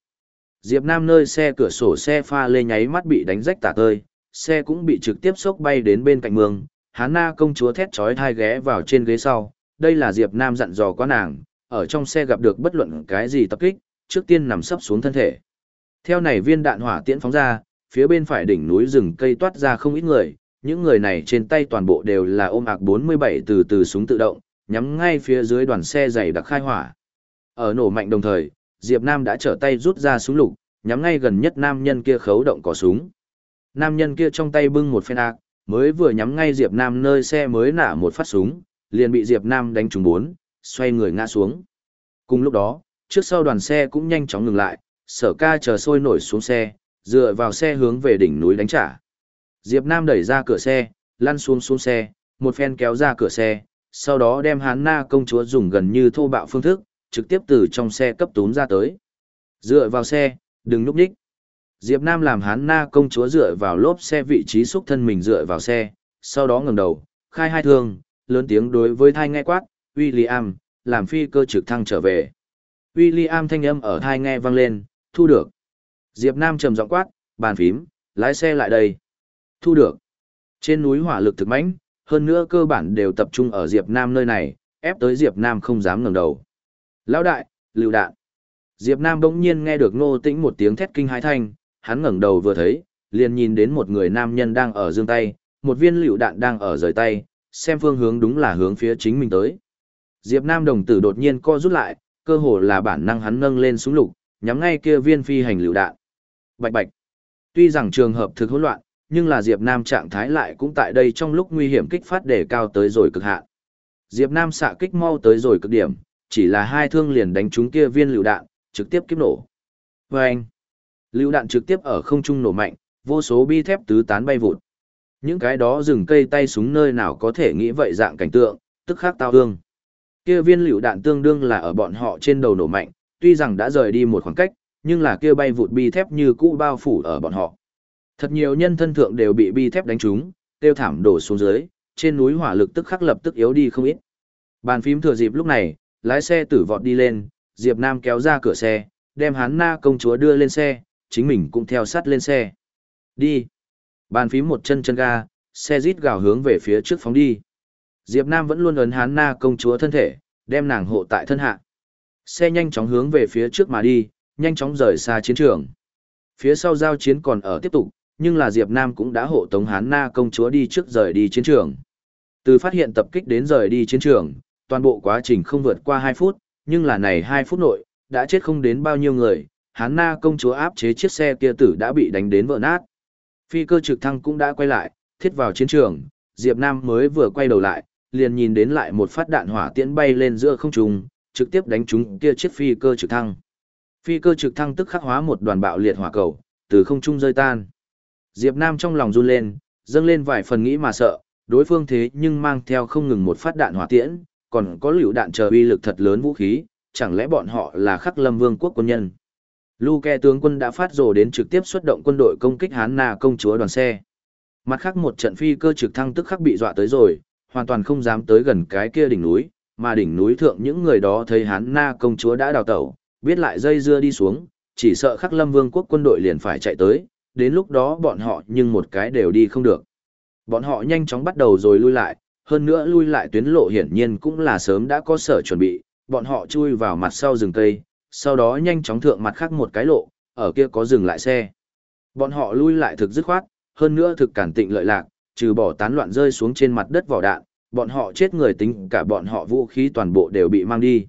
Diệp Nam nơi xe cửa sổ xe pha lê nháy mắt bị đánh rách tả tơi, xe cũng bị trực tiếp sốc bay đến bên cạnh mương. Hán na công chúa thét chói thai ghé vào trên ghế sau, đây là Diệp Nam dặn dò quá nàng, ở trong xe gặp được bất luận cái gì tập kích, trước tiên nằm sấp xuống thân thể. Theo này viên đạn hỏa tiễn phóng ra, phía bên phải đỉnh núi rừng cây toát ra không ít người, những người này trên tay toàn bộ đều là ôm ạc 47 từ từ súng tự động, nhắm ngay phía dưới đoàn xe dày đặc khai hỏa. Ở nổ mạnh đồng thời, Diệp Nam đã trở tay rút ra súng lục, nhắm ngay gần nhất nam nhân kia khấu động cò súng. Nam nhân kia trong tay bưng một phen ạc, mới vừa nhắm ngay Diệp Nam nơi xe mới nả một phát súng, liền bị Diệp Nam đánh trúng bốn, xoay người ngã xuống. Cùng lúc đó, trước sau đoàn xe cũng nhanh chóng ngừng lại, sở ca chờ sôi nổi xuống xe, dựa vào xe hướng về đỉnh núi đánh trả. Diệp Nam đẩy ra cửa xe, lăn xuống xuống xe, một phen kéo ra cửa xe, sau đó đem hán na công chúa dùng gần như thô bạo phương thức, trực tiếp từ trong xe cấp tún ra tới. Dựa vào xe, đừng núp đích. Diệp Nam làm hán na công chúa dựa vào lốp xe vị trí xúc thân mình dựa vào xe, sau đó ngẩng đầu, khai hai thương, lớn tiếng đối với thai nghe quát, William, làm phi cơ trực thăng trở về. William thanh âm ở thai nghe vang lên, thu được. Diệp Nam trầm giọng quát, bàn phím, lái xe lại đây. Thu được. Trên núi hỏa lực thực mãnh, hơn nữa cơ bản đều tập trung ở Diệp Nam nơi này, ép tới Diệp Nam không dám ngẩng đầu. Lão đại, lựu đạn. Diệp Nam bỗng nhiên nghe được Ngô Tĩnh một tiếng thét kinh hãi thanh, hắn ngẩng đầu vừa thấy, liền nhìn đến một người nam nhân đang ở dương tay, một viên lựu đạn đang ở rời tay, xem phương hướng đúng là hướng phía chính mình tới. Diệp Nam đồng tử đột nhiên co rút lại, cơ hồ là bản năng hắn nâng lên súng lục, nhắm ngay kia viên phi hành lựu đạn. Bạch bạch. Tuy rằng trường hợp thực hỗn loạn, nhưng là Diệp Nam trạng thái lại cũng tại đây trong lúc nguy hiểm kích phát để cao tới rồi cực hạn. Diệp Nam xạ kích mau tới rồi cực điểm, chỉ là hai thương liền đánh trúng kia viên lựu đạn, trực tiếp kiếp nổ. Và anh, lựu đạn trực tiếp ở không trung nổ mạnh, vô số bi thép tứ tán bay vụt. Những cái đó rừng cây tay súng nơi nào có thể nghĩ vậy dạng cảnh tượng, tức khắc tao hương. Kia viên lựu đạn tương đương là ở bọn họ trên đầu nổ mạnh, tuy rằng đã rời đi một khoảng cách, nhưng là kia bay vụt bi thép như cũ bao phủ ở bọn họ. Thật nhiều nhân thân thượng đều bị bi thép đánh trúng, tiêu thảm đổ xuống dưới, trên núi hỏa lực tức khắc lập tức yếu đi không ít. Bàn phím thừa dịp lúc này, lái xe tử vọt đi lên, Diệp Nam kéo ra cửa xe, đem hắn na công chúa đưa lên xe, chính mình cũng theo sát lên xe. Đi. Bàn phím một chân chân ga, xe rít gào hướng về phía trước phóng đi. Diệp Nam vẫn luôn ấn hắn na công chúa thân thể, đem nàng hộ tại thân hạ. Xe nhanh chóng hướng về phía trước mà đi, nhanh chóng rời xa chiến trường. Phía sau giao chiến còn ở tiếp tục, nhưng là Diệp Nam cũng đã hộ tống Hán Na công chúa đi trước rời đi chiến trường. Từ phát hiện tập kích đến rời đi chiến trường, toàn bộ quá trình không vượt qua 2 phút, nhưng là này 2 phút nội, đã chết không đến bao nhiêu người, Hán Na công chúa áp chế chiếc xe kia tử đã bị đánh đến vỡ nát. Phi cơ trực thăng cũng đã quay lại, thiết vào chiến trường, Diệp Nam mới vừa quay đầu lại, liền nhìn đến lại một phát đạn hỏa tiễn bay lên giữa không trung, trực tiếp đánh trúng kia chiếc phi cơ trực thăng. Phi cơ trực thăng tức khắc hóa một đoàn bạo liệt hỏa cầu, từ không trung rơi tan. Diệp Nam trong lòng run lên, dâng lên vài phần nghĩ mà sợ, đối phương thế nhưng mang theo không ngừng một phát đạn hỏa tiễn, còn có liều đạn chờ uy lực thật lớn vũ khí, chẳng lẽ bọn họ là khắc lâm vương quốc quân nhân. Luke tướng quân đã phát rồ đến trực tiếp xuất động quân đội công kích Hán Na công chúa đoàn xe. Mặt khác một trận phi cơ trực thăng tức khắc bị dọa tới rồi, hoàn toàn không dám tới gần cái kia đỉnh núi, mà đỉnh núi thượng những người đó thấy Hán Na công chúa đã đào tẩu, biết lại dây dưa đi xuống, chỉ sợ khắc lâm vương quốc quân đội liền phải chạy tới, đến lúc đó bọn họ nhưng một cái đều đi không được. Bọn họ nhanh chóng bắt đầu rồi lui lại, hơn nữa lui lại tuyến lộ hiển nhiên cũng là sớm đã có sở chuẩn bị, bọn họ chui vào mặt sau rừng cây, sau đó nhanh chóng thượng mặt khác một cái lộ, ở kia có dừng lại xe. Bọn họ lui lại thực dứt khoát, hơn nữa thực cản tịnh lợi lạc, trừ bỏ tán loạn rơi xuống trên mặt đất vỏ đạn, bọn họ chết người tính cả bọn họ vũ khí toàn bộ đều bị mang đi.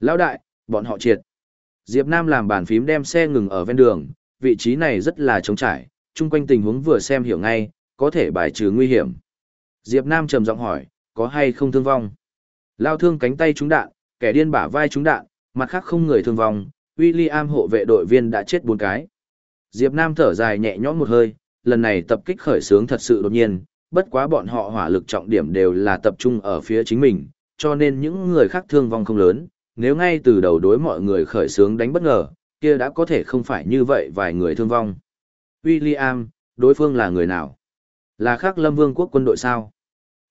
Lão đại, bọn họ triệt. Diệp Nam làm bàn phím đem xe ngừng ở ven đường, vị trí này rất là trống trải, chung quanh tình huống vừa xem hiểu ngay, có thể bài trừ nguy hiểm. Diệp Nam trầm giọng hỏi, có hay không thương vong? Lao thương cánh tay trúng đạn, kẻ điên bả vai trúng đạn, mặt khác không người thương vong, William hộ vệ đội viên đã chết bốn cái. Diệp Nam thở dài nhẹ nhõm một hơi, lần này tập kích khởi sướng thật sự đột nhiên, bất quá bọn họ hỏa lực trọng điểm đều là tập trung ở phía chính mình, cho nên những người khác thương vong không lớn, nếu ngay từ đầu đối mọi người khởi sướng đánh bất ngờ, kia đã có thể không phải như vậy vài người thương vong. William, đối phương là người nào? Là khác lâm vương quốc quân đội sao?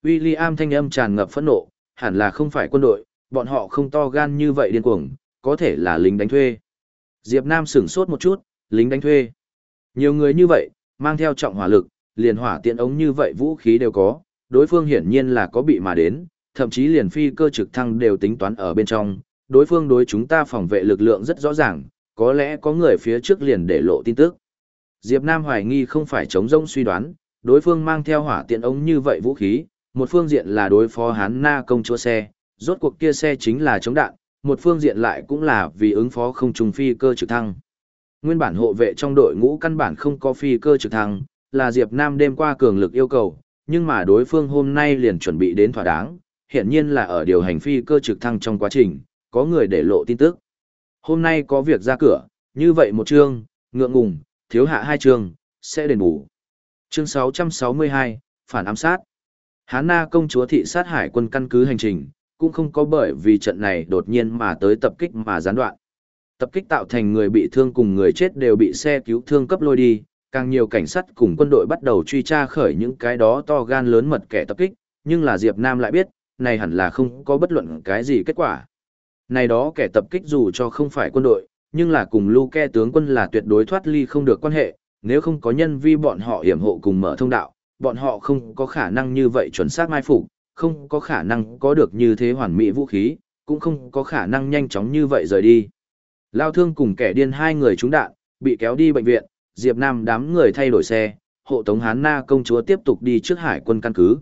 William thanh âm tràn ngập phẫn nộ, hẳn là không phải quân đội, bọn họ không to gan như vậy điên cuồng, có thể là lính đánh thuê. Diệp Nam sửng sốt một chút, lính đánh thuê. Nhiều người như vậy, mang theo trọng hỏa lực, liền hỏa tiện ống như vậy vũ khí đều có, đối phương hiển nhiên là có bị mà đến, thậm chí liền phi cơ trực thăng đều tính toán ở bên trong, đối phương đối chúng ta phòng vệ lực lượng rất rõ ràng, Có lẽ có người phía trước liền để lộ tin tức. Diệp Nam hoài nghi không phải chống rông suy đoán, đối phương mang theo hỏa tiện ống như vậy vũ khí, một phương diện là đối phó hán na công chúa xe, rốt cuộc kia xe chính là chống đạn, một phương diện lại cũng là vì ứng phó không trùng phi cơ trực thăng. Nguyên bản hộ vệ trong đội ngũ căn bản không có phi cơ trực thăng, là Diệp Nam đêm qua cường lực yêu cầu, nhưng mà đối phương hôm nay liền chuẩn bị đến thỏa đáng, hiện nhiên là ở điều hành phi cơ trực thăng trong quá trình, có người để lộ tin tức. Hôm nay có việc ra cửa, như vậy một chương, ngượng ngùng, thiếu hạ hai chương, sẽ đền bù. Chương 662, phản ám sát. Hán Na công chúa thị sát hải quân căn cứ hành trình, cũng không có bởi vì trận này đột nhiên mà tới tập kích mà gián đoạn. Tập kích tạo thành người bị thương cùng người chết đều bị xe cứu thương cấp lôi đi, càng nhiều cảnh sát cùng quân đội bắt đầu truy tra khởi những cái đó to gan lớn mật kẻ tập kích, nhưng là Diệp Nam lại biết, này hẳn là không có bất luận cái gì kết quả. Này đó kẻ tập kích dù cho không phải quân đội, nhưng là cùng Luke tướng quân là tuyệt đối thoát ly không được quan hệ, nếu không có nhân vi bọn họ hiểm hộ cùng mở thông đạo, bọn họ không có khả năng như vậy chuẩn xác mai phục, không có khả năng có được như thế hoàn mỹ vũ khí, cũng không có khả năng nhanh chóng như vậy rời đi. Lao thương cùng kẻ điên hai người trúng đạn, bị kéo đi bệnh viện, Diệp Nam đám người thay đổi xe, hộ tống Hán Na công chúa tiếp tục đi trước hải quân căn cứ.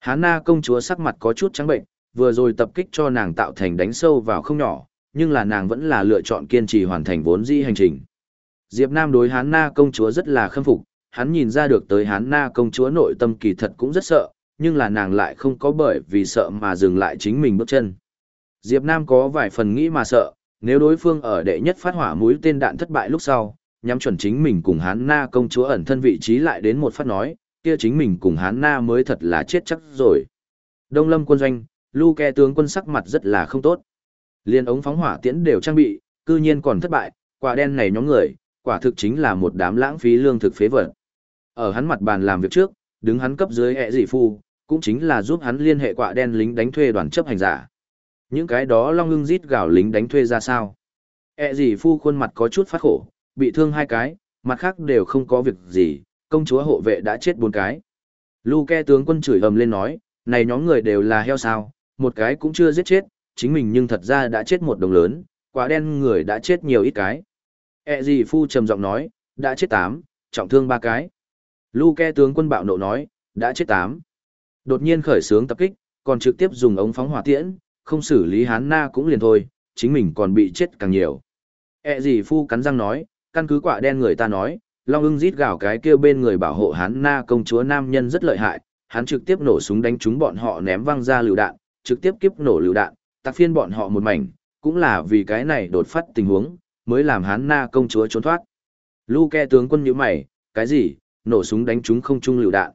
Hán Na công chúa sắc mặt có chút trắng bệnh, vừa rồi tập kích cho nàng tạo thành đánh sâu vào không nhỏ, nhưng là nàng vẫn là lựa chọn kiên trì hoàn thành vốn di hành trình. Diệp Nam đối Hán Na công chúa rất là khâm phục, hắn nhìn ra được tới Hán Na công chúa nội tâm kỳ thật cũng rất sợ, nhưng là nàng lại không có bởi vì sợ mà dừng lại chính mình bước chân. Diệp Nam có vài phần nghĩ mà sợ, nếu đối phương ở đệ nhất phát hỏa mũi tên đạn thất bại lúc sau, nhắm chuẩn chính mình cùng Hán Na công chúa ẩn thân vị trí lại đến một phát nói, kia chính mình cùng Hán Na mới thật là chết chắc rồi. Đông Lâm quân doanh, Lu Ke tướng quân sắc mặt rất là không tốt. Liên ống phóng hỏa tiễn đều trang bị, cư nhiên còn thất bại, quả đen này nhóm người, quả thực chính là một đám lãng phí lương thực phế vật. Ở hắn mặt bàn làm việc trước, đứng hắn cấp dưới ẹ dị phu, cũng chính là giúp hắn liên hệ quạ đen lính đánh thuê đoàn chấp hành giả. Những cái đó long ưng rít gào lính đánh thuê ra sao? ẹ dị phu khuôn mặt có chút phát khổ, bị thương hai cái, mặt khác đều không có việc gì, công chúa hộ vệ đã chết bốn cái. Luke tướng quân chửi ầm lên nói, này nhóm người đều là heo sao, một cái cũng chưa giết chết, chính mình nhưng thật ra đã chết một đồng lớn, quá đen người đã chết nhiều ít cái. E gì phu trầm giọng nói, đã chết tám, trọng thương ba cái. Luke tướng quân bạo nộ nói, đã chết tám. Đột nhiên khởi sướng tập kích, còn trực tiếp dùng ống phóng hỏa tiễn, không xử lý hán na cũng liền thôi, chính mình còn bị chết càng nhiều. E gì phu cắn răng nói, căn cứ quả đen người ta nói, Long ưng rít gào cái kia bên người bảo hộ hán na công chúa nam nhân rất lợi hại, hắn trực tiếp nổ súng đánh trúng bọn họ ném văng ra lựu đạn, trực tiếp kiếp nổ lựu đạn, tạc phiên bọn họ một mảnh, cũng là vì cái này đột phát tình huống, mới làm hán na công chúa trốn thoát. Luke tướng quân nhíu mày, cái gì, nổ súng đánh chúng không trung lựu đạn.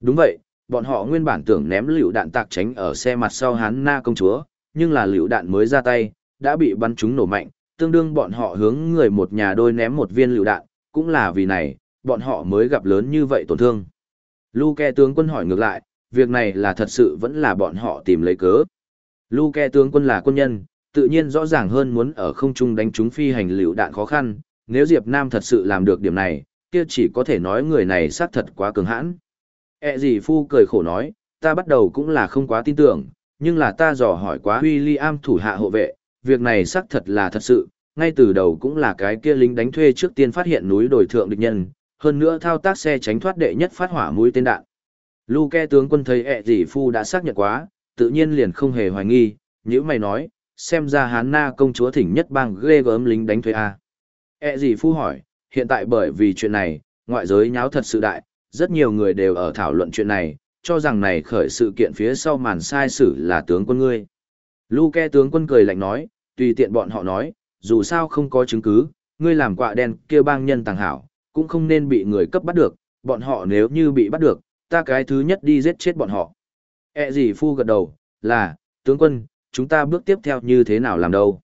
Đúng vậy, bọn họ nguyên bản tưởng ném lựu đạn tạc tránh ở xe mặt sau hán na công chúa, nhưng là lựu đạn mới ra tay, đã bị bắn chúng nổ mạnh, tương đương bọn họ hướng người một nhà đôi ném một viên lựu đạn, cũng là vì này, bọn họ mới gặp lớn như vậy tổn thương. Luke tướng quân hỏi ngược lại, việc này là thật sự vẫn là bọn họ tìm lấy cớ. Luke tướng quân là quân nhân, tự nhiên rõ ràng hơn muốn ở không trung đánh chúng phi hành liều đạn khó khăn, nếu Diệp Nam thật sự làm được điểm này, kia chỉ có thể nói người này xác thật quá cường hãn. E gì phu cười khổ nói, ta bắt đầu cũng là không quá tin tưởng, nhưng là ta dò hỏi quá William thủ hạ hộ vệ, việc này xác thật là thật sự, ngay từ đầu cũng là cái kia lính đánh thuê trước tiên phát hiện núi đồi thượng địch nhân, hơn nữa thao tác xe tránh thoát đệ nhất phát hỏa mũi tên đạn. Luke tướng quân thấy e ẹ gì phu đã xác nhận quá, tự nhiên liền không hề hoài nghi, nếu mày nói, xem ra hán na công chúa thỉnh nhất bang ghê gớm lính đánh thuê A. E ẹ gì phu hỏi, hiện tại bởi vì chuyện này, ngoại giới nháo thật sự đại, rất nhiều người đều ở thảo luận chuyện này, cho rằng này khởi sự kiện phía sau màn sai sử là tướng quân ngươi. Luke tướng quân cười lạnh nói, tùy tiện bọn họ nói, dù sao không có chứng cứ, ngươi làm quạ đen kia bang nhân tàng hảo, cũng không nên bị người cấp bắt được, bọn họ nếu như bị bắt được, ta cái thứ nhất đi giết chết bọn họ. E gì phu gật đầu, là, tướng quân, chúng ta bước tiếp theo như thế nào làm đâu.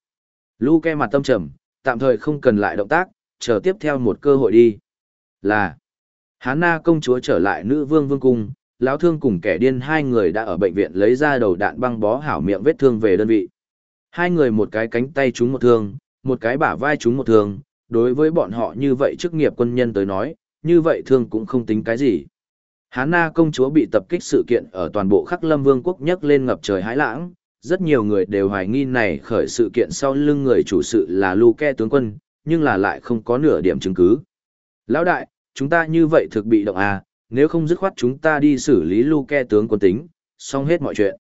Luke mặt tâm trầm, tạm thời không cần lại động tác, chờ tiếp theo một cơ hội đi. Là, Hán Na công chúa trở lại nữ vương vương cung, lão thương cùng kẻ điên hai người đã ở bệnh viện lấy ra đầu đạn băng bó hảo miệng vết thương về đơn vị. Hai người một cái cánh tay trúng một thương, một cái bả vai trúng một thương, đối với bọn họ như vậy chức nghiệp quân nhân tới nói, như vậy thương cũng không tính cái gì. Hán Na công chúa bị tập kích sự kiện ở toàn bộ khắc lâm vương quốc nhấc lên ngập trời hãi lãng, rất nhiều người đều hoài nghi này khởi sự kiện sau lưng người chủ sự là Luke tướng quân, nhưng là lại không có nửa điểm chứng cứ. Lão đại, chúng ta như vậy thực bị động à, nếu không dứt khoát chúng ta đi xử lý Luke tướng quân tính, xong hết mọi chuyện.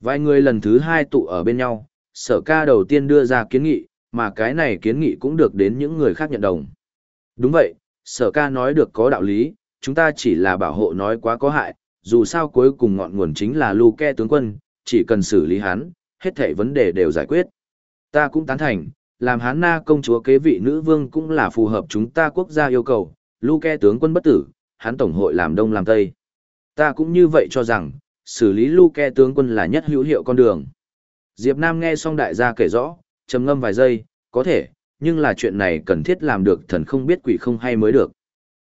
Vài người lần thứ hai tụ ở bên nhau, sở ca đầu tiên đưa ra kiến nghị, mà cái này kiến nghị cũng được đến những người khác nhận đồng. Đúng vậy, sở ca nói được có đạo lý, chúng ta chỉ là bảo hộ nói quá có hại, dù sao cuối cùng ngọn nguồn chính là Luke tướng quân, chỉ cần xử lý hắn, hết thảy vấn đề đều giải quyết. Ta cũng tán thành, làm hán na công chúa kế vị nữ vương cũng là phù hợp chúng ta quốc gia yêu cầu, Luke tướng quân bất tử, hắn tổng hội làm đông làm tây. Ta cũng như vậy cho rằng, xử lý Luke tướng quân là nhất hữu hiệu con đường. Diệp Nam nghe xong đại gia kể rõ, trầm ngâm vài giây, có thể, nhưng là chuyện này cần thiết làm được thần không biết quỷ không hay mới được.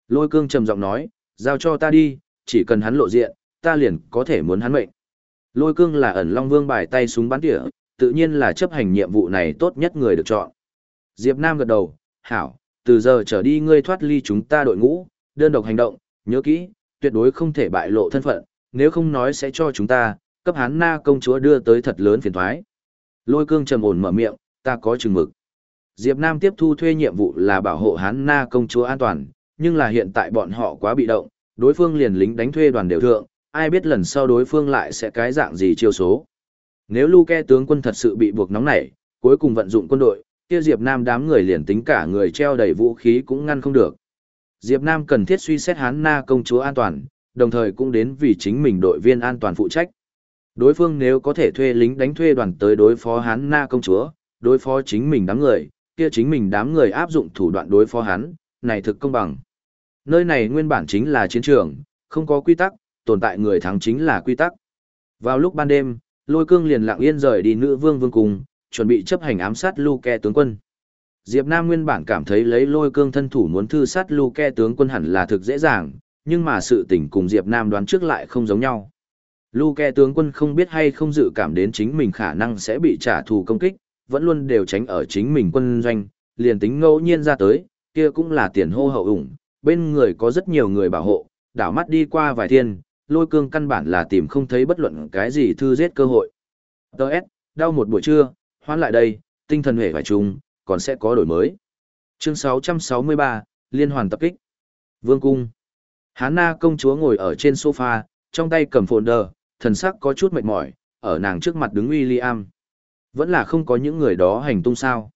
Lôi cương trầm giọng nói, giao cho ta đi, chỉ cần hắn lộ diện, ta liền có thể muốn hắn mệnh. Lôi cương là ẩn long vương bài tay súng bắn tỉa, tự nhiên là chấp hành nhiệm vụ này tốt nhất người được chọn. Diệp Nam gật đầu, hảo, từ giờ trở đi ngươi thoát ly chúng ta đội ngũ, đơn độc hành động, nhớ kỹ, tuyệt đối không thể bại lộ thân phận, nếu không nói sẽ cho chúng ta, cấp hán na công chúa đưa tới thật lớn phiền toái. Lôi cương trầm ổn mở miệng, ta có chừng mực. Diệp Nam tiếp thu thuê nhiệm vụ là bảo hộ hán na công chúa an toàn, nhưng là hiện tại bọn họ quá bị động, đối phương liền lính đánh thuê đoàn đều thượng, ai biết lần sau đối phương lại sẽ cái dạng gì chiêu số. Nếu Luke tướng quân thật sự bị buộc nóng nảy, cuối cùng vận dụng quân đội, kia Diệp Nam đám người liền tính cả người treo đầy vũ khí cũng ngăn không được. Diệp Nam cần thiết suy xét hán na công chúa an toàn, đồng thời cũng đến vì chính mình đội viên an toàn phụ trách. Đối phương nếu có thể thuê lính đánh thuê đoàn tới đối phó hán na công chúa, đối phó chính mình đám người, kia chính mình đám người áp dụng thủ đoạn đối phó hắn, này thực công bằng. Nơi này nguyên bản chính là chiến trường, không có quy tắc, tồn tại người thắng chính là quy tắc. Vào lúc ban đêm, lôi cương liền lặng yên rời đi nữ vương vương cung, chuẩn bị chấp hành ám sát Luke tướng quân. Diệp Nam nguyên bản cảm thấy lấy lôi cương thân thủ muốn thư sát Luke tướng quân hẳn là thực dễ dàng, nhưng mà sự tình cùng Diệp Nam đoán trước lại không giống nhau. Luke tướng quân không biết hay không dự cảm đến chính mình khả năng sẽ bị trả thù công kích, vẫn luôn đều tránh ở chính mình quân doanh, liền tính ngẫu nhiên ra tới, kia cũng là tiền hô hậu ủng, bên người có rất nhiều người bảo hộ, đảo mắt đi qua vài thiên, lôi cương căn bản là tìm không thấy bất luận cái gì thư giết cơ hội. Đợt, đau một buổi trưa, hoán lại đây, tinh thần hề phải chung, còn sẽ có đổi mới. Chương 663, Liên hoàn tập kích. Vương cung. Hán na công chúa ngồi ở trên sofa, trong tay cầm folder, thần sắc có chút mệt mỏi, ở nàng trước mặt đứng William. Vẫn là không có những người đó hành tung sao.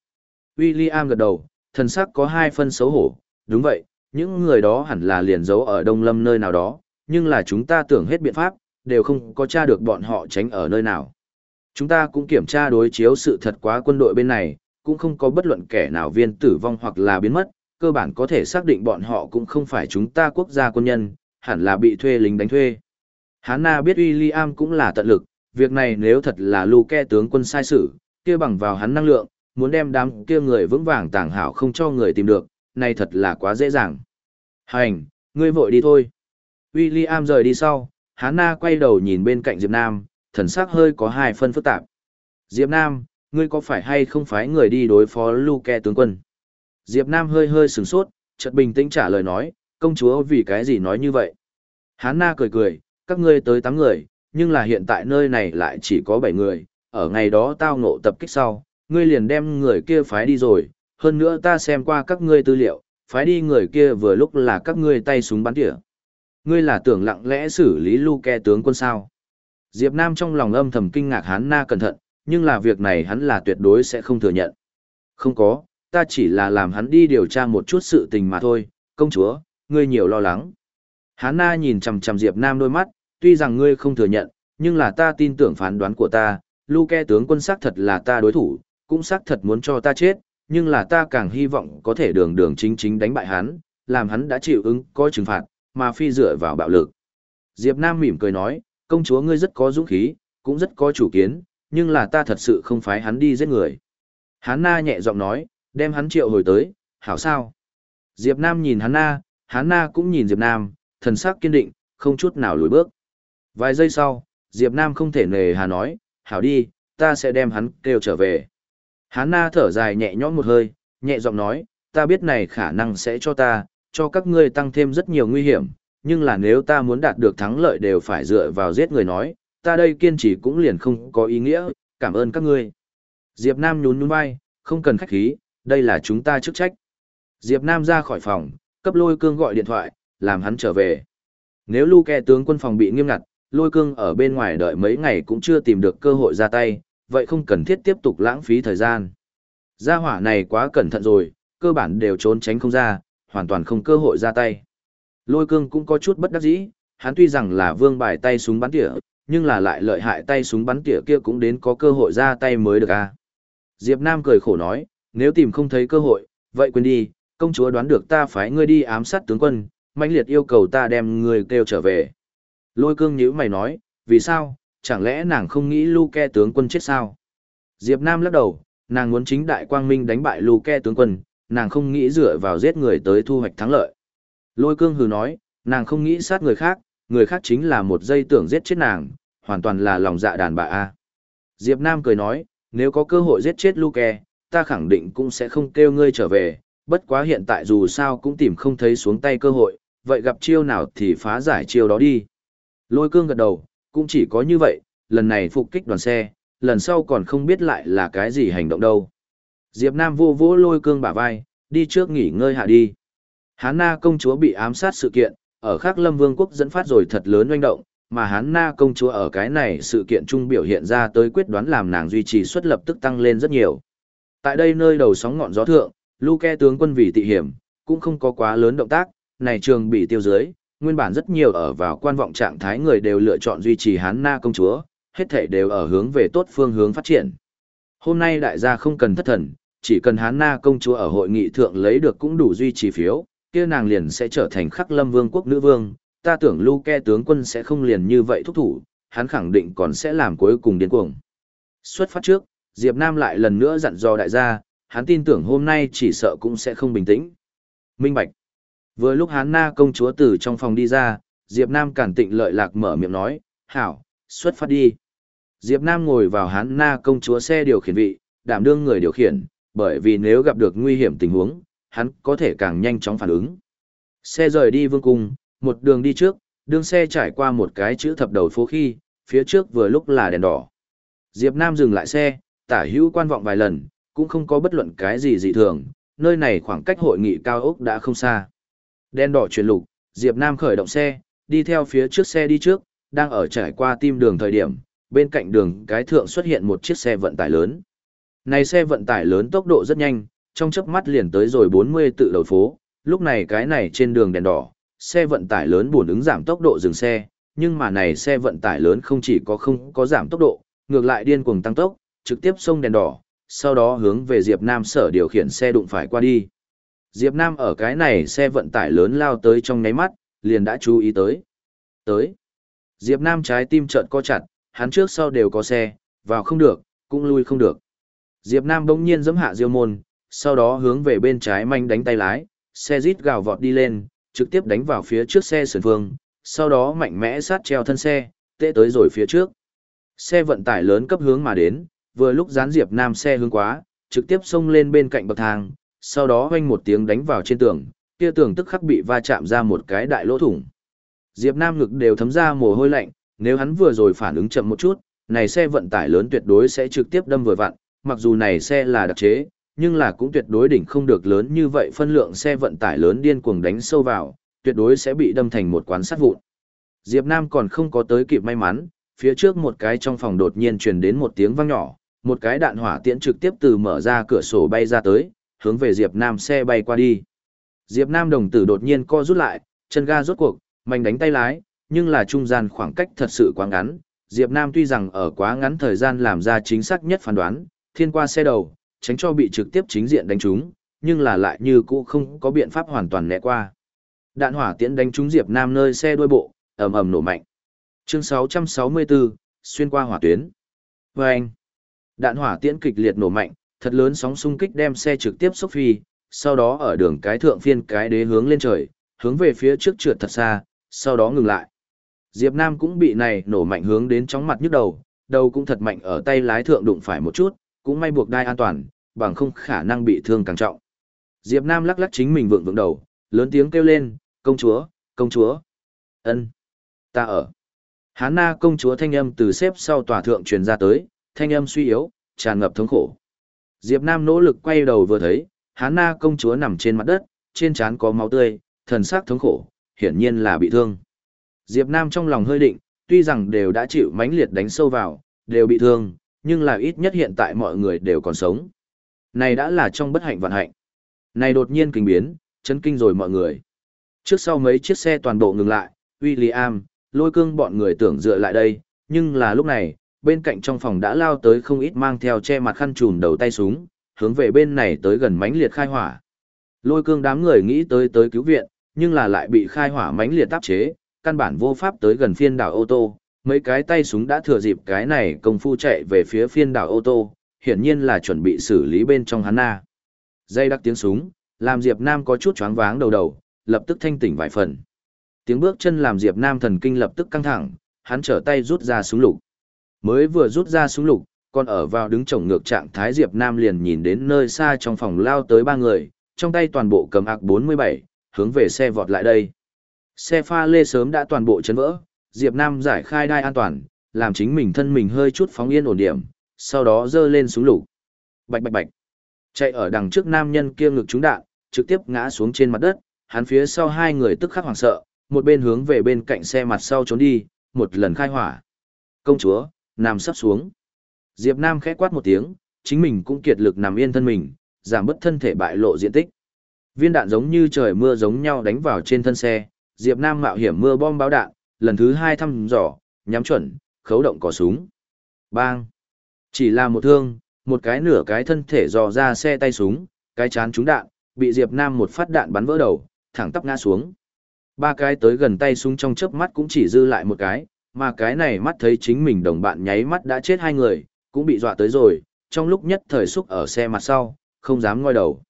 William gật đầu, thần sắc có hai phân xấu hổ, đúng vậy, những người đó hẳn là liền giấu ở Đông Lâm nơi nào đó, nhưng là chúng ta tưởng hết biện pháp, đều không có tra được bọn họ tránh ở nơi nào. Chúng ta cũng kiểm tra đối chiếu sự thật quá quân đội bên này, cũng không có bất luận kẻ nào viên tử vong hoặc là biến mất, cơ bản có thể xác định bọn họ cũng không phải chúng ta quốc gia quân nhân, hẳn là bị thuê lính đánh thuê. Hán Na biết William cũng là tận lực, việc này nếu thật là Luke tướng quân sai sự, kia bằng vào hắn năng lượng, muốn đem đám kia người vững vàng tàng hảo không cho người tìm được, này thật là quá dễ dàng. Hành, ngươi vội đi thôi. William rời đi sau, Hán Na quay đầu nhìn bên cạnh Diệp Nam, thần sắc hơi có hai phân phức tạp. Diệp Nam, ngươi có phải hay không phải người đi đối phó Luke tướng quân? Diệp Nam hơi hơi sửng sốt, chợt bình tĩnh trả lời nói, công chúa vì cái gì nói như vậy? Hán Na cười cười, các ngươi tới 8 người, nhưng là hiện tại nơi này lại chỉ có 7 người, ở ngày đó tao ngộ tập kích sau, ngươi liền đem người kia phái đi rồi, hơn nữa ta xem qua các ngươi tư liệu, phái đi người kia vừa lúc là các ngươi tay súng bắn tỉa. Ngươi là tưởng lặng lẽ xử lý Luke tướng quân sao? Diệp Nam trong lòng âm thầm kinh ngạc hắn na cẩn thận, nhưng là việc này hắn là tuyệt đối sẽ không thừa nhận. Không có, ta chỉ là làm hắn đi điều tra một chút sự tình mà thôi, công chúa, ngươi nhiều lo lắng. Hán na nhìn chằm chằm Diệp Nam đôi mắt, tuy rằng ngươi không thừa nhận, nhưng là ta tin tưởng phán đoán của ta, Luke tướng quân xác thật là ta đối thủ, cũng xác thật muốn cho ta chết, nhưng là ta càng hy vọng có thể đường đường chính chính đánh bại hắn, làm hắn đã chịu ứng có trừng phạt, mà phi dựa vào bạo lực. Diệp Nam mỉm cười nói, công chúa ngươi rất có dũng khí, cũng rất có chủ kiến, nhưng là ta thật sự không phái hắn đi giết người. Hán Na nhẹ giọng nói, đem hắn triệu hồi tới, hảo sao? Diệp Nam nhìn Hán Na, Hán Na cũng nhìn Diệp Nam, thần sắc kiên định, không chút nào lùi bước. Vài giây sau, Diệp Nam không thể nề hà nói, hảo đi, ta sẽ đem hắn kêu trở về. Hán Na thở dài nhẹ nhõm một hơi, nhẹ giọng nói, ta biết này khả năng sẽ cho ta, cho các ngươi tăng thêm rất nhiều nguy hiểm, nhưng là nếu ta muốn đạt được thắng lợi đều phải dựa vào giết người nói, ta đây kiên trì cũng liền không có ý nghĩa, cảm ơn các ngươi. Diệp Nam nhún nhún vai, không cần khách khí, Đây là chúng ta chức trách. Diệp Nam ra khỏi phòng, cấp lôi cương gọi điện thoại, làm hắn trở về. Nếu lưu kẻ tướng quân phòng bị nghiêm ngặt, lôi cương ở bên ngoài đợi mấy ngày cũng chưa tìm được cơ hội ra tay, vậy không cần thiết tiếp tục lãng phí thời gian. Gia hỏa này quá cẩn thận rồi, cơ bản đều trốn tránh không ra, hoàn toàn không cơ hội ra tay. Lôi cương cũng có chút bất đắc dĩ, hắn tuy rằng là vương bài tay súng bắn tỉa, nhưng là lại lợi hại tay súng bắn tỉa kia cũng đến có cơ hội ra tay mới được a. Diệp Nam cười khổ nói, nếu tìm không thấy cơ hội, vậy quên đi, công chúa đoán được ta phải ngươi đi ám sát tướng quân, mãnh liệt yêu cầu ta đem ngươi kêu trở về. Lôi cương nhíu mày nói, vì sao, chẳng lẽ nàng không nghĩ Luke tướng quân chết sao? Diệp Nam lắc đầu, nàng muốn chính đại quang minh đánh bại Luke tướng quân, nàng không nghĩ dựa vào giết người tới thu hoạch thắng lợi. Lôi cương hừ nói, nàng không nghĩ sát người khác, người khác chính là một dây tưởng giết chết nàng, hoàn toàn là lòng dạ đàn bà a. Diệp Nam cười nói, nếu có cơ hội giết chết Luke, ta khẳng định cũng sẽ không kêu ngươi trở về, bất quá hiện tại dù sao cũng tìm không thấy xuống tay cơ hội, vậy gặp chiêu nào thì phá giải chiêu đó đi. Lôi cương gật đầu, cũng chỉ có như vậy, lần này phục kích đoàn xe, lần sau còn không biết lại là cái gì hành động đâu. Diệp Nam vô vỗ lôi cương bả vai, đi trước nghỉ ngơi hạ đi. Hán Na công chúa bị ám sát sự kiện, ở Khắc Lâm Vương quốc dẫn phát rồi thật lớn oanh động, mà Hán Na công chúa ở cái này sự kiện trung biểu hiện ra tới quyết đoán làm nàng duy trì suất lập tức tăng lên rất nhiều. Tại đây nơi đầu sóng ngọn gió thượng, Luke tướng quân vì tị hiểm, cũng không có quá lớn động tác, này trường bị tiêu dưới, nguyên bản rất nhiều ở vào quan vọng trạng thái người đều lựa chọn duy trì Hán Na công chúa, hết thảy đều ở hướng về tốt phương hướng phát triển. Hôm nay đại gia không cần thất thần, chỉ cần Hán Na công chúa ở hội nghị thượng lấy được cũng đủ duy trì phiếu, kia nàng liền sẽ trở thành khắc lâm vương quốc nữ vương, ta tưởng Luke tướng quân sẽ không liền như vậy thúc thủ, hắn khẳng định còn sẽ làm cuối cùng điên cuồng. Xuất phát trước, Diệp Nam lại lần nữa dặn dò đại gia, hắn tin tưởng hôm nay chỉ sợ cũng sẽ không bình tĩnh. Minh Bạch. Vừa lúc Hán Na công chúa từ trong phòng đi ra, Diệp Nam cản tịnh lợi lạc mở miệng nói, hảo, xuất phát đi. Diệp Nam ngồi vào Hán Na công chúa xe điều khiển vị, đảm đương người điều khiển, bởi vì nếu gặp được nguy hiểm tình huống, hắn có thể càng nhanh chóng phản ứng. Xe rời đi vương cung, một đường đi trước, đường xe trải qua một cái chữ thập đầu phố khi, phía trước vừa lúc là đèn đỏ. Diệp Nam dừng lại xe, tả hữu quan vọng vài lần, cũng không có bất luận cái gì dị thường, nơi này khoảng cách hội nghị cao ốc đã không xa. Đèn đỏ chuyển lục, Diệp Nam khởi động xe, đi theo phía trước xe đi trước, đang ở trải qua tim đường thời điểm, bên cạnh đường cái thượng xuất hiện một chiếc xe vận tải lớn. Này xe vận tải lớn tốc độ rất nhanh, trong chớp mắt liền tới rồi 40 tự đầu phố, lúc này cái này trên đường đèn đỏ, xe vận tải lớn buồn ứng giảm tốc độ dừng xe, nhưng mà này xe vận tải lớn không chỉ có không có giảm tốc độ, ngược lại điên cuồng tăng tốc, trực tiếp xông đèn đỏ, sau đó hướng về Diệp Nam sở điều khiển xe đụng phải qua đi. Diệp Nam ở cái này xe vận tải lớn lao tới trong nháy mắt, liền đã chú ý tới. Tới. Diệp Nam trái tim chợt co chặt, hắn trước sau đều có xe, vào không được, cũng lui không được. Diệp Nam bỗng nhiên giẫm hạ diêu môn, sau đó hướng về bên trái manh đánh tay lái, xe rít gào vọt đi lên, trực tiếp đánh vào phía trước xe sườn phương, sau đó mạnh mẽ sát treo thân xe, tệ tới rồi phía trước. Xe vận tải lớn cấp hướng mà đến, vừa lúc dán Diệp Nam xe hướng quá, trực tiếp xông lên bên cạnh bậc thang, sau đó hoanh một tiếng đánh vào trên tường, kia tường tức khắc bị va chạm ra một cái đại lỗ thủng. Diệp Nam ngực đều thấm ra mồ hôi lạnh, nếu hắn vừa rồi phản ứng chậm một chút, này xe vận tải lớn tuyệt đối sẽ trực tiếp đâm vừa vặn, mặc dù này xe là đặc chế, nhưng là cũng tuyệt đối đỉnh không được lớn như vậy phân lượng xe vận tải lớn điên cuồng đánh sâu vào, tuyệt đối sẽ bị đâm thành một quán sắt vụn. Diệp Nam còn không có tới kịp may mắn, phía trước một cái trong phòng đột nhiên truyền đến một tiếng vang nhỏ, một cái đạn hỏa tiễn trực tiếp từ mở ra cửa sổ bay ra tới, hướng về Diệp Nam xe bay qua đi. Diệp Nam đồng tử đột nhiên co rút lại, chân ga rốt cuộc, mạnh đánh tay lái, nhưng là trung gian khoảng cách thật sự quá ngắn. Diệp Nam tuy rằng ở quá ngắn thời gian làm ra chính xác nhất phán đoán, thiên qua xe đầu, tránh cho bị trực tiếp chính diện đánh trúng, nhưng là lại như cũ không có biện pháp hoàn toàn né qua. Đạn hỏa tiễn đánh trúng Diệp Nam nơi xe đuôi bộ, ầm ầm nổ mạnh. Chương 664, xuyên qua hỏa tuyến. Vâng! Đạn hỏa tiễn kịch liệt nổ mạnh, thật lớn sóng xung kích đem xe trực tiếp xốc phi, sau đó ở đường cái thượng phiên cái đế hướng lên trời, hướng về phía trước trượt thật xa, sau đó ngừng lại. Diệp Nam cũng bị này nổ mạnh hướng đến chóng mặt nhức đầu, đầu cũng thật mạnh ở tay lái thượng đụng phải một chút, cũng may buộc đai an toàn, bằng không khả năng bị thương càng trọng. Diệp Nam lắc lắc chính mình vượng vượng đầu, lớn tiếng kêu lên, công chúa, công chúa. ân, ta ở. Hán na công chúa thanh âm từ xếp sau tòa thượng truyền ra tới, thanh âm suy yếu, tràn ngập thống khổ. Diệp Nam nỗ lực quay đầu vừa thấy, Hán Na công chúa nằm trên mặt đất, trên trán có máu tươi, thần sắc thống khổ, hiển nhiên là bị thương. Diệp Nam trong lòng hơi định, tuy rằng đều đã chịu mãnh liệt đánh sâu vào, đều bị thương, nhưng là ít nhất hiện tại mọi người đều còn sống. Này đã là trong bất hạnh vạn hạnh. Này đột nhiên kinh biến, chấn kinh rồi mọi người. Trước sau mấy chiếc xe toàn bộ ngừng lại, William, lôi cương bọn người tưởng dựa lại đây, nhưng là lúc này, bên cạnh trong phòng đã lao tới không ít mang theo che mặt khăn trùm đầu tay súng, hướng về bên này tới gần mãnh liệt khai hỏa. Lôi cương đám người nghĩ tới tới cứu viện, nhưng là lại bị khai hỏa mãnh liệt tác chế, căn bản vô pháp tới gần phiên đảo ô tô, mấy cái tay súng đã thừa dịp cái này công phu chạy về phía phiên đảo ô tô, hiển nhiên là chuẩn bị xử lý bên trong hắn na. Dây đắc tiếng súng, làm Diệp Nam có chút choáng váng đầu đầu, lập tức thanh tỉnh vài phần. Tiếng bước chân làm Diệp Nam thần kinh lập tức căng thẳng, hắn trở tay rút ra súng lục. Mới vừa rút ra súng lục, còn ở vào đứng chổng ngược trạng thái Diệp Nam liền nhìn đến nơi xa trong phòng lao tới ba người, trong tay toàn bộ cầm ạc 47, hướng về xe vọt lại đây. Xe pha lê sớm đã toàn bộ chấn vỡ, Diệp Nam giải khai đai an toàn, làm chính mình thân mình hơi chút phóng yên ổn điểm, sau đó dơ lên súng lục. Bạch bạch bạch. Chạy ở đằng trước nam nhân kia ngực trúng đạn, trực tiếp ngã xuống trên mặt đất, hắn phía sau hai người tức khắc hoảng sợ, một bên hướng về bên cạnh xe mặt sau trốn đi, một lần khai hỏa. Công chúa, nằm sắp xuống. Diệp Nam khẽ quát một tiếng, chính mình cũng kiệt lực nằm yên thân mình, giảm bớt thân thể bại lộ diện tích. Viên đạn giống như trời mưa giống nhau đánh vào trên thân xe, Diệp Nam mạo hiểm mưa bom báo đạn, lần thứ hai thăm dò, nhắm chuẩn, khấu động cò súng. Bang! Chỉ là một thương, một cái nửa cái thân thể dò ra xe tay súng, cái chán trúng đạn, bị Diệp Nam một phát đạn bắn vỡ đầu, thẳng tắp ngã xuống. Ba cái tới gần tay súng trong chớp mắt cũng chỉ dư lại một cái, mà cái này mắt thấy chính mình đồng bạn nháy mắt đã chết hai người, cũng bị dọa tới rồi, trong lúc nhất thời xúc ở xe mặt sau, không dám ngoi đầu.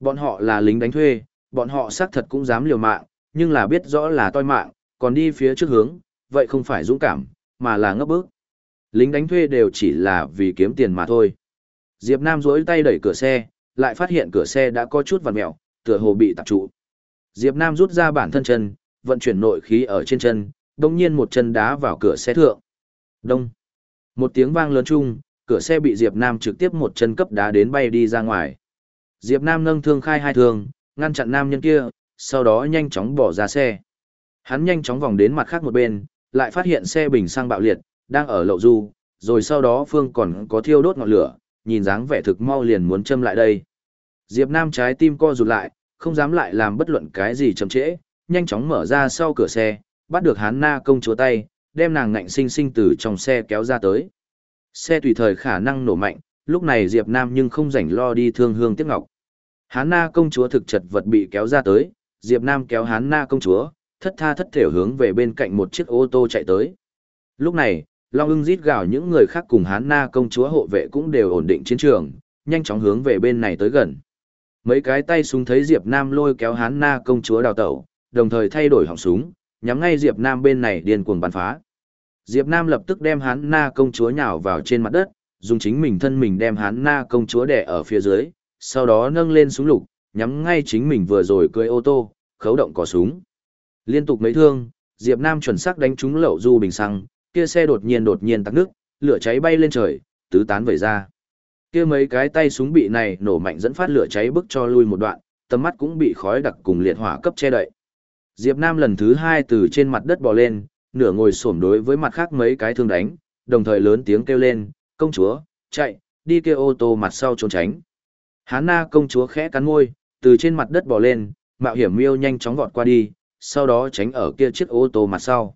Bọn họ là lính đánh thuê, bọn họ xác thật cũng dám liều mạng, nhưng là biết rõ là toi mạng, còn đi phía trước hướng, vậy không phải dũng cảm, mà là ngấp bước. Lính đánh thuê đều chỉ là vì kiếm tiền mà thôi. Diệp Nam duỗi tay đẩy cửa xe, lại phát hiện cửa xe đã có chút vặn mèo, tựa hồ bị tạp trụ. Diệp Nam rút ra bản thân chân, vận chuyển nội khí ở trên chân, đồng nhiên một chân đá vào cửa xe thượng. Đông. Một tiếng vang lớn chung, cửa xe bị Diệp Nam trực tiếp một chân cấp đá đến bay đi ra ngoài. Diệp Nam nâng thương khai hai thương, ngăn chặn nam nhân kia, sau đó nhanh chóng bỏ ra xe. Hắn nhanh chóng vòng đến mặt khác một bên, lại phát hiện xe bình xăng bạo liệt, đang ở lậu du, rồi sau đó Phương còn có thiêu đốt ngọn lửa, nhìn dáng vẻ thực mau liền muốn châm lại đây. Diệp Nam trái tim co rụt lại, không dám lại làm bất luận cái gì chậm trễ, nhanh chóng mở ra sau cửa xe, bắt được hắn na công chúa tay, đem nàng ngạnh sinh sinh từ trong xe kéo ra tới. Xe tùy thời khả năng nổ mạnh, lúc này Diệp Nam nhưng không rảnh lo đi thương hương tiếc ngọc. Hán na công chúa thực chật vật bị kéo ra tới, Diệp Nam kéo hán na công chúa, thất tha thất thể hướng về bên cạnh một chiếc ô tô chạy tới. Lúc này, Long ưng rít gào những người khác cùng hán na công chúa hộ vệ cũng đều ổn định chiến trường, nhanh chóng hướng về bên này tới gần. Mấy cái tay súng thấy Diệp Nam lôi kéo hán na công chúa đào tẩu, đồng thời thay đổi họng súng, nhắm ngay Diệp Nam bên này điên cuồng bắn phá. Diệp Nam lập tức đem hán na công chúa nhào vào trên mặt đất, dùng chính mình thân mình đem hán na công chúa đè ở phía dưới, sau đó nâng lên súng lục, nhắm ngay chính mình vừa rồi cưỡi ô tô, khấu động cò súng. Liên tục mấy thương, Diệp Nam chuẩn xác đánh trúng lậu du bình xăng, kia xe đột nhiên đột nhiên tắc nước, lửa cháy bay lên trời, tứ tán vẩy ra. Kia mấy cái tay súng bị này nổ mạnh dẫn phát lửa cháy bức cho lui một đoạn, tầm mắt cũng bị khói đặc cùng liệt hỏa cấp che đậy. Diệp Nam lần thứ hai từ trên mặt đất bò lên, nửa ngồi xổm đối với mặt khác mấy cái thương đánh, đồng thời lớn tiếng kêu lên, công chúa, chạy, đi kia ô tô mặt sau trốn tránh. Hán na công chúa khẽ cắn môi, từ trên mặt đất bò lên, mạo hiểm miêu nhanh chóng vọt qua đi, sau đó tránh ở kia chiếc ô tô mặt sau.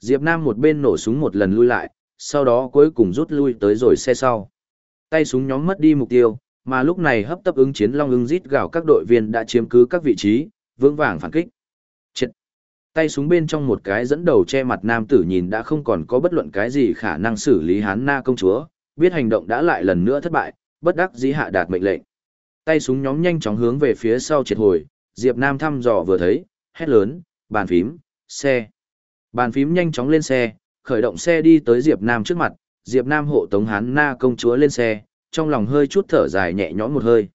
Diệp Nam một bên nổ súng một lần lui lại, sau đó cuối cùng rút lui tới rồi xe sau. Tay súng nhóm mất đi mục tiêu, mà lúc này hấp tấp ứng chiến long ưng rít gào các đội viên đã chiếm cứ các vị trí, vững vàng phản kích. Chết! Tay súng bên trong một cái dẫn đầu che mặt nam tử nhìn đã không còn có bất luận cái gì khả năng xử lý hán na công chúa, biết hành động đã lại lần nữa thất bại, bất đắc dĩ hạ đạt mệnh lệnh. Tay súng nhóm nhanh chóng hướng về phía sau triệt hồi, Diệp Nam thăm dò vừa thấy, hét lớn, bàn phím, xe. Bàn phím nhanh chóng lên xe, khởi động xe đi tới Diệp Nam trước mặt, Diệp Nam hộ tống hắn na công chúa lên xe, trong lòng hơi chút thở dài nhẹ nhõm một hơi.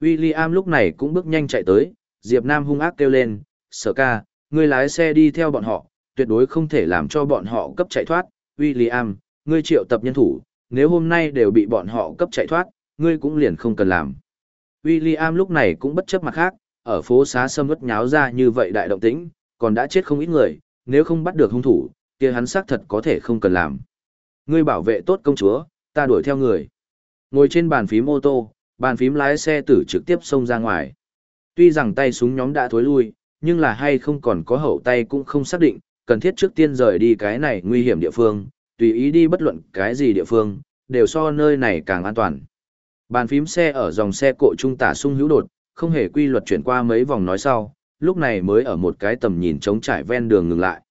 William lúc này cũng bước nhanh chạy tới, Diệp Nam hung ác kêu lên, sở ca, ngươi lái xe đi theo bọn họ, tuyệt đối không thể làm cho bọn họ cấp chạy thoát. William, ngươi triệu tập nhân thủ, nếu hôm nay đều bị bọn họ cấp chạy thoát, ngươi cũng liền không cần làm. William lúc này cũng bất chấp mặt khác, ở phố xá sâm ướt nháo ra như vậy đại động tĩnh, còn đã chết không ít người, nếu không bắt được hung thủ, kia hắn xác thật có thể không cần làm. Ngươi bảo vệ tốt công chúa, ta đuổi theo người. Ngồi trên bàn phím ô tô, bàn phím lái xe tử trực tiếp xông ra ngoài. Tuy rằng tay súng nhóm đã thối lui, nhưng là hay không còn có hậu tay cũng không xác định, cần thiết trước tiên rời đi cái này nguy hiểm địa phương, tùy ý đi bất luận cái gì địa phương, đều so nơi này càng an toàn. Bàn phím xe ở dòng xe cộ trung tả sung hữu đột, không hề quy luật chuyển qua mấy vòng nói sau, lúc này mới ở một cái tầm nhìn trống trải ven đường ngừng lại.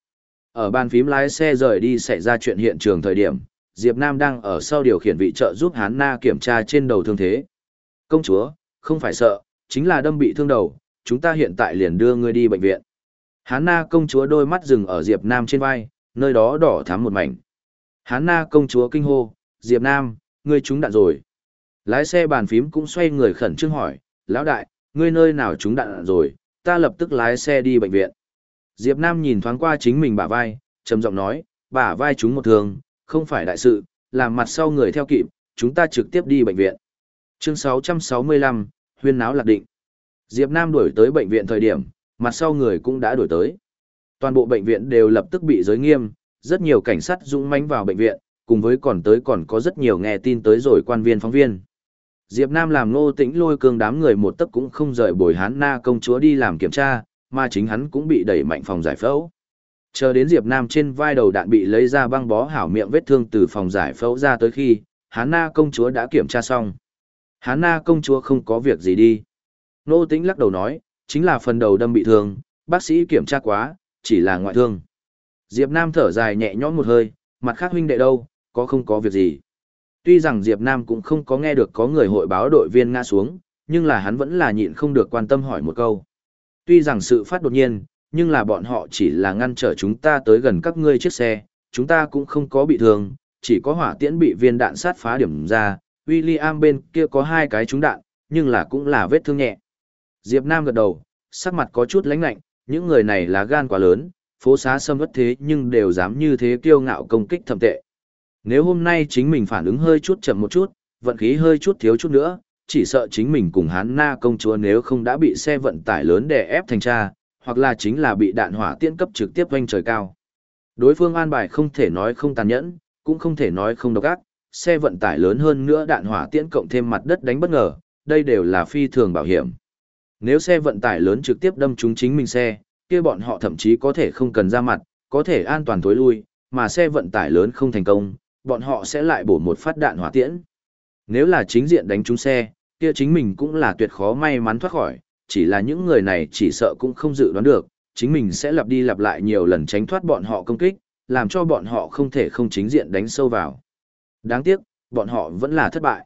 Ở bàn phím lái xe rời đi xảy ra chuyện hiện trường thời điểm, Diệp Nam đang ở sau điều khiển vị trợ giúp Hán Na kiểm tra trên đầu thương thế. Công chúa, không phải sợ, chính là đâm bị thương đầu, chúng ta hiện tại liền đưa ngươi đi bệnh viện. Hán Na công chúa đôi mắt dừng ở Diệp Nam trên vai, nơi đó đỏ thắm một mảnh. Hán Na công chúa kinh hô, Diệp Nam, ngươi trúng đạn rồi. Lái xe bàn phím cũng xoay người khẩn trương hỏi, lão đại, ngươi nơi nào trúng đạn rồi, ta lập tức lái xe đi bệnh viện. Diệp Nam nhìn thoáng qua chính mình bả vai, trầm giọng nói, bả vai trúng một thương, không phải đại sự, làm mặt sau người theo kịp, chúng ta trực tiếp đi bệnh viện. Chương 665, huyên náo lạc định. Diệp Nam đuổi tới bệnh viện thời điểm, mặt sau người cũng đã đuổi tới. Toàn bộ bệnh viện đều lập tức bị giới nghiêm, rất nhiều cảnh sát dũng mãnh vào bệnh viện, cùng với còn tới còn có rất nhiều nghe tin tới rồi quan viên phóng viên. Diệp Nam làm nô tĩnh lôi cương đám người một tấc cũng không rời bồi hán na công chúa đi làm kiểm tra, mà chính hắn cũng bị đẩy mạnh phòng giải phẫu. Chờ đến Diệp Nam trên vai đầu đạn bị lấy ra băng bó hảo miệng vết thương từ phòng giải phẫu ra tới khi, hán na công chúa đã kiểm tra xong. Hán na công chúa không có việc gì đi. Nô tĩnh lắc đầu nói, chính là phần đầu đâm bị thương, bác sĩ kiểm tra quá, chỉ là ngoại thương. Diệp Nam thở dài nhẹ nhõm một hơi, mặt khác huynh đệ đâu, có không có việc gì. Tuy rằng Diệp Nam cũng không có nghe được có người hội báo đội viên ngã xuống, nhưng là hắn vẫn là nhịn không được quan tâm hỏi một câu. Tuy rằng sự phát đột nhiên, nhưng là bọn họ chỉ là ngăn trở chúng ta tới gần các ngươi chiếc xe, chúng ta cũng không có bị thương, chỉ có hỏa tiễn bị viên đạn sát phá điểm ra, William bên kia có hai cái trúng đạn, nhưng là cũng là vết thương nhẹ. Diệp Nam gật đầu, sắc mặt có chút lãnh lạnh, những người này là gan quá lớn, phố xá xâm vất thế nhưng đều dám như thế kiêu ngạo công kích thầm tệ. Nếu hôm nay chính mình phản ứng hơi chút chậm một chút, vận khí hơi chút thiếu chút nữa, chỉ sợ chính mình cùng hán na công chúa nếu không đã bị xe vận tải lớn đè ép thành tra, hoặc là chính là bị đạn hỏa tiễn cấp trực tiếp quanh trời cao. Đối phương an bài không thể nói không tàn nhẫn, cũng không thể nói không độc ác, xe vận tải lớn hơn nữa đạn hỏa tiễn cộng thêm mặt đất đánh bất ngờ, đây đều là phi thường bảo hiểm. Nếu xe vận tải lớn trực tiếp đâm trúng chính mình xe, kia bọn họ thậm chí có thể không cần ra mặt, có thể an toàn tối lui, mà xe vận tải lớn không thành công, bọn họ sẽ lại bổ một phát đạn hỏa tiễn. Nếu là chính diện đánh trúng xe, kia chính mình cũng là tuyệt khó may mắn thoát khỏi, chỉ là những người này chỉ sợ cũng không dự đoán được, chính mình sẽ lặp đi lặp lại nhiều lần tránh thoát bọn họ công kích, làm cho bọn họ không thể không chính diện đánh sâu vào. Đáng tiếc, bọn họ vẫn là thất bại.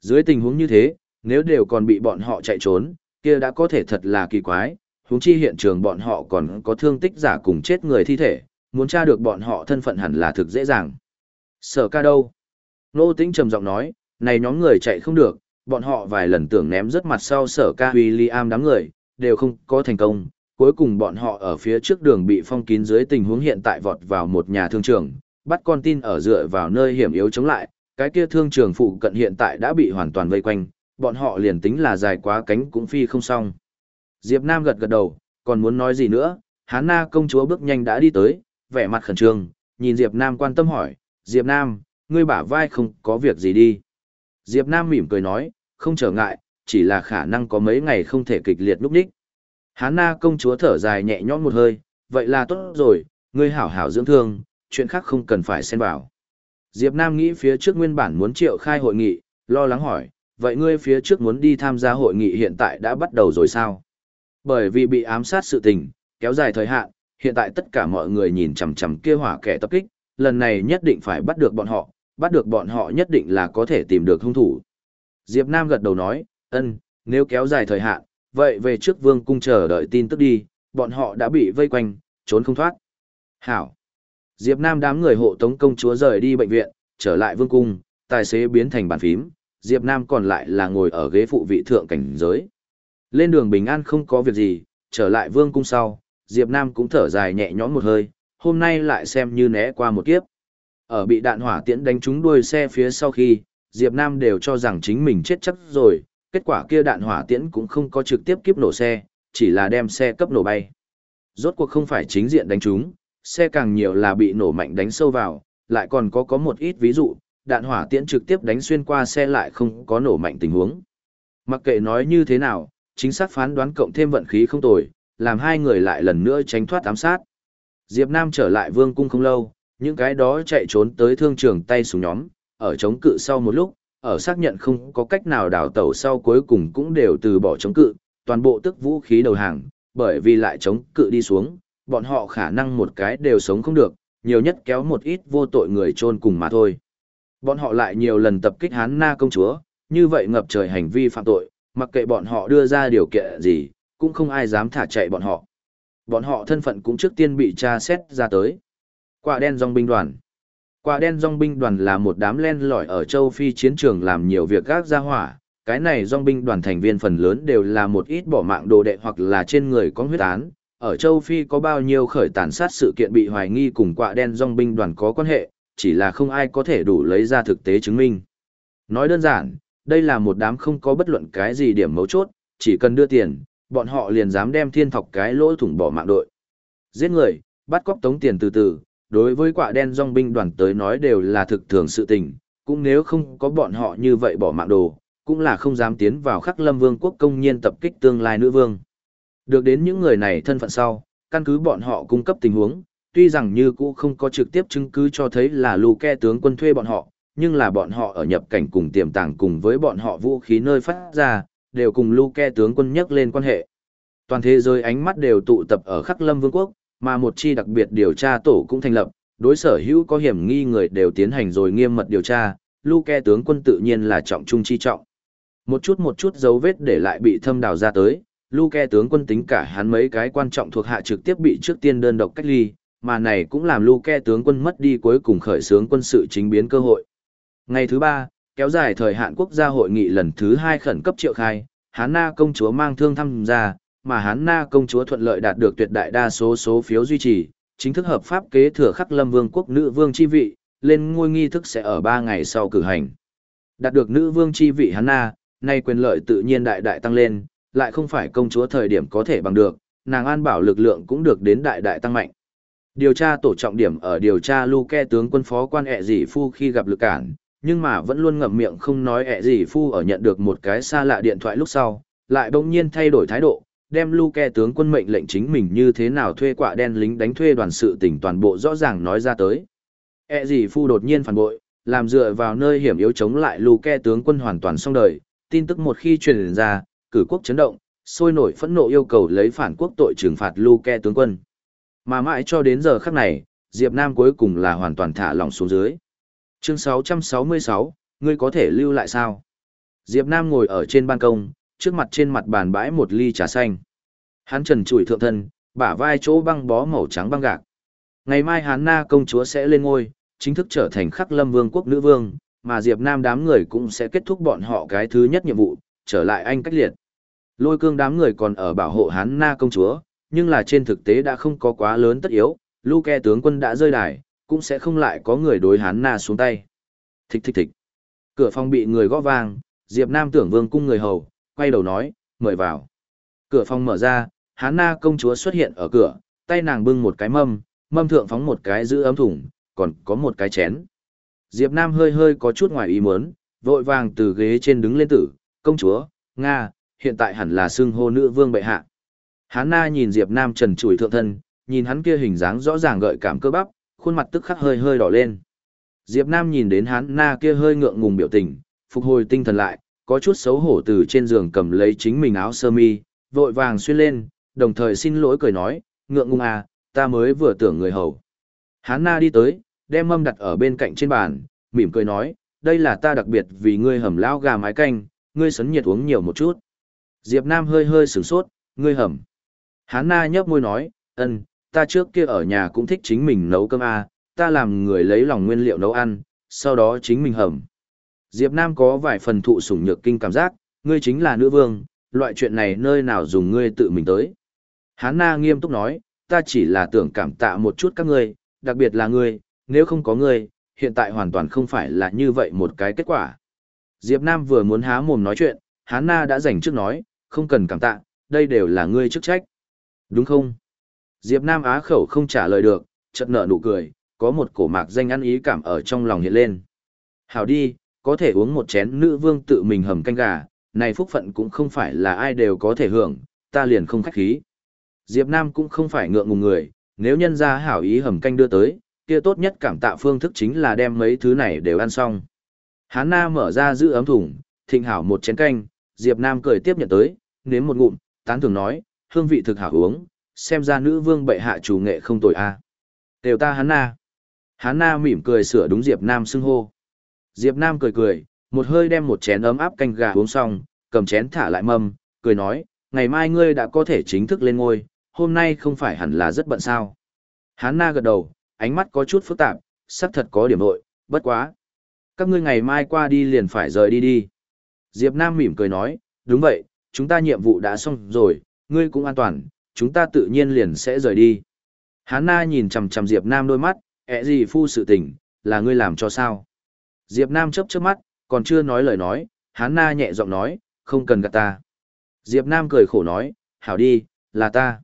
Dưới tình huống như thế, nếu đều còn bị bọn họ chạy trốn, kia đã có thể thật là kỳ quái, huống chi hiện trường bọn họ còn có thương tích giả cùng chết người thi thể, muốn tra được bọn họ thân phận hẳn là thực dễ dàng. Sở ca đâu? Nô tĩnh trầm giọng nói, này nhóm người chạy không được, bọn họ vài lần tưởng ném rất mặt sau sở ca William đám người, đều không có thành công. Cuối cùng bọn họ ở phía trước đường bị phong kín dưới tình huống hiện tại vọt vào một nhà thương trường, bắt con tin ở dựa vào nơi hiểm yếu chống lại, cái kia thương trường phụ cận hiện tại đã bị hoàn toàn vây quanh, bọn họ liền tính là dài quá cánh cũng phi không xong. Diệp Nam gật gật đầu, còn muốn nói gì nữa, Hán Na công chúa bước nhanh đã đi tới, vẻ mặt khẩn trương, nhìn Diệp Nam quan tâm hỏi, Diệp Nam, ngươi bả vai không có việc gì đi. Diệp Nam mỉm cười nói, không trở ngại, chỉ là khả năng có mấy ngày không thể kịch liệt lúc đích. Hán Na công chúa thở dài nhẹ nhõm một hơi, vậy là tốt rồi, ngươi hảo hảo dưỡng thương, chuyện khác không cần phải xen vào. Diệp Nam nghĩ phía trước nguyên bản muốn triệu khai hội nghị, lo lắng hỏi, vậy ngươi phía trước muốn đi tham gia hội nghị hiện tại đã bắt đầu rồi sao? Bởi vì bị ám sát sự tình, kéo dài thời hạn, hiện tại tất cả mọi người nhìn chằm chằm kia hỏa kẻ tập kích, lần này nhất định phải bắt được bọn họ, bắt được bọn họ nhất định là có thể tìm được hung thủ. Diệp Nam gật đầu nói, ân, nếu kéo dài thời hạn, vậy về trước vương cung chờ đợi tin tức đi, bọn họ đã bị vây quanh, trốn không thoát. Hảo. Diệp Nam đám người hộ tống công chúa rời đi bệnh viện, trở lại vương cung, tài xế biến thành bàn phím, Diệp Nam còn lại là ngồi ở ghế phụ vị thượng cảnh giới. Lên đường bình an không có việc gì, trở lại vương cung sau, Diệp Nam cũng thở dài nhẹ nhõm một hơi, hôm nay lại xem như né qua một kiếp. Ở bị đạn hỏa tiễn đánh trúng đuôi xe phía sau khi, Diệp Nam đều cho rằng chính mình chết chắc rồi, kết quả kia đạn hỏa tiễn cũng không có trực tiếp kiếp nổ xe, chỉ là đem xe cấp nổ bay. Rốt cuộc không phải chính diện đánh trúng, xe càng nhiều là bị nổ mạnh đánh sâu vào, lại còn có có một ít ví dụ, đạn hỏa tiễn trực tiếp đánh xuyên qua xe lại không có nổ mạnh tình huống. Mặc kệ nói như thế nào, chính xác phán đoán cộng thêm vận khí không tồi, làm hai người lại lần nữa tránh thoát ám sát. Diệp Nam trở lại vương cung không lâu, những cái đó chạy trốn tới thương trường tay súng nhóm, ở chống cự sau một lúc, ở xác nhận không có cách nào đào tẩu sau cuối cùng cũng đều từ bỏ chống cự, toàn bộ tức vũ khí đầu hàng, bởi vì lại chống cự đi xuống, bọn họ khả năng một cái đều sống không được, nhiều nhất kéo một ít vô tội người trôn cùng mà thôi. Bọn họ lại nhiều lần tập kích Hán Na công chúa, như vậy ngập trời hành vi phạm tội, mặc kệ bọn họ đưa ra điều kiện gì, cũng không ai dám thả chạy bọn họ. Bọn họ thân phận cũng trước tiên bị tra xét ra tới. Quả đen dòng binh đoàn Quả đen dòng binh đoàn là một đám len lỏi ở châu Phi chiến trường làm nhiều việc gác ra hỏa. Cái này dòng binh đoàn thành viên phần lớn đều là một ít bỏ mạng đồ đệ hoặc là trên người có huyết án. Ở châu Phi có bao nhiêu khởi tàn sát sự kiện bị hoài nghi cùng quả đen dòng binh đoàn có quan hệ, chỉ là không ai có thể đủ lấy ra thực tế chứng minh. Nói đơn giản, đây là một đám không có bất luận cái gì điểm mấu chốt, chỉ cần đưa tiền, bọn họ liền dám đem thiên thọc cái lỗ thủng bỏ mạng đội. Giết người, bắt cóc tống tiền từ từ, đối với quả đen dòng binh đoàn tới nói đều là thực thường sự tình, cũng nếu không có bọn họ như vậy bỏ mạng đồ, cũng là không dám tiến vào khắc lâm vương quốc công nhiên tập kích tương lai nữ vương. Được đến những người này thân phận sau, căn cứ bọn họ cung cấp tình huống, tuy rằng như cũ không có trực tiếp chứng cứ cho thấy là Luke tướng quân thuê bọn họ, nhưng là bọn họ ở nhập cảnh cùng tiềm tàng cùng với bọn họ vũ khí nơi phát ra, đều cùng Luke tướng quân nhắc lên quan hệ. Toàn thế giới ánh mắt đều tụ tập ở Khắc Lâm Vương quốc, mà một chi đặc biệt điều tra tổ cũng thành lập, đối sở hữu có hiểm nghi người đều tiến hành rồi nghiêm mật điều tra, Luke tướng quân tự nhiên là trọng trung chi trọng. Một chút một chút dấu vết để lại bị thâm đào ra tới, Luke tướng quân tính cả hắn mấy cái quan trọng thuộc hạ trực tiếp bị trước tiên đơn độc cách ly, mà này cũng làm Luke tướng quân mất đi cuối cùng khởi xướng quân sự chính biến cơ hội. Ngày thứ ba, kéo dài thời hạn quốc gia hội nghị lần thứ hai khẩn cấp triệu khai, Hán Na công chúa mang thương tham gia, mà Hán Na công chúa thuận lợi đạt được tuyệt đại đa số số phiếu duy trì, chính thức hợp pháp kế thừa khắc lâm vương quốc nữ vương chi vị, lên ngôi nghi thức sẽ ở 3 ngày sau cử hành. Đạt được nữ vương chi vị Hán Na, nay quyền lợi tự nhiên đại đại tăng lên, lại không phải công chúa thời điểm có thể bằng được, nàng an bảo lực lượng cũng được đến đại đại tăng mạnh. Điều tra tổ trọng điểm ở điều tra Luke tướng quân phó quan ẹ dị phu khi gặp lực cản, nhưng mà vẫn luôn ngậm miệng không nói ẹ gì phu ở nhận được một cái xa lạ điện thoại lúc sau, lại bỗng nhiên thay đổi thái độ, đem Luke tướng quân mệnh lệnh chính mình như thế nào thuê quạ đen lính đánh thuê đoàn sự tỉnh toàn bộ rõ ràng nói ra tới. ẹ gì phu đột nhiên phản bội, làm dựa vào nơi hiểm yếu chống lại Luke tướng quân hoàn toàn xong đời, tin tức một khi truyền ra, cử quốc chấn động, sôi nổi phẫn nộ yêu cầu lấy phản quốc tội trừng phạt Luke tướng quân. Mà mãi cho đến giờ khắc này, Diệp Nam cuối cùng là hoàn toàn thả lỏng xuống dưới. Chương 666, ngươi có thể lưu lại sao? Diệp Nam ngồi ở trên ban công, trước mặt trên mặt bàn bãi một ly trà xanh. Hắn trần trụi thượng thân, bả vai chỗ băng bó màu trắng băng gạc. Ngày mai Hán Na công chúa sẽ lên ngôi, chính thức trở thành khắc lâm vương quốc nữ vương, mà Diệp Nam đám người cũng sẽ kết thúc bọn họ cái thứ nhất nhiệm vụ, trở lại anh cách liệt. Lôi cương đám người còn ở bảo hộ Hán Na công chúa, nhưng là trên thực tế đã không có quá lớn tất yếu, Luke tướng quân đã rơi đài, cũng sẽ không lại có người đối hắn na xuống tay. Thích thích thích. Cửa phòng bị người gõ vang, Diệp Nam tưởng vương cung người hầu, quay đầu nói, mời vào. Cửa phòng mở ra, Hán Na công chúa xuất hiện ở cửa, tay nàng bưng một cái mâm, mâm thượng phóng một cái giữ ấm thùng, còn có một cái chén. Diệp Nam hơi hơi có chút ngoài ý muốn, vội vàng từ ghế trên đứng lên tử, công chúa, Nga, hiện tại hẳn là xưng hô nữ vương bệ hạ. Hán Na nhìn Diệp Nam trần trụi thượng thân, nhìn hắn kia hình dáng rõ ràng gợi cảm cơ bắp, khuôn mặt tức khắc hơi hơi đỏ lên. Diệp Nam nhìn đến hắn na kia hơi ngượng ngùng biểu tình, phục hồi tinh thần lại, có chút xấu hổ từ trên giường cầm lấy chính mình áo sơ mi, vội vàng xuyên lên, đồng thời xin lỗi cười nói, ngượng ngùng à, ta mới vừa tưởng người hầu. Hắn na đi tới, đem mâm đặt ở bên cạnh trên bàn, mỉm cười nói, đây là ta đặc biệt vì ngươi hầm lao gà mái canh, ngươi sấn nhiệt uống nhiều một chút. Diệp Nam hơi hơi sửng sốt, ngươi hầm. Hắn na nhấp môi nói, ân, ta trước kia ở nhà cũng thích chính mình nấu cơm à, ta làm người lấy lòng nguyên liệu nấu ăn, sau đó chính mình hầm. Diệp Nam có vài phần thụ sủng nhược kinh cảm giác, ngươi chính là nữ vương, loại chuyện này nơi nào dùng ngươi tự mình tới. Hán Na nghiêm túc nói, ta chỉ là tưởng cảm tạ một chút các ngươi, đặc biệt là ngươi, nếu không có ngươi, hiện tại hoàn toàn không phải là như vậy một cái kết quả. Diệp Nam vừa muốn há mồm nói chuyện, Hán Na đã dành trước nói, không cần cảm tạ, đây đều là ngươi chức trách. Đúng không? Diệp Nam Á khẩu không trả lời được, chợt nở nụ cười, có một cổ mạc danh ăn ý cảm ở trong lòng hiện lên. Hảo đi, có thể uống một chén nữ vương tự mình hầm canh gà, này phúc phận cũng không phải là ai đều có thể hưởng, ta liền không khách khí. Diệp Nam cũng không phải ngượng ngùng người, nếu nhân gia hảo ý hầm canh đưa tới, kia tốt nhất cảm tạ phương thức chính là đem mấy thứ này đều ăn xong. Hán Na mở ra giữ ấm thùng, thịnh hảo một chén canh, Diệp Nam cười tiếp nhận tới, nếm một ngụm, tán thưởng nói, hương vị thực hảo uống, xem ra nữ vương bệ hạ chủ nghệ không tồi a. À. Đều ta Hán Na. Hán Na mỉm cười sửa đúng Diệp Nam xưng hô. Diệp Nam cười cười, một hơi đem một chén ấm áp canh gà uống xong, cầm chén thả lại mâm, cười nói, ngày mai ngươi đã có thể chính thức lên ngôi, hôm nay không phải hẳn là rất bận sao. Hán Na gật đầu, ánh mắt có chút phức tạp, sắc thật có điểm nội, bất quá. Các ngươi ngày mai qua đi liền phải rời đi đi. Diệp Nam mỉm cười nói, đúng vậy, chúng ta nhiệm vụ đã xong rồi, ngươi cũng an toàn, chúng ta tự nhiên liền sẽ rời đi. Hán Na nhìn chằm chằm Diệp Nam đôi mắt, ẹ gì phu sự tình, là ngươi làm cho sao? Diệp Nam chớp chớp mắt, còn chưa nói lời nói, Hán Na nhẹ giọng nói, không cần gạt ta. Diệp Nam cười khổ nói, hảo đi, là ta.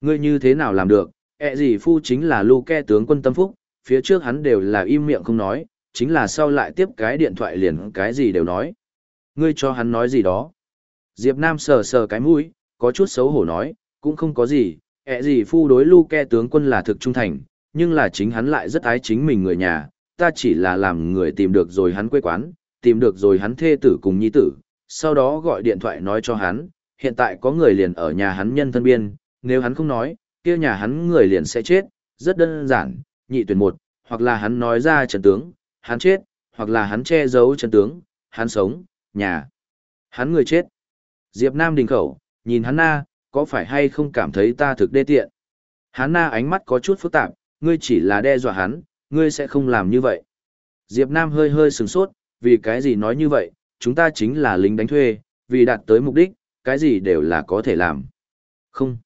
Ngươi như thế nào làm được, ẹ gì phu chính là lưu ke tướng quân tâm phúc, phía trước hắn đều là im miệng không nói, chính là sau lại tiếp cái điện thoại liền cái gì đều nói. Ngươi cho hắn nói gì đó. Diệp Nam sờ sờ cái mũi, có chút xấu hổ nói, cũng không có gì, ẹ gì phu đối lưu ke tướng quân là thực trung thành, nhưng là chính hắn lại rất ái chính mình người nhà, ta chỉ là làm người tìm được rồi hắn quê quán, tìm được rồi hắn thê tử cùng nhi tử, sau đó gọi điện thoại nói cho hắn, hiện tại có người liền ở nhà hắn nhân thân biên, nếu hắn không nói, kia nhà hắn người liền sẽ chết, rất đơn giản, nhị tuyển một, hoặc là hắn nói ra trận tướng, hắn chết, hoặc là hắn che giấu trận tướng, hắn sống, nhà, hắn người chết. Diệp Nam đình khẩu, nhìn hắn na, có phải hay không cảm thấy ta thực đê tiện? Hán na ánh mắt có chút phức tạp, ngươi chỉ là đe dọa hắn, ngươi sẽ không làm như vậy. Diệp Nam hơi hơi sừng sốt, vì cái gì nói như vậy, chúng ta chính là lính đánh thuê, vì đạt tới mục đích, cái gì đều là có thể làm. Không.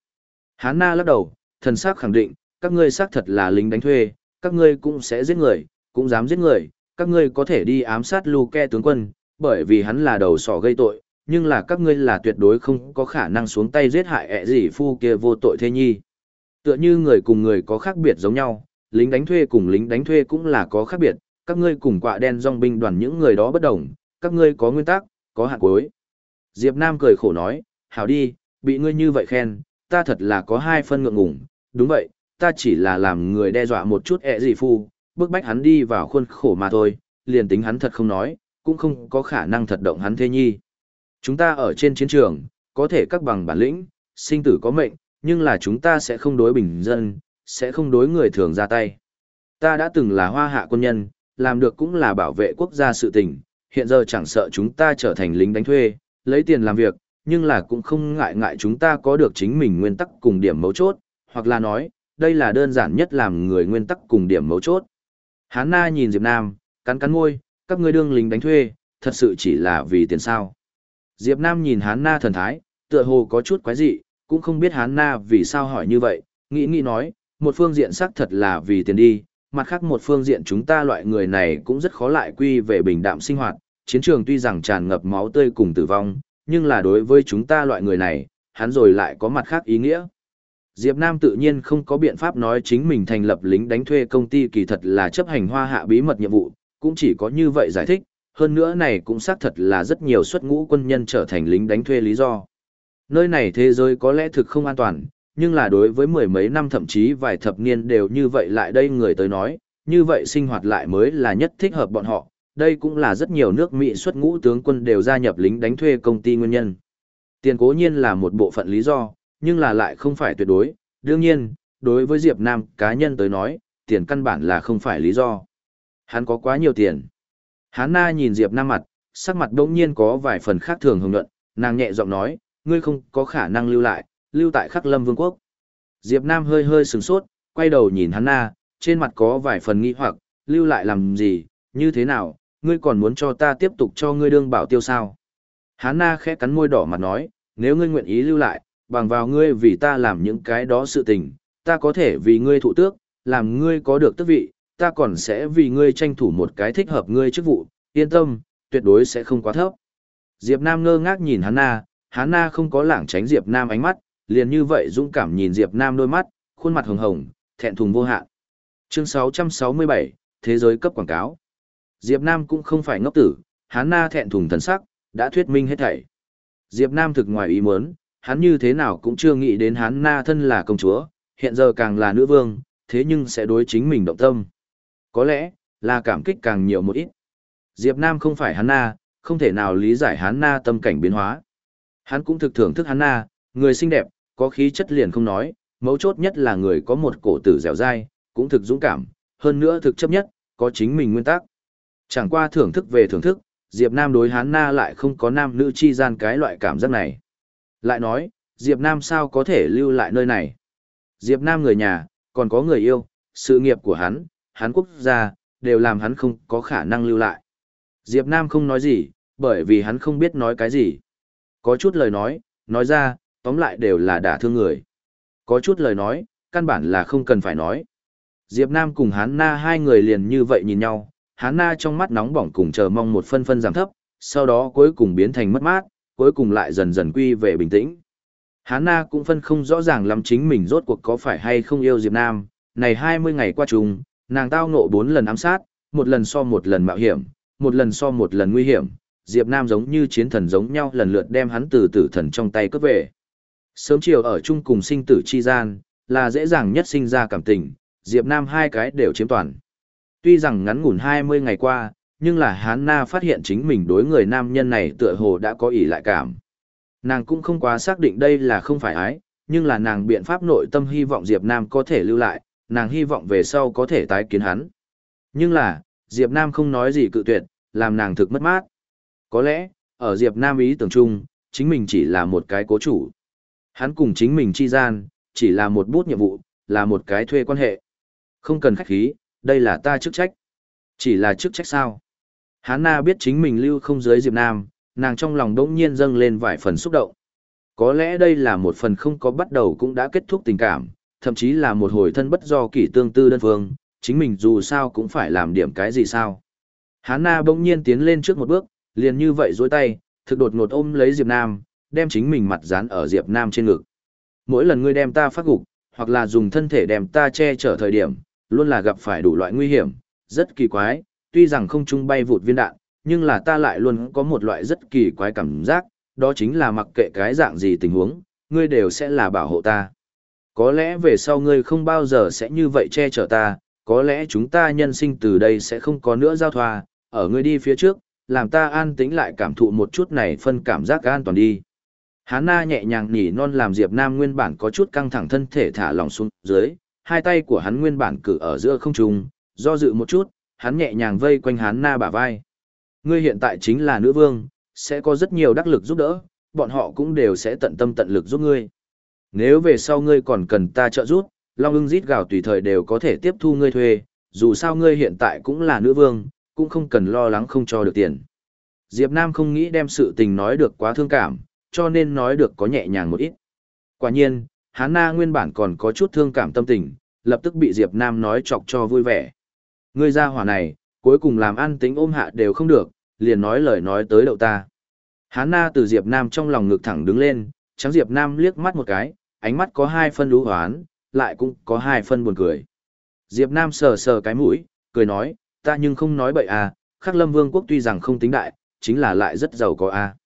Hán Na lắc đầu, thần sắc khẳng định, các ngươi xác thật là lính đánh thuê, các ngươi cũng sẽ giết người, cũng dám giết người, các ngươi có thể đi ám sát Luke tướng quân, bởi vì hắn là đầu sỏ gây tội, nhưng là các ngươi là tuyệt đối không có khả năng xuống tay giết hại ẹ gì phu kia vô tội thế nhi. Tựa như người cùng người có khác biệt giống nhau, lính đánh thuê cùng lính đánh thuê cũng là có khác biệt, các ngươi cùng quạ đen dòng binh đoàn những người đó bất đồng, các ngươi có nguyên tắc, có hạn cuối. Diệp Nam cười khổ nói, hảo đi, bị ngươi như vậy khen, ta thật là có hai phân ngượng ngùng, đúng vậy, ta chỉ là làm người đe dọa một chút ẹ gì phu, bức bách hắn đi vào khuôn khổ mà thôi, liền tính hắn thật không nói, cũng không có khả năng thật động hắn thế nhi. Chúng ta ở trên chiến trường, có thể các bằng bản lĩnh, sinh tử có mệnh, nhưng là chúng ta sẽ không đối bình dân, sẽ không đối người thường ra tay. Ta đã từng là hoa hạ quân nhân, làm được cũng là bảo vệ quốc gia sự tình, hiện giờ chẳng sợ chúng ta trở thành lính đánh thuê, lấy tiền làm việc, nhưng là cũng không ngại ngại chúng ta có được chính mình nguyên tắc cùng điểm mấu chốt, hoặc là nói, đây là đơn giản nhất làm người nguyên tắc cùng điểm mấu chốt. Hán Na nhìn Diệp Nam, cắn cắn môi, các ngươi đương lính đánh thuê, thật sự chỉ là vì tiền sao. Diệp Nam nhìn Hán Na thần thái, tựa hồ có chút quái dị, cũng không biết Hán Na vì sao hỏi như vậy, nghĩ nghĩ nói, một phương diện xác thật là vì tiền đi, mặt khác một phương diện chúng ta loại người này cũng rất khó lại quy về bình đạm sinh hoạt, chiến trường tuy rằng tràn ngập máu tươi cùng tử vong, nhưng là đối với chúng ta loại người này, hắn rồi lại có mặt khác ý nghĩa. Diệp Nam tự nhiên không có biện pháp nói chính mình thành lập lính đánh thuê công ty kỳ thật là chấp hành hoa hạ bí mật nhiệm vụ, cũng chỉ có như vậy giải thích, hơn nữa này cũng xác thật là rất nhiều xuất ngũ quân nhân trở thành lính đánh thuê lý do. Nơi này thế giới có lẽ thực không an toàn, nhưng là đối với mười mấy năm thậm chí vài thập niên đều như vậy lại đây người tới nói, như vậy sinh hoạt lại mới là nhất thích hợp bọn họ, đây cũng là rất nhiều nước Mỹ xuất ngũ tướng quân đều gia nhập lính đánh thuê công ty nguyên nhân. Tiền cố nhiên là một bộ phận lý do, nhưng là lại không phải tuyệt đối, đương nhiên, đối với Diệp Nam cá nhân tới nói, tiền căn bản là không phải lý do. Hắn có quá nhiều tiền. Hán Na nhìn Diệp Nam mặt, sắc mặt đống nhiên có vài phần khác thường hồng nhuận, nàng nhẹ giọng nói, ngươi không có khả năng lưu lại, lưu tại khắc lâm vương quốc. Diệp Nam hơi hơi sừng sốt, quay đầu nhìn hắn na, trên mặt có vài phần nghi hoặc, lưu lại làm gì, như thế nào, ngươi còn muốn cho ta tiếp tục cho ngươi đương bảo tiêu sao? Hán na khẽ cắn môi đỏ mặt nói, nếu ngươi nguyện ý lưu lại, bằng vào ngươi vì ta làm những cái đó sự tình, ta có thể vì ngươi thụ tước, làm ngươi có được tước vị, ta còn sẽ vì ngươi tranh thủ một cái thích hợp ngươi chức vụ, yên tâm, tuyệt đối sẽ không quá thấp. Diệp Nam ngơ ngác nhìn hắn na, hắn na không có lảng tránh Diệp Nam ánh mắt, liền như vậy dũng cảm nhìn Diệp Nam đôi mắt, khuôn mặt hồng hồng, thẹn thùng vô hạn. Chương 667, Thế giới cấp quảng cáo. Diệp Nam cũng không phải ngốc tử, hắn na thẹn thùng thần sắc, đã thuyết minh hết thảy. Diệp Nam thực ngoài ý muốn, hắn như thế nào cũng chưa nghĩ đến hắn na thân là công chúa, hiện giờ càng là nữ vương, thế nhưng sẽ đối chính mình động tâm. Có lẽ, là cảm kích càng nhiều một ít. Diệp Nam không phải hắn na, không thể nào lý giải hắn na tâm cảnh biến hóa. Hắn cũng thực thưởng thức hắn na, người xinh đẹp, có khí chất liền không nói, mấu chốt nhất là người có một cổ tử dẻo dai, cũng thực dũng cảm, hơn nữa thực chấp nhất, có chính mình nguyên tắc. Chẳng qua thưởng thức về thưởng thức, Diệp Nam đối hắn na lại không có nam nữ chi gian cái loại cảm giác này. Lại nói, Diệp Nam sao có thể lưu lại nơi này? Diệp Nam người nhà, còn có người yêu, sự nghiệp của hắn, hắn quốc gia, đều làm hắn không có khả năng lưu lại. Diệp Nam không nói gì, bởi vì hắn không biết nói cái gì. Có chút lời nói, nói ra, tóm lại đều là đả thương người. Có chút lời nói, căn bản là không cần phải nói. Diệp Nam cùng Hán Na hai người liền như vậy nhìn nhau, Hán Na trong mắt nóng bỏng cùng chờ mong một phân phân giảm thấp, sau đó cuối cùng biến thành mất mát, cuối cùng lại dần dần quy về bình tĩnh. Hán Na cũng phân không rõ ràng lắm chính mình rốt cuộc có phải hay không yêu Diệp Nam, này 20 ngày qua chung, nàng tao ngộ bốn lần ám sát, một lần so một lần mạo hiểm, một lần so một lần nguy hiểm, Diệp Nam giống như chiến thần giống nhau lần lượt đem hắn từ tử thần trong tay cướp về. Sớm chiều ở chung cùng sinh tử chi gian, là dễ dàng nhất sinh ra cảm tình, Diệp Nam hai cái đều chiếm toàn. Tuy rằng ngắn ngủn 20 ngày qua, nhưng là Hán Na phát hiện chính mình đối người nam nhân này tựa hồ đã có ý lại cảm. Nàng cũng không quá xác định đây là không phải ái, nhưng là nàng biện pháp nội tâm hy vọng Diệp Nam có thể lưu lại, nàng hy vọng về sau có thể tái kiến hắn. Nhưng là, Diệp Nam không nói gì cự tuyệt, làm nàng thực mất mát. Có lẽ, ở Diệp Nam ý tưởng chung, chính mình chỉ là một cái cố chủ. Hắn cùng chính mình chi gian, chỉ là một bút nhiệm vụ, là một cái thuê quan hệ. Không cần khách khí, đây là ta chức trách. Chỉ là chức trách sao? Hán Na biết chính mình lưu không dưới Diệp Nam, nàng trong lòng đỗng nhiên dâng lên vài phần xúc động. Có lẽ đây là một phần không có bắt đầu cũng đã kết thúc tình cảm, thậm chí là một hồi thân bất do kỷ tương tư đơn phương, chính mình dù sao cũng phải làm điểm cái gì sao. Hán Na bỗng nhiên tiến lên trước một bước, liền như vậy dối tay, thực đột ngột ôm lấy Diệp Nam, đem chính mình mặt dán ở Diệp Nam trên ngực. Mỗi lần ngươi đem ta phát gục, hoặc là dùng thân thể đem ta che chở thời điểm, luôn là gặp phải đủ loại nguy hiểm, rất kỳ quái, tuy rằng không trung bay vụt viên đạn, nhưng là ta lại luôn có một loại rất kỳ quái cảm giác, đó chính là mặc kệ cái dạng gì tình huống, ngươi đều sẽ là bảo hộ ta. Có lẽ về sau ngươi không bao giờ sẽ như vậy che chở ta, có lẽ chúng ta nhân sinh từ đây sẽ không có nữa giao thoa, ở ngươi đi phía trước, làm ta an tĩnh lại cảm thụ một chút này phân cảm giác an toàn đi. Hán Na nhẹ nhàng nhỉ non làm Diệp Nam nguyên bản có chút căng thẳng thân thể thả lỏng xuống dưới, hai tay của hắn nguyên bản cử ở giữa không trung, do dự một chút, hắn nhẹ nhàng vây quanh Hán Na bả vai. Ngươi hiện tại chính là nữ vương, sẽ có rất nhiều đắc lực giúp đỡ, bọn họ cũng đều sẽ tận tâm tận lực giúp ngươi. Nếu về sau ngươi còn cần ta trợ giúp, Long ưng rít gào tùy thời đều có thể tiếp thu ngươi thuê, dù sao ngươi hiện tại cũng là nữ vương, cũng không cần lo lắng không cho được tiền. Diệp Nam không nghĩ đem sự tình nói được quá thương cảm, cho nên nói được có nhẹ nhàng một ít. Quả nhiên, Hán Na nguyên bản còn có chút thương cảm tâm tình, lập tức bị Diệp Nam nói chọc cho vui vẻ. Ngươi ra hỏa này, cuối cùng làm ăn tính ôm hạ đều không được, liền nói lời nói tới đậu ta. Hán Na từ Diệp Nam trong lòng ngực thẳng đứng lên, trắng Diệp Nam liếc mắt một cái, ánh mắt có hai phân lũ hoán, lại cũng có hai phân buồn cười. Diệp Nam sờ sờ cái mũi, cười nói, ta nhưng không nói bậy à, khắc lâm vương quốc tuy rằng không tính đại, chính là lại rất giàu có à.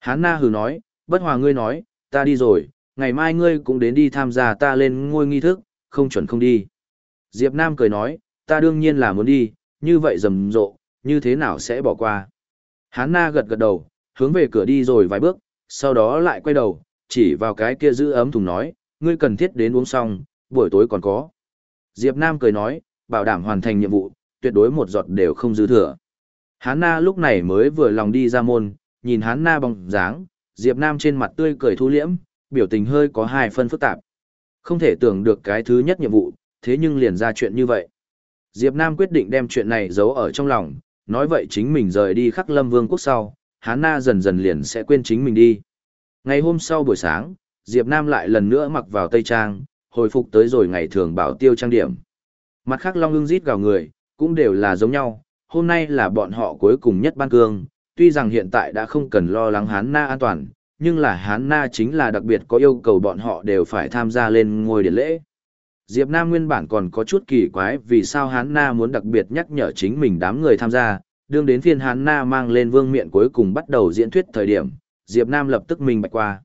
Hán Na hừ nói, bất hòa ngươi nói, ta đi rồi, ngày mai ngươi cũng đến đi tham gia ta lên ngôi nghi thức, không chuẩn không đi. Diệp Nam cười nói, ta đương nhiên là muốn đi, như vậy rầm rộ, như thế nào sẽ bỏ qua. Hán Na gật gật đầu, hướng về cửa đi rồi vài bước, sau đó lại quay đầu, chỉ vào cái kia giữ ấm thùng nói, ngươi cần thiết đến uống xong, buổi tối còn có. Diệp Nam cười nói, bảo đảm hoàn thành nhiệm vụ, tuyệt đối một giọt đều không dư thừa. Hán Na lúc này mới vừa lòng đi ra môn, nhìn Hán Na bóng dáng, Diệp Nam trên mặt tươi cười thu liễm, biểu tình hơi có hai phân phức tạp. Không thể tưởng được cái thứ nhất nhiệm vụ, thế nhưng liền ra chuyện như vậy. Diệp Nam quyết định đem chuyện này giấu ở trong lòng, nói vậy chính mình rời đi khắc lâm vương quốc sau, Hán Na dần dần liền sẽ quên chính mình đi. Ngày hôm sau buổi sáng, Diệp Nam lại lần nữa mặc vào Tây Trang, hồi phục tới rồi ngày thường bảo tiêu trang điểm. Mặt khác Long ưng rít gào người, cũng đều là giống nhau, hôm nay là bọn họ cuối cùng nhất ban cương, tuy rằng hiện tại đã không cần lo lắng Hán Na an toàn, nhưng là Hán Na chính là đặc biệt có yêu cầu bọn họ đều phải tham gia lên ngôi điện lễ. Diệp Nam nguyên bản còn có chút kỳ quái vì sao Hán Na muốn đặc biệt nhắc nhở chính mình đám người tham gia, đương đến phiên Hán Na mang lên vương miện cuối cùng bắt đầu diễn thuyết thời điểm, Diệp Nam lập tức minh bạch qua.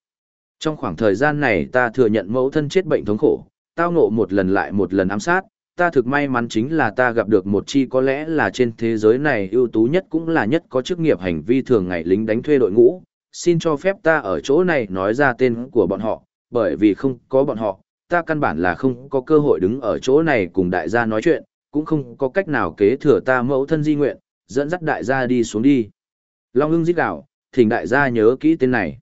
Trong khoảng thời gian này ta thừa nhận mẫu thân chết bệnh thống khổ, tao ngộ một lần lại một lần ám sát, ta thực may mắn chính là ta gặp được một chi có lẽ là trên thế giới này ưu tú nhất cũng là nhất có chức nghiệp hành vi thường ngày lính đánh thuê đội ngũ. Xin cho phép ta ở chỗ này nói ra tên của bọn họ, bởi vì không có bọn họ, ta căn bản là không có cơ hội đứng ở chỗ này cùng đại gia nói chuyện, cũng không có cách nào kế thừa ta mẫu thân di nguyện, dẫn dắt đại gia đi xuống đi. Long ưng giết gạo, thỉnh đại gia nhớ kỹ tên này.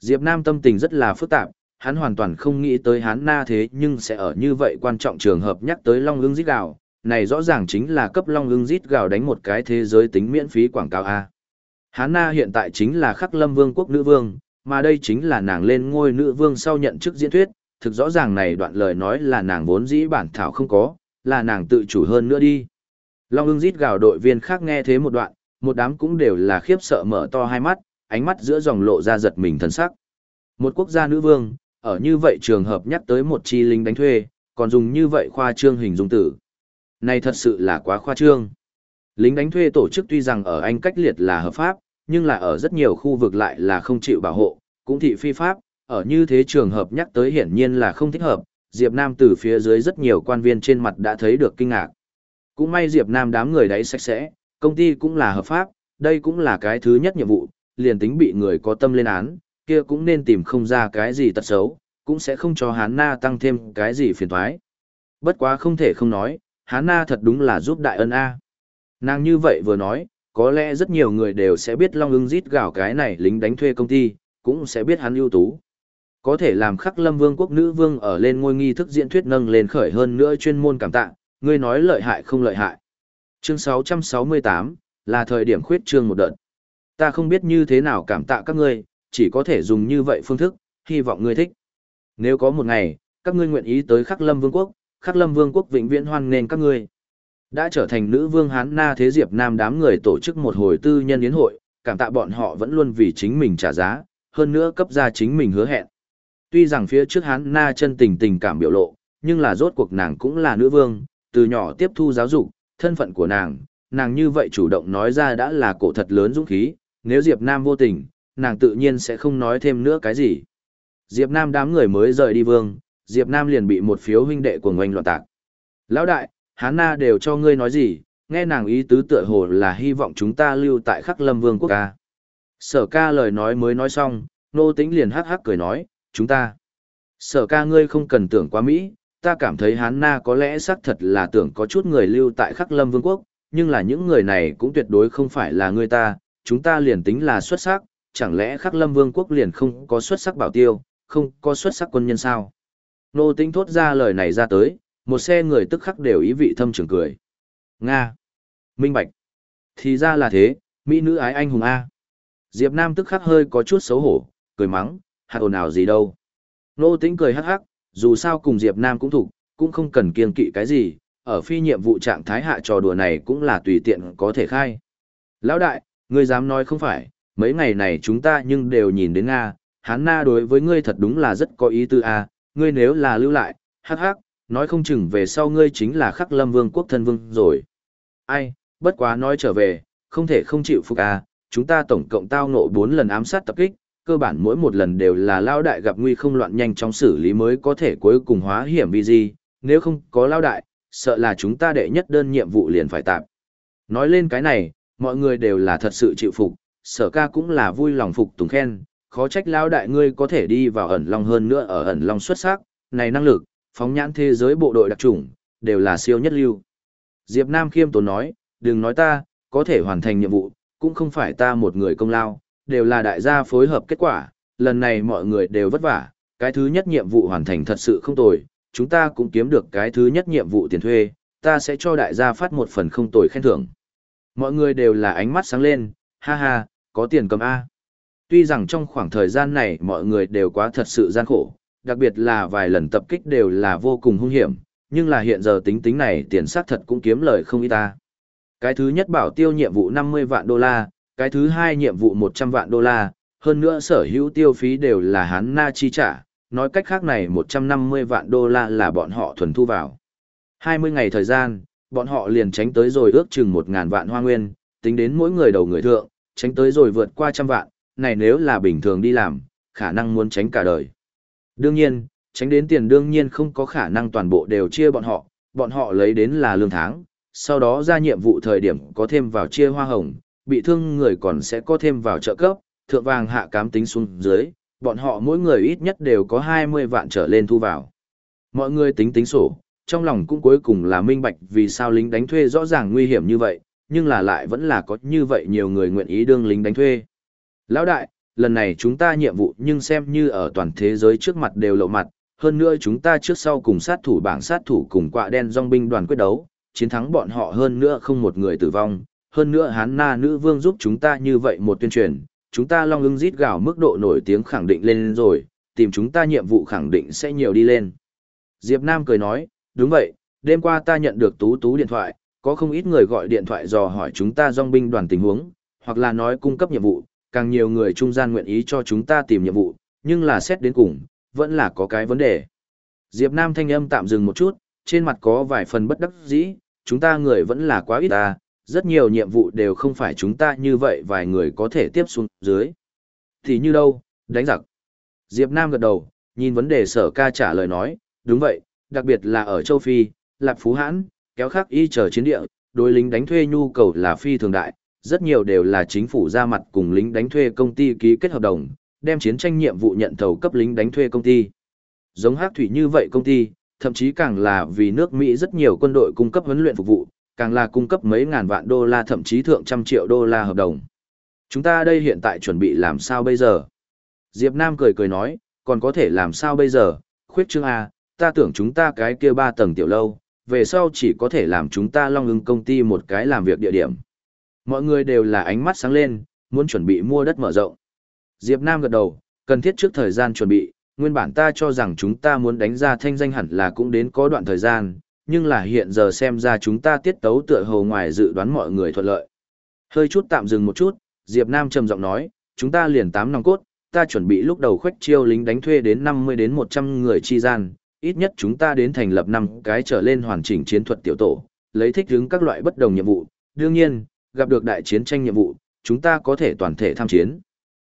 Diệp Nam tâm tình rất là phức tạp, hắn hoàn toàn không nghĩ tới hắn na thế nhưng sẽ ở như vậy quan trọng trường hợp nhắc tới Long ưng giết gạo, này rõ ràng chính là cấp Long ưng giết gạo đánh một cái thế giới tính miễn phí quảng cáo A. Hán Na hiện tại chính là khắc lâm vương quốc nữ vương, mà đây chính là nàng lên ngôi nữ vương sau nhận chức diễn thuyết, thực rõ ràng này đoạn lời nói là nàng vốn dĩ bản thảo không có, là nàng tự chủ hơn nữa đi. Long ưng rít gào đội viên khác nghe thế một đoạn, một đám cũng đều là khiếp sợ mở to hai mắt, ánh mắt giữa dòng lộ ra giật mình thần sắc. Một quốc gia nữ vương, ở như vậy trường hợp nhắc tới một chi lính đánh thuê, còn dùng như vậy khoa trương hình dung tử. Này thật sự là quá khoa trương. Lính đánh thuê tổ chức tuy rằng ở Anh cách liệt là hợp pháp, nhưng là ở rất nhiều khu vực lại là không chịu bảo hộ, cũng thị phi pháp, ở như thế trường hợp nhắc tới hiển nhiên là không thích hợp, Diệp Nam từ phía dưới rất nhiều quan viên trên mặt đã thấy được kinh ngạc. Cũng may Diệp Nam đám người đấy sạch sẽ, công ty cũng là hợp pháp, đây cũng là cái thứ nhất nhiệm vụ, liền tính bị người có tâm lên án, kia cũng nên tìm không ra cái gì tật xấu, cũng sẽ không cho Hán Na tăng thêm cái gì phiền toái. Bất quá không thể không nói, Hán Na thật đúng là giúp đại ân A. Nàng như vậy vừa nói, có lẽ rất nhiều người đều sẽ biết Long ưng rít gạo cái này lính đánh thuê công ty, cũng sẽ biết hắn ưu tú. Có thể làm khắc lâm vương quốc nữ vương ở lên ngôi nghi thức diễn thuyết nâng lên khởi hơn nữa chuyên môn cảm tạ, ngươi nói lợi hại không lợi hại. Chương 668, là thời điểm khuyết trương một đợt. Ta không biết như thế nào cảm tạ các ngươi, chỉ có thể dùng như vậy phương thức, hy vọng ngươi thích. Nếu có một ngày, các ngươi nguyện ý tới khắc lâm vương quốc, khắc lâm vương quốc vĩnh viễn hoan nên các ngươi. Đã trở thành nữ vương Hán Na Thế Diệp Nam đám người tổ chức một hồi tư nhân yến hội, cảm tạ bọn họ vẫn luôn vì chính mình trả giá, hơn nữa cấp ra chính mình hứa hẹn. Tuy rằng phía trước hán na chân tình tình cảm biểu lộ, nhưng là rốt cuộc nàng cũng là nữ vương, từ nhỏ tiếp thu giáo dục, thân phận của nàng, nàng như vậy chủ động nói ra đã là cổ thật lớn dũng khí, nếu Diệp Nam vô tình, nàng tự nhiên sẽ không nói thêm nữa cái gì. Diệp Nam đám người mới rời đi vương, Diệp Nam liền bị một phiếu huynh đệ của ngoanh loạn tạc. Lão đại, hán na đều cho ngươi nói gì, nghe nàng ý tứ tựa hồ là hy vọng chúng ta lưu tại khắc lâm vương quốc ca. Sở ca lời nói mới nói xong, nô tĩnh liền hắc hắc cười nói, chúng ta. Sở ca ngươi không cần tưởng quá Mỹ, ta cảm thấy Hán Na có lẽ xác thật là tưởng có chút người lưu tại Khắc Lâm Vương quốc, nhưng là những người này cũng tuyệt đối không phải là người ta, chúng ta liền tính là xuất sắc, chẳng lẽ Khắc Lâm Vương quốc liền không có xuất sắc bảo tiêu, không có xuất sắc quân nhân sao? Nô tính thốt ra lời này ra tới, một xe người tức khắc đều ý vị thâm trường cười. Nga. Minh Bạch. Thì ra là thế, Mỹ nữ ái anh hùng A. Diệp Nam tức khắc hơi có chút xấu hổ, cười mắng, hạt ồn ào gì đâu. Nô tĩnh cười hắc hắc, dù sao cùng Diệp Nam cũng thủ, cũng không cần kiêng kỵ cái gì, ở phi nhiệm vụ trạng thái hạ trò đùa này cũng là tùy tiện có thể khai. Lão đại, ngươi dám nói không phải, mấy ngày này chúng ta nhưng đều nhìn đến Nga, hắn na đối với ngươi thật đúng là rất có ý tư a, ngươi nếu là lưu lại, hắc hắc, nói không chừng về sau ngươi chính là khắc lâm vương quốc thân vương rồi. Ai, bất quá nói trở về, không thể không chịu phục a, chúng ta tổng cộng tao nộ 4 lần ám sát tập kích, cơ bản mỗi một lần đều là lao đại gặp nguy không loạn nhanh trong xử lý mới có thể cuối cùng hóa hiểm vì gì, nếu không có lao đại, sợ là chúng ta đệ nhất đơn nhiệm vụ liền phải tạm. Nói lên cái này, mọi người đều là thật sự chịu phục, sở ca cũng là vui lòng phục tùng khen, khó trách lao đại ngươi có thể đi vào ẩn long hơn nữa ở ẩn long xuất sắc, này năng lực, phóng nhãn thế giới bộ đội đặc trùng, đều là siêu nhất lưu. Diệp Nam khiêm tốn nói, đừng nói ta, có thể hoàn thành nhiệm vụ, cũng không phải ta một người công lao, đều là đại gia phối hợp kết quả, lần này mọi người đều vất vả, cái thứ nhất nhiệm vụ hoàn thành thật sự không tồi, chúng ta cũng kiếm được cái thứ nhất nhiệm vụ tiền thuê, ta sẽ cho đại gia phát một phần không tồi khen thưởng. Mọi người đều là ánh mắt sáng lên, ha ha, có tiền cầm A. Tuy rằng trong khoảng thời gian này mọi người đều quá thật sự gian khổ, đặc biệt là vài lần tập kích đều là vô cùng hung hiểm, nhưng là hiện giờ tính tính này tiền sát thật cũng kiếm lời không ít ta. Cái thứ nhất bảo tiêu nhiệm vụ 50 vạn đô la, cái thứ hai nhiệm vụ 100 vạn đô la, hơn nữa sở hữu tiêu phí đều là hắn na chi trả, nói cách khác này 150 vạn đô la là bọn họ thuần thu vào. 20 ngày thời gian, bọn họ liền tránh tới rồi ước chừng 1.000 vạn hoa nguyên, tính đến mỗi người đầu người thượng, tránh tới rồi vượt qua trăm vạn, này nếu là bình thường đi làm, khả năng muốn tránh cả đời. Đương nhiên, tránh đến tiền đương nhiên không có khả năng toàn bộ đều chia bọn họ, bọn họ lấy đến là lương tháng, sau đó ra nhiệm vụ thời điểm có thêm vào chia hoa hồng, bị thương người còn sẽ có thêm vào trợ cấp, thượng vàng hạ cám tính xuống dưới, bọn họ mỗi người ít nhất đều có 20 vạn trở lên thu vào. Mọi người tính tính sổ, trong lòng cũng cuối cùng là minh bạch vì sao lính đánh thuê rõ ràng nguy hiểm như vậy, nhưng là lại vẫn là có như vậy nhiều người nguyện ý đương lính đánh thuê. Lão đại, lần này chúng ta nhiệm vụ nhưng xem như ở toàn thế giới trước mặt đều lộ mặt, hơn nữa chúng ta trước sau cùng sát thủ bảng sát thủ cùng quạ đen dòng binh đoàn quyết đấu, chiến thắng bọn họ hơn nữa không một người tử vong, hơn nữa hán na nữ vương giúp chúng ta như vậy một tuyên truyền, chúng ta long ưng rít gào mức độ nổi tiếng khẳng định lên rồi, tìm chúng ta nhiệm vụ khẳng định sẽ nhiều đi lên. Diệp Nam cười nói, đúng vậy, đêm qua ta nhận được tú tú điện thoại, có không ít người gọi điện thoại dò hỏi chúng ta dòng binh đoàn tình huống, hoặc là nói cung cấp nhiệm vụ, càng nhiều người trung gian nguyện ý cho chúng ta tìm nhiệm vụ, nhưng là xét đến cùng, vẫn là có cái vấn đề. Diệp Nam thanh âm tạm dừng một chút, trên mặt có vài phần bất đắc dĩ, chúng ta người vẫn là quá ít ta, rất nhiều nhiệm vụ đều không phải chúng ta như vậy vài người có thể tiếp xuống dưới. Thì như đâu, đánh giặc. Diệp Nam gật đầu, nhìn vấn đề sở ca trả lời nói, đúng vậy, đặc biệt là ở châu Phi, Lạp Phú Hãn, kéo khắc y chờ chiến địa, đối lính đánh thuê nhu cầu là phi thường đại, rất nhiều đều là chính phủ ra mặt cùng lính đánh thuê công ty ký kết hợp đồng, đem chiến tranh nhiệm vụ nhận thầu cấp lính đánh thuê công ty. Giống Hắc Thủy như vậy công ty, thậm chí càng là vì nước Mỹ rất nhiều quân đội cung cấp huấn luyện phục vụ, càng là cung cấp mấy ngàn vạn đô la thậm chí thượng trăm triệu đô la hợp đồng. Chúng ta đây hiện tại chuẩn bị làm sao bây giờ? Diệp Nam cười cười nói, còn có thể làm sao bây giờ? Khuyết trương A, ta tưởng chúng ta cái kia ba tầng tiểu lâu, về sau chỉ có thể làm chúng ta long ưng công ty một cái làm việc địa điểm. Mọi người đều là ánh mắt sáng lên, muốn chuẩn bị mua đất mở rộng. Diệp Nam gật đầu, cần thiết trước thời gian chuẩn bị, nguyên bản ta cho rằng chúng ta muốn đánh ra thanh danh hẳn là cũng đến có đoạn thời gian, nhưng là hiện giờ xem ra chúng ta tiết tấu tựa hồ ngoài dự đoán mọi người thuận lợi. Hơi chút tạm dừng một chút, Diệp Nam trầm giọng nói, chúng ta liền tám nòng cốt, ta chuẩn bị lúc đầu khoách chiêu lính đánh thuê đến 50 đến 100 người chi gian, ít nhất chúng ta đến thành lập năm cái trở lên hoàn chỉnh chiến thuật tiểu tổ, lấy thích ứng các loại bất đồng nhiệm vụ. Đương nhiên, gặp được đại chiến tranh nhiệm vụ, chúng ta có thể toàn thể tham chiến.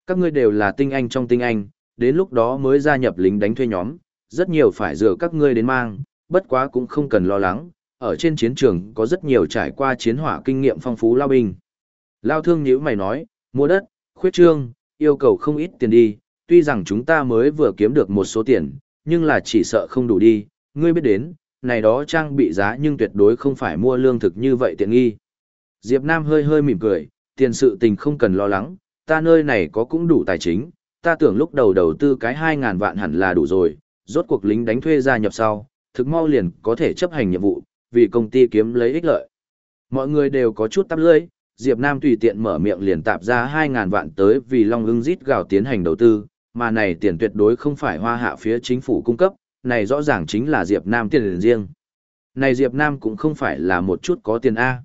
Các ngươi đều là tinh anh trong tinh anh, đến lúc đó mới gia nhập lính đánh thuê nhóm, rất nhiều phải dựa các ngươi đến mang, bất quá cũng không cần lo lắng, ở trên chiến trường có rất nhiều trải qua chiến hỏa kinh nghiệm phong phú lao binh. Lao thương nhữ mày nói, mua đất, khuyết trương, yêu cầu không ít tiền đi, tuy rằng chúng ta mới vừa kiếm được một số tiền, nhưng là chỉ sợ không đủ đi, ngươi biết đến, này đó trang bị giá nhưng tuyệt đối không phải mua lương thực như vậy tiện nghi. Diệp Nam hơi hơi mỉm cười, tiền sự tình không cần lo lắng, ta nơi này có cũng đủ tài chính, ta tưởng lúc đầu đầu tư cái 2.000 vạn hẳn là đủ rồi, rốt cuộc lính đánh thuê gia nhập sau, thực mau liền có thể chấp hành nhiệm vụ, vì công ty kiếm lấy ích lợi. Mọi người đều có chút tắp lưỡi, Diệp Nam tùy tiện mở miệng liền tạp ra 2.000 vạn tới vì Long ưng rít gào tiến hành đầu tư, mà này tiền tuyệt đối không phải hoa hạ phía chính phủ cung cấp, này rõ ràng chính là Diệp Nam tiền riêng. Này Diệp Nam cũng không phải là một chút có tiền A.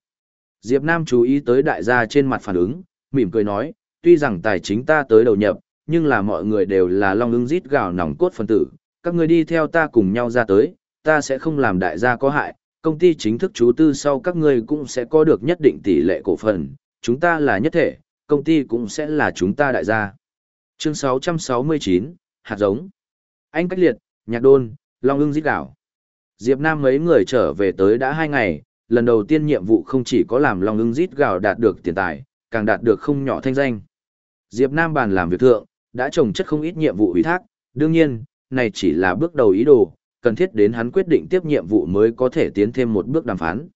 Diệp Nam chú ý tới đại gia trên mặt phản ứng, mỉm cười nói, tuy rằng tài chính ta tới đầu nhập, nhưng là mọi người đều là long ưng rít gào nòng cốt phần tử, các người đi theo ta cùng nhau ra tới, ta sẽ không làm đại gia có hại, công ty chính thức chú tư sau các ngươi cũng sẽ có được nhất định tỷ lệ cổ phần, chúng ta là nhất thể, công ty cũng sẽ là chúng ta đại gia. Chương 669, hạt giống. Anh cách liệt, nhạc đôn, long ưng giết đảo. Diệp Nam mấy người trở về tới đã hai ngày, lần đầu tiên nhiệm vụ không chỉ có làm long ưng giết gào đạt được tiền tài, càng đạt được không nhỏ thanh danh. Diệp Nam bàn làm việc thượng, đã trồng chất không ít nhiệm vụ ủy thác, đương nhiên, này chỉ là bước đầu ý đồ, cần thiết đến hắn quyết định tiếp nhiệm vụ mới có thể tiến thêm một bước đàm phán.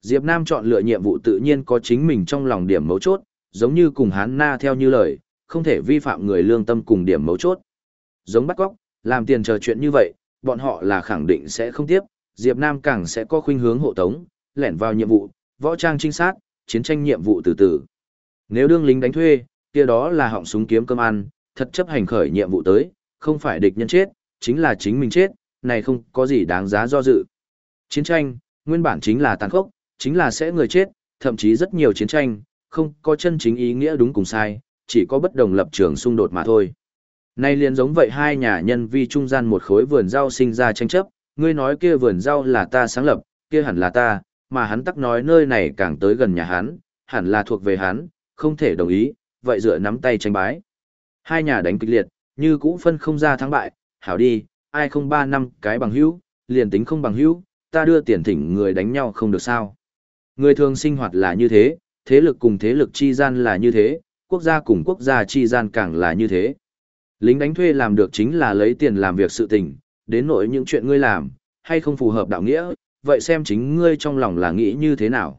Diệp Nam chọn lựa nhiệm vụ tự nhiên có chính mình trong lòng điểm mấu chốt, giống như cùng hắn na theo như lời, không thể vi phạm người lương tâm cùng điểm mấu chốt. Giống bắt góc, làm tiền chờ chuyện như vậy, bọn họ là khẳng định sẽ không tiếp, Diệp Nam càng sẽ có khuynh hướng hộ tống, lẻn vào nhiệm vụ, võ trang trinh sát, chiến tranh nhiệm vụ từ từ. Nếu đương lính đánh thuê, kia đó là họng súng kiếm cơm ăn, thật chấp hành khởi nhiệm vụ tới, không phải địch nhân chết, chính là chính mình chết, này không có gì đáng giá do dự. Chiến tranh, nguyên bản chính là tàn khốc, chính là sẽ người chết, thậm chí rất nhiều chiến tranh, không có chân chính ý nghĩa đúng cùng sai, chỉ có bất đồng lập trường xung đột mà thôi. Nay liền giống vậy hai nhà nhân vi trung gian một khối vườn rau sinh ra tranh chấp, ngươi nói kia vườn rau là ta sáng lập, kia hẳn là ta, mà hắn tắc nói nơi này càng tới gần nhà hắn, hẳn là thuộc về hắn, không thể đồng ý, vậy dựa nắm tay tranh bái. Hai nhà đánh kịch liệt, như cũ phân không ra thắng bại, hảo đi, ai không ba năm cái bằng hữu, liền tính không bằng hữu, ta đưa tiền thỉnh người đánh nhau không được sao. Người thường sinh hoạt là như thế, thế lực cùng thế lực chi gian là như thế, quốc gia cùng quốc gia chi gian càng là như thế. Lính đánh thuê làm được chính là lấy tiền làm việc sự tình, đến nỗi những chuyện ngươi làm, hay không phù hợp đạo nghĩa, vậy xem chính ngươi trong lòng là nghĩ như thế nào.